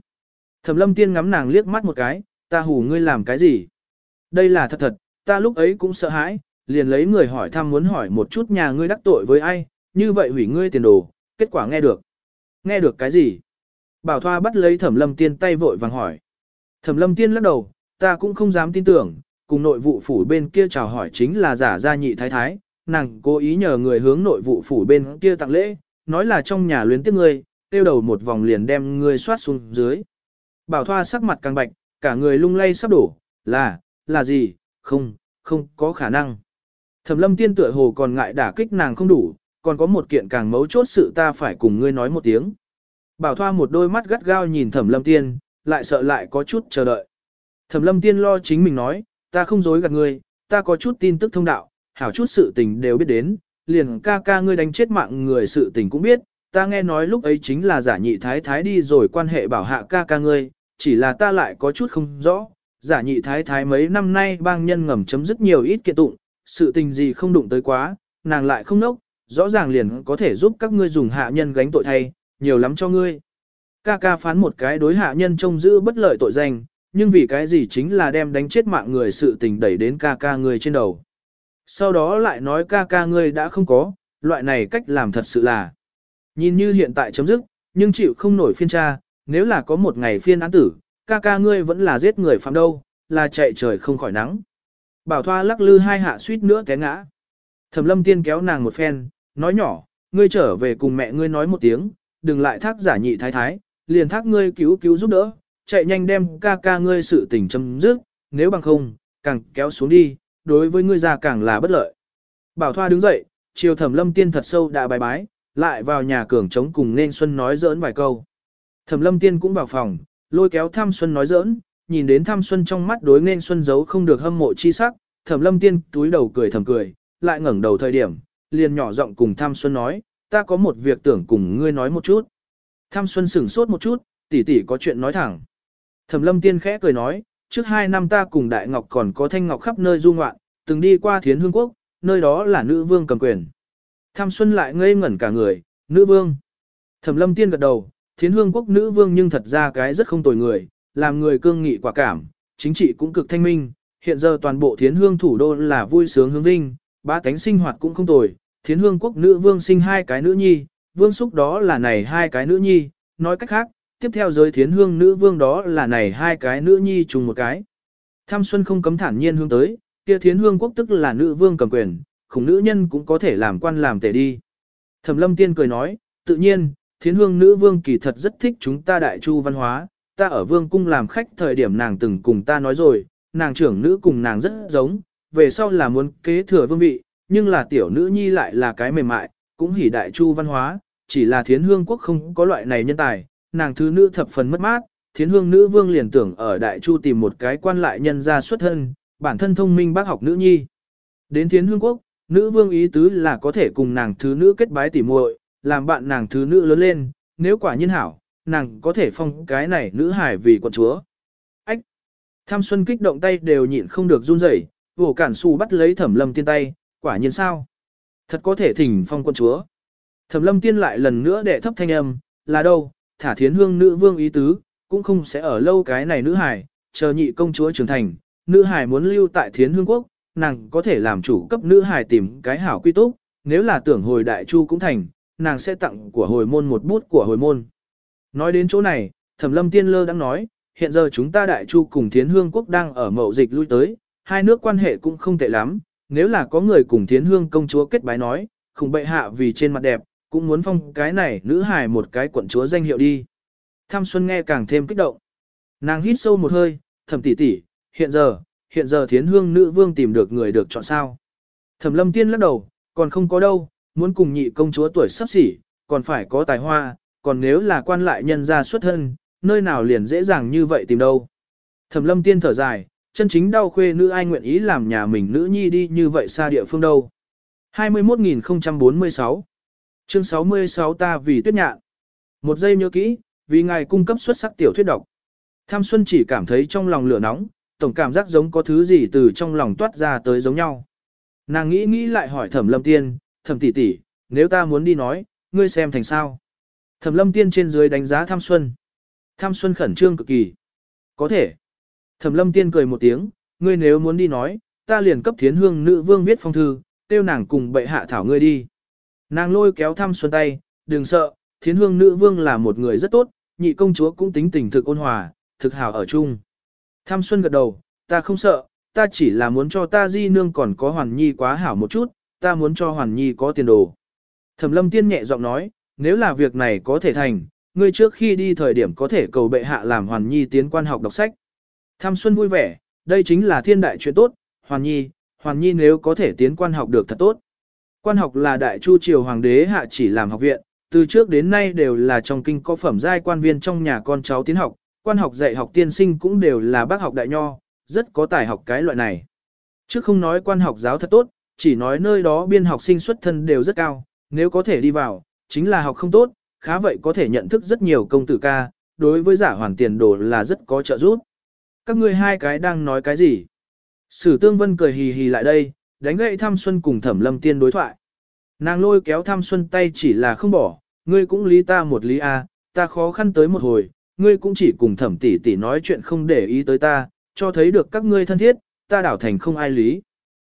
Thẩm lâm tiên ngắm nàng liếc mắt một cái, ta hủ ngươi làm cái gì? Đây là thật thật, ta lúc ấy cũng sợ hãi, liền lấy người hỏi thăm muốn hỏi một chút nhà ngươi đắc tội với ai, như vậy hủy ngươi tiền đồ, kết quả nghe được. Nghe được cái gì? Bảo Thoa bắt lấy thẩm lâm tiên tay vội vàng hỏi. Thẩm lâm tiên lắc đầu, ta cũng không dám tin tưởng, cùng nội vụ phủ bên kia chào hỏi chính là giả gia nhị thái thái, nàng cố ý nhờ người hướng nội vụ phủ bên kia tặng lễ, nói là trong nhà luyến tiếp ngươi, tiêu đầu một vòng liền đem ngươi soát xuống dưới. Bảo Thoa sắc mặt càng bạch, cả người lung lay sắp đổ, là, là gì, không, không có khả năng. Thẩm lâm tiên tựa hồ còn ngại đả kích nàng không đủ, còn có một kiện càng mấu chốt sự ta phải cùng ngươi nói một tiếng. Bảo Thoa một đôi mắt gắt gao nhìn Thẩm lâm tiên, lại sợ lại có chút chờ đợi. Thẩm lâm tiên lo chính mình nói, ta không dối gạt ngươi, ta có chút tin tức thông đạo, hảo chút sự tình đều biết đến, liền ca ca ngươi đánh chết mạng người sự tình cũng biết, ta nghe nói lúc ấy chính là giả nhị thái thái đi rồi quan hệ bảo hạ ca ca ngươi, chỉ là ta lại có chút không rõ, giả nhị thái thái mấy năm nay bang nhân ngầm chấm dứt nhiều ít kiện tụng, sự tình gì không đụng tới quá, nàng lại không nốc, rõ ràng liền có thể giúp các ngươi dùng hạ nhân gánh tội thay, nhiều lắm cho ngươi. Ca ca phán một cái đối hạ nhân trông giữ bất lợi tội danh, nhưng vì cái gì chính là đem đánh chết mạng người sự tình đẩy đến ca ca ngươi trên đầu. Sau đó lại nói ca ca ngươi đã không có, loại này cách làm thật sự là. Nhìn như hiện tại chấm dứt, nhưng chịu không nổi phiên tra, nếu là có một ngày phiên án tử, ca ca ngươi vẫn là giết người phạm đâu, là chạy trời không khỏi nắng. Bảo Thoa lắc lư hai hạ suýt nữa té ngã. Thẩm lâm tiên kéo nàng một phen, nói nhỏ, ngươi trở về cùng mẹ ngươi nói một tiếng, đừng lại thác giả nhị thái thái, liền thác ngươi cứu cứu giúp đỡ, chạy nhanh đem ca ca ngươi sự tình chấm dứt, nếu bằng không, càng kéo xuống đi, đối với ngươi già càng là bất lợi. Bảo Thoa đứng dậy, chiều thẩm lâm tiên thật sâu đã bài bái, lại vào nhà cường trống cùng nên Xuân nói giỡn vài câu. Thẩm lâm tiên cũng vào phòng, lôi kéo Tham Xuân nói giỡn, nhìn đến Tham Xuân trong mắt đối nên Xuân giấu không được hâm mộ chi sắc, Thẩm lâm tiên túi đầu cười thầm cười, lại ngẩng đầu thời điểm, liền nhỏ giọng cùng Tham Xuân nói, ta có một việc tưởng cùng ngươi nói một chút. Tham Xuân sửng sốt một chút, tỷ tỷ có chuyện nói thẳng. Thẩm lâm tiên khẽ cười nói, trước hai năm ta cùng Đại Ngọc còn có Thanh Ngọc khắp nơi du ngoạn, từng đi qua Thiến Hương Quốc, nơi đó là nữ vương cầm quyền. Tham Xuân lại ngây ngẩn cả người, nữ vương. Thẩm lâm tiên gật đầu, Thiến Hương Quốc nữ vương nhưng thật ra cái rất không tồi người, làm người cương nghị quả cảm, chính trị cũng cực thanh minh. Hiện giờ toàn bộ Thiến Hương thủ đô là vui sướng hướng vinh, ba tánh sinh hoạt cũng không tồi. Thiến Hương Quốc nữ vương sinh hai cái nữ nhi, vương xúc đó là này hai cái nữ nhi, nói cách khác, tiếp theo giới thiến hương nữ vương đó là này hai cái nữ nhi trùng một cái. Tham Xuân không cấm thản nhiên hướng tới, kia thiến hương quốc tức là nữ vương cầm quyền, khủng nữ nhân cũng có thể làm quan làm tể đi. Thẩm lâm tiên cười nói, tự nhiên, thiến hương nữ vương kỳ thật rất thích chúng ta đại chu văn hóa, ta ở vương cung làm khách thời điểm nàng từng cùng ta nói rồi, nàng trưởng nữ cùng nàng rất giống, về sau là muốn kế thừa vương vị, nhưng là tiểu nữ nhi lại là cái mềm mại, cũng hỉ đại chu văn hóa, chỉ là thiến hương quốc không có loại này nhân tài, nàng thứ nữ thập phần mất mát, thiến hương nữ vương liền tưởng ở đại chu tìm một cái quan lại nhân ra xuất thân, bản thân thông minh bác học nữ nhi. Đến thiến hương quốc, nữ vương ý tứ là có thể cùng nàng thứ nữ kết bái tỉ muội, làm bạn nàng thứ nữ lớn lên, nếu quả nhiên hảo, nàng có thể phong cái này nữ hải vì quận chúa. Ách! Tham xuân kích động tay đều nhịn không được run rẩy, vổ cản su bắt lấy thẩm lâm tiên tay, quả nhiên sao? Thật có thể thỉnh phong quận chúa. Thẩm lâm tiên lại lần nữa đệ thấp thanh âm, là đâu, thả thiến hương nữ vương ý tứ, cũng không sẽ ở lâu cái này nữ hải, chờ nhị công chúa trưởng thành, nữ hải muốn lưu tại thiến hương quốc, nàng có thể làm chủ cấp nữ hải tìm cái hảo quy túc, nếu là tưởng hồi đại chu cũng thành, nàng sẽ tặng của hồi môn một bút của hồi môn. Nói đến chỗ này, thẩm lâm tiên lơ đang nói, hiện giờ chúng ta đại chu cùng thiến hương quốc đang ở mậu dịch lui tới, hai nước quan hệ cũng không tệ lắm, nếu là có người cùng thiến hương công chúa kết bái nói, khủng bệ hạ vì trên mặt đẹp, cũng muốn phong cái này nữ hài một cái quận chúa danh hiệu đi. Tham Xuân nghe càng thêm kích động. Nàng hít sâu một hơi, Thẩm tỷ tỷ, hiện giờ, hiện giờ thiến hương nữ vương tìm được người được chọn sao. Thẩm lâm tiên lắc đầu, còn không có đâu, muốn cùng nhị công chúa tuổi sắp xỉ, còn phải có tài hoa, còn nếu là quan lại nhân gia xuất thân, nơi nào liền dễ dàng như vậy tìm đâu. Thẩm lâm tiên thở dài, chân chính đau khuê nữ ai nguyện ý làm nhà mình nữ nhi đi như vậy xa địa phương đâu. 21046 Chương 66 ta vì tuyết nhạn. Một giây nhớ kỹ, vì ngài cung cấp xuất sắc tiểu thuyết độc. Tham Xuân chỉ cảm thấy trong lòng lửa nóng, tổng cảm giác giống có thứ gì từ trong lòng toát ra tới giống nhau. Nàng nghĩ nghĩ lại hỏi Thẩm Lâm Tiên, Thẩm tỷ tỷ, nếu ta muốn đi nói, ngươi xem thành sao? Thẩm Lâm Tiên trên dưới đánh giá Tham Xuân. Tham Xuân khẩn trương cực kỳ. Có thể. Thẩm Lâm Tiên cười một tiếng, ngươi nếu muốn đi nói, ta liền cấp thiến hương nữ vương viết phong thư, tiêu nàng cùng bệ hạ thảo ngươi đi. Nàng lôi kéo Tham xuân tay, đừng sợ, thiến hương nữ vương là một người rất tốt, nhị công chúa cũng tính tình thực ôn hòa, thực hảo ở chung. Tham xuân gật đầu, ta không sợ, ta chỉ là muốn cho ta di nương còn có hoàn nhi quá hảo một chút, ta muốn cho hoàn nhi có tiền đồ. Thẩm lâm tiên nhẹ giọng nói, nếu là việc này có thể thành, ngươi trước khi đi thời điểm có thể cầu bệ hạ làm hoàn nhi tiến quan học đọc sách. Tham xuân vui vẻ, đây chính là thiên đại chuyện tốt, hoàn nhi, hoàn nhi nếu có thể tiến quan học được thật tốt. Quan học là đại chu triều hoàng đế hạ chỉ làm học viện, từ trước đến nay đều là trong kinh có phẩm giai quan viên trong nhà con cháu tiến học, quan học dạy học tiên sinh cũng đều là bác học đại nho, rất có tài học cái loại này. Trước không nói quan học giáo thật tốt, chỉ nói nơi đó biên học sinh xuất thân đều rất cao, nếu có thể đi vào, chính là học không tốt, khá vậy có thể nhận thức rất nhiều công tử ca, đối với giả hoàn tiền đồ là rất có trợ giúp. Các ngươi hai cái đang nói cái gì? Sử Tương Vân cười hì hì lại đây, đánh gậy Tham Xuân cùng Thẩm Lâm Tiên đối thoại. Nàng lôi kéo Tham Xuân tay chỉ là không bỏ, ngươi cũng lý ta một lý a, ta khó khăn tới một hồi, ngươi cũng chỉ cùng Thẩm tỷ tỷ nói chuyện không để ý tới ta, cho thấy được các ngươi thân thiết, ta đảo thành không ai lý.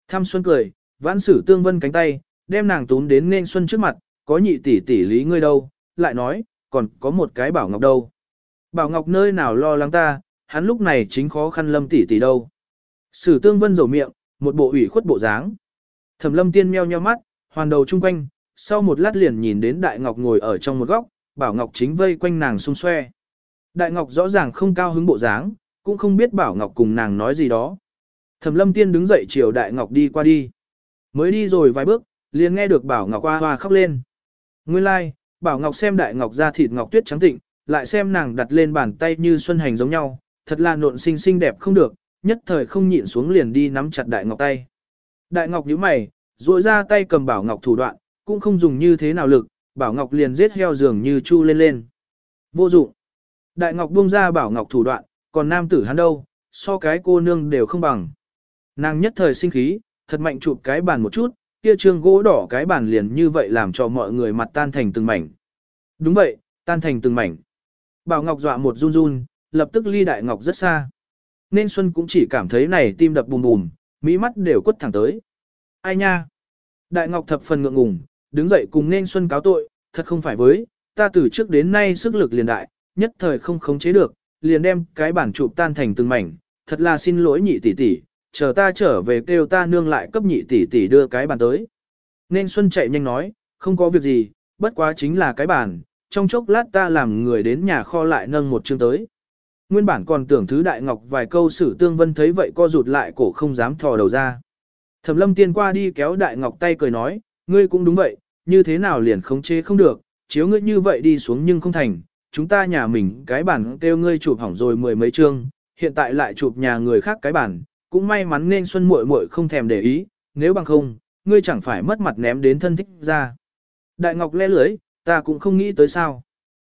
Tham Xuân cười, vãn Sử Tương Vân cánh tay, đem nàng túm đến nên Xuân trước mặt, có nhị tỷ tỷ lý ngươi đâu, lại nói, còn có một cái Bảo Ngọc đâu. Bảo Ngọc nơi nào lo lắng ta, hắn lúc này chính khó khăn lâm tỷ tỷ đâu. Sử tương vân rầu miệng, một bộ ủy khuất bộ dáng. Thẩm lâm tiên meo nheo mắt, hoàn đầu chung quanh, sau một lát liền nhìn đến Đại Ngọc ngồi ở trong một góc, Bảo Ngọc chính vây quanh nàng xung xoe. Đại Ngọc rõ ràng không cao hứng bộ dáng, cũng không biết Bảo Ngọc cùng nàng nói gì đó. Thẩm lâm tiên đứng dậy chiều Đại Ngọc đi qua đi. Mới đi rồi vài bước, liền nghe được Bảo Ngọc hoa hoa khóc lên. Nguyên lai, like, Bảo Ngọc xem Đại Ngọc ra thịt Ngọc tuyết trắng tịnh, lại xem nàng đặt lên bàn tay như xuân hành giống nhau, thật là nộn xinh xinh đẹp không được, nhất thời không nhịn xuống liền đi nắm chặt đại ngọc tay. Đại ngọc nhíu mày, duỗi ra tay cầm bảo ngọc thủ đoạn, cũng không dùng như thế nào lực, bảo ngọc liền giết heo dường như chu lên lên. Vô dụng. Đại ngọc buông ra bảo ngọc thủ đoạn, còn nam tử hắn đâu, so cái cô nương đều không bằng. Nàng nhất thời sinh khí, thật mạnh chụp cái bàn một chút, kia trương gỗ đỏ cái bàn liền như vậy làm cho mọi người mặt tan thành từng mảnh. Đúng vậy, tan thành từng mảnh. Bảo Ngọc dọa một run run, lập tức ly Đại Ngọc rất xa. Nên Xuân cũng chỉ cảm thấy này tim đập bùm bùm, mỹ mắt đều quất thẳng tới. Ai nha? Đại Ngọc thập phần ngượng ngùng, đứng dậy cùng nên Xuân cáo tội, thật không phải với, ta từ trước đến nay sức lực liền đại, nhất thời không khống chế được, liền đem cái bản chụp tan thành từng mảnh, thật là xin lỗi nhị tỷ tỷ, chờ ta trở về kêu ta nương lại cấp nhị tỷ tỷ đưa cái bàn tới. Nên Xuân chạy nhanh nói, không có việc gì, bất quá chính là cái bàn, trong chốc lát ta làm người đến nhà kho lại nâng một chương tới. Nguyên bản còn tưởng thứ đại ngọc vài câu sử tương vân thấy vậy co rụt lại cổ không dám thò đầu ra. Thẩm lâm tiên qua đi kéo đại ngọc tay cười nói, ngươi cũng đúng vậy, như thế nào liền khống chế không được, chiếu ngươi như vậy đi xuống nhưng không thành, chúng ta nhà mình cái bản kêu ngươi chụp hỏng rồi mười mấy chương, hiện tại lại chụp nhà người khác cái bản, cũng may mắn nên xuân muội muội không thèm để ý, nếu bằng không, ngươi chẳng phải mất mặt ném đến thân thích ra. Đại ngọc le lưới, ta cũng không nghĩ tới sao.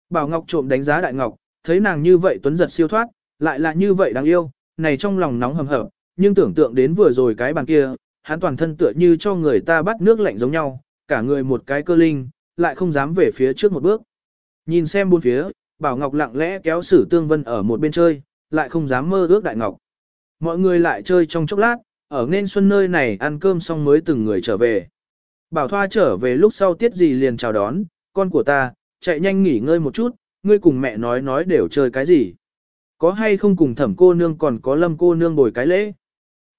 Bảo ngọc trộm đánh giá đại ngọc, thấy nàng như vậy tuấn giật siêu thoát, lại là như vậy đáng yêu, này trong lòng nóng hầm hở, nhưng tưởng tượng đến vừa rồi cái bàn kia, hắn toàn thân tựa như cho người ta bắt nước lạnh giống nhau, cả người một cái cơ linh, lại không dám về phía trước một bước. Nhìn xem bốn phía, Bảo Ngọc lặng lẽ kéo Sử Tương Vân ở một bên chơi, lại không dám mơ ước Đại Ngọc. Mọi người lại chơi trong chốc lát, ở nên xuân nơi này ăn cơm xong mới từng người trở về. Bảo Thoa trở về lúc sau tiết gì liền chào đón, con của ta, chạy nhanh nghỉ ngơi một chút, ngươi cùng mẹ nói nói đều chơi cái gì. Có hay không cùng thẩm cô nương còn có lâm cô nương bồi cái lễ.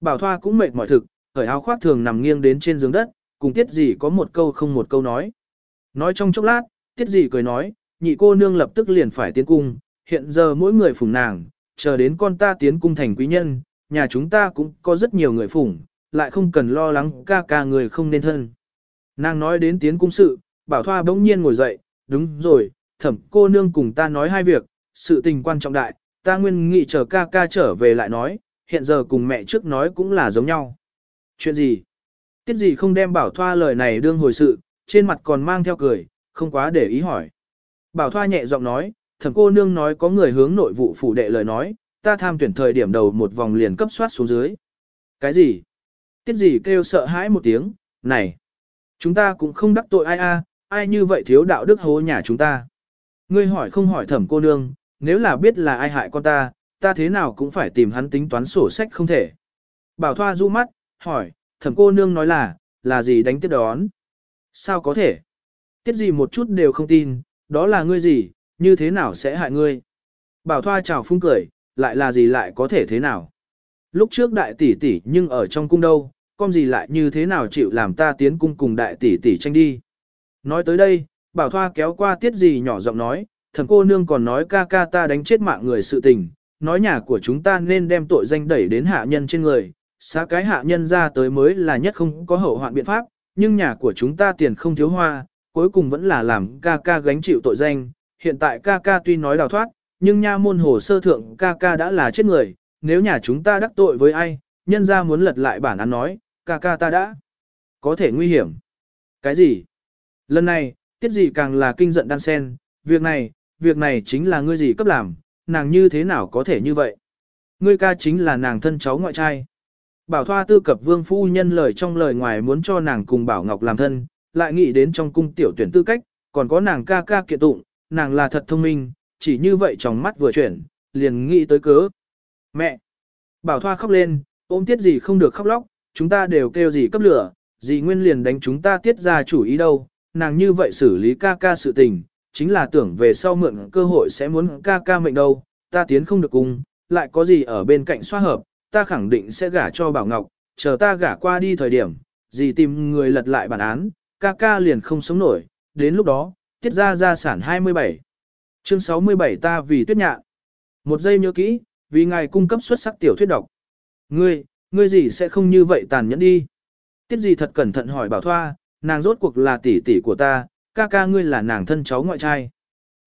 Bảo Thoa cũng mệt mỏi thực, khởi áo khoác thường nằm nghiêng đến trên giường đất, cùng tiết gì có một câu không một câu nói. Nói trong chốc lát, tiết gì cười nói, nhị cô nương lập tức liền phải tiến cung, hiện giờ mỗi người phụng nàng, chờ đến con ta tiến cung thành quý nhân, nhà chúng ta cũng có rất nhiều người phụng, lại không cần lo lắng ca ca người không nên thân. Nàng nói đến tiến cung sự, bảo thoa bỗng nhiên ngồi dậy, đúng rồi, thẩm cô nương cùng ta nói hai việc, sự tình quan trọng đại, ta nguyên nghị chờ ca ca trở về lại nói, hiện giờ cùng mẹ trước nói cũng là giống nhau. Chuyện gì? Tiết gì không đem bảo thoa lời này đương hồi sự, trên mặt còn mang theo cười, không quá để ý hỏi. Bảo thoa nhẹ giọng nói, thẩm cô nương nói có người hướng nội vụ phủ đệ lời nói, ta tham tuyển thời điểm đầu một vòng liền cấp soát xuống dưới. Cái gì? Tiết gì kêu sợ hãi một tiếng, này, chúng ta cũng không đắc tội ai a, ai như vậy thiếu đạo đức hố nhà chúng ta. Ngươi hỏi không hỏi thẩm cô nương, nếu là biết là ai hại con ta, ta thế nào cũng phải tìm hắn tính toán sổ sách không thể. Bảo Thoa du mắt, hỏi, thẩm cô nương nói là, là gì đánh tiếp đón? Sao có thể? Tiết gì một chút đều không tin, đó là ngươi gì, như thế nào sẽ hại ngươi? Bảo Thoa chào phung cười, lại là gì lại có thể thế nào? Lúc trước đại tỷ tỷ nhưng ở trong cung đâu, con gì lại như thế nào chịu làm ta tiến cung cùng đại tỷ tỷ tranh đi? Nói tới đây, Bảo Thoa kéo qua tiết gì nhỏ giọng nói, thầm cô nương còn nói ca ca ta đánh chết mạng người sự tình, nói nhà của chúng ta nên đem tội danh đẩy đến hạ nhân trên người, xá cái hạ nhân ra tới mới là nhất không có hậu hoạn biện pháp, nhưng nhà của chúng ta tiền không thiếu hoa, cuối cùng vẫn là làm ca ca gánh chịu tội danh, hiện tại ca ca tuy nói đào thoát, nhưng nha môn hồ sơ thượng ca ca đã là chết người, nếu nhà chúng ta đắc tội với ai, nhân ra muốn lật lại bản án nói, ca ca ta đã có thể nguy hiểm. Cái gì? Lần này, tiết gì càng là kinh giận đan sen, việc này, việc này chính là ngươi gì cấp làm, nàng như thế nào có thể như vậy. Ngươi ca chính là nàng thân cháu ngoại trai. Bảo Thoa tư cập vương phu nhân lời trong lời ngoài muốn cho nàng cùng Bảo Ngọc làm thân, lại nghĩ đến trong cung tiểu tuyển tư cách, còn có nàng ca ca kiện tụng, nàng là thật thông minh, chỉ như vậy trong mắt vừa chuyển, liền nghĩ tới cớ. Mẹ! Bảo Thoa khóc lên, ôm tiết gì không được khóc lóc, chúng ta đều kêu gì cấp lửa, gì nguyên liền đánh chúng ta tiết ra chủ ý đâu, nàng như vậy xử lý ca ca sự tình, chính là tưởng về sau mượn cơ hội sẽ muốn ca ca mệnh đâu, ta tiến không được cùng, lại có gì ở bên cạnh xoa hợp, ta khẳng định sẽ gả cho Bảo Ngọc, chờ ta gả qua đi thời điểm, gì tìm người lật lại bản án, ca ca liền không sống nổi, đến lúc đó, tiết ra gia sản 27. Chương 67 ta vì tuyết nhạ. Một giây nhớ kỹ, vì ngài cung cấp xuất sắc tiểu thuyết độc. Ngươi, ngươi gì sẽ không như vậy tàn nhẫn đi. Tiết gì thật cẩn thận hỏi Bảo Thoa, nàng rốt cuộc là tỷ tỷ của ta, ca ca ngươi là nàng thân cháu ngoại trai.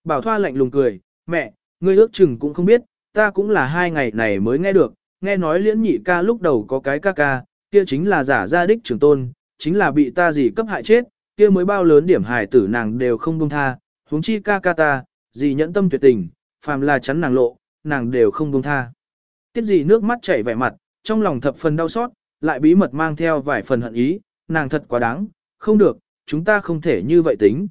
Bảo Thoa lạnh lùng cười, mẹ, ngươi ước chừng cũng không biết, ta cũng là hai ngày này mới nghe được, nghe nói liễn nhị ca lúc đầu có cái ca ca, kia chính là giả gia đích trưởng tôn, chính là bị ta gì cấp hại chết, kia mới bao lớn điểm hài tử nàng đều không buông tha, huống chi ca ca ta, gì nhẫn tâm tuyệt tình, phàm là chắn nàng lộ, nàng đều không buông tha. Tiết gì nước mắt chảy vẻ mặt, trong lòng thập phần đau xót, lại bí mật mang theo vài phần hận ý, nàng thật quá đáng, không được, chúng ta không thể như vậy tính.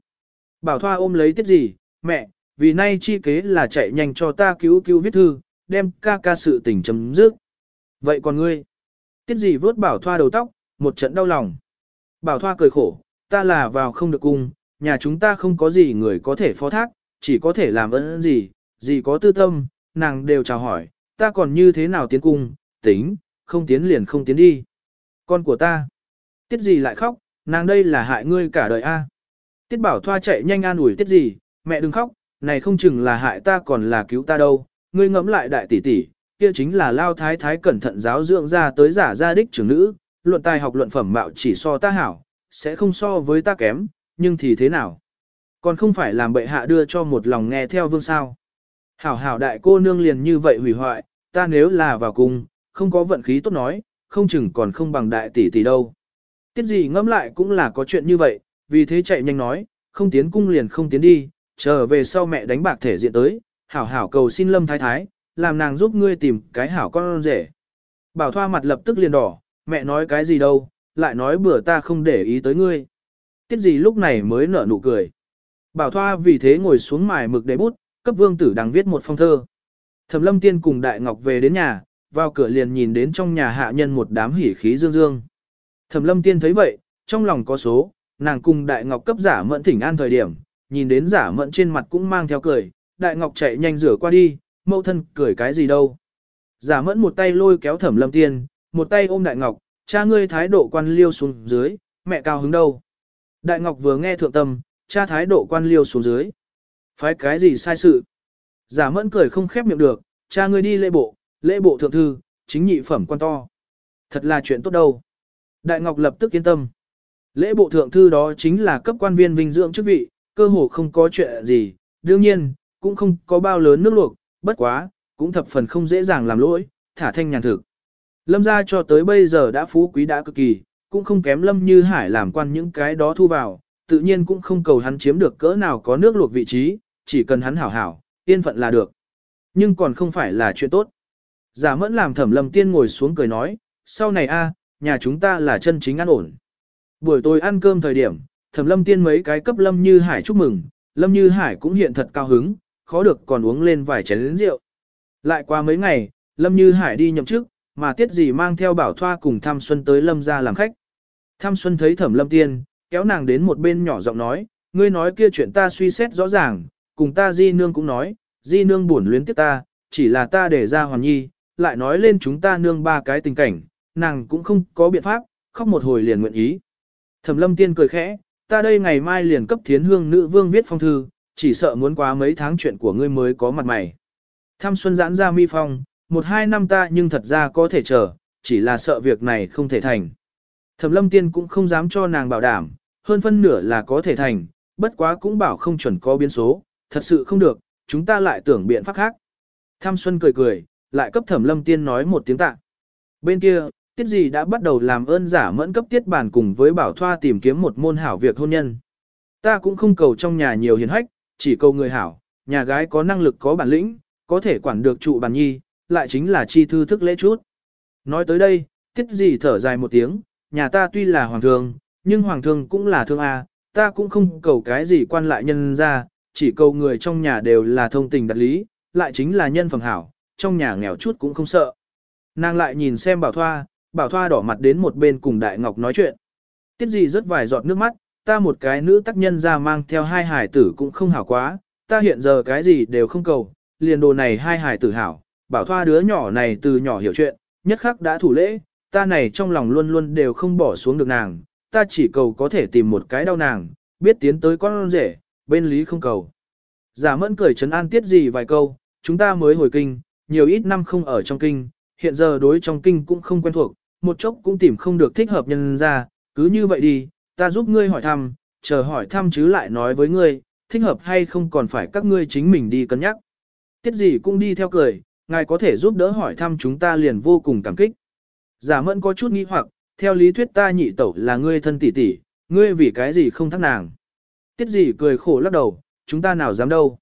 Bảo Thoa ôm lấy tiết gì, mẹ, vì nay chi kế là chạy nhanh cho ta cứu cứu viết thư, đem ca ca sự tình chấm dứt. Vậy còn ngươi? Tiết gì vớt Bảo Thoa đầu tóc, một trận đau lòng. Bảo Thoa cười khổ, ta là vào không được cung, nhà chúng ta không có gì người có thể phó thác, chỉ có thể làm ơn gì, gì có tư tâm, nàng đều chào hỏi, ta còn như thế nào tiến cung, tính, không tiến liền không tiến đi. Con của ta, tiết gì lại khóc, nàng đây là hại ngươi cả đời a. Tiết bảo thoa chạy nhanh an ủi tiết gì, mẹ đừng khóc, này không chừng là hại ta còn là cứu ta đâu, ngươi ngẫm lại đại tỷ tỷ, kia chính là lao thái thái cẩn thận giáo dưỡng ra tới giả gia đích trưởng nữ, luận tài học luận phẩm mạo chỉ so ta hảo, sẽ không so với ta kém, nhưng thì thế nào? Còn không phải làm bệ hạ đưa cho một lòng nghe theo vương sao. Hảo hảo đại cô nương liền như vậy hủy hoại, ta nếu là vào cung, không có vận khí tốt nói, không chừng còn không bằng đại tỷ tỷ đâu. Tiết gì ngẫm lại cũng là có chuyện như vậy, vì thế chạy nhanh nói, không tiến cung liền không tiến đi, chờ về sau mẹ đánh bạc thể diện tới, hảo hảo cầu xin lâm thái thái, làm nàng giúp ngươi tìm cái hảo con rể. Bảo thoa mặt lập tức liền đỏ, mẹ nói cái gì đâu, lại nói bữa ta không để ý tới ngươi. Tiết gì lúc này mới nở nụ cười. Bảo thoa vì thế ngồi xuống mài mực để bút, cấp vương tử đang viết một phong thơ. Thẩm lâm tiên cùng đại ngọc về đến nhà, vào cửa liền nhìn đến trong nhà hạ nhân một đám hỉ khí dương dương. Thẩm lâm tiên thấy vậy, trong lòng có số, nàng cùng đại ngọc cấp giả mẫn thỉnh an thời điểm, nhìn đến giả mẫn trên mặt cũng mang theo cười, đại ngọc chạy nhanh rửa qua đi, mẫu thân cười cái gì đâu. Giả mẫn một tay lôi kéo thẩm lâm tiên, một tay ôm đại ngọc, cha ngươi thái độ quan liêu xuống dưới, mẹ cao hứng đâu. Đại ngọc vừa nghe thượng tâm, cha thái độ quan liêu xuống dưới. Phái cái gì sai sự? Giả mẫn cười không khép miệng được, cha ngươi đi lễ bộ, lễ bộ thượng thư, chính nhị phẩm quan to. Thật là chuyện tốt đâu. Đại Ngọc lập tức yên tâm. Lễ bộ thượng thư đó chính là cấp quan viên vinh dưỡng chức vị, cơ hồ không có chuyện gì, đương nhiên, cũng không có bao lớn nước luộc, bất quá, cũng thập phần không dễ dàng làm lỗi, thả thanh nhàn thực. Lâm gia cho tới bây giờ đã phú quý đã cực kỳ, cũng không kém Lâm Như Hải làm quan những cái đó thu vào, tự nhiên cũng không cầu hắn chiếm được cỡ nào có nước luộc vị trí, chỉ cần hắn hảo hảo, yên phận là được. Nhưng còn không phải là chuyện tốt. Giả mẫn làm thẩm lâm tiên ngồi xuống cười nói, sau này a, nhà chúng ta là chân chính an ổn. Buổi tối ăn cơm thời điểm, thẩm lâm tiên mấy cái cấp lâm như hải chúc mừng, lâm như hải cũng hiện thật cao hứng, khó được còn uống lên vài chén rượu. Lại qua mấy ngày, lâm như hải đi nhậm chức, mà tiết gì mang theo bảo thoa cùng tham xuân tới lâm ra làm khách. Tham xuân thấy thẩm lâm tiên, kéo nàng đến một bên nhỏ giọng nói, ngươi nói kia chuyện ta suy xét rõ ràng, cùng ta di nương cũng nói, di nương buồn luyến tiếp ta, chỉ là ta để ra hoàn nhi, lại nói lên chúng ta nương ba cái tình cảnh, nàng cũng không có biện pháp, khóc một hồi liền nguyện ý. Thẩm lâm tiên cười khẽ, ta đây ngày mai liền cấp thiến hương nữ vương viết phong thư, chỉ sợ muốn quá mấy tháng chuyện của ngươi mới có mặt mày. Tham xuân giãn ra mi phong, một hai năm ta nhưng thật ra có thể chờ, chỉ là sợ việc này không thể thành. Thẩm lâm tiên cũng không dám cho nàng bảo đảm, hơn phân nửa là có thể thành, bất quá cũng bảo không chuẩn có biến số, thật sự không được, chúng ta lại tưởng biện pháp khác. Tham Xuân cười cười, lại cấp thẩm lâm tiên nói một tiếng tạ. Bên kia, tiết gì đã bắt đầu làm ơn giả mẫn cấp tiết bản cùng với bảo thoa tìm kiếm một môn hảo việc hôn nhân. Ta cũng không cầu trong nhà nhiều hiền hách, chỉ cầu người hảo, nhà gái có năng lực có bản lĩnh, có thể quản được trụ bàn nhi, lại chính là chi thư thức lễ chút. Nói tới đây, tiết gì thở dài một tiếng, nhà ta tuy là hoàng thường nhưng hoàng thương cũng là thương A, ta cũng không cầu cái gì quan lại nhân ra, chỉ cầu người trong nhà đều là thông tình đặt lý, lại chính là nhân phẩm hảo, trong nhà nghèo chút cũng không sợ. Nàng lại nhìn xem bảo thoa, bảo thoa đỏ mặt đến một bên cùng đại ngọc nói chuyện. Tiết gì rất vài giọt nước mắt, ta một cái nữ tác nhân ra mang theo hai hải tử cũng không hảo quá, ta hiện giờ cái gì đều không cầu, liền đồ này hai hải tử hảo, bảo thoa đứa nhỏ này từ nhỏ hiểu chuyện, nhất khắc đã thủ lễ, ta này trong lòng luôn luôn đều không bỏ xuống được nàng, ta chỉ cầu có thể tìm một cái đau nàng, biết tiến tới con rể, bên lý không cầu. Giả mẫn cười trấn an tiết gì vài câu, chúng ta mới hồi kinh, nhiều ít năm không ở trong kinh, hiện giờ đối trong kinh cũng không quen thuộc, một chốc cũng tìm không được thích hợp nhân ra, cứ như vậy đi, ta giúp ngươi hỏi thăm, chờ hỏi thăm chứ lại nói với ngươi, thích hợp hay không còn phải các ngươi chính mình đi cân nhắc. Tiết gì cũng đi theo cười, ngài có thể giúp đỡ hỏi thăm chúng ta liền vô cùng cảm kích. Giả mẫn có chút nghi hoặc, theo lý thuyết ta nhị tẩu là ngươi thân tỷ tỷ, ngươi vì cái gì không thắc nàng. Tiết gì cười khổ lắc đầu, chúng ta nào dám đâu.